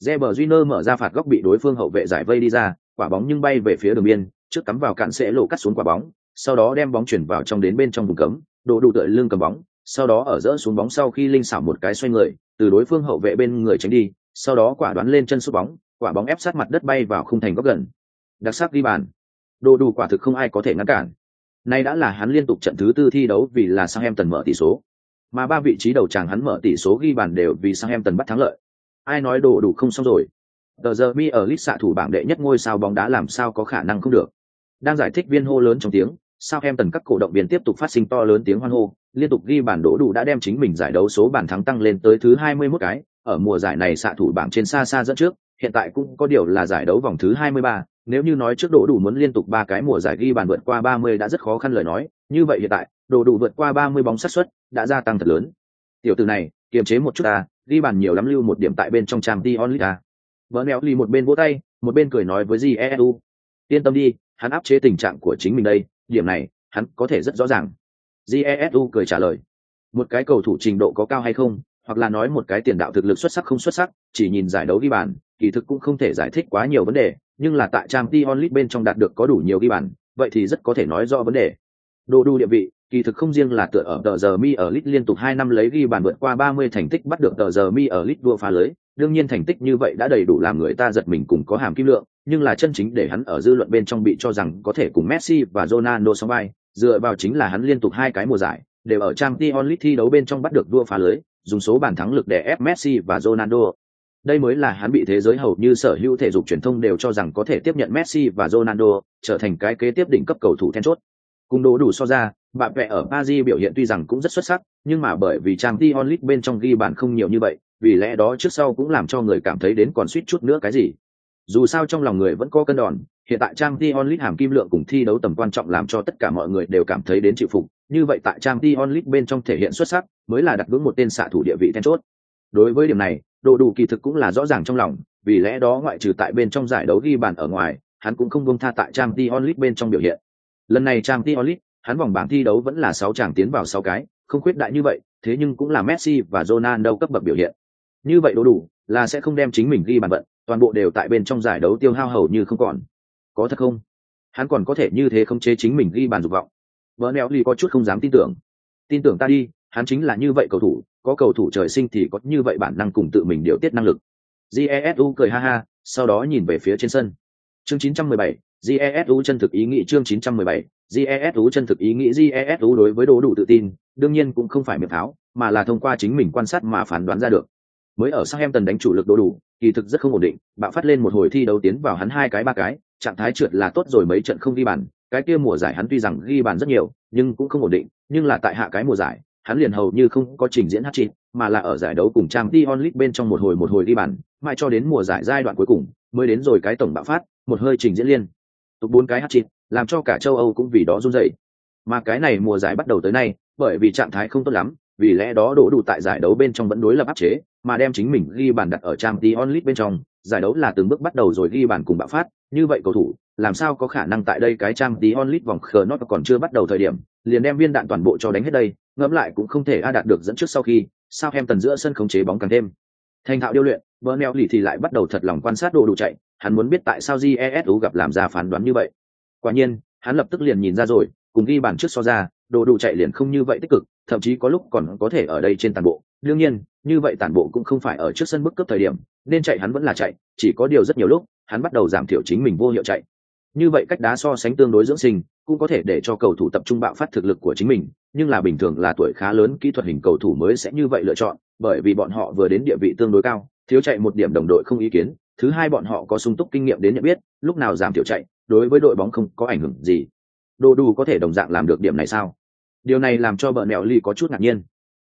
Reber Júnior mở ra phạt góc bị đối phương hậu vệ giải vây đi ra, quả bóng nhưng bay về phía đường biên, trước cắm vào cạn sẽ lộ cắt xuống quả bóng, sau đó đem bóng chuyển vào trong đến bên trong vùng cấm, đổ đủ tựa lưng cầm bóng, sau đó ở giữa xuống bóng sau khi linh xảo một cái xoay người, từ đối phương hậu vệ bên người tránh đi, sau đó quả đoán lên chân sút bóng, quả bóng ép sát mặt đất bay vào khung thành góc gần. Đặc sắc ghi bàn. Đồ đủ quả thực không ai có thể ngăn cản. Nay đã là hắn liên tục trận thứ tư thi đấu vì là sang em tần mở tỷ số. Mà ba vị trí đầu chàng hắn mở tỷ số ghi bàn đều vì sang em tần bắt thắng lợi. Ai nói đồ đủ không xong rồi? The giờ mi ở lít xạ thủ bảng đệ nhất ngôi sao bóng đá làm sao có khả năng không được? Đang giải thích viên hô lớn trong tiếng sao em tần các cổ động viên tiếp tục phát sinh to lớn tiếng hoan hô liên tục ghi bàn đổ đủ đã đem chính mình giải đấu số bàn thắng tăng lên tới thứ 21 cái ở mùa giải này xạ thủ bảng trên xa xa dẫn trước hiện tại cũng có điều là giải đấu vòng thứ 23, nếu như nói trước độ đủ muốn liên tục ba cái mùa giải ghi bàn vượt qua 30 đã rất khó khăn lời nói, như vậy hiện tại, độ đủ vượt qua 30 bóng xác suất đã gia tăng thật lớn. Tiểu tử này, kiềm chế một chút ta, ghi bàn nhiều lắm lưu một điểm tại bên trong trang Dion League. Vỡ neo lì một bên vỗ tay, một bên cười nói với Jesu. Yên tâm đi, hắn áp chế tình trạng của chính mình đây, điểm này, hắn có thể rất rõ ràng. Jesu cười trả lời. Một cái cầu thủ trình độ có cao hay không, hoặc là nói một cái tiền đạo thực lực xuất sắc không xuất sắc, chỉ nhìn giải đấu ghi bàn, kỳ thực cũng không thể giải thích quá nhiều vấn đề, nhưng là tại trang t onlit bên trong đạt được có đủ nhiều ghi bàn, vậy thì rất có thể nói rõ vấn đề. Đồ đu địa vị, kỳ thực không riêng là tựa ở tờ giờ mi ở Lit liên tục hai năm lấy ghi bàn vượt qua 30 thành tích bắt được tờ giờ mi ở Lit đua phá lưới, đương nhiên thành tích như vậy đã đầy đủ làm người ta giật mình cùng có hàm kim lượng, nhưng là chân chính để hắn ở dư luận bên trong bị cho rằng có thể cùng Messi và Ronaldo song vai, dựa vào chính là hắn liên tục hai cái mùa giải, đều ở trang Tion League thi đấu bên trong bắt được đua phá lưới, dùng số bàn thắng lực để ép Messi và Ronaldo, đây mới là hắn bị thế giới hầu như sở hữu thể dục truyền thông đều cho rằng có thể tiếp nhận Messi và Ronaldo, trở thành cái kế tiếp đỉnh cấp cầu thủ then chốt. Cùng đồ đủ so ra, bạn vẽ ở Paris biểu hiện tuy rằng cũng rất xuất sắc, nhưng mà bởi vì Champions League bên trong ghi bàn không nhiều như vậy, vì lẽ đó trước sau cũng làm cho người cảm thấy đến còn suýt chút nữa cái gì. Dù sao trong lòng người vẫn có cân đòn, hiện tại Trang Dionlith hàm kim lượng cùng thi đấu tầm quan trọng làm cho tất cả mọi người đều cảm thấy đến chịu phục, như vậy tại Trang Dionlith bên trong thể hiện xuất sắc, mới là đặt vững một tên xạ thủ địa vị then chốt. Đối với điểm này, đồ đủ kỳ thực cũng là rõ ràng trong lòng vì lẽ đó ngoại trừ tại bên trong giải đấu ghi bàn ở ngoài hắn cũng không buông tha tại trang t onlit bên trong biểu hiện lần này trang t onlit hắn vòng bảng thi đấu vẫn là sáu chàng tiến vào sáu cái không khuyết đại như vậy thế nhưng cũng là messi và ronaldo cấp bậc biểu hiện như vậy đồ đủ là sẽ không đem chính mình ghi bàn vận toàn bộ đều tại bên trong giải đấu tiêu hao hầu như không còn. Có thật không? Hắn còn có thể như thế không chế chính mình ghi bàn dục vọng. Vợ neo ly có chút không dám tin tưởng. Tin tưởng ta đi hắn chính là như vậy cầu thủ có cầu thủ trời sinh thì có như vậy bản năng cùng tự mình điều tiết năng lực. Jesu cười ha ha sau đó nhìn về phía trên sân. Chương 917, jesu chân thực ý nghĩ chương 917, jesu chân thực ý nghĩ jesu đối với đồ đủ tự tin đương nhiên cũng không phải miệng tháo mà là thông qua chính mình quan sát mà phán đoán ra được mới ở Southampton đánh chủ lực đồ đủ, kỳ thực rất không ổn định, bạo phát lên một hồi thi đấu tiến vào hắn hai cái ba cái, trạng thái trượt là tốt rồi mấy trận không ghi bàn, cái kia mùa giải hắn tuy rằng ghi bàn rất nhiều, nhưng cũng không ổn định, nhưng là tại hạ cái mùa giải, hắn liền hầu như không có trình diễn hát chịt mà là ở giải đấu cùng trang Dion League bên trong một hồi một hồi ghi bàn, mãi cho đến mùa giải giai đoạn cuối cùng, mới đến rồi cái tổng bạo phát, một hơi trình diễn liên tục bốn cái hát chịt làm cho cả châu âu cũng vì đó run rẩy. mà cái này mùa giải bắt đầu tới nay, bởi vì trạng thái không tốt lắm vì lẽ đó đổ đủ tại giải đấu bên trong vẫn đối lập áp chế, mà đem chính mình ghi bàn đặt ở trang t onlit bên trong, giải đấu là từng bước bắt đầu rồi ghi bàn cùng bạo phát, như vậy cầu thủ, làm sao có khả năng tại đây cái trang tí onlit vòng khờ nó còn chưa bắt đầu thời điểm, liền đem viên đạn toàn bộ cho đánh hết đây, ngẫm lại cũng không thể a đạt được dẫn trước sau khi, sao em tần giữa sân khống chế bóng càng thêm. Thành thạo điêu luyện Bernel neo lì thì lại bắt đầu thật lòng quan sát đồ đủ chạy, hắn muốn biết tại sao GESU gặp làm ra phán đoán như vậy. Quả nhiên, hắn lập tức liền nhìn ra rồi cùng ghi bàn trước so ra, đồ đủ chạy liền không như vậy tích cực, thậm chí có lúc còn có thể ở đây trên tàn bộ. Đương nhiên, như vậy tàn bộ cũng không phải ở trước sân bức cấp thời điểm, nên chạy hắn vẫn là chạy, chỉ có điều rất nhiều lúc, hắn bắt đầu giảm thiểu chính mình vô hiệu chạy. Như vậy cách đá so sánh tương đối dưỡng sinh, cũng có thể để cho cầu thủ tập trung bạo phát thực lực của chính mình, nhưng là bình thường là tuổi khá lớn, kỹ thuật hình cầu thủ mới sẽ như vậy lựa chọn, bởi vì bọn họ vừa đến địa vị tương đối cao, thiếu chạy một điểm đồng đội không ý kiến, thứ hai bọn họ có sung túc kinh nghiệm đến nhận biết, lúc nào giảm thiểu chạy, đối với đội bóng không có ảnh hưởng gì đồ đủ có thể đồng dạng làm được điểm này sao Điều này làm cho bợ mẹo ly có chút ngạc nhiên.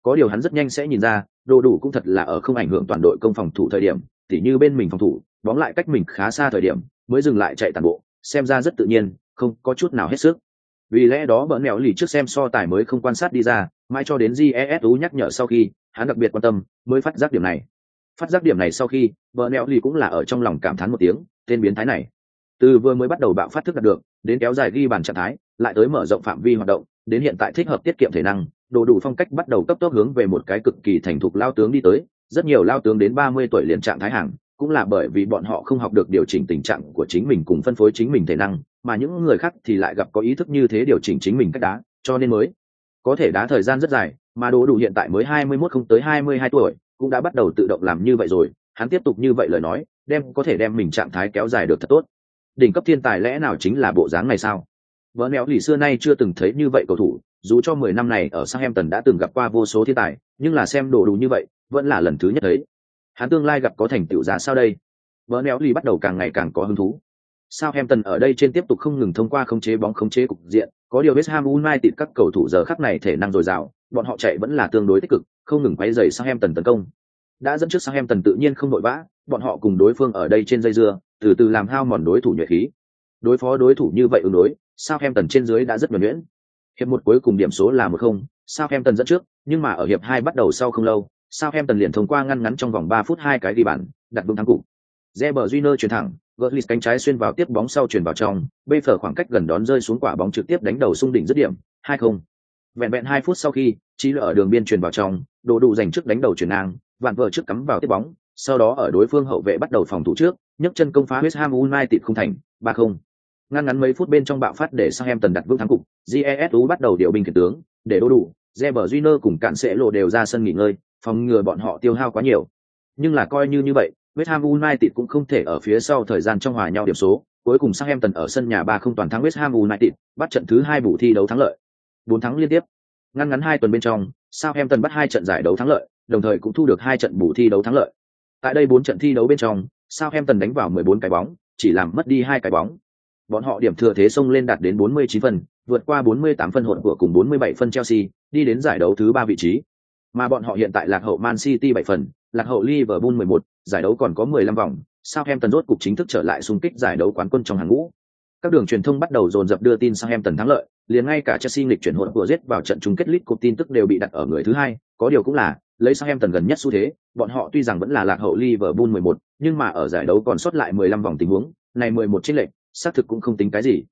Có điều hắn rất nhanh sẽ nhìn ra, đồ đủ cũng thật là ở không ảnh hưởng toàn đội công phòng thủ thời điểm, tỉ như bên mình phòng thủ, bóng lại cách mình khá xa thời điểm, mới dừng lại chạy tàn bộ, xem ra rất tự nhiên, không có chút nào hết sức. Vì lẽ đó bợ mẹo lì trước xem so tài mới không quan sát đi ra, mãi cho đến GESU nhắc nhở sau khi, hắn đặc biệt quan tâm, mới phát giác điểm này. Phát giác điểm này sau khi, bợ mẹo lì cũng là ở trong lòng cảm thán một tiếng, tên biến thái này. Từ vừa mới bắt đầu bạo phát thức đạt được, đến kéo dài ghi bàn trạng thái, lại tới mở rộng phạm vi hoạt động, đến hiện tại thích hợp tiết kiệm thể năng, đồ đủ phong cách bắt đầu cấp tốc hướng về một cái cực kỳ thành thục lao tướng đi tới, rất nhiều lao tướng đến ba mươi tuổi liền trạng thái hàng, cũng là bởi vì bọn họ không học được điều chỉnh tình trạng của chính mình cùng phân phối chính mình thể năng, mà những người khác thì lại gặp có ý thức như thế điều chỉnh chính mình cách đá, cho nên mới có thể đá thời gian rất dài, mà đồ đủ hiện tại mới hai mươi 21 không tới hai mươi hai tuổi, cũng đã bắt đầu tự động làm như vậy rồi, hắn tiếp tục như vậy lời nói, đem có thể đem mình trạng thái kéo dài được thật tốt. Đỉnh cấp thiên tài lẽ nào chính là bộ dáng này sao? Vợ nẹo lì xưa nay chưa từng thấy như vậy cầu thủ, dù cho mười năm này ở Southampton đã từng gặp qua vô số thiên tài, nhưng là xem đồ đủ như vậy, vẫn là lần thứ nhất thấy. Hắn tương lai gặp có thành tựu giá sao đây? Vợ nẹo lì bắt đầu càng ngày càng có hứng thú. Southampton ở đây trên tiếp tục không ngừng thông qua khống chế bóng khống chế cục diện, có điều West Ham United các cầu thủ giờ khắc này thể năng dồi dào, bọn họ chạy vẫn là tương đối tích cực, không ngừng quấy rầy Southampton tấn công. Đã dẫn trước Southampton tự nhiên không nội vã, bọn họ cùng đối phương ở đây trên dây dưa, từ từ làm hao mòn đối thủ nhuệ khí. Đối phó đối thủ như vậy ứng đối, Southampton trên dưới đã rất nhuẩn nhuyễn. Hiệp một cuối cùng điểm số là một không, Southampton dẫn trước, nhưng mà ở hiệp hai bắt đầu sau không lâu, Southampton liền thông qua ngăn ngắn trong vòng ba phút hai cái ghi bàn, đặt vững thắng cục. Reber Júnior chuyển thẳng, Gutlis cánh trái xuyên vào tiếp bóng sau chuyển vào trong, bê khoảng cách gần đón rơi xuống quả bóng trực tiếp đánh đầu xung đỉnh dứt điểm, hai không. Vẹn vẹn hai phút sau khi, Chí lựa ở đường biên chuyển vào trong, đồ đủ giành trước đánh đầu chuyển ngang, vạn vợ trước cắm vào tiếp bóng, sau đó ở đối phương hậu vệ bắt đầu phòng thủ trước, nhấc chân công phá West Ham United không thành, ba không. Ngăn ngắn mấy phút bên trong bạo phát để Southampton đặt vững thắng cục, GESU bắt đầu điều binh khiển tướng, để đô đủ, Reber Júnior cùng cạn sẽ lộ đều ra sân nghỉ ngơi, phòng ngừa bọn họ tiêu hao quá nhiều. Nhưng là coi như như vậy, West Ham United cũng không thể ở phía sau thời gian trong hòa nhau điểm số, cuối cùng Southampton ở sân nhà 3 không toàn thắng West Ham United, bắt trận thứ hai bù thi đấu thắng lợi. 4 thắng liên tiếp. Ngăn ngắn 2 tuần bên trong, Southampton bắt hai trận giải đấu thắng lợi, đồng thời cũng thu được hai trận bù thi đấu thắng lợi. Tại đây 4 trận thi đấu bên trong, Southampton đánh vào 14 cái bóng, chỉ làm mất đi hai cái bóng. Bọn họ điểm thừa thế xông lên đạt đến 49 phần, vượt qua 48 phân hỗn của cùng 47 phân Chelsea, đi đến giải đấu thứ 3 vị trí. Mà bọn họ hiện tại lạc hậu Man City 7 phần, lạc hậu Liverpool 11, giải đấu còn có 15 vòng, Southampton rốt cục chính thức trở lại xung kích giải đấu quán quân trong hàng ngũ. Các đường truyền thông bắt đầu dồn dập đưa tin Southampton thắng lợi, liền ngay cả Chelsea lịch chuyển hỗn của giết vào trận chung kết League Cup tin tức đều bị đặt ở người thứ hai, có điều cũng là, lấy sang em gần nhất xu thế, bọn họ tuy rằng vẫn là lạc hậu Liverpool 11, nhưng mà ở giải đấu còn sót lại 15 vòng tình huống, này 11 chiến lệnh, xác thực cũng không tính cái gì.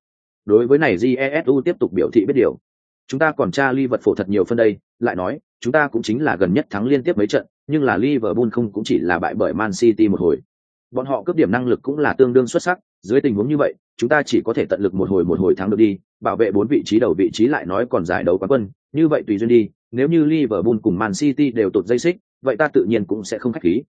Đối với này GESU tiếp tục biểu thị biết điều. Chúng ta còn tra ly vật phổ thật nhiều phân đây, lại nói, chúng ta cũng chính là gần nhất thắng liên tiếp mấy trận, nhưng là Liverpool không cũng chỉ là bại bởi Man City một hồi. Bọn họ cướp điểm năng lực cũng là tương đương xuất sắc, dưới tình huống như vậy, chúng ta chỉ có thể tận lực một hồi một hồi thắng được đi, bảo vệ bốn vị trí đầu vị trí lại nói còn giải đấu quán quân, như vậy tùy duyên đi, nếu như Liverpool cùng Man City đều tụt dây xích, vậy ta tự nhiên cũng sẽ không khách khí.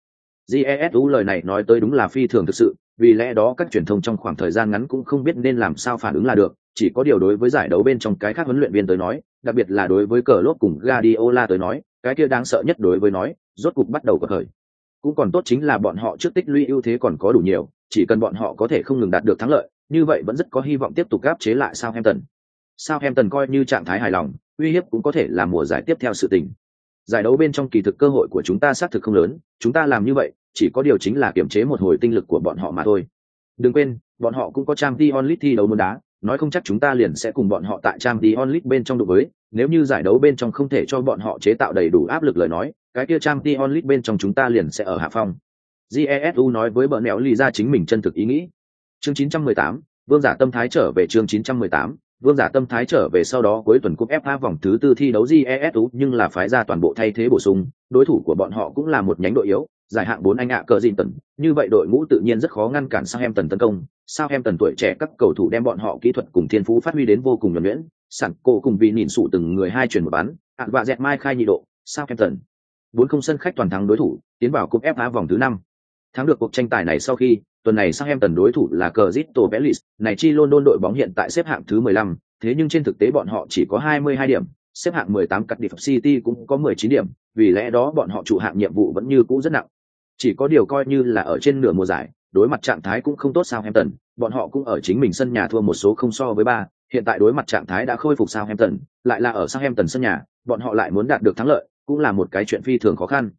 Jesu lời này nói tới đúng là phi thường thực sự, vì lẽ đó các truyền thông trong khoảng thời gian ngắn cũng không biết nên làm sao phản ứng là được, chỉ có điều đối với giải đấu bên trong cái khác huấn luyện viên tới nói, đặc biệt là đối với cờ lốt cùng Guardiola tới nói, cái kia đáng sợ nhất đối với nói, rốt cục bắt đầu có khởi. Cũng còn tốt chính là bọn họ trước tích lũy ưu thế còn có đủ nhiều, chỉ cần bọn họ có thể không ngừng đạt được thắng lợi, như vậy vẫn rất có hy vọng tiếp tục áp chế lại Southampton. Southampton coi như trạng thái hài lòng, uy hiếp cũng có thể là mùa giải tiếp theo sự tình. Giải đấu bên trong kỳ thực cơ hội của chúng ta xác thực không lớn, chúng ta làm như vậy, chỉ có điều chính là kiểm chế một hồi tinh lực của bọn họ mà thôi. Đừng quên, bọn họ cũng có Champions League thi đấu môn đá, nói không chắc chúng ta liền sẽ cùng bọn họ tại Champions League bên trong đội với, nếu như giải đấu bên trong không thể cho bọn họ chế tạo đầy đủ áp lực lời nói, cái kia Champions League bên trong chúng ta liền sẽ ở hạ phong. Jesu nói với bọn nẹo lì ra chính mình chân thực ý nghĩ. Chương 918, Vương giả tâm thái trở về chương 918, Vương giả tâm thái trở về sau đó cuối tuần cúp FA vòng thứ tư thi đấu Jesu nhưng là phái ra toàn bộ thay thế bổ sung, đối thủ của bọn họ cũng là một nhánh đội yếu, giải hạng bốn anh ạ cờ dìn tần, như vậy đội ngũ tự nhiên rất khó ngăn cản Southampton tấn công, Southampton tuổi trẻ các cầu thủ đem bọn họ kỹ thuật cùng thiên phú phát huy đến vô cùng nhuần nhuyễn, sẵn cổ cùng vì nhìn sụ từng người hai chuyển một bắn, ạn và dẹt mai khai nhị độ, Southampton. Bốn không sân khách toàn thắng đối thủ, tiến vào cúp FA vòng thứ năm. Thắng được cuộc tranh tài này sau khi, tuần này sang em tần đối thủ là Crystal Palace, này chi London đội bóng hiện tại xếp hạng thứ 15, thế nhưng trên thực tế bọn họ chỉ có 22 điểm, xếp hạng 18 cắt đi City cũng có 19 điểm, vì lẽ đó bọn họ trụ hạng nhiệm vụ vẫn như cũ rất nặng. Chỉ có điều coi như là ở trên nửa mùa giải, đối mặt trạng thái cũng không tốt sao Hampton, bọn họ cũng ở chính mình sân nhà thua một số không so với ba, hiện tại đối mặt trạng thái đã khôi phục sao Southampton, lại là ở Southampton sân nhà, bọn họ lại muốn đạt được thắng lợi, cũng là một cái chuyện phi thường khó khăn.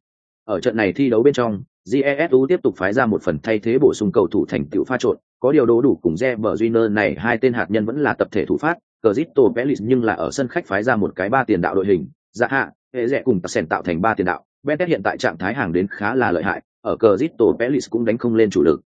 Ở trận này thi đấu bên trong, GESU tiếp tục phái ra một phần thay thế bổ sung cầu thủ thành tựu pha trộn, có điều đố đủ cùng Reber Junior này hai tên hạt nhân vẫn là tập thể thủ phát, Cristo Pelis nhưng là ở sân khách phái ra một cái ba tiền đạo đội hình, dạ hạ, hệ rẻ cùng Tassen tạo thành ba tiền đạo. Benet hiện tại trạng thái hàng đến khá là lợi hại, ở Cristo Pelis cũng đánh không lên chủ lực.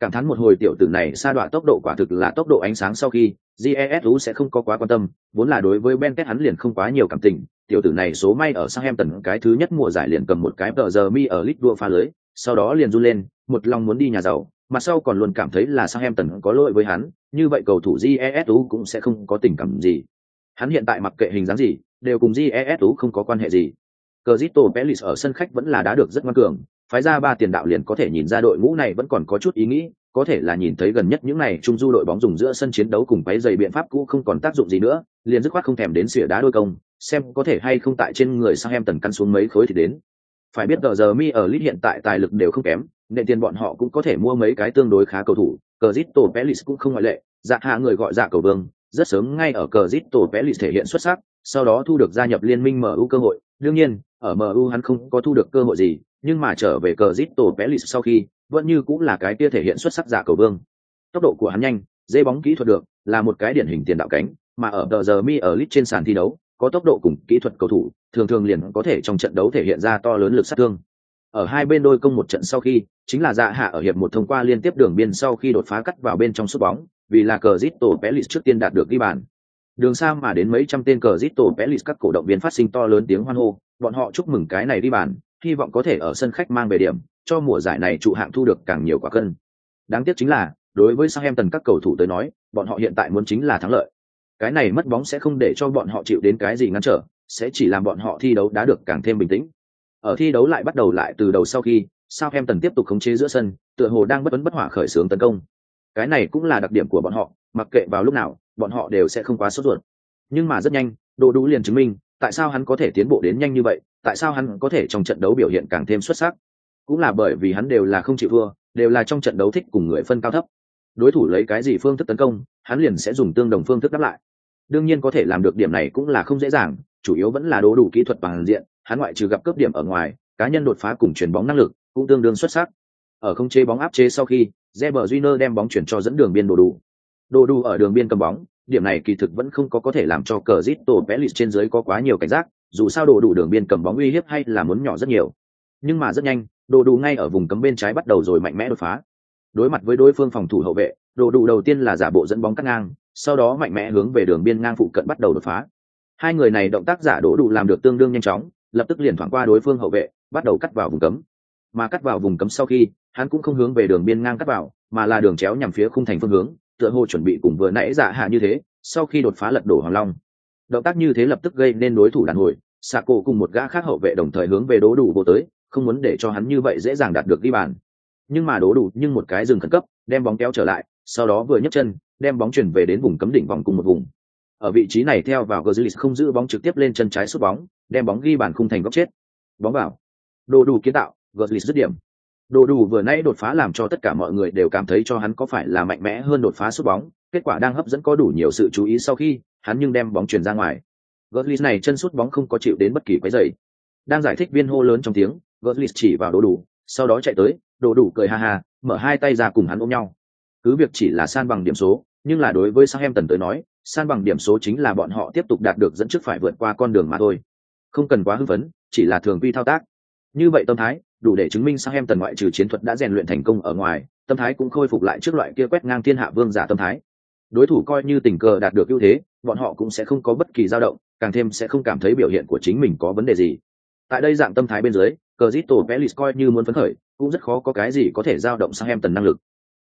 Cảm thán một hồi tiểu tử này sa đoạn tốc độ quả thực là tốc độ ánh sáng sau khi, GESU sẽ không có quá quan tâm, vốn là đối với Benet hắn liền không quá nhiều cảm tình, tiểu tử này số may ở Southampton cái thứ nhất mùa giải liền cầm một cái tờ giờ mi ở lít đua pha lưới, sau đó liền run lên, một lòng muốn đi nhà giàu, mà sau còn luôn cảm thấy là Southampton có lỗi với hắn, như vậy cầu thủ GESU cũng sẽ không có tình cảm gì. Hắn hiện tại mặc kệ hình dáng gì, đều cùng GESU không có quan hệ gì. Cristo Pelis ở sân khách vẫn là đá được rất ngoan cường, phái ra ba tiền đạo liền có thể nhìn ra đội ngũ này vẫn còn có chút ý nghĩ, có thể là nhìn thấy gần nhất những này trung du đội bóng dùng giữa sân chiến đấu cùng váy dày biện pháp cũ không còn tác dụng gì nữa, liền dứt khoát không thèm đến xỉa đá đôi công, xem có thể hay không tại trên người sang em tần căn xuống mấy khối thì đến. Phải biết giờ mi ở lit hiện tại tài lực đều không kém, nên tiền bọn họ cũng có thể mua mấy cái tương đối khá cầu thủ, Cristo Pelis cũng không ngoại lệ, dạ hạ người gọi dạ cầu vương, rất sớm ngay ở Cristo Pelis thể hiện xuất sắc, sau đó thu được gia nhập liên minh MU cơ hội, đương nhiên, ở MU hắn không có thu được cơ hội gì, nhưng mà trở về Cristo Pelis sau khi, vẫn như cũng là cái kia thể hiện xuất sắc dạ cầu vương. Tốc độ của hắn nhanh, dây bóng kỹ thuật được, là một cái điển hình tiền đạo cánh, mà ở tờ giờ mi ở lit trên sàn thi đấu, có tốc độ cùng kỹ thuật cầu thủ, thường thường liền có thể trong trận đấu thể hiện ra to lớn lực sát thương. Ở hai bên đôi công một trận sau khi, chính là dạ hạ ở hiệp một thông qua liên tiếp đường biên sau khi đột phá cắt vào bên trong sút bóng, vì là cờ Zito Pelis trước tiên đạt được ghi bàn. Đường xa mà đến mấy trăm tên cờ Zito Pelis các cổ động viên phát sinh to lớn tiếng hoan hô, bọn họ chúc mừng cái này đi bàn, hy vọng có thể ở sân khách mang về điểm, cho mùa giải này trụ hạng thu được càng nhiều quả cân. Đáng tiếc chính là, đối với Southampton các cầu thủ tới nói, bọn họ hiện tại muốn chính là thắng lợi. Cái này mất bóng sẽ không để cho bọn họ chịu đến cái gì ngăn trở, sẽ chỉ làm bọn họ thi đấu đã được càng thêm bình tĩnh. Ở thi đấu lại bắt đầu lại từ đầu sau khi, sao em tần tiếp tục khống chế giữa sân, tựa hồ đang bất vấn bất hỏa khởi xướng tấn công. Cái này cũng là đặc điểm của bọn họ, mặc kệ vào lúc nào, bọn họ đều sẽ không quá sốt ruột. Nhưng mà rất nhanh, Đồ Đủ liền chứng minh, tại sao hắn có thể tiến bộ đến nhanh như vậy, tại sao hắn có thể trong trận đấu biểu hiện càng thêm xuất sắc. Cũng là bởi vì hắn đều là không chịu thua, đều là trong trận đấu thích cùng người phân cao thấp. Đối thủ lấy cái gì phương thức tấn công, hắn liền sẽ dùng tương đồng phương thức đáp lại. Đương nhiên có thể làm được điểm này cũng là không dễ dàng, chủ yếu vẫn là đố đủ kỹ thuật bằng diện, hắn ngoại trừ gặp cướp điểm ở ngoài, cá nhân đột phá cùng chuyển bóng năng lực cũng tương đương xuất sắc. Ở không chế bóng áp chế sau khi, Reber Júnior đem bóng chuyển cho dẫn đường biên đồ đủ. Đồ đủ ở đường biên cầm bóng, điểm này kỳ thực vẫn không có có thể làm cho cờ Zito Pelis trên dưới có quá nhiều cảnh giác, dù sao đồ đủ đường biên cầm bóng uy hiếp hay là muốn nhỏ rất nhiều. Nhưng mà rất nhanh, đồ đủ ngay ở vùng cấm bên trái bắt đầu rồi mạnh mẽ đột phá. Đối mặt với đối phương phòng thủ hậu vệ, đồ đủ đầu tiên là giả bộ dẫn bóng cắt ngang, sau đó mạnh mẽ hướng về đường biên ngang phụ cận bắt đầu đột phá. Hai người này động tác giả đổ đủ làm được tương đương nhanh chóng, lập tức liền thoảng qua đối phương hậu vệ, bắt đầu cắt vào vùng cấm. Mà cắt vào vùng cấm sau khi, hắn cũng không hướng về đường biên ngang cắt vào, mà là đường chéo nhằm phía khung thành phương hướng, tựa hồ chuẩn bị cùng vừa nãy giả hạ như thế, sau khi đột phá lật đổ Hoàng Long. Động tác như thế lập tức gây nên đối thủ đàn hồi, xạ cổ cùng một gã khác hậu vệ đồng thời hướng về đố đủ vô tới không muốn để cho hắn như vậy dễ dàng đạt được ghi bàn nhưng mà đố đủ nhưng một cái dừng khẩn cấp đem bóng kéo trở lại sau đó vừa nhấc chân đem bóng chuyển về đến vùng cấm đỉnh vòng cùng một vùng. Ở vị trí này theo vào Gazlis không giữ bóng trực tiếp lên chân trái sút bóng đem bóng ghi bàn khung thành góc chết. Bóng vào. Đồ đủ kiến tạo Gazlis dứt điểm. Đồ đủ vừa nãy đột phá làm cho tất cả mọi người đều cảm thấy cho hắn có phải là mạnh mẽ hơn đột phá sút bóng kết quả đang hấp dẫn có đủ nhiều sự chú ý sau khi hắn nhưng đem bóng chuyển ra ngoài. Götze này chân sút bóng không có chịu đến bất kỳ quấy rầy. Đang giải thích viên hô lớn trong tiếng, Götze chỉ vào đồ đủ, sau đó chạy tới, đồ đủ cười ha ha, mở hai tay ra cùng hắn ôm nhau. Cứ việc chỉ là san bằng điểm số, nhưng là đối với Southampton tới nói, san bằng điểm số chính là bọn họ tiếp tục đạt được dẫn trước phải vượt qua con đường mà thôi. Không cần quá hưng phấn, chỉ là thường quy thao tác. Như vậy tâm thái, đủ để chứng minh Southampton ngoại trừ chiến thuật đã rèn luyện thành công ở ngoài, tâm thái cũng khôi phục lại trước loại kia quét ngang thiên hạ vương giả tâm thái. Đối thủ coi như tình cờ đạt được ưu thế, bọn họ cũng sẽ không có bất kỳ dao động, càng thêm sẽ không cảm thấy biểu hiện của chính mình có vấn đề gì tại đây dạng tâm thái bên dưới cờ zito pelis coi như muốn phấn khởi cũng rất khó có cái gì có thể dao động sang em tần năng lực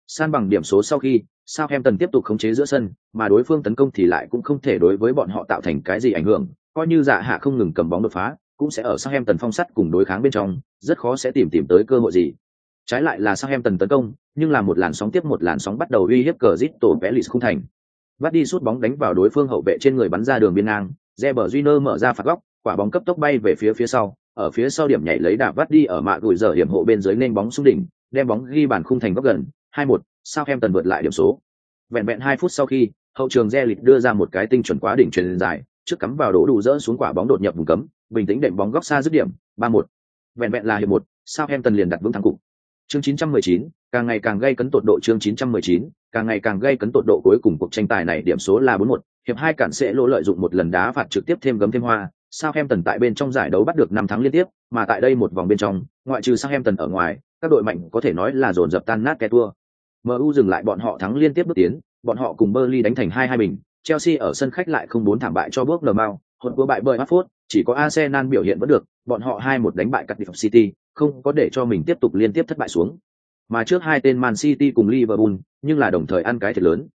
san bằng điểm số sau khi sao em tần tiếp tục khống chế giữa sân mà đối phương tấn công thì lại cũng không thể đối với bọn họ tạo thành cái gì ảnh hưởng coi như dạ hạ không ngừng cầm bóng đột phá cũng sẽ ở sang em tần phong sắt cùng đối kháng bên trong rất khó sẽ tìm tìm tới cơ hội gì. Trái lại là sang em tần tấn công nhưng là một làn sóng tiếp một làn sóng bắt đầu uy hiếp cờ vẽ pelis không thành. Vắt đi sút bóng đánh vào đối phương hậu vệ trên người bắn ra đường biên ngang Reber Júnior mở ra phạt góc, quả bóng cấp tốc bay về phía phía sau, ở phía sau điểm nhảy lấy đà vắt đi ở mạ gùi giờ hiểm hộ bên dưới nên bóng xuống đỉnh, đem bóng ghi bàn khung thành góc gần, 2-1, Southampton vượt lại điểm số. Vẹn vẹn 2 phút sau khi, hậu trường Zelit đưa ra một cái tinh chuẩn quá đỉnh truyền dài, trước cắm vào đổ đủ rỡ xuống quả bóng đột nhập vùng cấm, bình tĩnh đệm bóng góc xa dứt điểm, 3-1. Vẹn vẹn là hiệp một, Southampton liền đặt vững thắng cục. Chương 919, càng ngày càng gây cấn tột độ chương 919, càng ngày càng gây cấn tột độ cuối cùng cuộc tranh tài này điểm số là 4-1, hiệp hai cản sẽ lỗ lợi dụng một lần đá phạt trực tiếp thêm gấm thêm hoa, Southampton tại bên trong giải đấu bắt được năm thắng liên tiếp, mà tại đây một vòng bên trong, ngoại trừ Southampton ở ngoài, các đội mạnh có thể nói là dồn dập tan nát kẻ thua. MU dừng lại bọn họ thắng liên tiếp bước tiến, bọn họ cùng Burnley đánh thành 2-2 bình, Chelsea ở sân khách lại không bốn thảm bại cho bước lờ mau, hồn vừa bại bởi Watford, chỉ có Arsenal biểu hiện vẫn được, bọn họ 2-1 đánh bại Cardiff City, không có để cho mình tiếp tục liên tiếp thất bại xuống. Mà trước hai tên Man City cùng Liverpool, nhưng là đồng thời ăn cái thiệt lớn.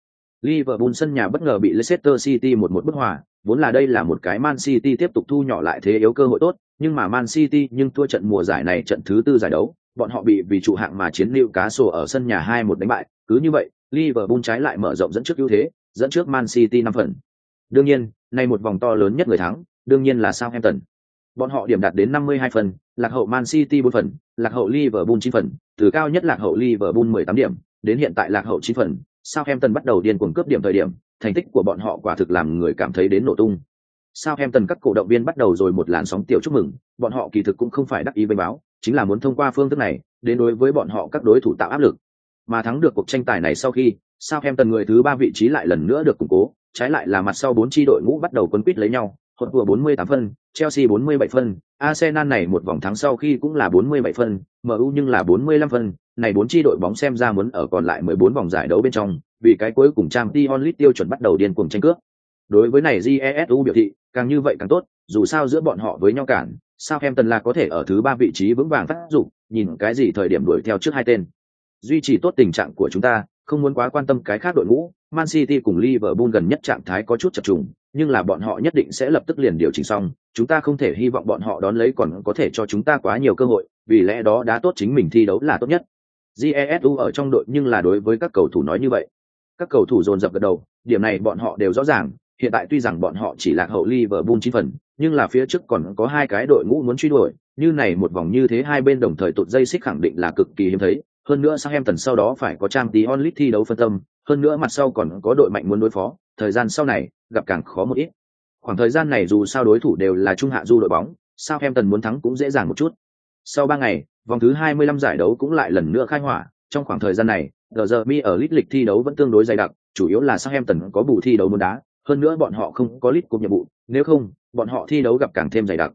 Liverpool sân nhà bất ngờ bị Leicester City một một bất hòa, vốn là đây là một cái Man City tiếp tục thu nhỏ lại thế yếu cơ hội tốt, nhưng mà Man City nhưng thua trận mùa giải này trận thứ tư giải đấu, bọn họ bị vì trụ hạng mà chiến lưu cá sổ ở sân nhà 2-1 đánh bại, cứ như vậy, Liverpool trái lại mở rộng dẫn trước ưu thế, dẫn trước Man City 5 phần. Đương nhiên, nay một vòng to lớn nhất người thắng, đương nhiên là Southampton. Bọn họ điểm đạt đến 52 phần, lạc hậu Man City 4 phần, lạc hậu Liverpool 9 phần, từ cao nhất lạc hậu Liverpool 18 điểm, đến hiện tại lạc hậu 9 phần, Southampton bắt đầu điên cuồng cướp điểm thời điểm, thành tích của bọn họ quả thực làm người cảm thấy đến nổ tung. Southampton các cổ động viên bắt đầu rồi một làn sóng tiểu chúc mừng, bọn họ kỳ thực cũng không phải đắc ý với báo, chính là muốn thông qua phương thức này, đến đối với bọn họ các đối thủ tạo áp lực. Mà thắng được cuộc tranh tài này sau khi, sao em tần người thứ ba vị trí lại lần nữa được củng cố, trái lại là mặt sau bốn tri đội ngũ bắt đầu quân quýt lấy nhau, hột vừa 48 phân, Chelsea 47 phân, Arsenal này một vòng thắng sau khi cũng là 47 phân, MU nhưng là 45 phân, này bốn tri đội bóng xem ra muốn ở còn lại 14 vòng giải đấu bên trong, vì cái cuối cùng trang Dion Lit tiêu chuẩn bắt đầu điên cuồng tranh cướp. Đối với này jesu biểu thị, càng như vậy càng tốt, dù sao giữa bọn họ với nhau cản, Sao em Tần là có thể ở thứ ba vị trí vững vàng phát dụng, nhìn cái gì thời điểm đuổi theo trước hai tên. Duy trì tốt tình trạng của chúng ta, không muốn quá quan tâm cái khác đội ngũ, Man City cùng Liverpool gần nhất trạng thái có chút chập trùng, nhưng là bọn họ nhất định sẽ lập tức liền điều chỉnh xong, chúng ta không thể hy vọng bọn họ đón lấy còn có thể cho chúng ta quá nhiều cơ hội, vì lẽ đó đã tốt chính mình thi đấu là tốt nhất. Jesu ở trong đội nhưng là đối với các cầu thủ nói như vậy. Các cầu thủ dồn dập gật đầu, điểm này bọn họ đều rõ ràng, hiện tại tuy rằng bọn họ chỉ lạc hậu Liverpool 9 phần, nhưng là phía trước còn có hai cái đội ngũ muốn truy đuổi, như này một vòng như thế hai bên đồng thời tụt dây xích khẳng định là cực kỳ hiếm thấy, hơn nữa sắc em tần sau đó phải có trang tí onlit thi đấu phân tâm, hơn nữa mặt sau còn có đội mạnh muốn đối phó, thời gian sau này gặp càng khó một ít. Khoảng thời gian này dù sao đối thủ đều là trung hạ du đội bóng, sắc em tần muốn thắng cũng dễ dàng một chút. Sau 3 ngày, vòng thứ 25 giải đấu cũng lại lần nữa khai hỏa, trong khoảng thời gian này, giờ Mi ở lít lịch thi đấu vẫn tương đối dày đặc, chủ yếu là sắc em tần có bù thi đấu muốn đá, hơn nữa bọn họ không có lít cúp nhiệm vụ, nếu không, bọn họ thi đấu gặp càng thêm dày đặc.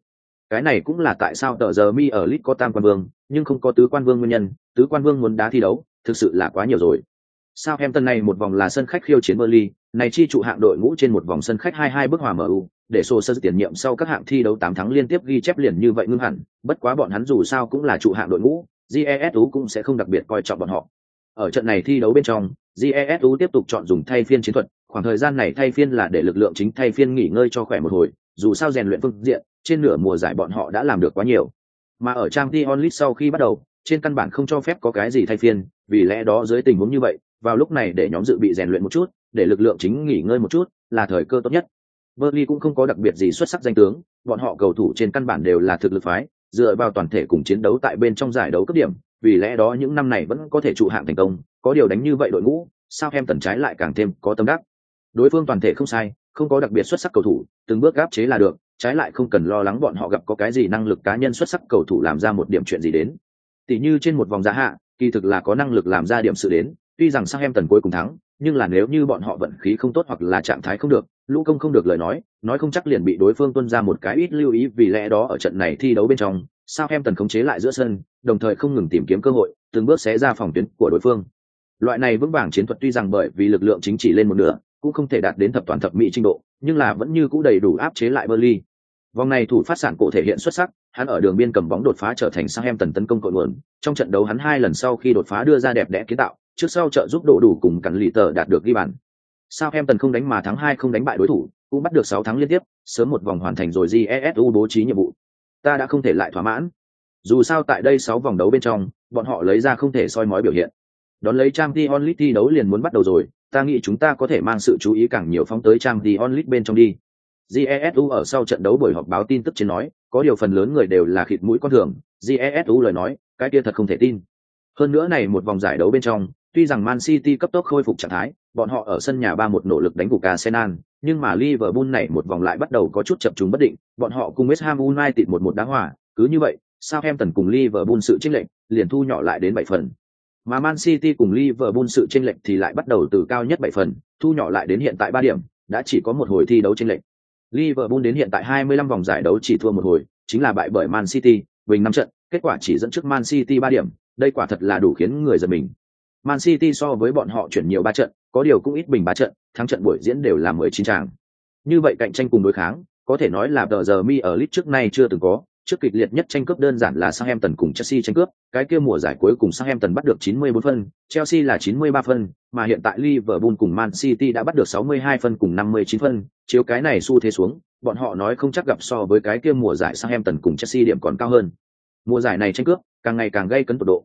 Cái này cũng là tại sao tờ giờ Mi ở lít có tam quan vương, nhưng không có tứ quan vương nguyên nhân, tứ quan vương muốn đá thi đấu, thực sự là quá nhiều rồi. Sao em tân này một vòng là sân khách khiêu chiến Burnley, này chi trụ hạng đội ngũ trên một vòng sân khách 2-2 bước hòa MU, để sổ sơ tiền nhiệm sau các hạng thi đấu 8 thắng liên tiếp ghi chép liền như vậy ngưng hẳn, bất quá bọn hắn dù sao cũng là trụ hạng đội ngũ, GESU cũng sẽ không đặc biệt coi trọng bọn họ. Ở trận này thi đấu bên trong, GESU tiếp tục chọn dùng thay phiên chiến thuật, khoảng thời gian này thay phiên là để lực lượng chính thay phiên nghỉ ngơi cho khỏe một hồi, dù sao rèn luyện phương diện, trên nửa mùa giải bọn họ đã làm được quá nhiều. Mà ở trang Champions League sau khi bắt đầu, trên căn bản không cho phép có cái gì thay phiên, vì lẽ đó dưới tình huống như vậy, vào lúc này để nhóm dự bị rèn luyện một chút, để lực lượng chính nghỉ ngơi một chút, là thời cơ tốt nhất. Burnley cũng không có đặc biệt gì xuất sắc danh tướng, bọn họ cầu thủ trên căn bản đều là thực lực phái, dựa vào toàn thể cùng chiến đấu tại bên trong giải đấu cấp điểm, vì lẽ đó những năm này vẫn có thể trụ hạng thành công, có điều đánh như vậy đội ngũ, sao em tần trái lại càng thêm có tâm đắc. Đối phương toàn thể không sai, không có đặc biệt xuất sắc cầu thủ, từng bước áp chế là được, trái lại không cần lo lắng bọn họ gặp có cái gì năng lực cá nhân xuất sắc cầu thủ làm ra một điểm chuyện gì đến. Tỉ như trên một vòng giá hạ, kỳ thực là có năng lực làm ra điểm sự đến, tuy rằng sang em tần cuối cùng thắng, nhưng là nếu như bọn họ vận khí không tốt hoặc là trạng thái không được, lũ công không được lời nói, nói không chắc liền bị đối phương tuân ra một cái ít lưu ý vì lẽ đó ở trận này thi đấu bên trong, sao em tần khống chế lại giữa sân, đồng thời không ngừng tìm kiếm cơ hội, từng bước xé ra phòng tuyến của đối phương. Loại này vững vàng chiến thuật tuy rằng bởi vì lực lượng chính trị lên một nửa, cũng không thể đạt đến thập toàn thập mỹ trình độ, nhưng là vẫn như cũ đầy đủ áp chế lại Burnley. Vòng này thủ phát sản cổ thể hiện xuất sắc, hắn ở đường biên cầm bóng đột phá trở thành sang em tần tấn công cội nguồn. Trong trận đấu hắn hai lần sau khi đột phá đưa ra đẹp đẽ kiến tạo, trước sau trợ giúp độ đủ cùng cắn lì tờ đạt được ghi bàn. Sao em tần không đánh mà thắng hai không đánh bại đối thủ, cũng bắt được sáu thắng liên tiếp, sớm một vòng hoàn thành rồi GESU bố trí nhiệm vụ. Ta đã không thể lại thỏa mãn. Dù sao tại đây sáu vòng đấu bên trong, bọn họ lấy ra không thể soi mói biểu hiện. Đón lấy Champions League thi đấu liền muốn bắt đầu rồi, ta nghĩ chúng ta có thể mang sự chú ý càng nhiều phóng tới trang Champions Onlit bên trong đi. GESU ở sau trận đấu buổi họp báo tin tức trên nói, có điều phần lớn người đều là khịt mũi con thường, GESU lời nói, cái kia thật không thể tin. Hơn nữa này một vòng giải đấu bên trong, tuy rằng Man City cấp tốc khôi phục trạng thái, bọn họ ở sân nhà ba một nỗ lực đánh gục Arsenal, nhưng mà Liverpool này một vòng lại bắt đầu có chút chập trùng bất định, bọn họ cùng West Ham United một một đá hòa, cứ như vậy, Southampton cùng Liverpool sự chênh lệch liền thu nhỏ lại đến 7 phần. Mà Man City cùng Liverpool sự chênh lệch thì lại bắt đầu từ cao nhất 7 phần, thu nhỏ lại đến hiện tại 3 điểm, đã chỉ có một hồi thi đấu chênh lệch. Liverpool đến hiện tại 25 vòng giải đấu chỉ thua một hồi, chính là bại bởi Man City, bình năm trận, kết quả chỉ dẫn trước Man City 3 điểm, đây quả thật là đủ khiến người giật mình. Man City so với bọn họ chuyển nhiều ba trận, có điều cũng ít bình ba trận, thắng trận buổi diễn đều là 19 tràng. Như vậy cạnh tranh cùng đối kháng, có thể nói là tờ giờ mi ở lit trước nay chưa từng có, trước kịch liệt nhất tranh cướp đơn giản là Southampton cùng Chelsea tranh cướp, cái kia mùa giải cuối cùng Southampton bắt được 94 phân, Chelsea là 93 phân, mà hiện tại Liverpool cùng Man City đã bắt được 62 phân cùng 59 phân, chiếu cái này xu thế xuống, bọn họ nói không chắc gặp so với cái kia mùa giải Southampton cùng Chelsea điểm còn cao hơn. Mùa giải này tranh cướp càng ngày càng gây cấn tột độ,